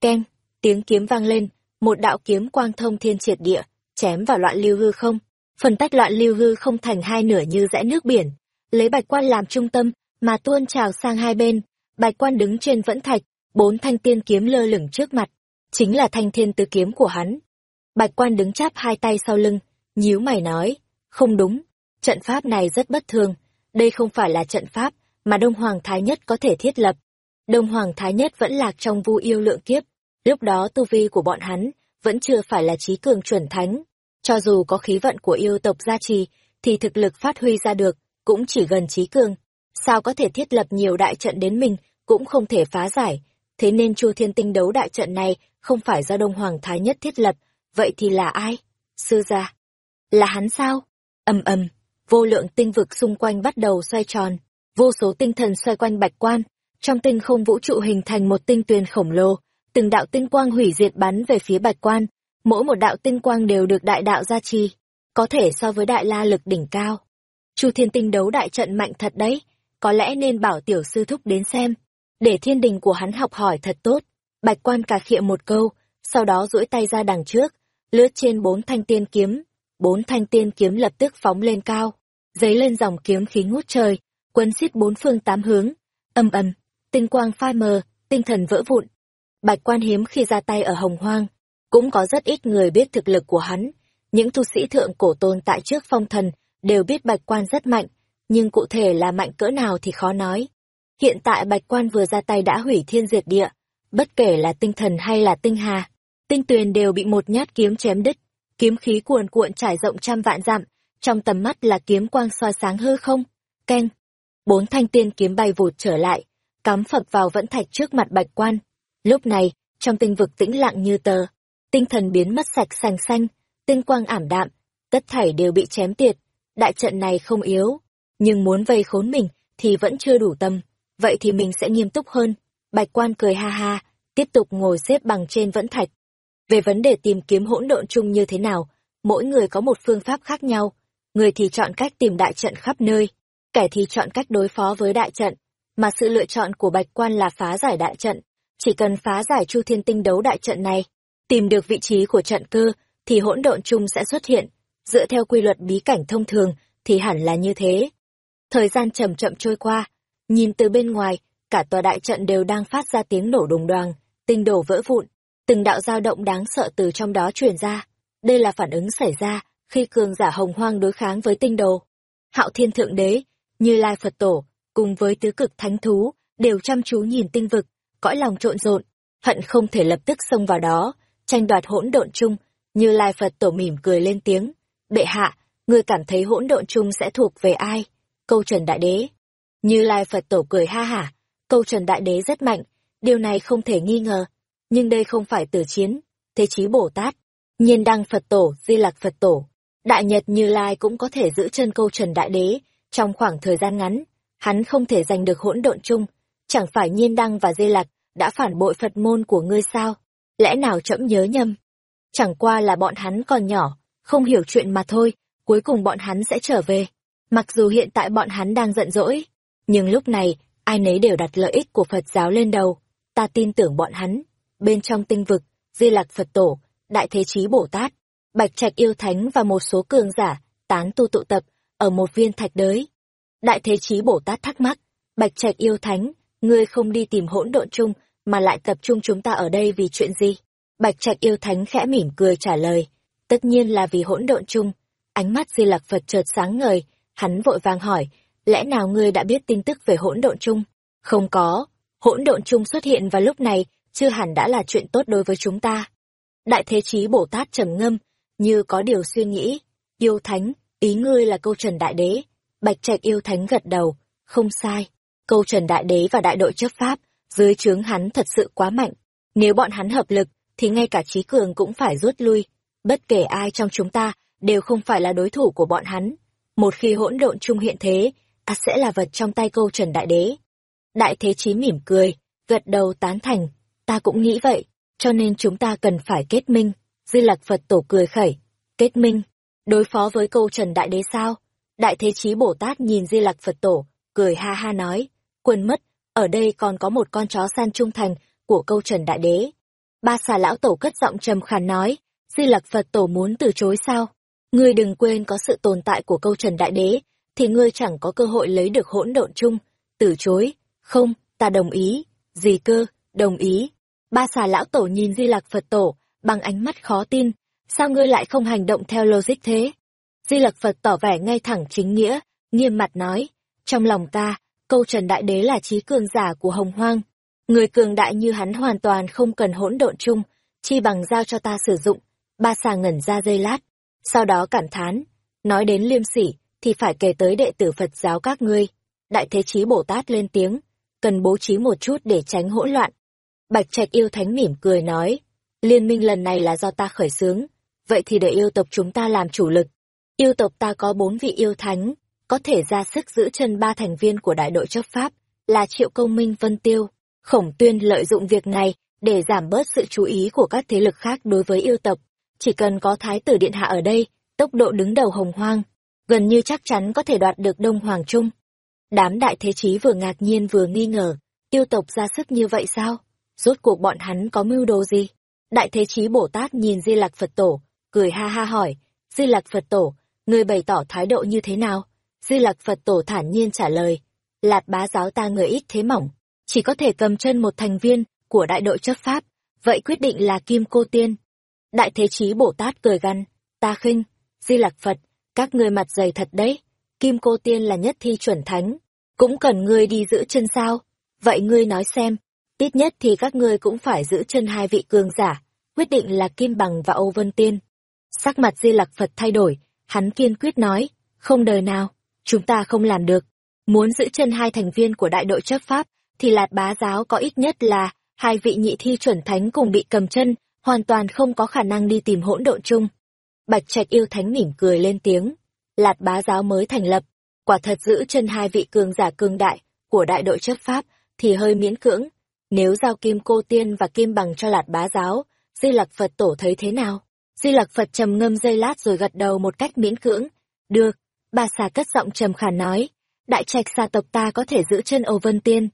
Keng, tiếng kiếm vang lên, một đạo kiếm quang thông thiên triệt địa, chém vào loạn lưu hư không. Phần tách loạn lưu hư không thành hai nửa như rẽ nước biển. Lấy bạch quan làm trung tâm, mà tuôn trào sang hai bên. Bạch quan đứng trên vẫn thạch, bốn thanh tiên kiếm lơ lửng trước mặt. Chính là thanh thiên tứ kiếm của hắn. Bạch quan đứng chắp hai tay sau lưng, nhíu mày nói, không đúng, trận pháp này rất bất thường, đây không phải là trận pháp mà Đông Hoàng Thái Nhất có thể thiết lập. Đông Hoàng Thái Nhất vẫn lạc trong vu yêu lượng kiếp, lúc đó tu vi của bọn hắn vẫn chưa phải là trí cường chuẩn thánh. Cho dù có khí vận của yêu tộc gia trì, thì thực lực phát huy ra được, cũng chỉ gần trí cường. Sao có thể thiết lập nhiều đại trận đến mình, cũng không thể phá giải. Thế nên Chu Thiên Tinh đấu đại trận này không phải do Đông Hoàng Thái Nhất thiết lập, vậy thì là ai? Sư gia. Là hắn sao? ầm ầm vô lượng tinh vực xung quanh bắt đầu xoay tròn vô số tinh thần xoay quanh bạch quan trong tinh không vũ trụ hình thành một tinh tuyền khổng lồ từng đạo tinh quang hủy diệt bắn về phía bạch quan mỗi một đạo tinh quang đều được đại đạo gia trì có thể so với đại la lực đỉnh cao Chu Thiên Tinh đấu đại trận mạnh thật đấy, có lẽ nên bảo tiểu sư thúc đến xem, để thiên đình của hắn học hỏi thật tốt. Bạch quan cà khịa một câu, sau đó duỗi tay ra đằng trước, lướt trên bốn thanh tiên kiếm, bốn thanh tiên kiếm lập tức phóng lên cao, dấy lên dòng kiếm khí ngút trời, quấn xít bốn phương tám hướng, âm ầm, tinh quang phai mờ, tinh thần vỡ vụn. Bạch quan hiếm khi ra tay ở hồng hoang, cũng có rất ít người biết thực lực của hắn. Những tu sĩ thượng cổ tồn tại trước phong thần đều biết bạch quan rất mạnh, nhưng cụ thể là mạnh cỡ nào thì khó nói. Hiện tại bạch quan vừa ra tay đã hủy thiên diệt địa, bất kể là tinh thần hay là tinh hà, tinh tuyền đều bị một nhát kiếm chém đứt, kiếm khí cuồn cuộn trải rộng trăm vạn dặm, trong tầm mắt là kiếm quang soi sáng hư không. Keng, bốn thanh tiên kiếm bay vụt trở lại, cắm phập vào vẫn thạch trước mặt bạch quan. Lúc này, trong tinh vực tĩnh lặng như tờ, tinh thần biến mất sạch sành xanh, tinh quang ảm đạm, tất thảy đều bị chém tiệt. Đại trận này không yếu, nhưng muốn vây khốn mình thì vẫn chưa đủ tâm, vậy thì mình sẽ nghiêm túc hơn. Bạch quan cười ha ha, tiếp tục ngồi xếp bằng trên vẫn thạch. Về vấn đề tìm kiếm hỗn độn chung như thế nào, mỗi người có một phương pháp khác nhau, người thì chọn cách tìm đại trận khắp nơi, kẻ thì chọn cách đối phó với đại trận, mà sự lựa chọn của Bạch Quan là phá giải đại trận. Chỉ cần phá giải Chu Thiên Tinh đấu đại trận này, tìm được vị trí của trận cơ, thì hỗn độn chung sẽ xuất hiện. Dựa theo quy luật bí cảnh thông thường, thì hẳn là như thế. Thời gian chậm chậm trôi qua, nhìn từ bên ngoài, cả tòa đại trận đều đang phát ra tiếng nổ đùng đoàng, tinh đổ vỡ vụn, từng đạo dao động đáng sợ từ trong đó truyền ra. Đây là phản ứng xảy ra khi cường giả hồng hoang đối kháng với tinh đồ. Hạo Thiên Thượng Đế, Như Lai Phật Tổ, cùng với tứ cực thánh thú, đều chăm chú nhìn tinh vực, cõi lòng trộn rộn, hận không thể lập tức xông vào đó, tranh đoạt hỗn độn chung, Như Lai Phật Tổ mỉm cười lên tiếng, "Bệ hạ, người cảm thấy hỗn độn chung sẽ thuộc về ai?" Câu Trần Đại Đế. Như Lai Phật Tổ cười ha hả, câu Trần Đại Đế rất mạnh, điều này không thể nghi ngờ, nhưng đây không phải tử chiến, thế chí Bồ Tát, Nhiên Đăng Phật Tổ, Di Lặc Phật Tổ, Đại Nhật Như Lai cũng có thể giữ chân câu Trần Đại Đế trong khoảng thời gian ngắn, hắn không thể giành được hỗn độn chung, chẳng phải Nhiên Đăng và Di Lặc đã phản bội Phật môn của ngươi sao? Lẽ nào trẫm nhớ nhầm? Chẳng qua là bọn hắn còn nhỏ, không hiểu chuyện mà thôi, cuối cùng bọn hắn sẽ trở về. Mặc dù hiện tại bọn hắn đang giận dỗi, nhưng lúc này, ai nấy đều đặt lợi ích của Phật giáo lên đầu. Ta tin tưởng bọn hắn. Bên trong tinh vực, Di Lặc Phật Tổ, Đại Thế Chí Bồ Tát, Bạch Trạch Yêu Thánh và một số cường giả, tán tu tụ tập, ở một viên thạch đới. Đại Thế Chí Bồ Tát thắc mắc, Bạch Trạch Yêu Thánh, ngươi không đi tìm hỗn độn chung, mà lại tập trung chúng ta ở đây vì chuyện gì? Bạch Trạch Yêu Thánh khẽ mỉm cười trả lời, tất nhiên là vì hỗn độn chung. Ánh mắt Di Lặc Phật chợt sáng ngời, hắn vội vàng hỏi, lẽ nào ngươi đã biết tin tức về hỗn độn chung? Không có, hỗn độn chung xuất hiện vào lúc này, chưa hẳn đã là chuyện tốt đối với chúng ta. Đại Thế Chí Bồ Tát trầm ngâm, như có điều suy nghĩ, yêu thánh, ý ngươi là câu trần đại đế. Bạch Trạch yêu thánh gật đầu, không sai. Câu trần đại đế và đại đội chấp pháp, dưới trướng hắn thật sự quá mạnh. Nếu bọn hắn hợp lực, thì ngay cả trí cường cũng phải rút lui. Bất kể ai trong chúng ta, đều không phải là đối thủ của bọn hắn. Một khi hỗn độn chung hiện thế, ta sẽ là vật trong tay câu trần đại đế. Đại thế chí mỉm cười, gật đầu tán thành, ta cũng nghĩ vậy, cho nên chúng ta cần phải kết minh. Di Lặc Phật Tổ cười khẩy, kết minh, đối phó với câu trần đại đế sao? Đại thế chí Bồ Tát nhìn Di Lặc Phật Tổ, cười ha ha nói, quên mất, ở đây còn có một con chó san trung thành của câu trần đại đế. Ba xà lão tổ cất giọng trầm khàn nói, Di Lặc Phật Tổ muốn từ chối sao? Ngươi đừng quên có sự tồn tại của câu trần đại đế, thì ngươi chẳng có cơ hội lấy được hỗn độn chung. Từ chối, không, ta đồng ý. Gì cơ, đồng ý. Ba xà lão tổ nhìn Di Lặc Phật Tổ, bằng ánh mắt khó tin. Sao ngươi lại không hành động theo logic thế? Di Lặc Phật tỏ vẻ ngay thẳng chính nghĩa, nghiêm mặt nói. Trong lòng ta, câu Trần Đại Đế là trí cường giả của Hồng Hoang. Người cường đại như hắn hoàn toàn không cần hỗn độn chung, chi bằng giao cho ta sử dụng. Ba xà ngẩn ra dây lát, sau đó cảm thán, nói đến liêm sỉ, thì phải kể tới đệ tử Phật giáo các ngươi. Đại Thế Chí Bồ Tát lên tiếng, cần bố trí một chút để tránh hỗn loạn. Bạch Trạch yêu thánh mỉm cười nói, liên minh lần này là do ta khởi xướng, vậy thì để yêu tộc chúng ta làm chủ lực. Yêu tộc ta có bốn vị yêu thánh, có thể ra sức giữ chân ba thành viên của đại đội chấp pháp, là Triệu Công Minh Vân Tiêu. Khổng tuyên lợi dụng việc này để giảm bớt sự chú ý của các thế lực khác đối với yêu tộc. Chỉ cần có thái tử điện hạ ở đây, tốc độ đứng đầu hồng hoang, gần như chắc chắn có thể đoạt được Đông Hoàng Trung. Đám đại thế chí vừa ngạc nhiên vừa nghi ngờ, tiêu tộc ra sức như vậy sao? Rốt cuộc bọn hắn có mưu đồ gì? Đại thế chí Bồ Tát nhìn Di Lạc Phật Tổ, cười ha ha hỏi, Di Lạc Phật Tổ, người bày tỏ thái độ như thế nào? Di Lạc Phật Tổ thản nhiên trả lời, Lạt bá giáo ta người ít thế mỏng, chỉ có thể cầm chân một thành viên của đại đội chấp pháp, vậy quyết định là Kim Cô Tiên. Đại Thế Chí Bồ Tát cười gằn, ta khinh, Di Lạc Phật, các ngươi mặt dày thật đấy, Kim Cô Tiên là nhất thi chuẩn thánh, cũng cần ngươi đi giữ chân sao? Vậy ngươi nói xem, ít nhất thì các ngươi cũng phải giữ chân hai vị cường giả, quyết định là Kim Bằng và Âu Vân Tiên. Sắc mặt Di Lạc Phật thay đổi, hắn kiên quyết nói, không đời nào, chúng ta không làm được. Muốn giữ chân hai thành viên của đại đội chấp pháp, thì lạt bá giáo có ít nhất là hai vị nhị thi chuẩn thánh cùng bị cầm chân, hoàn toàn không có khả năng đi tìm hỗn độn chung. Bạch Trạch yêu thánh mỉm cười lên tiếng, lạt bá giáo mới thành lập, quả thật giữ chân hai vị cường giả cường đại của đại đội chấp pháp thì hơi miễn cưỡng. Nếu giao kim cô tiên và kim bằng cho lạt bá giáo, Di Lặc Phật tổ thấy thế nào? Di Lặc Phật trầm ngâm giây lát rồi gật đầu một cách miễn cưỡng. Được, bà xà cất giọng trầm khàn nói, đại trạch xà tộc ta có thể giữ chân Âu Vân Tiên.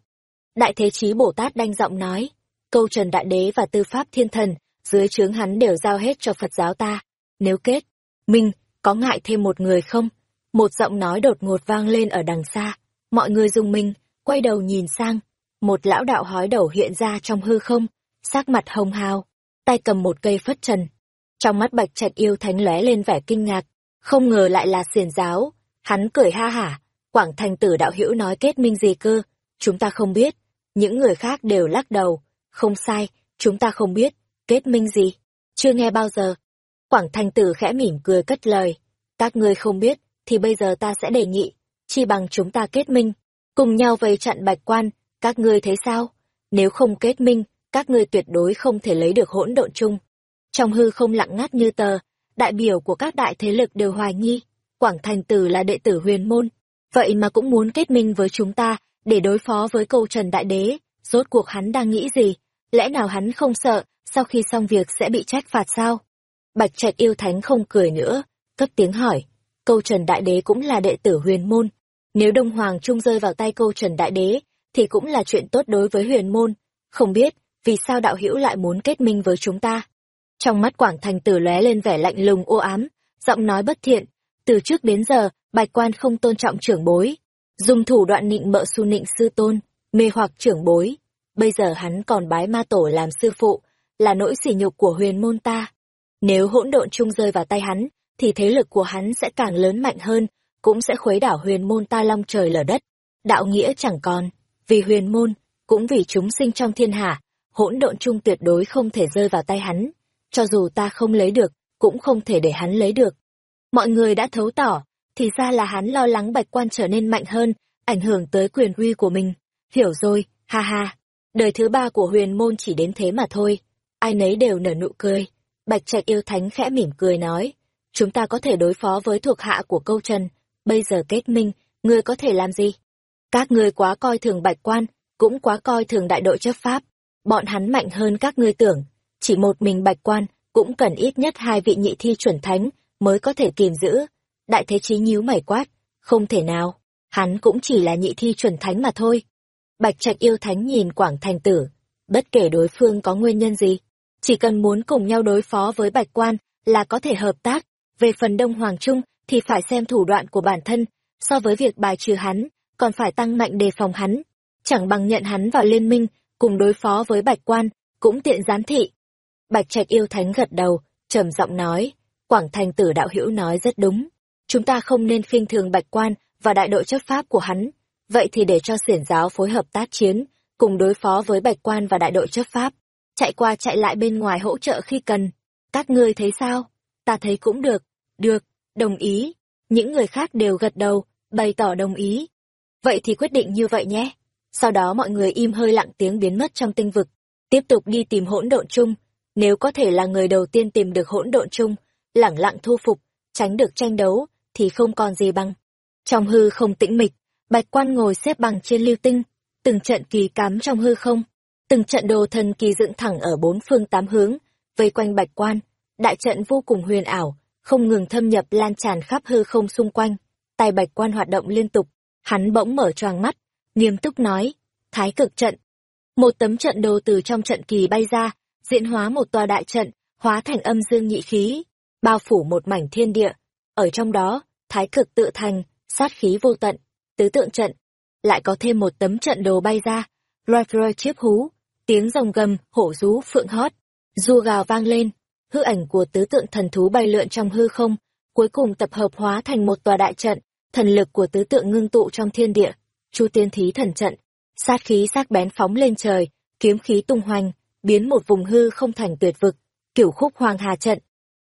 Đại Thế Chí Bồ Tát đanh giọng nói, câu trần đại đế và tư pháp thiên thần, dưới trướng hắn đều giao hết cho Phật giáo ta. Nếu kết, Minh, có ngại thêm một người không? Một giọng nói đột ngột vang lên ở đằng xa. Mọi người dùng mình, quay đầu nhìn sang. Một lão đạo hói đầu hiện ra trong hư không, sắc mặt hồng hào, tay cầm một cây phất trần. Trong mắt bạch trạch yêu thánh lóe lên vẻ kinh ngạc, không ngờ lại là xiền giáo. Hắn cười ha hả, Quảng Thành tử đạo hữu nói kết minh gì cơ, chúng ta không biết. Những người khác đều lắc đầu, không sai, chúng ta không biết, kết minh gì, chưa nghe bao giờ. Quảng Thanh tử khẽ mỉm cười cất lời, các ngươi không biết, thì bây giờ ta sẽ đề nghị, chi bằng chúng ta kết minh, cùng nhau vây chặn bạch quan, các ngươi thấy sao? Nếu không kết minh, các ngươi tuyệt đối không thể lấy được hỗn độn chung. Trong hư không lặng ngắt như tờ, đại biểu của các đại thế lực đều hoài nghi, Quảng Thành Tử là đệ tử huyền môn, vậy mà cũng muốn kết minh với chúng ta, để đối phó với câu trần đại đế, rốt cuộc hắn đang nghĩ gì? Lẽ nào hắn không sợ, sau khi xong việc sẽ bị trách phạt sao? Bạch Trạch yêu thánh không cười nữa, cất tiếng hỏi, câu trần đại đế cũng là đệ tử huyền môn. Nếu Đông Hoàng Trung rơi vào tay câu trần đại đế, thì cũng là chuyện tốt đối với huyền môn. Không biết, vì sao đạo hữu lại muốn kết minh với chúng ta? Trong mắt Quảng Thành Tử lóe lên vẻ lạnh lùng ô ám, giọng nói bất thiện. Từ trước đến giờ, bạch quan không tôn trọng trưởng bối, dùng thủ đoạn nịnh mợ su nịnh sư tôn, mê hoặc trưởng bối. Bây giờ hắn còn bái ma tổ làm sư phụ, là nỗi sỉ nhục của huyền môn ta. Nếu hỗn độn chung rơi vào tay hắn, thì thế lực của hắn sẽ càng lớn mạnh hơn, cũng sẽ khuấy đảo huyền môn ta long trời lở đất. Đạo nghĩa chẳng còn, vì huyền môn, cũng vì chúng sinh trong thiên hạ, hỗn độn chung tuyệt đối không thể rơi vào tay hắn. Cho dù ta không lấy được, cũng không thể để hắn lấy được. Mọi người đã thấu tỏ, thì ra là hắn lo lắng bạch quan trở nên mạnh hơn, ảnh hưởng tới quyền uy của mình. Hiểu rồi, ha ha. Đời thứ ba của huyền môn chỉ đến thế mà thôi. Ai nấy đều nở nụ cười. Bạch trạch yêu thánh khẽ mỉm cười nói. Chúng ta có thể đối phó với thuộc hạ của câu trần. Bây giờ kết minh, ngươi có thể làm gì? Các ngươi quá coi thường bạch quan, cũng quá coi thường đại đội chấp pháp. Bọn hắn mạnh hơn các ngươi tưởng. Chỉ một mình bạch quan, cũng cần ít nhất hai vị nhị thi chuẩn thánh mới có thể kìm giữ Đại thế chí nhíu mày quát, không thể nào, hắn cũng chỉ là nhị thi chuẩn thánh mà thôi. Bạch trạch yêu thánh nhìn Quảng Thành Tử, bất kể đối phương có nguyên nhân gì, chỉ cần muốn cùng nhau đối phó với bạch quan là có thể hợp tác, về phần Đông Hoàng Trung thì phải xem thủ đoạn của bản thân, so với việc bài trừ hắn, còn phải tăng mạnh đề phòng hắn, chẳng bằng nhận hắn vào liên minh, cùng đối phó với bạch quan, cũng tiện giám thị. Bạch trạch yêu thánh gật đầu, trầm giọng nói, Quảng Thành Tử đạo hữu nói rất đúng. Chúng ta không nên khinh thường bạch quan và đại đội chấp pháp của hắn. Vậy thì để cho xiển giáo phối hợp tác chiến cùng đối phó với bạch quan và đại đội chấp pháp chạy qua chạy lại bên ngoài hỗ trợ khi cần. Các ngươi thấy sao? Ta thấy cũng được. Được đồng ý. Những người khác đều gật đầu bày tỏ đồng ý. Vậy thì quyết định như vậy nhé. Sau đó mọi người im hơi lặng tiếng biến mất trong tinh vực. Tiếp tục đi tìm hỗn độn chung. Nếu có thể là người đầu tiên tìm được hỗn độn chung lẳng lặng thu phục tránh được tranh đấu thì không còn gì bằng. Trong hư không tĩnh mịch, bạch quan ngồi xếp bằng trên lưu tinh, từng trận kỳ cắm trong hư không, từng trận đồ thần kỳ dựng thẳng ở bốn phương tám hướng, vây quanh bạch quan, đại trận vô cùng huyền ảo, không ngừng thâm nhập lan tràn khắp hư không xung quanh. Tay bạch quan hoạt động liên tục, hắn bỗng mở choàng mắt, nghiêm túc nói, thái cực trận. Một tấm trận đồ từ trong trận kỳ bay ra, diễn hóa một tòa đại trận, hóa thành âm dương nhị khí, bao phủ một mảnh thiên địa. Ở trong đó, thái cực tự thành, sát khí vô tận, tứ tượng trận. Lại có thêm một tấm trận đồ bay ra, loa roi chiếc hú, tiếng rồng gầm, hổ rú, phượng hót, du gào vang lên, hư ảnh của tứ tượng thần thú bay lượn trong hư không, cuối cùng tập hợp hóa thành một tòa đại trận, thần lực của tứ tượng ngưng tụ trong thiên địa, chu tiên thí thần trận, sát khí sắc bén phóng lên trời, kiếm khí tung hoành, biến một vùng hư không thành tuyệt vực, kiểu khúc hoàng hà trận,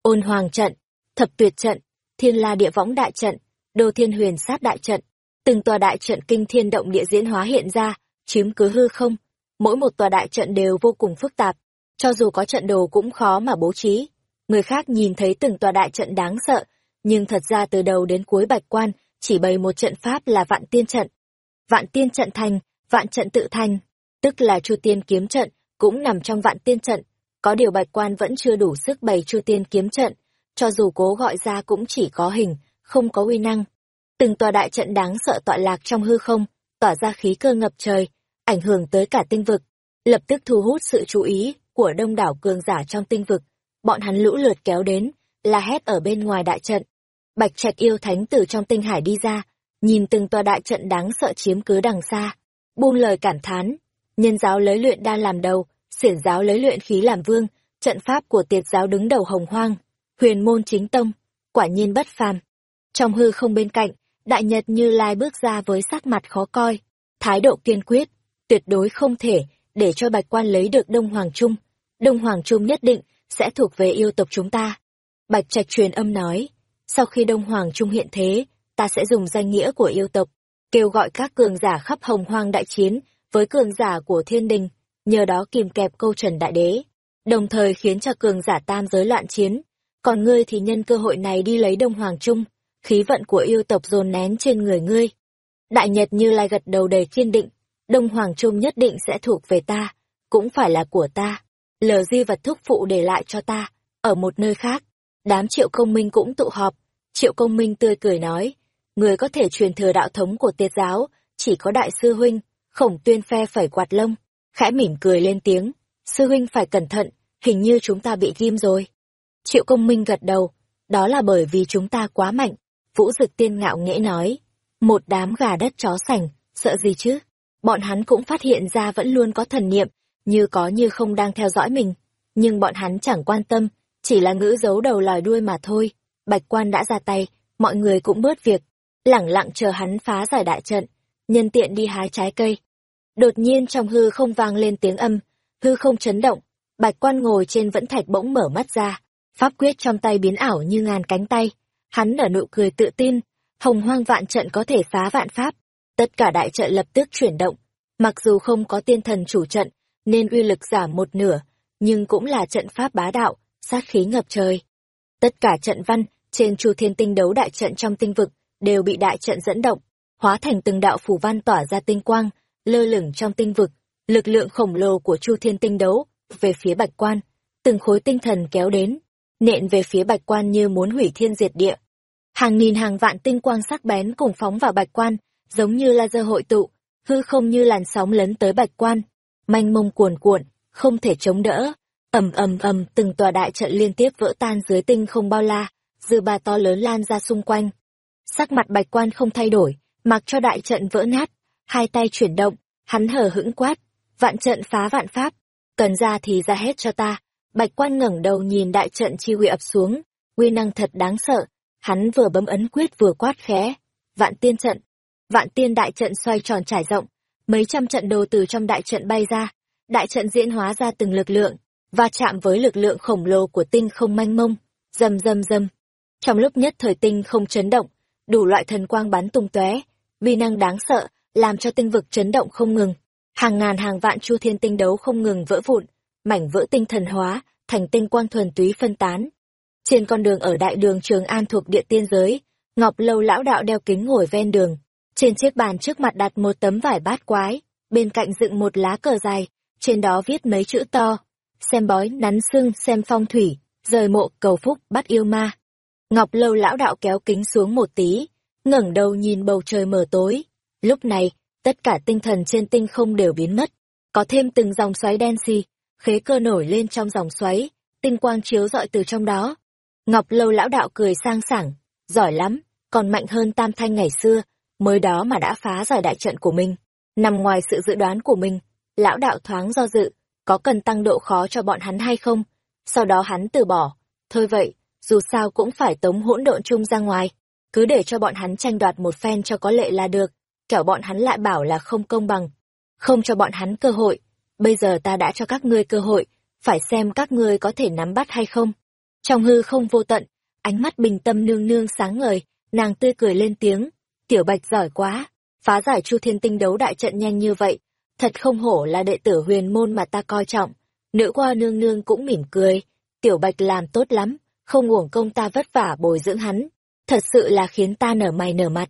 ôn hoàng trận, thập tuyệt trận, thiên la địa võng đại trận, đô thiên huyền sát đại trận, từng tòa đại trận kinh thiên động địa diễn hóa hiện ra, chiếm cứ hư không, mỗi một tòa đại trận đều vô cùng phức tạp, cho dù có trận đồ cũng khó mà bố trí. Người khác nhìn thấy từng tòa đại trận đáng sợ, nhưng thật ra từ đầu đến cuối bạch quan chỉ bày một trận pháp là vạn tiên trận. Vạn tiên trận thành, vạn trận tự thành, tức là chu tiên kiếm trận, cũng nằm trong vạn tiên trận. Có điều bạch quan vẫn chưa đủ sức bày chu tiên kiếm trận, cho dù cố gọi ra cũng chỉ có hình, không có uy năng. Từng tòa đại trận đáng sợ tọa lạc trong hư không, tỏa ra khí cơ ngập trời, ảnh hưởng tới cả tinh vực, lập tức thu hút sự chú ý của đông đảo cường giả trong tinh vực. Bọn hắn lũ lượt kéo đến, la hét ở bên ngoài đại trận. Bạch Trạch yêu thánh từ trong tinh hải đi ra, nhìn từng tòa đại trận đáng sợ chiếm cứ đằng xa, buông lời cảm thán, nhân giáo lấy luyện đan làm đầu, xiển giáo lấy luyện khí làm vương, trận pháp của tiệt giáo đứng đầu hồng hoang, huyền môn chính tông, quả nhiên bất phàm. Trong hư không bên cạnh, đại nhật như lai bước ra với sắc mặt khó coi, thái độ kiên quyết, tuyệt đối không thể để cho bạch quan lấy được Đông Hoàng Trung. Đông Hoàng Trung nhất định sẽ thuộc về yêu tộc chúng ta. Bạch Trạch truyền âm nói, sau khi Đông Hoàng Trung hiện thế, ta sẽ dùng danh nghĩa của yêu tộc, kêu gọi các cường giả khắp hồng hoang đại chiến với cường giả của thiên đình, nhờ đó kìm kẹp câu trần đại đế, đồng thời khiến cho cường giả tam giới loạn chiến. Còn ngươi thì nhân cơ hội này đi lấy Đông Hoàng Trung, khí vận của yêu tộc dồn nén trên người ngươi. Đại Nhật như lai gật đầu đầy kiên định, Đông Hoàng Trung nhất định sẽ thuộc về ta, cũng phải là của ta. Lờ di vật thúc phụ để lại cho ta, ở một nơi khác. Đám triệu công minh cũng tụ họp. Triệu công minh tươi cười nói, người có thể truyền thừa đạo thống của tiết giáo, chỉ có đại sư huynh, khổng tuyên phe phẩy quạt lông, khẽ mỉm cười lên tiếng, sư huynh phải cẩn thận, hình như chúng ta bị ghim rồi. Triệu công minh gật đầu, đó là bởi vì chúng ta quá mạnh, vũ dực tiên ngạo nghễ nói, một đám gà đất chó sành, sợ gì chứ? Bọn hắn cũng phát hiện ra vẫn luôn có thần niệm, như có như không đang theo dõi mình. Nhưng bọn hắn chẳng quan tâm, chỉ là ngữ giấu đầu lòi đuôi mà thôi. Bạch quan đã ra tay, mọi người cũng bớt việc, lẳng lặng chờ hắn phá giải đại trận, nhân tiện đi hái trái cây. Đột nhiên trong hư không vang lên tiếng âm, hư không chấn động, bạch quan ngồi trên vẫn thạch bỗng mở mắt ra, pháp quyết trong tay biến ảo như ngàn cánh tay. Hắn nở nụ cười tự tin, hồng hoang vạn trận có thể phá vạn pháp, Tất cả đại trận lập tức chuyển động, mặc dù không có tiên thần chủ trận, nên uy lực giảm một nửa, nhưng cũng là trận pháp bá đạo, sát khí ngập trời. Tất cả trận văn trên Chu Thiên Tinh đấu đại trận trong tinh vực đều bị đại trận dẫn động, hóa thành từng đạo phủ văn tỏa ra tinh quang, lơ lửng trong tinh vực, lực lượng khổng lồ của Chu Thiên Tinh đấu về phía Bạch Quan, từng khối tinh thần kéo đến, nện về phía Bạch Quan như muốn hủy thiên diệt địa. Hàng nghìn hàng vạn tinh quang sắc bén cùng phóng vào Bạch Quan, giống như laser hội tụ, hư không như làn sóng lấn tới bạch quan, manh mông cuồn cuộn, không thể chống đỡ. ầm ầm ầm từng tòa đại trận liên tiếp vỡ tan dưới tinh không bao la, dư ba to lớn lan ra xung quanh. Sắc mặt bạch quan không thay đổi, mặc cho đại trận vỡ nát, hai tay chuyển động, hắn hờ hững quát, vạn trận phá vạn pháp, cần ra thì ra hết cho ta. Bạch quan ngẩng đầu nhìn đại trận chi huy ập xuống, uy năng thật đáng sợ, hắn vừa bấm ấn quyết vừa quát khẽ, vạn tiên trận, vạn tiên đại trận xoay tròn trải rộng, mấy trăm trận đồ từ trong đại trận bay ra, đại trận diễn hóa ra từng lực lượng, và chạm với lực lượng khổng lồ của tinh không manh mông, rầm rầm rầm. Trong lúc nhất thời tinh không chấn động, đủ loại thần quang bắn tung tóe, vi năng đáng sợ, làm cho tinh vực chấn động không ngừng. Hàng ngàn hàng vạn chu thiên tinh đấu không ngừng vỡ vụn, mảnh vỡ tinh thần hóa, thành tinh quang thuần túy phân tán. Trên con đường ở đại đường Trường An thuộc địa tiên giới, Ngọc Lâu lão đạo đeo kính ngồi ven đường, trên chiếc bàn trước mặt đặt một tấm vải bát quái, bên cạnh dựng một lá cờ dài, trên đó viết mấy chữ to. Xem bói, nắn xương, xem phong thủy, rời mộ, cầu phúc, bắt yêu ma. Ngọc Lâu lão đạo kéo kính xuống một tí, ngẩng đầu nhìn bầu trời mờ tối. Lúc này, tất cả tinh thần trên tinh không đều biến mất, có thêm từng dòng xoáy đen xì, khế cơ nổi lên trong dòng xoáy, tinh quang chiếu rọi từ trong đó. Ngọc Lâu lão đạo cười sang sảng, giỏi lắm, còn mạnh hơn Tam Thanh ngày xưa, mới đó mà đã phá giải đại trận của mình. Nằm ngoài sự dự đoán của mình, lão đạo thoáng do dự, có cần tăng độ khó cho bọn hắn hay không? Sau đó hắn từ bỏ, thôi vậy, dù sao cũng phải tống hỗn độn chung ra ngoài, cứ để cho bọn hắn tranh đoạt một phen cho có lệ là được, kẻo bọn hắn lại bảo là không công bằng, không cho bọn hắn cơ hội. Bây giờ ta đã cho các ngươi cơ hội, phải xem các ngươi có thể nắm bắt hay không. Trong hư không vô tận, ánh mắt bình tâm nương nương sáng ngời, nàng tươi cười lên tiếng, tiểu bạch giỏi quá, phá giải chu thiên tinh đấu đại trận nhanh như vậy, thật không hổ là đệ tử huyền môn mà ta coi trọng. Nữ qua nương nương cũng mỉm cười, tiểu bạch làm tốt lắm, không uổng công ta vất vả bồi dưỡng hắn, thật sự là khiến ta nở mày nở mặt.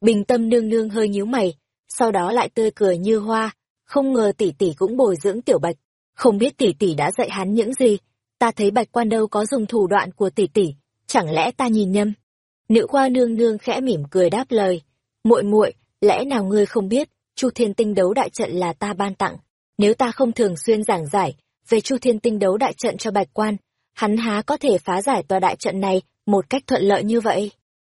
Bình tâm nương nương hơi nhíu mày, sau đó lại tươi cười như hoa, không ngờ tỷ tỷ cũng bồi dưỡng tiểu bạch, không biết tỷ tỷ đã dạy hắn những gì, ta thấy bạch quan đâu có dùng thủ đoạn của tỷ tỷ, chẳng lẽ ta nhìn nhầm? Nữ khoa nương nương khẽ mỉm cười đáp lời, muội muội, lẽ nào ngươi không biết, Chu Thiên Tinh đấu đại trận là ta ban tặng, nếu ta không thường xuyên giảng giải về Chu Thiên Tinh đấu đại trận cho bạch quan, hắn há có thể phá giải tòa đại trận này một cách thuận lợi như vậy.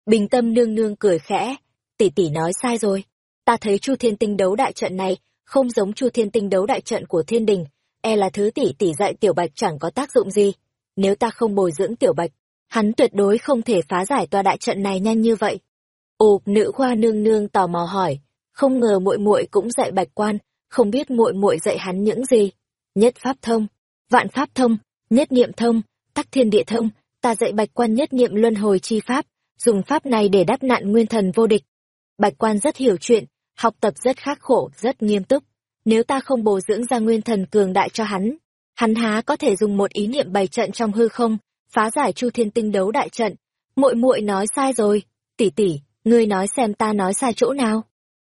Bình tâm nương nương cười khẽ, tỷ tỷ nói sai rồi, ta thấy Chu Thiên Tinh đấu đại trận này không giống Chu Thiên Tinh đấu đại trận của thiên đình, e là thứ tỷ tỷ dạy tiểu bạch chẳng có tác dụng gì. Nếu ta không bồi dưỡng tiểu bạch, hắn tuyệt đối không thể phá giải tòa đại trận này nhanh như vậy. Ồ, nữ khoa nương nương tò mò hỏi, không ngờ muội muội cũng dạy bạch quan, không biết muội muội dạy hắn những gì. Nhất pháp thông, vạn pháp thông, nhất niệm thông, tắc thiên địa thông, ta dạy bạch quan nhất niệm luân hồi chi pháp, dùng pháp này để đáp nạn nguyên thần vô địch. Bạch quan rất hiểu chuyện, học tập rất khắc khổ, rất nghiêm túc. Nếu ta không bồi dưỡng ra nguyên thần cường đại cho hắn, hắn há có thể dùng một ý niệm bày trận trong hư không, phá giải chu thiên tinh đấu đại trận. Muội muội nói sai rồi, tỷ tỷ, ngươi nói xem ta nói sai chỗ nào.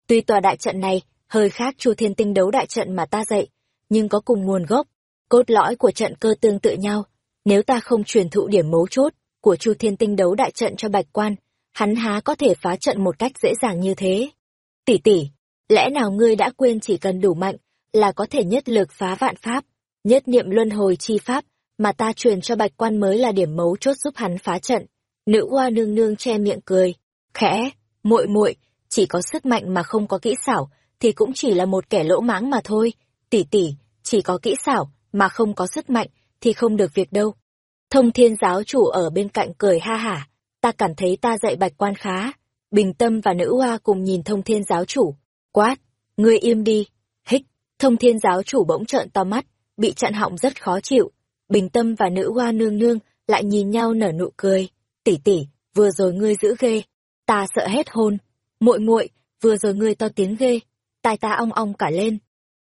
Tuy tòa đại trận này hơi khác chu thiên tinh đấu đại trận mà ta dạy, nhưng có cùng nguồn gốc, cốt lõi của trận cơ tương tự nhau. Nếu ta không truyền thụ điểm mấu chốt của chu thiên tinh đấu đại trận cho bạch quan, hắn há có thể phá trận một cách dễ dàng như thế. Tỷ tỷ, lẽ nào ngươi đã quên chỉ cần đủ mạnh là có thể nhất lực phá vạn pháp, nhất niệm luân hồi chi pháp mà ta truyền cho bạch quan mới là điểm mấu chốt giúp hắn phá trận. Nữ hoa nương nương che miệng cười, khẽ, muội muội, chỉ có sức mạnh mà không có kỹ xảo thì cũng chỉ là một kẻ lỗ mãng mà thôi. Tỷ tỷ, chỉ có kỹ xảo mà không có sức mạnh thì không được việc đâu. Thông thiên giáo chủ ở bên cạnh cười ha hả, ta cảm thấy ta dạy bạch quan khá. Bình tâm và nữ hoa cùng nhìn thông thiên giáo chủ. Quát, ngươi im đi. Hích, thông thiên giáo chủ bỗng trợn to mắt, bị chặn họng rất khó chịu. Bình tâm và nữ hoa nương nương lại nhìn nhau nở nụ cười. Tỷ tỷ, vừa rồi ngươi giữ ghê. Ta sợ hết hồn. muội muội vừa rồi ngươi to tiếng ghê. Tai ta ong ong cả lên.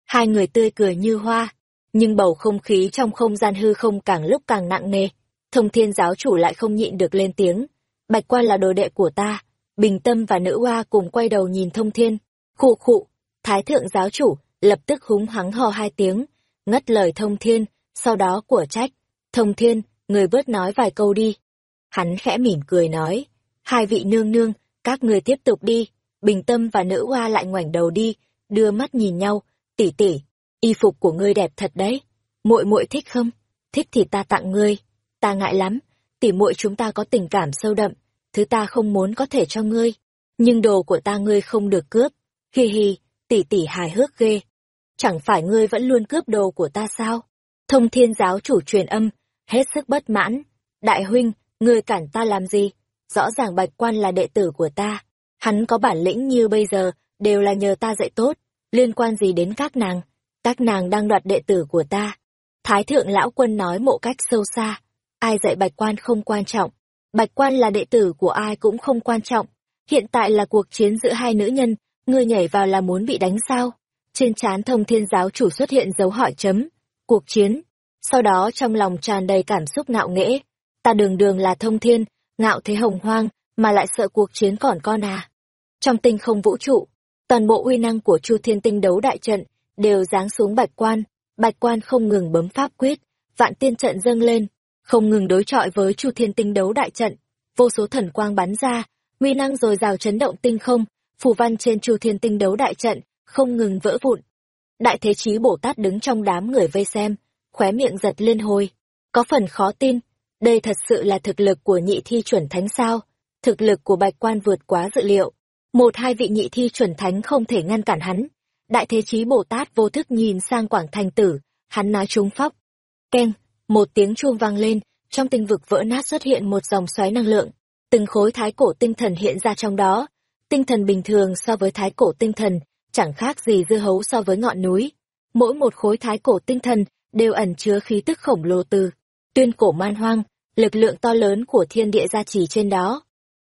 Hai người tươi cười như hoa. Nhưng bầu không khí trong không gian hư không càng lúc càng nặng nề. Thông thiên giáo chủ lại không nhịn được lên tiếng. Bạch quan là đồ đệ của ta. Bình tâm và nữ hoa cùng quay đầu nhìn thông thiên. Khụ khụ. Thái thượng giáo chủ lập tức húng hắng hò hai tiếng. Ngất lời thông thiên, sau đó của trách. Thông thiên, người bớt nói vài câu đi. Hắn khẽ mỉm cười nói. Hai vị nương nương, các người tiếp tục đi. Bình tâm và nữ hoa lại ngoảnh đầu đi, đưa mắt nhìn nhau. Tỷ tỷ, y phục của ngươi đẹp thật đấy. muội muội thích không? Thích thì ta tặng ngươi ta ngại lắm, tỉ muội chúng ta có tình cảm sâu đậm, thứ ta không muốn có thể cho ngươi, nhưng đồ của ta ngươi không được cướp. Hi hi, tỷ tỷ hài hước ghê. Chẳng phải ngươi vẫn luôn cướp đồ của ta sao? Thông thiên giáo chủ truyền âm, hết sức bất mãn. Đại huynh, ngươi cản ta làm gì? Rõ ràng bạch quan là đệ tử của ta. Hắn có bản lĩnh như bây giờ, đều là nhờ ta dạy tốt. Liên quan gì đến các nàng? Các nàng đang đoạt đệ tử của ta. Thái thượng lão quân nói một cách sâu xa ai dạy bạch quan không quan trọng. Bạch quan là đệ tử của ai cũng không quan trọng. Hiện tại là cuộc chiến giữa hai nữ nhân, ngươi nhảy vào là muốn bị đánh sao? Trên trán thông thiên giáo chủ xuất hiện dấu hỏi chấm. Cuộc chiến. Sau đó trong lòng tràn đầy cảm xúc ngạo nghễ. Ta đường đường là thông thiên, ngạo thế hồng hoang, mà lại sợ cuộc chiến còn con à. Trong tinh không vũ trụ, toàn bộ uy năng của chu thiên tinh đấu đại trận đều giáng xuống bạch quan. Bạch quan không ngừng bấm pháp quyết, vạn tiên trận dâng lên, không ngừng đối chọi với Chu Thiên Tinh đấu đại trận. vô số thần quang bắn ra, uy năng dồi dào chấn động tinh không, phù văn trên Chu Thiên Tinh đấu đại trận không ngừng vỡ vụn. Đại Thế Chí Bồ Tát đứng trong đám người vây xem, khóe miệng giật lên hồi, có phần khó tin, đây thật sự là thực lực của nhị thi chuẩn thánh sao? Thực lực của Bạch Quan vượt quá dự liệu. Một hai vị nhị thi chuẩn thánh không thể ngăn cản hắn. Đại Thế Chí Bồ Tát vô thức nhìn sang Quảng Thành Tử, hắn nói trúng phóc. Keng, một tiếng chuông vang lên, trong tinh vực vỡ nát xuất hiện một dòng xoáy năng lượng, từng khối thái cổ tinh thần hiện ra trong đó. Tinh thần bình thường so với thái cổ tinh thần, chẳng khác gì dưa hấu so với ngọn núi. Mỗi một khối thái cổ tinh thần đều ẩn chứa khí tức khổng lồ từ tuyên cổ man hoang, lực lượng to lớn của thiên địa gia trì trên đó.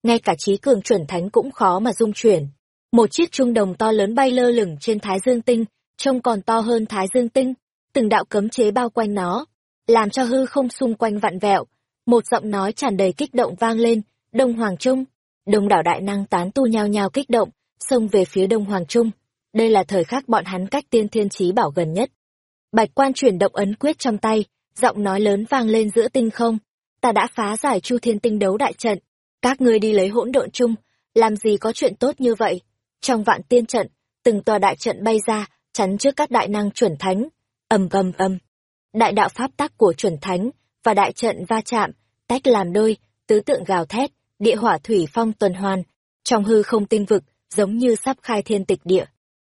Ngay cả trí cường chuẩn thánh cũng khó mà dung chuyển. Một chiếc trung đồng to lớn bay lơ lửng trên Thái Dương Tinh, trông còn to hơn Thái Dương Tinh, từng đạo cấm chế bao quanh nó, làm cho hư không xung quanh vặn vẹo. Một giọng nói tràn đầy kích động vang lên, Đông Hoàng Trung. Đông đảo đại năng tán tu nhao nhao kích động, xông về phía Đông Hoàng Trung. Đây là thời khắc bọn hắn cách tiên thiên trí bảo gần nhất. Bạch quan chuyển động ấn quyết trong tay, giọng nói lớn vang lên giữa tinh không. Ta đã phá giải chu thiên tinh đấu đại trận. Các ngươi đi lấy hỗn độn chung, làm gì có chuyện tốt như vậy? Trong vạn tiên trận, từng tòa đại trận bay ra, chắn trước các đại năng chuẩn thánh. ầm ầm ầm. Đại đạo pháp tắc của chuẩn thánh và đại trận va chạm, tách làm đôi, tứ tượng gào thét, địa hỏa thủy phong tuần hoàn, trong hư không tinh vực, giống như sắp khai thiên tịch địa.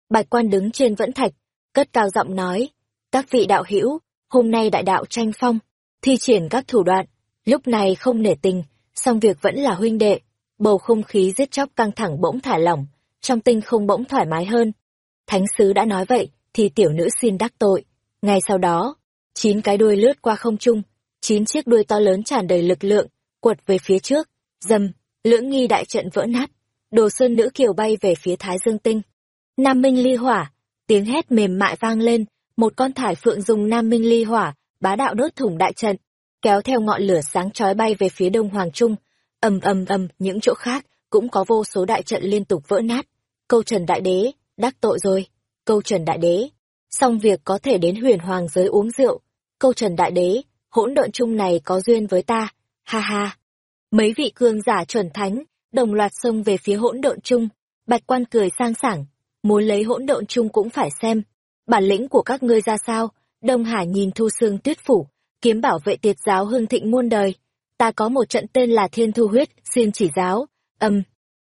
Bạch quan đứng trên vẫn thạch, cất cao giọng nói, các vị đạo hữu hôm nay đại đạo tranh phong, thi triển các thủ đoạn, lúc này không nể tình, song việc vẫn là huynh đệ, bầu không khí giết chóc căng thẳng bỗng thả lỏng, trong tinh không bỗng thoải mái hơn. Thánh sứ đã nói vậy, thì tiểu nữ xin đắc tội. Ngay sau đó, chín cái đuôi lướt qua không trung, chín chiếc đuôi to lớn tràn đầy lực lượng, quật về phía trước, dầm, lưỡng nghi đại trận vỡ nát, đồ sơn nữ kiều bay về phía thái dương tinh. Nam minh ly hỏa, tiếng hét mềm mại vang lên, một con thải phượng dùng nam minh ly hỏa, bá đạo đốt thủng đại trận, kéo theo ngọn lửa sáng chói bay về phía đông hoàng trung. ầm ầm ầm, những chỗ khác cũng có vô số đại trận liên tục vỡ nát. Câu Trần Đại Đế, đắc tội rồi. Câu Trần Đại Đế, xong việc có thể đến huyền hoàng giới uống rượu. Câu Trần Đại Đế, hỗn độn chung này có duyên với ta, ha ha. Mấy vị cương giả chuẩn thánh, đồng loạt xông về phía hỗn độn chung. Bạch quan cười sang sảng, muốn lấy hỗn độn chung cũng phải xem, bản lĩnh của các ngươi ra sao? Đông Hải nhìn Thu Sương Tuyết Phủ, kiếm bảo vệ tiệt giáo hưng thịnh muôn đời. Ta có một trận tên là Thiên Thu Huyết, xin chỉ giáo. Âm.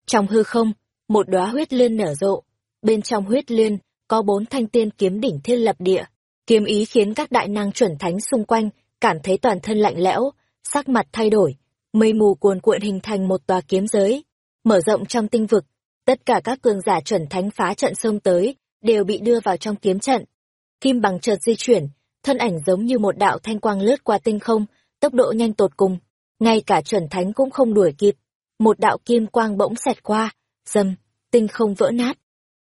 Trong hư không, một đóa huyết liên nở rộ. Bên trong huyết liên, có bốn thanh tiên kiếm đỉnh thiên lập địa. Kiếm ý khiến các đại năng chuẩn thánh xung quanh cảm thấy toàn thân lạnh lẽo, sắc mặt thay đổi. Mây mù cuồn cuộn hình thành một tòa kiếm giới. Mở rộng trong tinh vực, tất cả các cường giả chuẩn thánh phá trận sông tới, đều bị đưa vào trong kiếm trận. Kim bằng chợt di chuyển, thân ảnh giống như một đạo thanh quang lướt qua tinh không, tốc độ nhanh tột cùng. Ngay cả chuẩn thánh cũng không đuổi kịp. Một đạo kim quang bỗng xẹt qua, dầm, tinh không vỡ nát.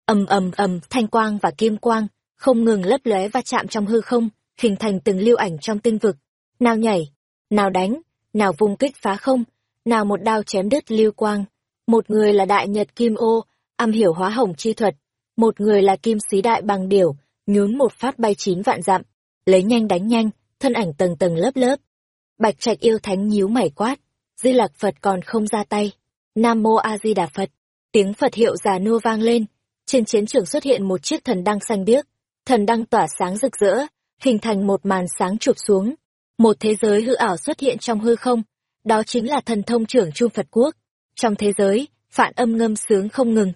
ầm ầm ầm, thanh quang và kim quang không ngừng lấp lóe va chạm trong hư không, hình thành từng lưu ảnh trong tinh vực. Nào nhảy, nào đánh, nào vung kích phá không, nào một đao chém đứt lưu quang. Một người là đại nhật kim ô, am hiểu hóa hồng chi thuật, một người là kim xí đại bằng điểu, nhún một phát bay chín vạn dặm, lấy nhanh đánh nhanh, thân ảnh tầng tầng lớp lớp. Bạch Trạch yêu thánh nhíu mày quát, Di Lặc Phật còn không ra tay. Nam Mô A Di Đà Phật, tiếng Phật hiệu già nua vang lên, trên chiến trường xuất hiện một chiếc thần đăng xanh biếc, thần đăng tỏa sáng rực rỡ, hình thành một màn sáng chụp xuống. Một thế giới hư ảo xuất hiện trong hư không, đó chính là thần thông trưởng Trung Phật Quốc. Trong thế giới, phản âm ngâm sướng không ngừng.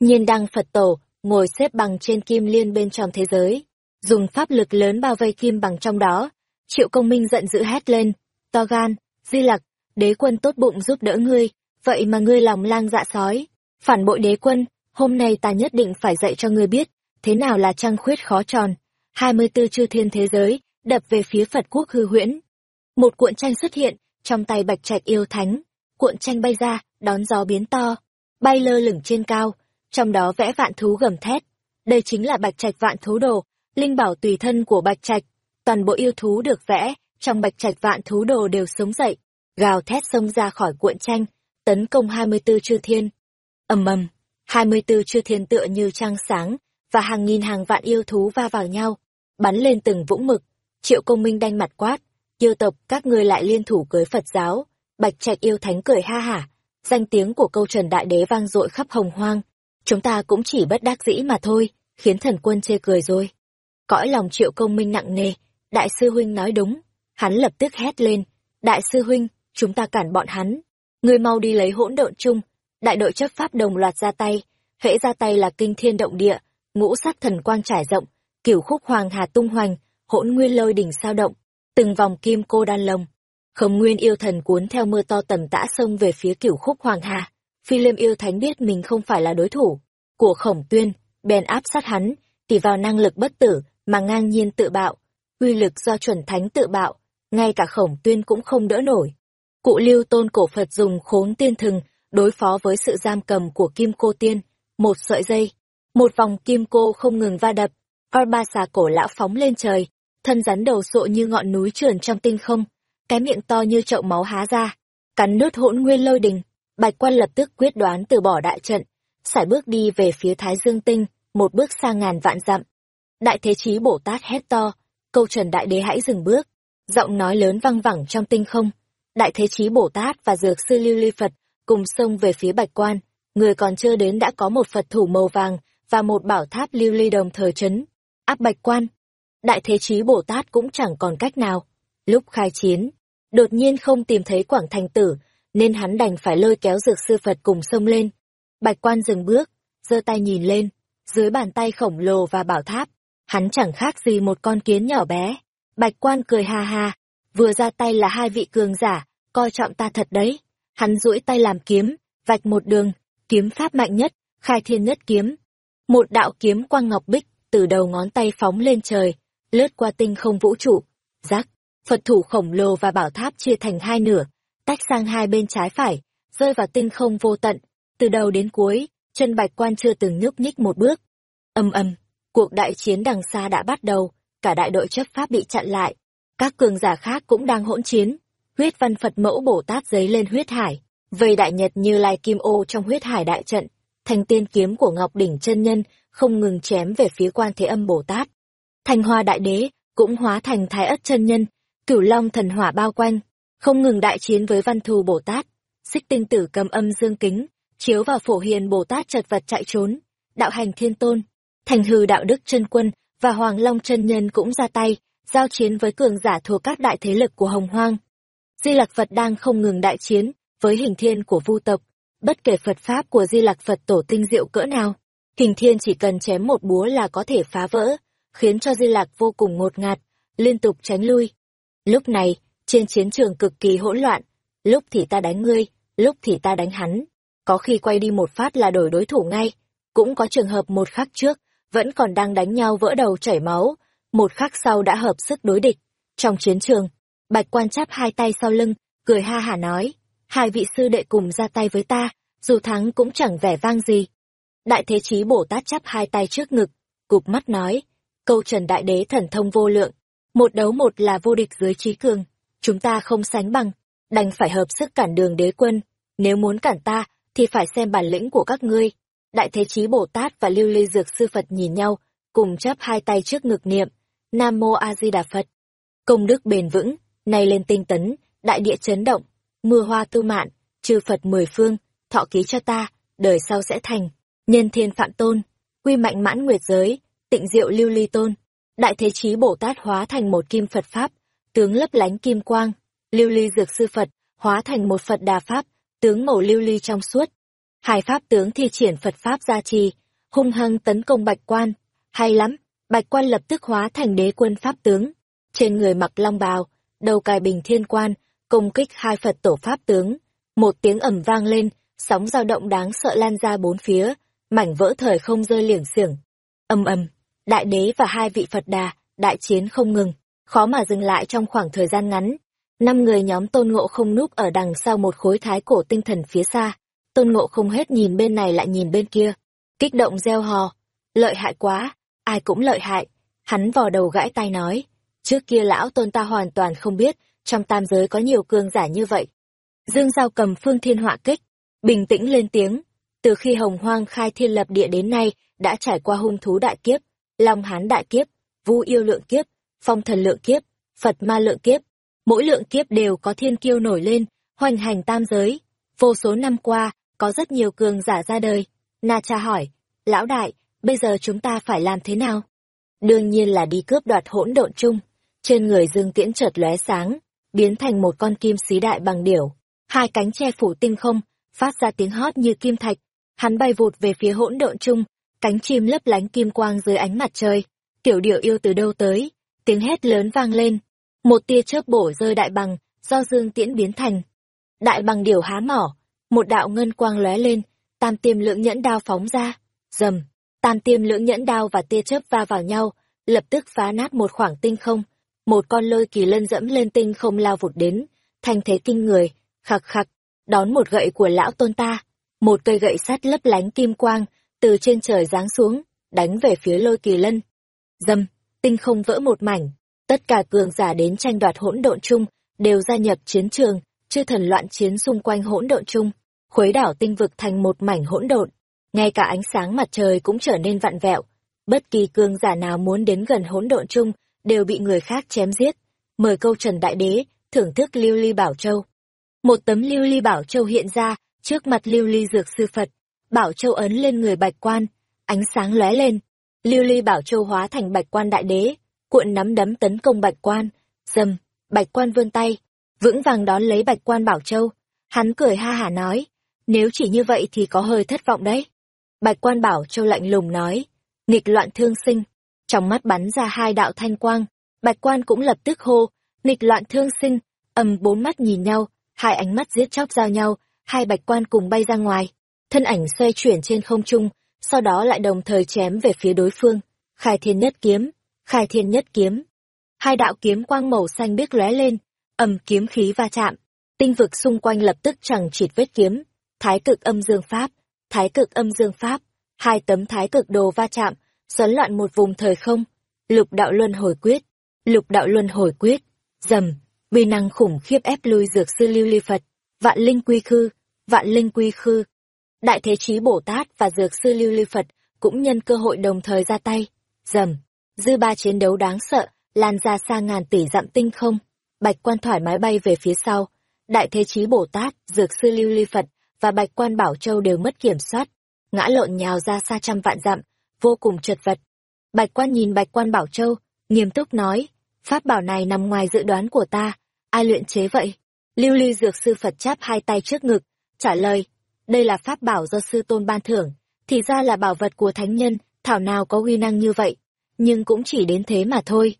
Nhiên đăng Phật tổ, ngồi xếp bằng trên kim liên bên trong thế giới, dùng pháp lực lớn bao vây kim bằng trong đó. Triệu công minh giận dữ hét lên, to gan, di lặc, đế quân tốt bụng giúp đỡ ngươi, vậy mà ngươi lòng lang dạ sói, phản bội đế quân, hôm nay ta nhất định phải dạy cho ngươi biết, thế nào là trăng khuyết khó tròn. 24 chư thiên thế giới, đập về phía Phật quốc hư huyễn. Một cuộn tranh xuất hiện, trong tay bạch trạch yêu thánh, cuộn tranh bay ra, đón gió biến to, bay lơ lửng trên cao, trong đó vẽ vạn thú gầm thét. Đây chính là bạch trạch vạn thú đồ, linh bảo tùy thân của bạch trạch. Toàn bộ yêu thú được vẽ, trong bạch trạch vạn thú đồ đều sống dậy, gào thét xông ra khỏi cuộn tranh, tấn công 24 chư thiên. ầm ầm, 24 chư thiên tựa như trăng sáng, và hàng nghìn hàng vạn yêu thú va vào nhau, bắn lên từng vũng mực. Triệu công minh đanh mặt quát, yêu tộc các ngươi lại liên thủ cưới Phật giáo, Bạch Trạch yêu thánh cười ha hả, danh tiếng của câu Trần Đại Đế vang dội khắp hồng hoang. Chúng ta cũng chỉ bất đắc dĩ mà thôi, khiến thần quân chê cười rồi. Cõi lòng triệu công minh nặng nề, đại sư huynh nói đúng, hắn lập tức hét lên, đại sư huynh, chúng ta cản bọn hắn, ngươi mau đi lấy hỗn độn chung, đại đội chấp pháp đồng loạt ra tay, hễ ra tay là kinh thiên động địa, ngũ sát thần quang trải rộng, cửu khúc hoàng hà tung hoành, hỗn nguyên lôi đỉnh sao động, từng vòng kim cô đan lồng. Khổng nguyên yêu thần cuốn theo mưa to tầm tã sông về phía cửu khúc hoàng hà. Phi liêm yêu thánh biết mình không phải là đối thủ của khổng tuyên, bèn áp sát hắn, tỉ vào năng lực bất tử mà ngang nhiên tự bạo. Uy lực do chuẩn thánh tự bạo, ngay cả khổng tuyên cũng không đỡ nổi. Cụ lưu tôn cổ Phật dùng khốn tiên thừng đối phó với sự giam cầm của kim cô tiên, một sợi dây, một vòng kim cô không ngừng va đập, Or ba xà cổ lão phóng lên trời, thân rắn đầu sộ như ngọn núi trườn trong tinh không, cái miệng to như chậu máu há ra, cắn nứt hỗn nguyên lôi đình. Bạch quan lập tức quyết đoán từ bỏ đại trận, sải bước đi về phía Thái Dương Tinh, một bước xa ngàn vạn dặm. Đại Thế Chí Bồ Tát hét to, câu trần đại đế hãy dừng bước, giọng nói lớn vang vẳng trong tinh không. Đại Thế Chí Bồ Tát và Dược Sư Lưu Ly Phật cùng xông về phía Bạch Quan, người còn chưa đến đã có một Phật thủ màu vàng và một bảo tháp lưu ly đồng thời chấn áp bạch quan. Đại Thế Chí Bồ Tát cũng chẳng còn cách nào. Lúc khai chiến, đột nhiên không tìm thấy Quảng Thành Tử, nên hắn đành phải lôi kéo dược sư Phật cùng sông lên. Bạch quan dừng bước, giơ tay nhìn lên, dưới bàn tay khổng lồ và bảo tháp, hắn chẳng khác gì một con kiến nhỏ bé. Bạch quan cười ha ha, vừa ra tay là hai vị cường giả, coi trọng ta thật đấy. Hắn duỗi tay làm kiếm, vạch một đường, kiếm pháp mạnh nhất, khai thiên nhất kiếm. Một đạo kiếm quang ngọc bích, từ đầu ngón tay phóng lên trời, lướt qua tinh không vũ trụ. Giác, Phật thủ khổng lồ và bảo tháp chia thành hai nửa, tách sang hai bên trái phải, rơi vào tinh không vô tận. Từ đầu đến cuối, chân bạch quan chưa từng nhúc nhích một bước. Âm âm, cuộc đại chiến đằng xa đã bắt đầu, cả đại đội chấp pháp bị chặn lại. Các cường giả khác cũng đang hỗn chiến. Huyết văn Phật mẫu Bồ Tát giấy lên huyết hải, vây đại nhật như lai kim ô trong huyết hải đại trận. Thành tiên kiếm của Ngọc Đỉnh chân Nhân không ngừng chém về phía quan thế âm Bồ Tát. Thanh hoa đại đế cũng hóa thành thái ất chân nhân, cửu long thần hỏa bao quanh, không ngừng đại chiến với văn thù Bồ Tát. Xích tinh tử cầm âm dương kính, chiếu vào phổ hiền Bồ Tát chật vật chạy trốn. Đạo hành thiên tôn, thành hư đạo đức chân quân và hoàng long chân nhân cũng ra tay, giao chiến với cường giả thuộc các đại thế lực của hồng hoang. Di Lặc Phật đang không ngừng đại chiến với hình thiên của vu tộc, bất kể Phật Pháp của Di Lặc Phật tổ tinh diệu cỡ nào hình Thiên chỉ cần chém một búa là có thể phá vỡ, khiến cho Di Lặc vô cùng ngột ngạt, liên tục tránh lui. Lúc này, trên chiến trường cực kỳ hỗn loạn, lúc thì ta đánh ngươi, lúc thì ta đánh hắn. Có khi quay đi một phát là đổi đối thủ ngay, cũng có trường hợp một khắc trước, vẫn còn đang đánh nhau vỡ đầu chảy máu, một khắc sau đã hợp sức đối địch. Trong chiến trường, Bạch Quan chắp hai tay sau lưng, cười ha hả nói, hai vị sư đệ cùng ra tay với ta, dù thắng cũng chẳng vẻ vang gì. Đại Thế Chí Bồ Tát chắp hai tay trước ngực, cụp mắt nói, câu trần đại đế thần thông vô lượng, một đấu một là vô địch dưới trí cường, chúng ta không sánh bằng, đành phải hợp sức cản đường đế quân, nếu muốn cản ta, thì phải xem bản lĩnh của các ngươi. Đại Thế Chí Bồ Tát và Lưu Ly Dược Sư Phật nhìn nhau, cùng chắp hai tay trước ngực niệm, Nam Mô A Di Đà Phật. Công đức bền vững, nay lên tinh tấn, đại địa chấn động, mưa hoa tu mạn, trừ Phật mười phương, thọ ký cho ta, đời sau sẽ thành nhân thiên phạm tôn, quy mạnh mãn nguyệt giới, tịnh diệu lưu ly tôn, đại thế chí Bồ Tát hóa thành một kim Phật Pháp, tướng lấp lánh kim quang, lưu ly dược sư Phật, hóa thành một Phật đà Pháp, tướng màu lưu ly trong suốt. Hai Pháp tướng thi triển Phật Pháp gia trì, hung hăng tấn công bạch quan, hay lắm, bạch quan lập tức hóa thành đế quân Pháp tướng, trên người mặc long bào, đầu cài bình thiên quan, công kích hai Phật tổ Pháp tướng, một tiếng ầm vang lên, sóng dao động đáng sợ lan ra bốn phía, mảnh vỡ thời không rơi liểng xiểng. Âm ầm, đại đế và hai vị Phật đà, đại chiến không ngừng, khó mà dừng lại trong khoảng thời gian ngắn. Năm người nhóm tôn ngộ không núp ở đằng sau một khối thái cổ tinh thần phía xa. Tôn ngộ không hết nhìn bên này lại nhìn bên kia. Kích động gieo hò. Lợi hại quá, ai cũng lợi hại. Hắn vò đầu gãi tay nói. Trước kia lão tôn ta hoàn toàn không biết, trong tam giới có nhiều cương giả như vậy. Dương Giao cầm phương thiên họa kích, bình tĩnh lên tiếng, từ khi hồng hoang khai thiên lập địa đến nay, đã trải qua hung thú đại kiếp, long hán đại kiếp, vu yêu lượng kiếp, phong thần lượng kiếp, Phật ma lượng kiếp. Mỗi lượng kiếp đều có thiên kiêu nổi lên, hoành hành tam giới. Vô số năm qua, có rất nhiều cường giả ra đời. Na cha hỏi, lão đại, bây giờ chúng ta phải làm thế nào? Đương nhiên là đi cướp đoạt hỗn độn chung. Trên người Dương Tiễn chợt lóe sáng, biến thành một con kim xí đại bằng điểu. Hai cánh che phủ tinh không, phát ra tiếng hót như kim thạch. Hắn bay vụt về phía hỗn độn chung, cánh chim lấp lánh kim quang dưới ánh mặt trời. Tiểu điệu yêu từ đâu tới, tiếng hét lớn vang lên. Một tia chớp bổ rơi đại bằng, do Dương Tiễn biến thành. Đại bằng điểu há mỏ, một đạo ngân quang lóe lên, tam tiêm lưỡng nhẫn đao phóng ra. Dầm, tam tiêm lưỡng nhẫn đao và tia chớp va vào nhau, lập tức phá nát một khoảng tinh không. Một con lôi kỳ lân dẫm lên tinh không lao vụt đến, thành thế kinh người, khặc khặc, đón một gậy của lão tôn ta. Một cây gậy sắt lấp lánh kim quang, từ trên trời giáng xuống, đánh về phía lôi kỳ lân. Dâm, tinh không vỡ một mảnh, tất cả cường giả đến tranh đoạt hỗn độn chung, đều gia nhập chiến trường, chư thần loạn chiến xung quanh hỗn độn chung, khuấy đảo tinh vực thành một mảnh hỗn độn. Ngay cả ánh sáng mặt trời cũng trở nên vặn vẹo, bất kỳ cường giả nào muốn đến gần hỗn độn chung, đều bị người khác chém giết. Mời câu Trần Đại Đế, thưởng thức Lưu Ly Bảo Châu. Một tấm Lưu Ly Bảo Châu hiện ra, trước mặt Lưu Ly Dược Sư Phật, Bảo Châu ấn lên người bạch quan, ánh sáng lóe lên. Lưu Ly Bảo Châu hóa thành bạch quan đại đế, cuộn nắm đấm tấn công bạch quan, dầm, bạch quan vươn tay, vững vàng đón lấy bạch quan Bảo Châu. Hắn cười ha hả nói, nếu chỉ như vậy thì có hơi thất vọng đấy. Bạch quan Bảo Châu lạnh lùng nói, nghịch loạn thương sinh, trong mắt bắn ra hai đạo thanh quang, bạch quan cũng lập tức hô, nghịch loạn thương sinh, ầm bốn mắt nhìn nhau, hai ánh mắt giết chóc giao nhau, hai bạch quan cùng bay ra ngoài, thân ảnh xoay chuyển trên không trung, sau đó lại đồng thời chém về phía đối phương, khai thiên nhất kiếm, khai thiên nhất kiếm. Hai đạo kiếm quang màu xanh biếc lóe lên, ầm kiếm khí va chạm, tinh vực xung quanh lập tức chẳng chịt vết kiếm, thái cực âm dương pháp, thái cực âm dương pháp, hai tấm thái cực đồ va chạm, xoắn loạn một vùng thời không, lục đạo luân hồi quyết, lục đạo luân hồi quyết, dầm, uy năng khủng khiếp ép lui dược sư lưu ly Phật, vạn linh quy khư, vạn linh quy khư. Đại Thế Chí Bồ Tát và dược sư lưu Lưu Phật cũng nhân cơ hội đồng thời ra tay, dầm, dư ba chiến đấu đáng sợ, lan ra xa ngàn tỷ dặm tinh không, bạch quan thoải mái bay về phía sau, Đại Thế Chí Bồ Tát, dược sư lưu Lưu Phật và bạch quan Bảo Châu đều mất kiểm soát, ngã lộn nhào ra xa trăm vạn dặm, vô cùng chật vật. Bạch quan nhìn bạch quan Bảo Châu, nghiêm túc nói, pháp bảo này nằm ngoài dự đoán của ta, ai luyện chế vậy? Lưu ly dược sư Phật chắp hai tay trước ngực, trả lời, đây là pháp bảo do sư tôn ban thưởng, thì ra là bảo vật của thánh nhân, thảo nào có uy năng như vậy, nhưng cũng chỉ đến thế mà thôi.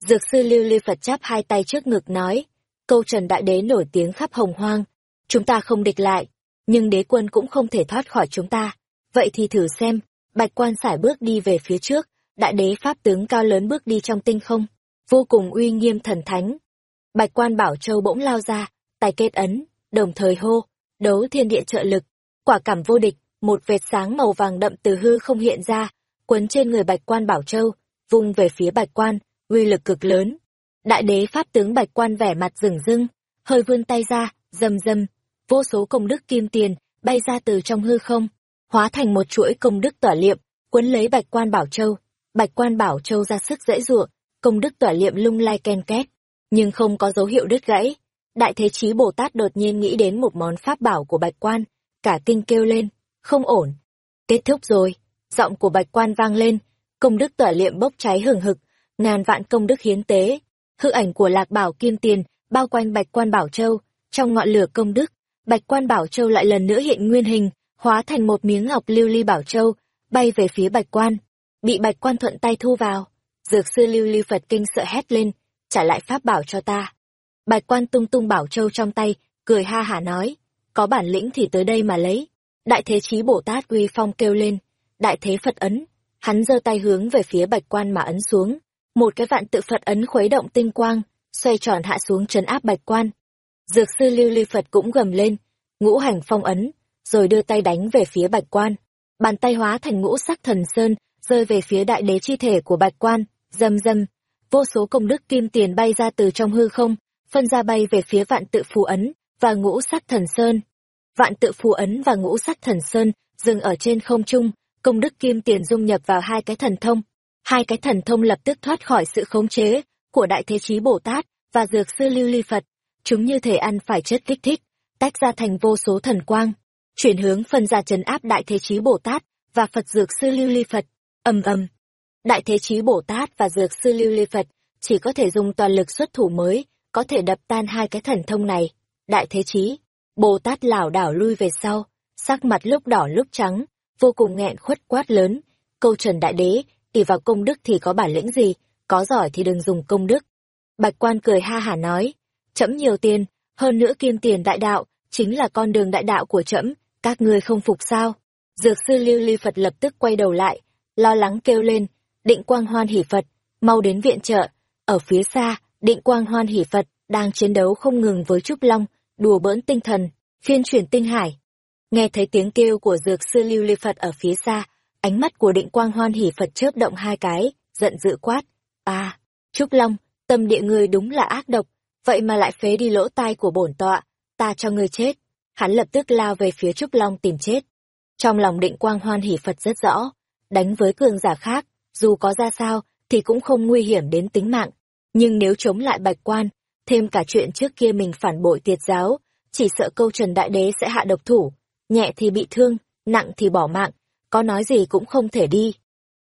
Dược sư lưu ly Phật chắp hai tay trước ngực nói, câu trần đại đế nổi tiếng khắp hồng hoang, chúng ta không địch lại, nhưng đế quân cũng không thể thoát khỏi chúng ta. Vậy thì thử xem, bạch quan sải bước đi về phía trước, đại đế pháp tướng cao lớn bước đi trong tinh không, vô cùng uy nghiêm thần thánh. Bạch quan bảo châu bỗng lao ra, tài kết ấn, đồng thời hô, đấu thiên địa trợ lực, quả cảm vô địch, một vệt sáng màu vàng đậm từ hư không hiện ra, quấn trên người bạch quan bảo châu, vung về phía bạch quan, uy lực cực lớn. Đại đế pháp tướng bạch quan vẻ mặt rừng rưng, hơi vươn tay ra, rầm rầm, vô số công đức kim tiền bay ra từ trong hư không, hóa thành một chuỗi công đức tỏa liệm, quấn lấy bạch quan bảo châu. Bạch quan bảo châu ra sức dễ dụa, công đức tỏa liệm lung lai ken két, nhưng không có dấu hiệu đứt gãy. Đại Thế Chí Bồ Tát đột nhiên nghĩ đến một món pháp bảo của bạch quan, cả kinh kêu lên, không ổn. Kết thúc rồi, giọng của bạch quan vang lên, công đức tỏa liệm bốc cháy hừng hực, ngàn vạn công đức hiến tế. Hư ảnh của lạc bảo kim tiền, bao quanh bạch quan bảo châu, trong ngọn lửa công đức, bạch quan bảo châu lại lần nữa hiện nguyên hình, hóa thành một miếng ngọc lưu ly bảo châu, bay về phía bạch quan, bị bạch quan thuận tay thu vào. Dược sư lưu ly Phật kinh sợ hét lên, trả lại pháp bảo cho ta. Bạch quan tung tung bảo châu trong tay, cười ha hả nói, có bản lĩnh thì tới đây mà lấy. Đại thế chí Bồ Tát uy phong kêu lên, đại thế Phật ấn, hắn giơ tay hướng về phía bạch quan mà ấn xuống. Một cái vạn tự Phật ấn khuấy động tinh quang, xoay tròn hạ xuống trấn áp bạch quan. Dược sư lưu ly Phật cũng gầm lên, ngũ hành phong ấn, rồi đưa tay đánh về phía bạch quan. Bàn tay hóa thành ngũ sắc thần sơn, rơi về phía đại đế chi thể của bạch quan, dâm dâm. Vô số công đức kim tiền bay ra từ trong hư không, phân ra bay về phía vạn tự phù ấn và ngũ sắc thần sơn. Vạn tự phù ấn và ngũ sắc thần sơn dừng ở trên không trung, công đức kim tiền dung nhập vào hai cái thần thông. Hai cái thần thông lập tức thoát khỏi sự khống chế của đại thế chí Bồ Tát và dược sư Lưu Ly Phật. Chúng như thể ăn phải chất kích thích, tách ra thành vô số thần quang, chuyển hướng phân ra trấn áp Đại Thế Chí Bồ Tát và Phật Dược Sư Lưu Ly Phật. Ầm ầm. Đại Thế Chí Bồ Tát và Dược Sư Lưu Ly Phật chỉ có thể dùng toàn lực xuất thủ mới, có thể đập tan hai cái thần thông này. Đại Thế Chí, Bồ Tát lảo đảo lui về sau, sắc mặt lúc đỏ lúc trắng, vô cùng nghẹn khuất quát lớn. Câu trần đại đế, ỷ vào công đức thì có bản lĩnh gì, có giỏi thì đừng dùng công đức. Bạch quan cười ha hả nói, trẫm nhiều tiền, hơn nữa kiêm tiền đại đạo, chính là con đường đại đạo của trẫm, các ngươi không phục sao? Dược sư Lưu Ly Phật lập tức quay đầu lại, lo lắng kêu lên, định quang hoan hỷ Phật, mau đến viện trợ. Ở phía xa, định quang hoan hỷ Phật đang chiến đấu không ngừng với Trúc Long, đùa bỡn tinh thần, phiên chuyển tinh hải. Nghe thấy tiếng kêu của dược sư Lưu Ly Phật ở phía xa, ánh mắt của định quang hoan hỷ Phật chớp động hai cái, giận dữ quát. À, Trúc Long, tâm địa người đúng là ác độc, vậy mà lại phế đi lỗ tai của bổn tọa, ta cho ngươi chết. Hắn lập tức lao về phía Trúc Long tìm chết. Trong lòng định quang hoan hỷ Phật rất rõ, đánh với cường giả khác, dù có ra sao, thì cũng không nguy hiểm đến tính mạng. Nhưng nếu chống lại bạch quan, thêm cả chuyện trước kia mình phản bội tiệt giáo, chỉ sợ câu trần đại đế sẽ hạ độc thủ, nhẹ thì bị thương, nặng thì bỏ mạng, có nói gì cũng không thể đi.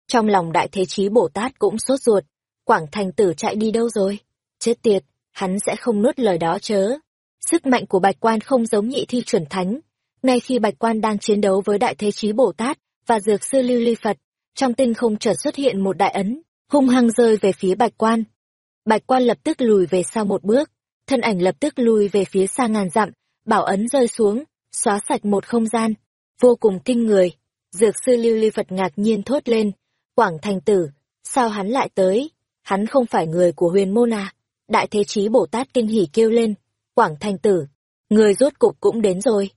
Trong lòng đại thế chí Bồ Tát cũng sốt ruột, Quảng Thành Tử chạy đi đâu rồi? Chết tiệt, hắn sẽ không nuốt lời đó chớ. Sức mạnh của Bạch Quan không giống nhị thi chuẩn thánh. Ngay khi Bạch Quan đang chiến đấu với Đại Thế Chí Bồ Tát và Dược Sư Lưu Ly Phật, trong tinh không chợt xuất hiện một đại ấn, hung hăng rơi về phía Bạch Quan. Bạch Quan lập tức lùi về sau một bước, thân ảnh lập tức lùi về phía xa ngàn dặm, bảo ấn rơi xuống, xóa sạch một không gian, vô cùng kinh người. Dược sư Lưu Ly Phật ngạc nhiên thốt lên, Quảng Thành Tử, sao hắn lại tới? Hắn không phải người của huyền môn à? Đại Thế Chí Bồ Tát kinh hỉ kêu lên, Quảng Thành Tử, người rốt cục cũng đến rồi.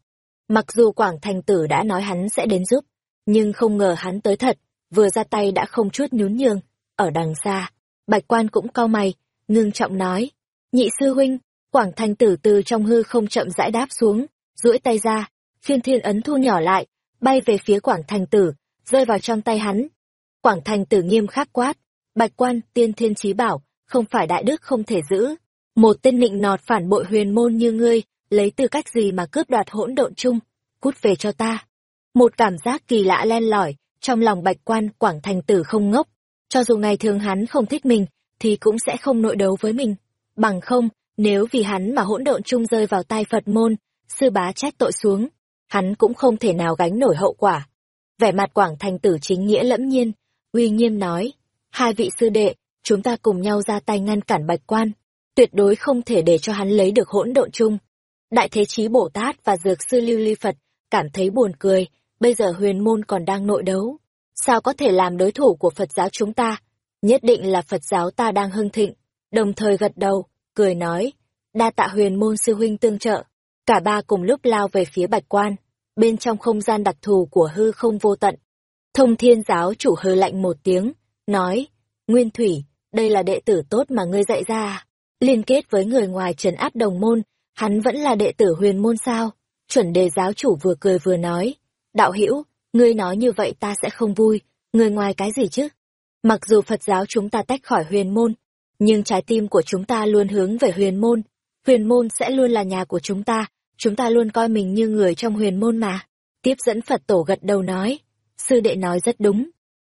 Mặc dù Quảng Thành Tử đã nói hắn sẽ đến giúp, nhưng không ngờ hắn tới thật, vừa ra tay đã không chút nhún nhường. Ở đằng xa, Bạch Quan cũng cau mày, ngưng trọng nói, nhị sư huynh, Quảng Thành Tử từ trong hư không chậm rãi đáp xuống, duỗi tay ra, phiên thiên ấn thu nhỏ lại, bay về phía Quảng Thành Tử, rơi vào trong tay hắn. Quảng Thành Tử nghiêm khắc quát, Bạch Quan, tiên thiên trí bảo, không phải đại đức không thể giữ. Một tên nịnh nọt phản bội huyền môn như ngươi, lấy tư cách gì mà cướp đoạt hỗn độn chung, cút về cho ta. Một cảm giác kỳ lạ len lỏi, trong lòng bạch quan quảng thành tử không ngốc. Cho dù ngày thường hắn không thích mình, thì cũng sẽ không nội đấu với mình. Bằng không, nếu vì hắn mà hỗn độn chung rơi vào tay Phật môn, sư bá trách tội xuống, hắn cũng không thể nào gánh nổi hậu quả. Vẻ mặt quảng thành tử chính nghĩa lẫm nhiên, uy nghiêm nói, hai vị sư đệ, chúng ta cùng nhau ra tay ngăn cản bạch quan, tuyệt đối không thể để cho hắn lấy được hỗn độn chung. Đại Thế Chí Bồ Tát và Dược Sư Lưu Ly Phật cảm thấy buồn cười, bây giờ huyền môn còn đang nội đấu. Sao có thể làm đối thủ của Phật giáo chúng ta? Nhất định là Phật giáo ta đang hưng thịnh. Đồng thời gật đầu, cười nói, đa tạ huyền môn sư huynh tương trợ. Cả ba cùng lúc lao về phía bạch quan, bên trong không gian đặc thù của hư không vô tận. Thông thiên giáo chủ hư lạnh một tiếng, nói, Nguyên Thủy, đây là đệ tử tốt mà ngươi dạy ra? À? Liên kết với người ngoài trấn áp đồng môn, hắn vẫn là đệ tử huyền môn sao? Chuẩn đề giáo chủ vừa cười vừa nói, đạo hữu ngươi nói như vậy ta sẽ không vui, người ngoài cái gì chứ? Mặc dù Phật giáo chúng ta tách khỏi huyền môn, nhưng trái tim của chúng ta luôn hướng về huyền môn, huyền môn sẽ luôn là nhà của chúng ta, chúng ta luôn coi mình như người trong huyền môn mà. Tiếp dẫn Phật tổ gật đầu nói, sư đệ nói rất đúng.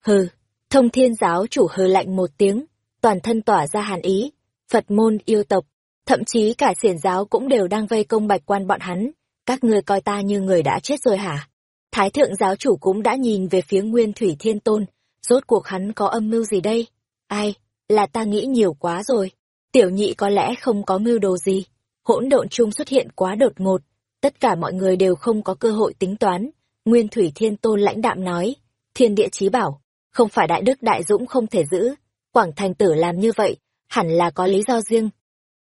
Hừ, thông thiên giáo chủ hừ lạnh một tiếng, toàn thân tỏa ra hàn ý, Phật môn yêu tộc, thậm chí cả xiển giáo cũng đều đang vây công bạch quan bọn hắn, các ngươi coi ta như người đã chết rồi hả? Thái thượng giáo chủ cũng đã nhìn về phía Nguyên Thủy Thiên Tôn, rốt cuộc hắn có âm mưu gì đây? Ai, là ta nghĩ nhiều quá rồi. Tiểu nhị có lẽ không có mưu đồ gì. Hỗn độn chung xuất hiện quá đột ngột, tất cả mọi người đều không có cơ hội tính toán. Nguyên Thủy Thiên Tôn lãnh đạm nói, thiên địa chí bảo, không phải đại đức đại dũng không thể giữ. Quảng Thành Tử làm như vậy, hẳn là có lý do riêng.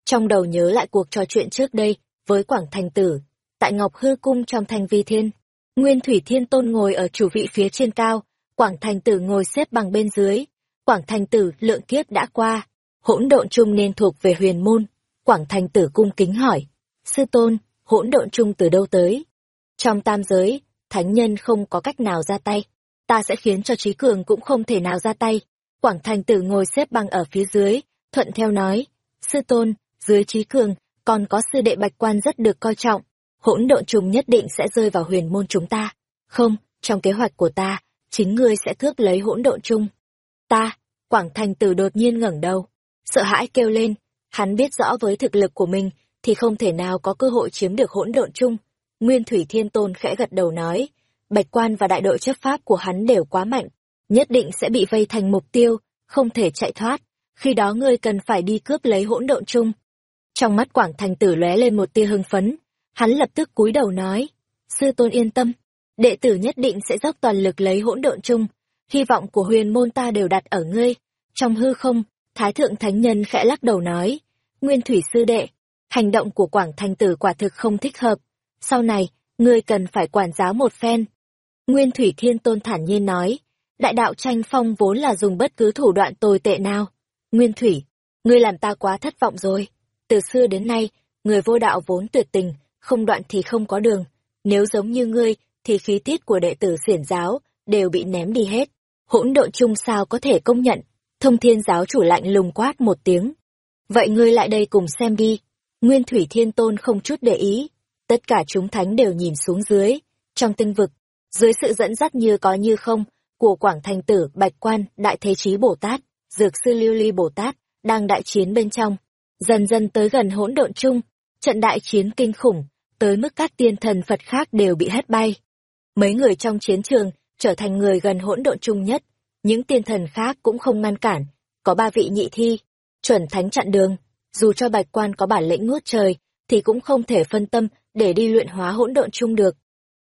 Trong đầu nhớ lại cuộc trò chuyện trước đây với Quảng Thành Tử, tại Ngọc Hư Cung trong Thành Vi Thiên. Nguyên Thủy Thiên Tôn ngồi ở chủ vị phía trên cao, Quảng Thành Tử ngồi xếp bằng bên dưới. Quảng Thành Tử lượng kiếp đã qua, hỗn độn chung nên thuộc về huyền môn. Quảng Thành Tử cung kính hỏi, Sư Tôn, hỗn độn chung từ đâu tới? Trong tam giới, thánh nhân không có cách nào ra tay. Ta sẽ khiến cho trí cường cũng không thể nào ra tay. Quảng Thành Tử ngồi xếp bằng ở phía dưới, thuận theo nói, Sư Tôn, dưới trí cường, còn có sư đệ bạch quan rất được coi trọng hỗn độn trùng nhất định sẽ rơi vào huyền môn chúng ta. Không, trong kế hoạch của ta, chính ngươi sẽ cướp lấy hỗn độn chung. Ta, Quảng Thành Tử đột nhiên ngẩng đầu, sợ hãi kêu lên, hắn biết rõ với thực lực của mình thì không thể nào có cơ hội chiếm được hỗn độn chung. Nguyên Thủy Thiên Tôn khẽ gật đầu nói, Bạch Quan và đại đội chấp pháp của hắn đều quá mạnh, nhất định sẽ bị vây thành mục tiêu, không thể chạy thoát, khi đó ngươi cần phải đi cướp lấy hỗn độn chung. Trong mắt Quảng Thành Tử lóe lên một tia hưng phấn, hắn lập tức cúi đầu nói, sư tôn yên tâm, đệ tử nhất định sẽ dốc toàn lực lấy hỗn độn chung, hy vọng của huyền môn ta đều đặt ở ngươi. Trong hư không, Thái Thượng Thánh Nhân khẽ lắc đầu nói, Nguyên Thủy Sư Đệ, hành động của Quảng Thành Tử quả thực không thích hợp, sau này, ngươi cần phải quản giáo một phen. Nguyên Thủy Thiên Tôn thản nhiên nói, đại đạo tranh phong vốn là dùng bất cứ thủ đoạn tồi tệ nào. Nguyên Thủy, ngươi làm ta quá thất vọng rồi. Từ xưa đến nay, người vô đạo vốn tuyệt tình, không đoạn thì không có đường. Nếu giống như ngươi, thì khí tiết của đệ tử xiển giáo đều bị ném đi hết. Hỗn độn chung sao có thể công nhận. Thông thiên giáo chủ lạnh lùng quát một tiếng. Vậy ngươi lại đây cùng xem đi. Nguyên Thủy Thiên Tôn không chút để ý. Tất cả chúng thánh đều nhìn xuống dưới. Trong tinh vực, dưới sự dẫn dắt như có như không của Quảng Thành Tử, Bạch Quan, Đại Thế Chí Bồ Tát, Dược Sư Lưu Ly Bồ Tát, đang đại chiến bên trong. Dần dần tới gần hỗn độn chung, trận đại chiến kinh khủng, tới mức các tiên thần Phật khác đều bị hất bay. Mấy người trong chiến trường trở thành người gần hỗn độn chung nhất, những tiên thần khác cũng không ngăn cản, có ba vị nhị thi, chuẩn thánh chặn đường, dù cho Bạch Quan có bản lĩnh nuốt trời, thì cũng không thể phân tâm để đi luyện hóa hỗn độn chung được.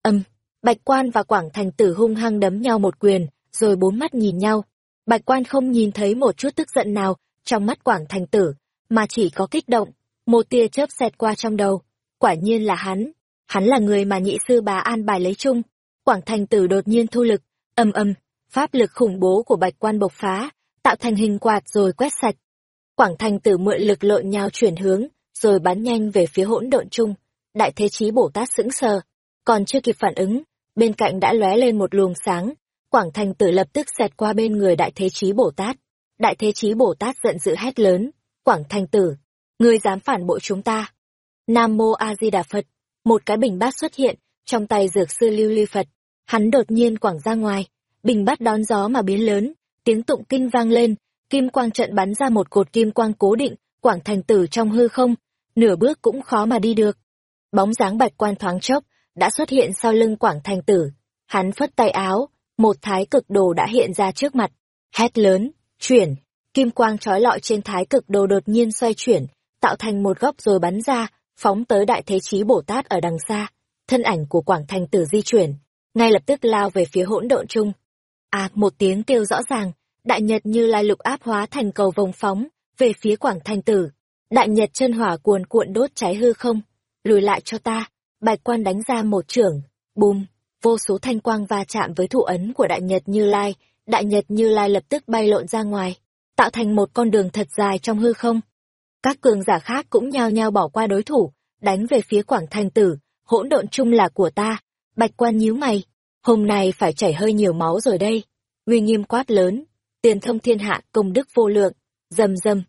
Âm, Bạch Quan và Quảng Thành Tử hung hăng đấm nhau một quyền, rồi bốn mắt nhìn nhau. Bạch Quan không nhìn thấy một chút tức giận nào trong mắt Quảng Thành Tử, mà chỉ có kích động, một tia chớp xẹt qua trong đầu. Quả nhiên là hắn, hắn là người mà nhị sư bà an bài lấy chung. Quảng Thành Tử đột nhiên thu lực, âm âm, pháp lực khủng bố của Bạch Quan bộc phá, tạo thành hình quạt rồi quét sạch. Quảng Thành Tử mượn lực lộn nhau chuyển hướng, rồi bắn nhanh về phía hỗn độn chung. Đại Thế Chí Bồ Tát sững sờ, còn chưa kịp phản ứng, bên cạnh đã lóe lên một luồng sáng, Quảng Thành Tử lập tức xẹt qua bên người Đại Thế Chí Bồ Tát. Đại Thế Chí Bồ Tát giận dữ hét lớn, Quảng Thành Tử, ngươi dám phản bội chúng ta. Nam Mô A Di Đà Phật, một cái bình bát xuất hiện, trong tay dược sư lưu ly Phật, hắn đột nhiên quảng ra ngoài, bình bát đón gió mà biến lớn, tiếng tụng kinh vang lên, kim quang trận bắn ra một cột kim quang cố định, Quảng Thành Tử trong hư không, nửa bước cũng khó mà đi được. Bóng dáng bạch quan thoáng chốc, đã xuất hiện sau lưng Quảng Thành Tử. Hắn phất tay áo, một thái cực đồ đã hiện ra trước mặt. Hét lớn, chuyển, kim quang trói lọi trên thái cực đồ đột nhiên xoay chuyển, tạo thành một góc rồi bắn ra, phóng tới đại thế chí Bồ Tát ở đằng xa. Thân ảnh của Quảng Thành Tử di chuyển, ngay lập tức lao về phía hỗn độn chung. À, một tiếng kêu rõ ràng, đại nhật như lai lục áp hóa thành cầu vồng phóng, về phía Quảng Thành Tử. Đại nhật chân hỏa cuồn cuộn đốt cháy hư không, lùi lại cho ta, bạch quan đánh ra một trưởng, bùm, vô số thanh quang va chạm với thủ ấn của đại nhật như lai, đại nhật như lai lập tức bay lộn ra ngoài, tạo thành một con đường thật dài trong hư không. Các cường giả khác cũng nhao nhao bỏ qua đối thủ, đánh về phía quảng thành tử, hỗn độn chung là của ta, bạch quan nhíu mày, hôm nay phải chảy hơi nhiều máu rồi đây. Uy nghiêm quát lớn, tiền thông thiên hạ công đức vô lượng, rầm rầm.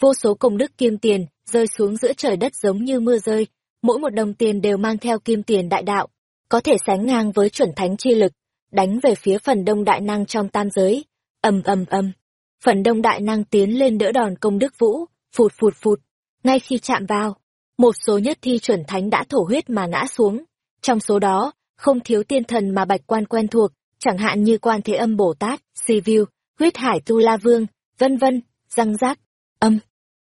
Vô số công đức kim tiền rơi xuống giữa trời đất giống như mưa rơi, mỗi một đồng tiền đều mang theo kim tiền đại đạo, có thể sánh ngang với chuẩn thánh chi lực, đánh về phía phần đông đại năng trong tam giới. ầm ầm ầm, phần đông đại năng tiến lên đỡ đòn công đức vũ, phụt phụt phụt. Ngay khi chạm vào, một số nhất thi chuẩn thánh đã thổ huyết mà ngã xuống. Trong số đó, không thiếu tiên thần mà bạch quan quen thuộc, chẳng hạn như quan thế âm Bồ Tát, Si Viu, huyết hải tu la vương, vân vân, răng rác, âm.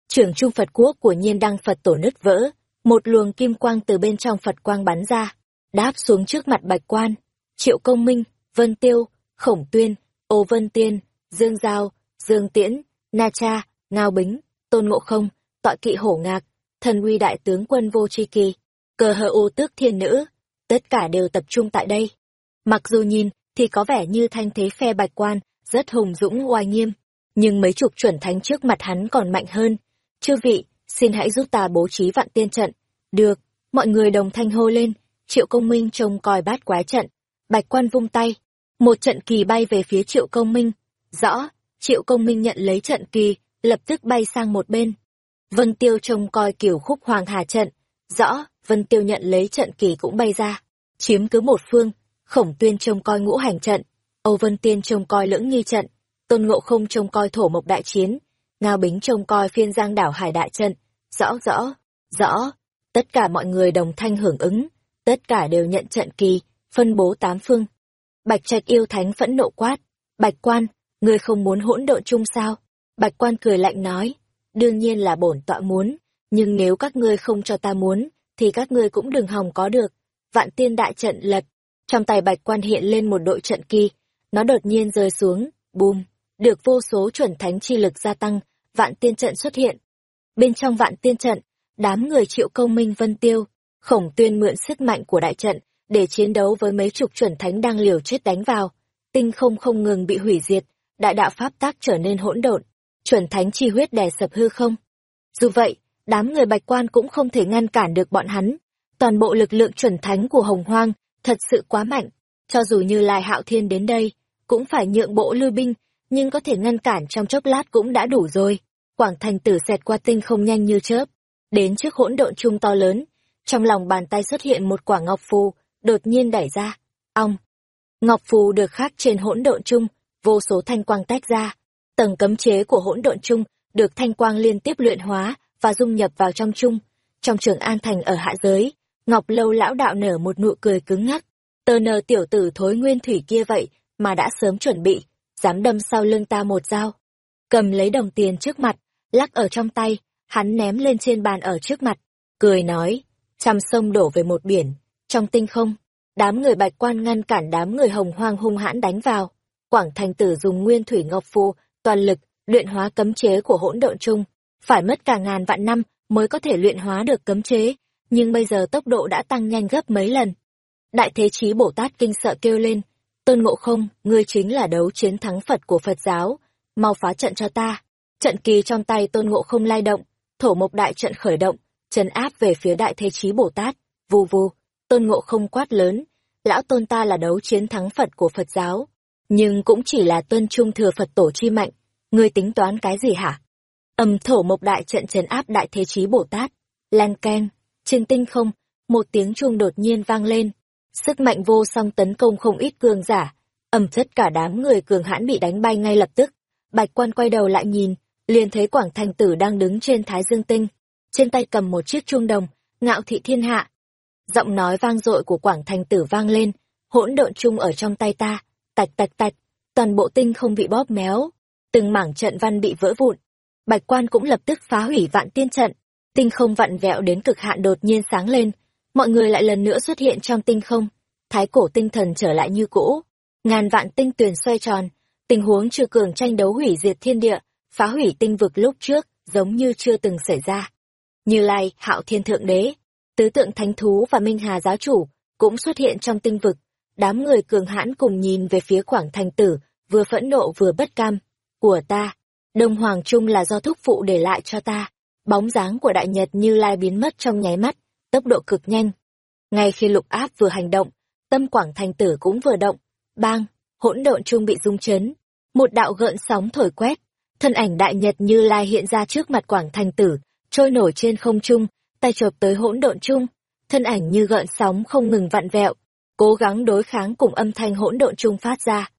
Trưởng trung Phật quốc của nhiên đăng Phật tổ nứt vỡ, một luồng kim quang từ bên trong Phật quang bắn ra, đáp xuống trước mặt bạch quan. Triệu Công Minh, Vân Tiêu, Khổng Tuyên, Ô Vân Tiên, Dương Giao, Dương Tiễn, Na Cha, Ngao Bính, Tôn Ngộ Không, Tọa Kỵ Hổ Ngạc, Thần uy Đại tướng quân Vô Tri Kỳ, Cờ Hờ Ô Tước Thiên Nữ, tất cả đều tập trung tại đây. Mặc dù nhìn thì có vẻ như thanh thế phe bạch quan, rất hùng dũng oai nghiêm, nhưng mấy chục chuẩn thánh trước mặt hắn còn mạnh hơn. Chư vị, xin hãy giúp ta bố trí vạn tiên trận. Được, mọi người đồng thanh hô lên, triệu công minh trông coi bát quái trận. Bạch quan vung tay, một trận kỳ bay về phía triệu công minh. Rõ, triệu công minh nhận lấy trận kỳ, lập tức bay sang một bên. Vân tiêu trông coi kiểu khúc hoàng hà trận. Rõ, Vân Tiêu nhận lấy trận kỳ cũng bay ra, chiếm cứ một phương, Khổng Tuyên trông coi ngũ hành trận, Âu Vân Tiên trông coi lưỡng nghi trận, Tôn Ngộ Không trông coi thổ mộc đại chiến, Ngao Bính trông coi phiên giang đảo hải đại trận. Rõ rõ, rõ, tất cả mọi người đồng thanh hưởng ứng, tất cả đều nhận trận kỳ, phân bố tám phương. Bạch Trạch yêu thánh phẫn nộ quát, Bạch Quan, ngươi không muốn hỗn độn chung sao? Bạch Quan cười lạnh nói, đương nhiên là bổn tọa muốn, nhưng nếu các ngươi không cho ta muốn, thì các ngươi cũng đừng hòng có được. Vạn tiên đại trận lật, trong tay Bạch Quan hiện lên một đội trận kỳ, nó đột nhiên rơi xuống, bùm, được vô số chuẩn thánh chi lực gia tăng, vạn tiên trận xuất hiện. Bên trong vạn tiên trận, đám người triệu công minh vân tiêu, khổng tuyên mượn sức mạnh của đại trận, để chiến đấu với mấy chục chuẩn thánh đang liều chết đánh vào. Tinh không không ngừng bị hủy diệt, đại đạo pháp tác trở nên hỗn độn, chuẩn thánh chi huyết đè sập hư không. Dù vậy, đám người bạch quan cũng không thể ngăn cản được bọn hắn. Toàn bộ lực lượng chuẩn thánh của hồng hoang thật sự quá mạnh, cho dù như Lai Hạo Thiên đến đây, cũng phải nhượng bộ lưu binh, nhưng có thể ngăn cản trong chốc lát cũng đã đủ rồi. Quảng thành tử xẹt qua tinh không nhanh như chớp, đến trước hỗn độn chung to lớn, trong lòng bàn tay xuất hiện một quả ngọc phù, đột nhiên đẩy ra. Ong! Ngọc phù được khắc trên hỗn độn chung, vô số thanh quang tách ra. Tầng cấm chế của hỗn độn chung được thanh quang liên tiếp luyện hóa và dung nhập vào trong chung. Trong trường an thành ở hạ giới, Ngọc Lâu lão đạo nở một nụ cười cứng ngắc. Tờ nờ tiểu tử thối nguyên thủy kia vậy mà đã sớm chuẩn bị, dám đâm sau lưng ta một dao. Cầm lấy đồng tiền trước mặt, lắc ở trong tay, hắn ném lên trên bàn ở trước mặt, cười nói, trăm sông đổ về một biển, trong tinh không, đám người bạch quan ngăn cản đám người hồng hoang hung hãn đánh vào. Quảng thành tử dùng nguyên thủy ngọc phù, toàn lực, luyện hóa cấm chế của hỗn độn chung, phải mất cả ngàn vạn năm mới có thể luyện hóa được cấm chế, nhưng bây giờ tốc độ đã tăng nhanh gấp mấy lần. Đại Thế Chí Bồ Tát kinh sợ kêu lên, Tôn Ngộ Không, ngươi chính là đấu chiến thắng Phật của Phật giáo, mau phá trận cho ta. Trận kỳ trong tay Tôn Ngộ Không lai động, thổ mộc đại trận khởi động, trấn áp về phía Đại Thế Chí Bồ Tát, vù vù, Tôn Ngộ Không quát lớn, lão tôn ta là đấu chiến thắng Phật của Phật giáo, nhưng cũng chỉ là tuân trung thừa Phật tổ chi mạnh, ngươi tính toán cái gì hả? Âm thổ mộc đại trận trấn áp Đại Thế Chí Bồ Tát, lan ken, trên tinh không, một tiếng chuông đột nhiên vang lên, sức mạnh vô song tấn công không ít cường giả, ầm tất cả đám người cường hãn bị đánh bay ngay lập tức. Bạch quan quay đầu lại nhìn, liền thấy Quảng Thành Tử đang đứng trên Thái Dương Tinh, trên tay cầm một chiếc chuông đồng, ngạo thị thiên hạ. Giọng nói vang dội của Quảng Thành Tử vang lên, hỗn độn chung ở trong tay ta, tạch tạch tạch, toàn bộ tinh không bị bóp méo, từng mảng trận văn bị vỡ vụn. Bạch quan cũng lập tức phá hủy vạn tiên trận, tinh không vặn vẹo đến cực hạn đột nhiên sáng lên, mọi người lại lần nữa xuất hiện trong tinh không, thái cổ tinh thần trở lại như cũ, ngàn vạn tinh tuyền xoay tròn, tình huống trừ cường tranh đấu hủy diệt thiên địa, phá hủy tinh vực lúc trước, giống như chưa từng xảy ra. Như Lai, Hạo Thiên Thượng Đế, Tứ Tượng Thánh Thú và Minh Hà Giáo Chủ cũng xuất hiện trong tinh vực, đám người cường hãn cùng nhìn về phía Quảng Thành Tử, vừa phẫn nộ vừa bất cam. Của ta, Đông Hoàng Trung là do thúc phụ để lại cho ta, bóng dáng của Đại Nhật Như Lai biến mất trong nháy mắt, tốc độ cực nhanh. Ngay khi lục áp vừa hành động, tâm quảng thành tử cũng vừa động, bang, hỗn độn trung bị rung chấn. Một đạo gợn sóng thổi quét, thân ảnh đại nhật như lai hiện ra trước mặt quảng thành tử, trôi nổi trên không trung, tay chộp tới hỗn độn trung, thân ảnh như gợn sóng không ngừng vặn vẹo, cố gắng đối kháng cùng âm thanh hỗn độn trung phát ra.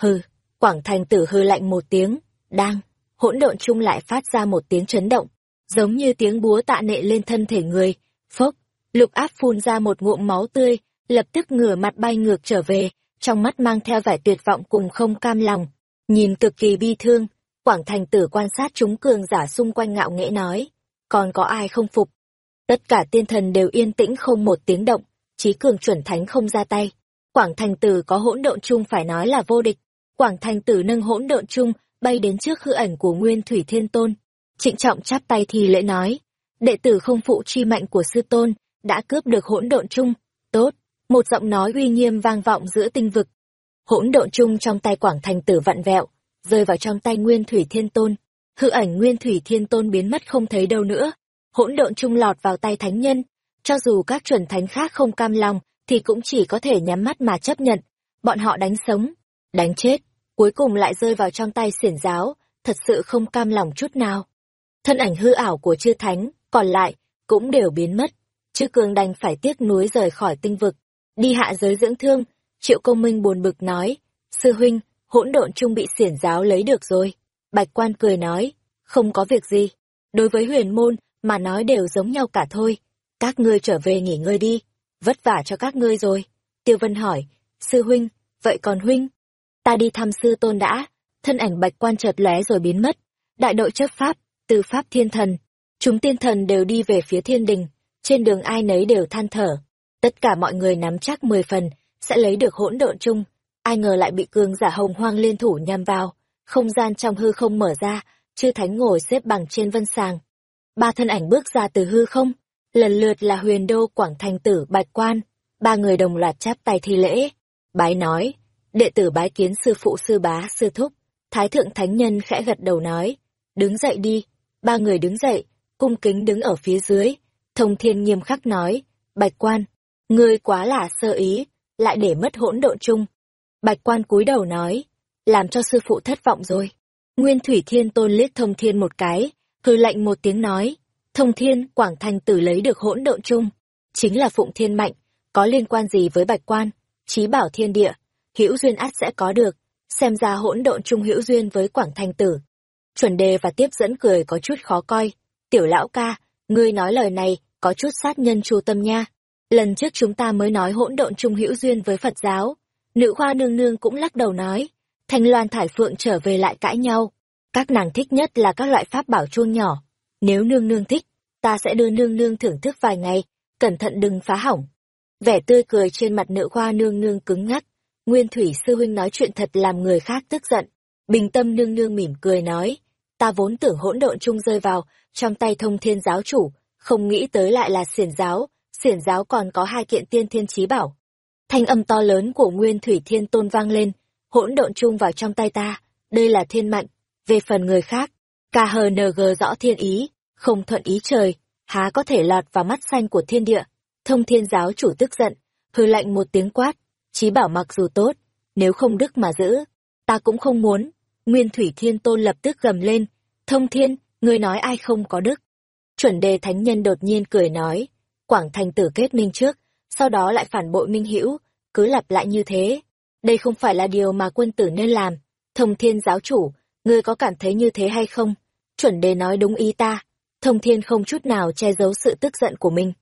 Hừ, quảng thành tử hư lạnh một tiếng, đang, hỗn độn trung lại phát ra một tiếng chấn động, giống như tiếng búa tạ nệ lên thân thể người, Phốc, lục áp phun ra một ngụm máu tươi, lập tức ngửa mặt bay ngược trở về, trong mắt mang theo vẻ tuyệt vọng cùng không cam lòng. Nhìn cực kỳ bi thương, Quảng Thành Tử quan sát chúng cường giả xung quanh ngạo nghễ nói, còn có ai không phục? Tất cả tiên thần đều yên tĩnh không một tiếng động, trí cường chuẩn thánh không ra tay. Quảng Thành Tử có hỗn độn chung phải nói là vô địch. Quảng Thành Tử nâng hỗn độn chung, bay đến trước hư ảnh của Nguyên Thủy Thiên Tôn. Trịnh trọng chắp tay thì lễ nói, đệ tử không phụ chi mạnh của sư tôn, đã cướp được hỗn độn chung. Tốt, một giọng nói uy nghiêm vang vọng giữa tinh vực. Hỗn độn chung trong tay Quảng Thành Tử vặn vẹo, rơi vào trong tay Nguyên Thủy Thiên Tôn. Hư ảnh Nguyên Thủy Thiên Tôn biến mất không thấy đâu nữa. Hỗn độn chung lọt vào tay thánh nhân, cho dù các chuẩn thánh khác không cam lòng, thì cũng chỉ có thể nhắm mắt mà chấp nhận. Bọn họ đánh sống, đánh chết, cuối cùng lại rơi vào trong tay xiển giáo, thật sự không cam lòng chút nào. Thân ảnh hư ảo của chư thánh, còn lại, cũng đều biến mất. chư cường đành phải tiếc nuối rời khỏi tinh vực. Đi hạ giới dưỡng thương, triệu công minh buồn bực nói, sư huynh, hỗn độn chung bị xiển giáo lấy được rồi. Bạch quan cười nói, không có việc gì. Đối với huyền môn, mà nói đều giống nhau cả thôi. Các ngươi trở về nghỉ ngơi đi, vất vả cho các ngươi rồi. Tiêu Vân hỏi, sư huynh, vậy còn huynh? Ta đi thăm sư tôn đã, thân ảnh bạch quan chợt lóe rồi biến mất. Đại đội chấp pháp, từ pháp thiên thần, chúng tiên thần đều đi về phía thiên đình, trên đường ai nấy đều than thở. Tất cả mọi người nắm chắc mười phần, sẽ lấy được hỗn độn chung, ai ngờ lại bị cường giả hồng hoang liên thủ nhằm vào, không gian trong hư không mở ra, chư thánh ngồi xếp bằng trên vân sàng. Ba thân ảnh bước ra từ hư không, lần lượt là huyền đô quảng thành tử bạch quan, ba người đồng loạt chắp tay thi lễ. Bái nói, đệ tử bái kiến sư phụ sư bá sư thúc, thái thượng thánh nhân khẽ gật đầu nói, đứng dậy đi, ba người đứng dậy, cung kính đứng ở phía dưới, thông thiên nghiêm khắc nói, bạch quan, ngươi quá là sơ ý, lại để mất hỗn độn chung. Bạch quan cúi đầu nói, làm cho sư phụ thất vọng rồi. Nguyên Thủy Thiên Tôn liếc Thông Thiên một cái, hư lạnh một tiếng nói, Thông Thiên, Quảng Thành tử lấy được hỗn độn chung, chính là Phụng Thiên Mạnh, có liên quan gì với Bạch Quan, Chí bảo thiên địa, hữu duyên át sẽ có được, xem ra hỗn độn chung hữu duyên với Quảng Thành tử. Chuẩn đề và tiếp dẫn cười có chút khó coi, tiểu lão ca, ngươi nói lời này, có chút sát nhân chu tâm nha. Lần trước chúng ta mới nói hỗn độn chung hữu duyên với Phật giáo, nữ khoa nương nương cũng lắc đầu nói, Thanh Loan Thải Phượng trở về lại cãi nhau. Các nàng thích nhất là các loại pháp bảo chuông nhỏ. Nếu nương nương thích, ta sẽ đưa nương nương thưởng thức vài ngày, cẩn thận đừng phá hỏng. Vẻ tươi cười trên mặt nữ khoa nương nương cứng ngắc. Nguyên Thủy Sư Huynh nói chuyện thật làm người khác tức giận. Bình tâm nương nương mỉm cười nói, ta vốn tưởng hỗn độn chung rơi vào, trong tay thông thiên giáo chủ, không nghĩ tới lại là xiển giáo, xiển giáo còn có hai kiện tiên thiên trí bảo. Thanh âm to lớn của Nguyên Thủy Thiên Tôn vang lên, hỗn độn chung vào trong tay ta, đây là thiên mạnh, về phần người khác, KHNG rõ thiên ý, không thuận ý trời, há có thể lọt vào mắt xanh của thiên địa. Thông thiên giáo chủ tức giận, hư lạnh một tiếng quát, chí bảo mặc dù tốt, nếu không đức mà giữ, ta cũng không muốn. Nguyên Thủy Thiên Tôn lập tức gầm lên, thông thiên, ngươi nói ai không có đức. Chuẩn đề thánh nhân đột nhiên cười nói, Quảng Thành tử kết minh trước, sau đó lại phản bội minh hữu cứ lặp lại như thế, đây không phải là điều mà quân tử nên làm. Thông thiên giáo chủ, ngươi có cảm thấy như thế hay không? Chuẩn đề nói đúng ý ta. Thông thiên không chút nào che giấu sự tức giận của mình.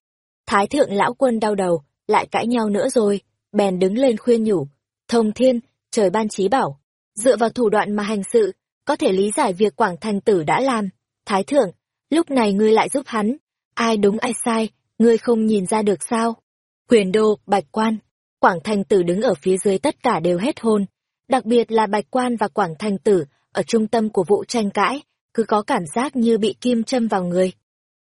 Thái thượng lão quân đau đầu, lại cãi nhau nữa rồi, bèn đứng lên khuyên nhủ. Thông thiên, trời ban trí bảo. Dựa vào thủ đoạn mà hành sự, có thể lý giải việc Quảng Thành Tử đã làm. Thái thượng, lúc này ngươi lại giúp hắn. Ai đúng ai sai, ngươi không nhìn ra được sao? Quyền đô, bạch quan, Quảng Thành Tử đứng ở phía dưới tất cả đều hết hôn. Đặc biệt là Bạch Quan và Quảng Thành Tử, ở trung tâm của vụ tranh cãi, cứ có cảm giác như bị kim châm vào người.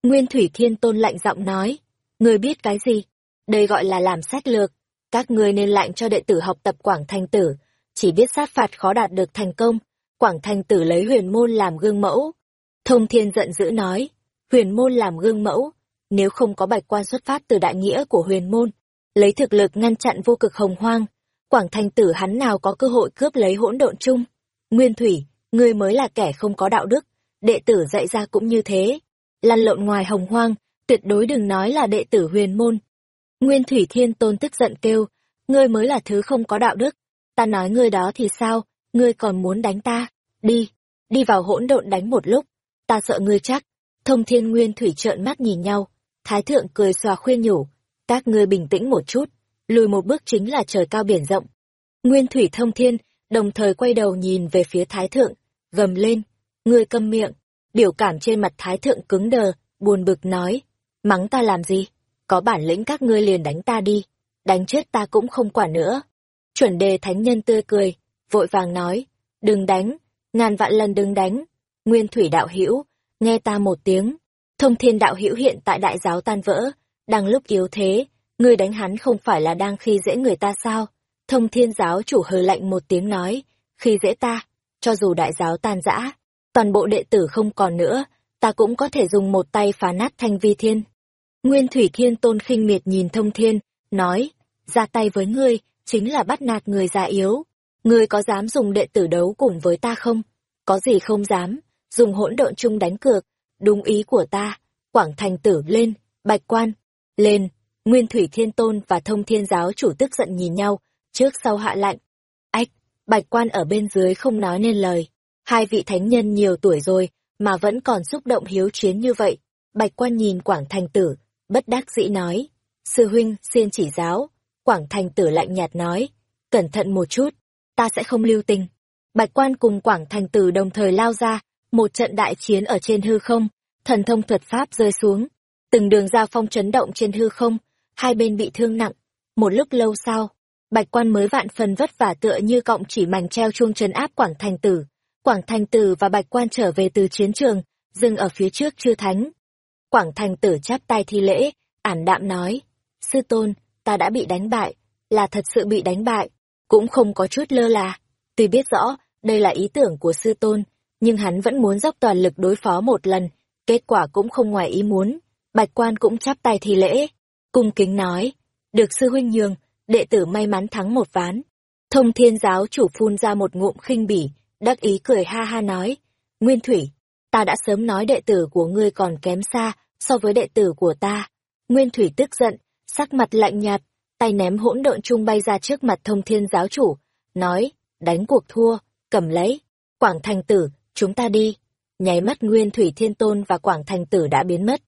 Nguyên Thủy Thiên Tôn lạnh giọng nói, người biết cái gì? Đây gọi là làm sách lược. Các ngươi nên lạnh cho đệ tử học tập Quảng Thành Tử, chỉ biết sát phạt khó đạt được thành công. Quảng Thành Tử lấy huyền môn làm gương mẫu. Thông Thiên giận dữ nói, huyền môn làm gương mẫu, nếu không có bạch quan xuất phát từ đại nghĩa của huyền môn, lấy thực lực ngăn chặn vô cực hồng hoang, Quảng Thành tử hắn nào có cơ hội cướp lấy hỗn độn chung. Nguyên Thủy, ngươi mới là kẻ không có đạo đức, đệ tử dạy ra cũng như thế. Lăn lộn ngoài hồng hoang, tuyệt đối đừng nói là đệ tử huyền môn. Nguyên Thủy Thiên Tôn tức giận kêu, ngươi mới là thứ không có đạo đức. Ta nói ngươi đó thì sao, ngươi còn muốn đánh ta? Đi, đi vào hỗn độn đánh một lúc. Ta sợ ngươi chắc. Thông Thiên Nguyên Thủy trợn mắt nhìn nhau. Thái thượng cười xòa khuyên nhủ, các ngươi bình tĩnh một chút, lùi một bước chính là trời cao biển rộng. Nguyên thủy thông thiên, đồng thời quay đầu nhìn về phía thái thượng, gầm lên, ngươi câm miệng, biểu cảm trên mặt thái thượng cứng đờ, buồn bực nói, mắng ta làm gì, có bản lĩnh các ngươi liền đánh ta đi, đánh chết ta cũng không quản nữa. Chuẩn đề thánh nhân tươi cười, vội vàng nói, đừng đánh, ngàn vạn lần đừng đánh, nguyên thủy đạo hữu nghe ta một tiếng, thông thiên đạo hữu hiện tại đại giáo tan vỡ, đang lúc yếu thế, ngươi đánh hắn không phải là đang khi dễ người ta sao? Thông thiên giáo chủ hờ lạnh một tiếng nói, khi dễ ta, cho dù đại giáo tan rã, toàn bộ đệ tử không còn nữa, ta cũng có thể dùng một tay phá nát thanh vi thiên. Nguyên Thủy Thiên Tôn khinh miệt nhìn thông thiên, nói, ra tay với ngươi, chính là bắt nạt người già yếu. Ngươi có dám dùng đệ tử đấu cùng với ta không? Có gì không dám, dùng hỗn độn chung đánh cược, đúng ý của ta, quảng thành tử lên, bạch quan, Lên, Nguyên Thủy Thiên Tôn và Thông Thiên Giáo chủ tức giận nhìn nhau, trước sau hạ lạnh. Ách, bạch quan ở bên dưới không nói nên lời. Hai vị thánh nhân nhiều tuổi rồi, mà vẫn còn xúc động hiếu chiến như vậy. Bạch quan nhìn Quảng Thành Tử, bất đắc dĩ nói. Sư huynh, xin chỉ giáo. Quảng Thành Tử lạnh nhạt nói. Cẩn thận một chút, ta sẽ không lưu tình. Bạch quan cùng Quảng Thành Tử đồng thời lao ra, một trận đại chiến ở trên hư không, thần thông thuật pháp rơi xuống. Từng đường giao phong chấn động trên hư không, hai bên bị thương nặng. Một lúc lâu sau, Bạch quan mới vạn phần vất vả tựa như cọng chỉ mảnh treo chuông trấn áp Quảng Thành Tử. Quảng Thành Tử và Bạch quan trở về từ chiến trường, dừng ở phía trước chư thánh. Quảng Thành Tử chắp tay thi lễ, ảm đạm nói, Sư Tôn, ta đã bị đánh bại, là thật sự bị đánh bại, cũng không có chút lơ là. Tuy biết rõ, đây là ý tưởng của Sư Tôn, nhưng hắn vẫn muốn dốc toàn lực đối phó một lần, kết quả cũng không ngoài ý muốn. Bạch quan cũng chắp tay thi lễ, cung kính nói, được sư huynh nhường, đệ tử may mắn thắng một ván. Thông thiên giáo chủ phun ra một ngụm khinh bỉ, đắc ý cười ha ha nói, Nguyên Thủy, ta đã sớm nói đệ tử của ngươi còn kém xa so với đệ tử của ta. Nguyên Thủy tức giận, sắc mặt lạnh nhạt, tay ném hỗn độn chung bay ra trước mặt thông thiên giáo chủ, nói, đánh cuộc thua, cầm lấy, Quảng Thành Tử, chúng ta đi. Nháy mắt Nguyên Thủy Thiên Tôn và Quảng Thành Tử đã biến mất.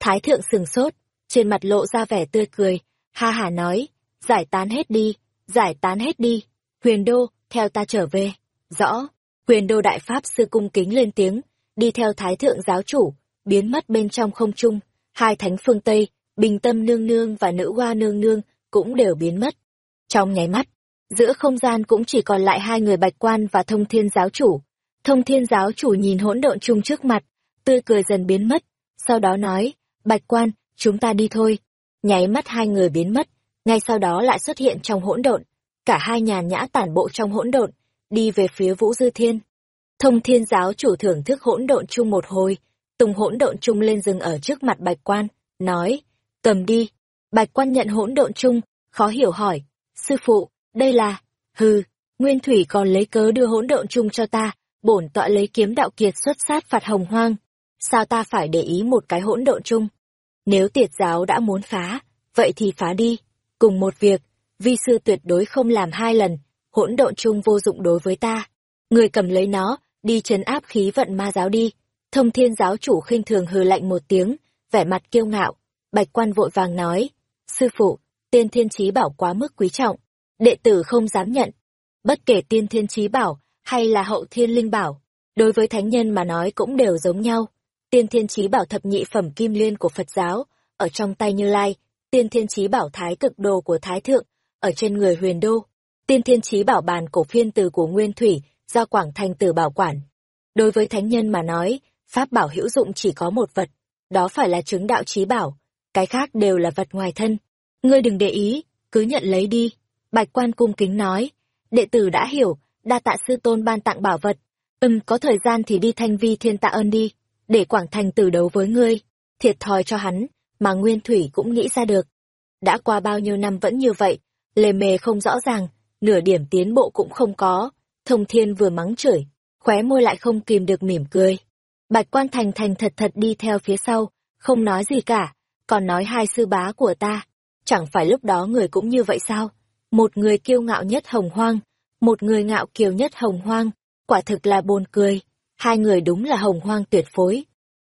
Thái thượng sừng sốt, trên mặt lộ ra vẻ tươi cười, ha hà nói, giải tán hết đi, giải tán hết đi, huyền đô, theo ta trở về. Rõ, huyền đô đại pháp sư cung kính lên tiếng, đi theo thái thượng giáo chủ, biến mất bên trong không trung, hai thánh phương Tây, bình tâm nương nương và nữ hoa nương nương cũng đều biến mất. Trong nháy mắt, giữa không gian cũng chỉ còn lại hai người bạch quan và thông thiên giáo chủ. Thông thiên giáo chủ nhìn hỗn độn chung trước mặt, tươi cười dần biến mất, sau đó nói, bạch quan, chúng ta đi thôi. Nháy mắt hai người biến mất, ngay sau đó lại xuất hiện trong hỗn độn, cả hai nhàn nhã tản bộ trong hỗn độn, đi về phía Vũ Dư Thiên. Thông Thiên giáo chủ thưởng thức hỗn độn chung một hồi, tung hỗn độn chung lên rừng ở trước mặt Bạch Quan, nói: "Cầm đi." Bạch Quan nhận hỗn độn chung, khó hiểu hỏi: "Sư phụ, đây là?" "Hừ, Nguyên Thủy còn lấy cớ đưa hỗn độn chung cho ta, bổn tọa lấy kiếm đạo kiệt xuất sát phạt hồng hoang, sao ta phải để ý một cái hỗn độn chung?" Nếu tiệt giáo đã muốn phá, vậy thì phá đi. Cùng một việc, vi sư tuyệt đối không làm hai lần, hỗn độn chung vô dụng đối với ta. Người cầm lấy nó, đi trấn áp khí vận ma giáo đi. Thông thiên giáo chủ khinh thường hừ lạnh một tiếng, vẻ mặt kiêu ngạo. Bạch quan vội vàng nói, sư phụ, tiên thiên trí bảo quá mức quý trọng, đệ tử không dám nhận. Bất kể tiên thiên trí bảo hay là hậu thiên linh bảo, đối với thánh nhân mà nói cũng đều giống nhau tiên thiên chí bảo thập nhị phẩm kim liên của Phật giáo, ở trong tay Như Lai, tiên thiên chí bảo thái cực đồ của Thái Thượng, ở trên người huyền đô, tiên thiên chí bảo bàn cổ phiên từ của Nguyên Thủy, do Quảng Thành Tử bảo quản. Đối với thánh nhân mà nói, pháp bảo hữu dụng chỉ có một vật, đó phải là chứng đạo chí bảo, cái khác đều là vật ngoài thân. Ngươi đừng để ý, cứ nhận lấy đi. Bạch quan cung kính nói, đệ tử đã hiểu, đa tạ sư tôn ban tặng bảo vật, ừm có thời gian thì đi thanh vi thiên tạ ơn đi để Quảng Thành tử đấu với ngươi, thiệt thòi cho hắn, mà Nguyên Thủy cũng nghĩ ra được. Đã qua bao nhiêu năm vẫn như vậy, lề mề không rõ ràng, nửa điểm tiến bộ cũng không có, thông thiên vừa mắng chửi, khóe môi lại không kìm được mỉm cười. Bạch quan thành thành thật thật đi theo phía sau, không nói gì cả, còn nói hai sư bá của ta. Chẳng phải lúc đó người cũng như vậy sao? Một người kiêu ngạo nhất hồng hoang, một người ngạo kiều nhất hồng hoang, quả thực là buồn cười hai người đúng là hồng hoang tuyệt phối.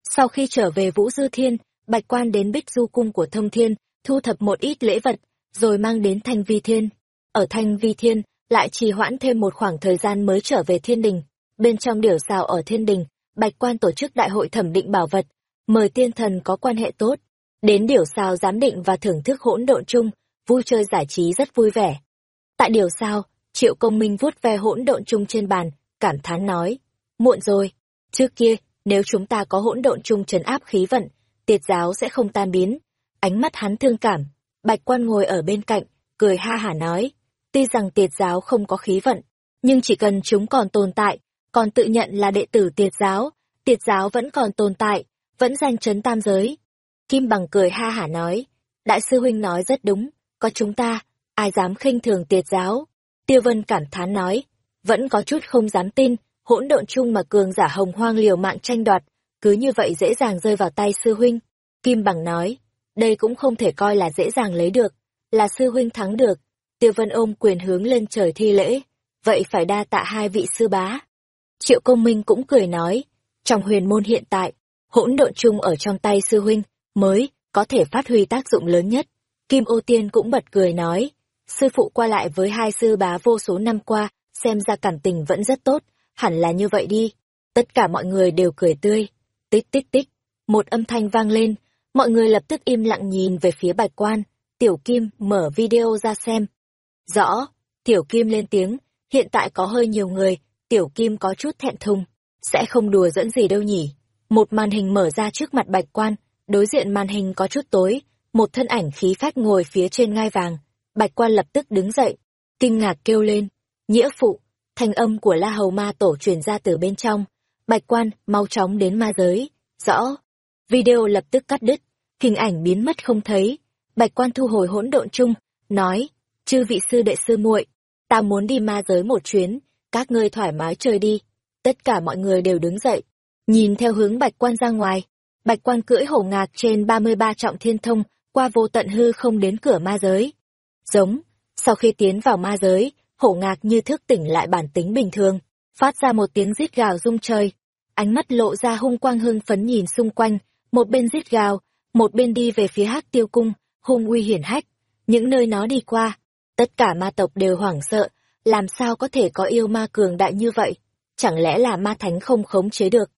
Sau khi trở về Vũ Dư Thiên, Bạch Quan đến Bích Du Cung của Thông Thiên, thu thập một ít lễ vật, rồi mang đến Thanh Vi Thiên. Ở Thanh Vi Thiên, lại trì hoãn thêm một khoảng thời gian mới trở về Thiên Đình. Bên trong điểu xào ở Thiên Đình, Bạch Quan tổ chức đại hội thẩm định bảo vật, mời tiên thần có quan hệ tốt. Đến điểu xào giám định và thưởng thức hỗn độn chung, vui chơi giải trí rất vui vẻ. Tại điểu sao, Triệu Công Minh vuốt ve hỗn độn chung trên bàn, cảm thán nói, Muộn rồi. Trước kia, nếu chúng ta có hỗn độn chung trấn áp khí vận, tiệt giáo sẽ không tan biến. Ánh mắt hắn thương cảm. Bạch quan ngồi ở bên cạnh, cười ha hả nói. Tuy rằng tiệt giáo không có khí vận, nhưng chỉ cần chúng còn tồn tại, còn tự nhận là đệ tử tiệt giáo, tiệt giáo vẫn còn tồn tại, vẫn danh chấn tam giới. Kim bằng cười ha hả nói. Đại sư huynh nói rất đúng, có chúng ta, ai dám khinh thường tiệt giáo. Tiêu vân cảm thán nói, vẫn có chút không dám tin, hỗn độn chung mà cường giả hồng hoang liều mạng tranh đoạt, cứ như vậy dễ dàng rơi vào tay sư huynh. Kim Bằng nói, đây cũng không thể coi là dễ dàng lấy được, là sư huynh thắng được. Tiêu Vân ôm quyền hướng lên trời thi lễ, vậy phải đa tạ hai vị sư bá. Triệu Công Minh cũng cười nói, trong huyền môn hiện tại, hỗn độn chung ở trong tay sư huynh, mới có thể phát huy tác dụng lớn nhất. Kim Ô Tiên cũng bật cười nói, sư phụ qua lại với hai sư bá vô số năm qua, xem ra cảm tình vẫn rất tốt, hẳn là như vậy đi. Tất cả mọi người đều cười tươi. Tích tích tích, một âm thanh vang lên, mọi người lập tức im lặng nhìn về phía bạch quan. Tiểu Kim mở video ra xem. Rõ, Tiểu Kim lên tiếng, hiện tại có hơi nhiều người, Tiểu Kim có chút thẹn thùng, sẽ không đùa dẫn gì đâu nhỉ. Một màn hình mở ra trước mặt bạch quan, đối diện màn hình có chút tối, một thân ảnh khí phách ngồi phía trên ngai vàng. Bạch quan lập tức đứng dậy, kinh ngạc kêu lên, nghĩa phụ, thanh âm của la hầu ma tổ truyền ra từ bên trong. Bạch quan, mau chóng đến ma giới, rõ. Video lập tức cắt đứt, hình ảnh biến mất không thấy. Bạch quan thu hồi hỗn độn chung, nói, chư vị sư đệ sư muội, ta muốn đi ma giới một chuyến, các ngươi thoải mái chơi đi. Tất cả mọi người đều đứng dậy, nhìn theo hướng bạch quan ra ngoài. Bạch quan cưỡi hổ ngạc trên 33 trọng thiên thông, qua vô tận hư không đến cửa ma giới. Giống, sau khi tiến vào ma giới, hổ ngạc như thức tỉnh lại bản tính bình thường, phát ra một tiếng rít gào rung trời. Ánh mắt lộ ra hung quang hưng phấn nhìn xung quanh, một bên rít gào, một bên đi về phía hắc tiêu cung, hung uy hiển hách. Những nơi nó đi qua, tất cả ma tộc đều hoảng sợ, làm sao có thể có yêu ma cường đại như vậy? Chẳng lẽ là ma thánh không khống chế được?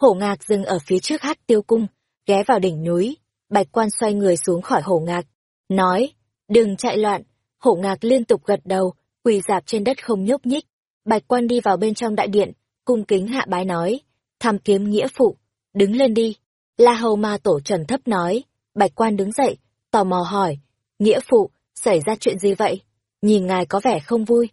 Hổ ngạc dừng ở phía trước hát tiêu cung, ghé vào đỉnh núi, bạch quan xoay người xuống khỏi hổ ngạc, nói, đừng chạy loạn, hổ ngạc liên tục gật đầu, quỳ dạp trên đất không nhúc nhích. Bạch quan đi vào bên trong đại điện, cung kính hạ bái nói, tham kiếm nghĩa phụ, đứng lên đi. La hầu ma tổ trầm thấp nói, bạch quan đứng dậy, tò mò hỏi, nghĩa phụ, xảy ra chuyện gì vậy? Nhìn ngài có vẻ không vui.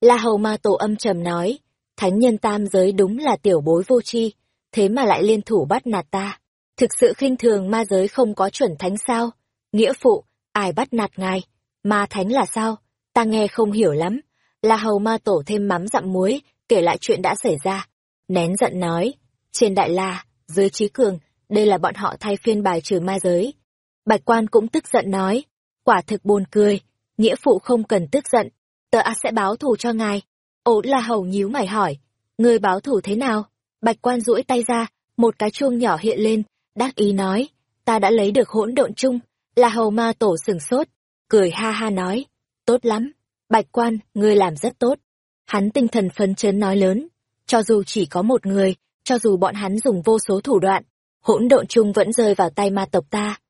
La hầu ma tổ âm trầm nói, thánh nhân tam giới đúng là tiểu bối vô tri thế mà lại liên thủ bắt nạt ta. Thực sự khinh thường ma giới không có chuẩn thánh sao? Nghĩa phụ, ai bắt nạt ngài? Ma thánh là sao? Ta nghe không hiểu lắm. La hầu ma tổ thêm mắm dặm muối, kể lại chuyện đã xảy ra. Nén giận nói, trên đại la, dưới trí cường, đây là bọn họ thay phiên bài trừ ma giới. Bạch quan cũng tức giận nói, quả thực buồn cười, nghĩa phụ không cần tức giận, tớ a sẽ báo thù cho ngài. Ố la hầu nhíu mày hỏi, người báo thù thế nào? Bạch quan duỗi tay ra, một cái chuông nhỏ hiện lên, đắc ý nói, ta đã lấy được hỗn độn chung, là hầu ma tổ sừng sốt, cười ha ha nói, tốt lắm, bạch quan, ngươi làm rất tốt. Hắn tinh thần phấn chấn nói lớn, cho dù chỉ có một người, cho dù bọn hắn dùng vô số thủ đoạn, hỗn độn chung vẫn rơi vào tay ma tộc ta,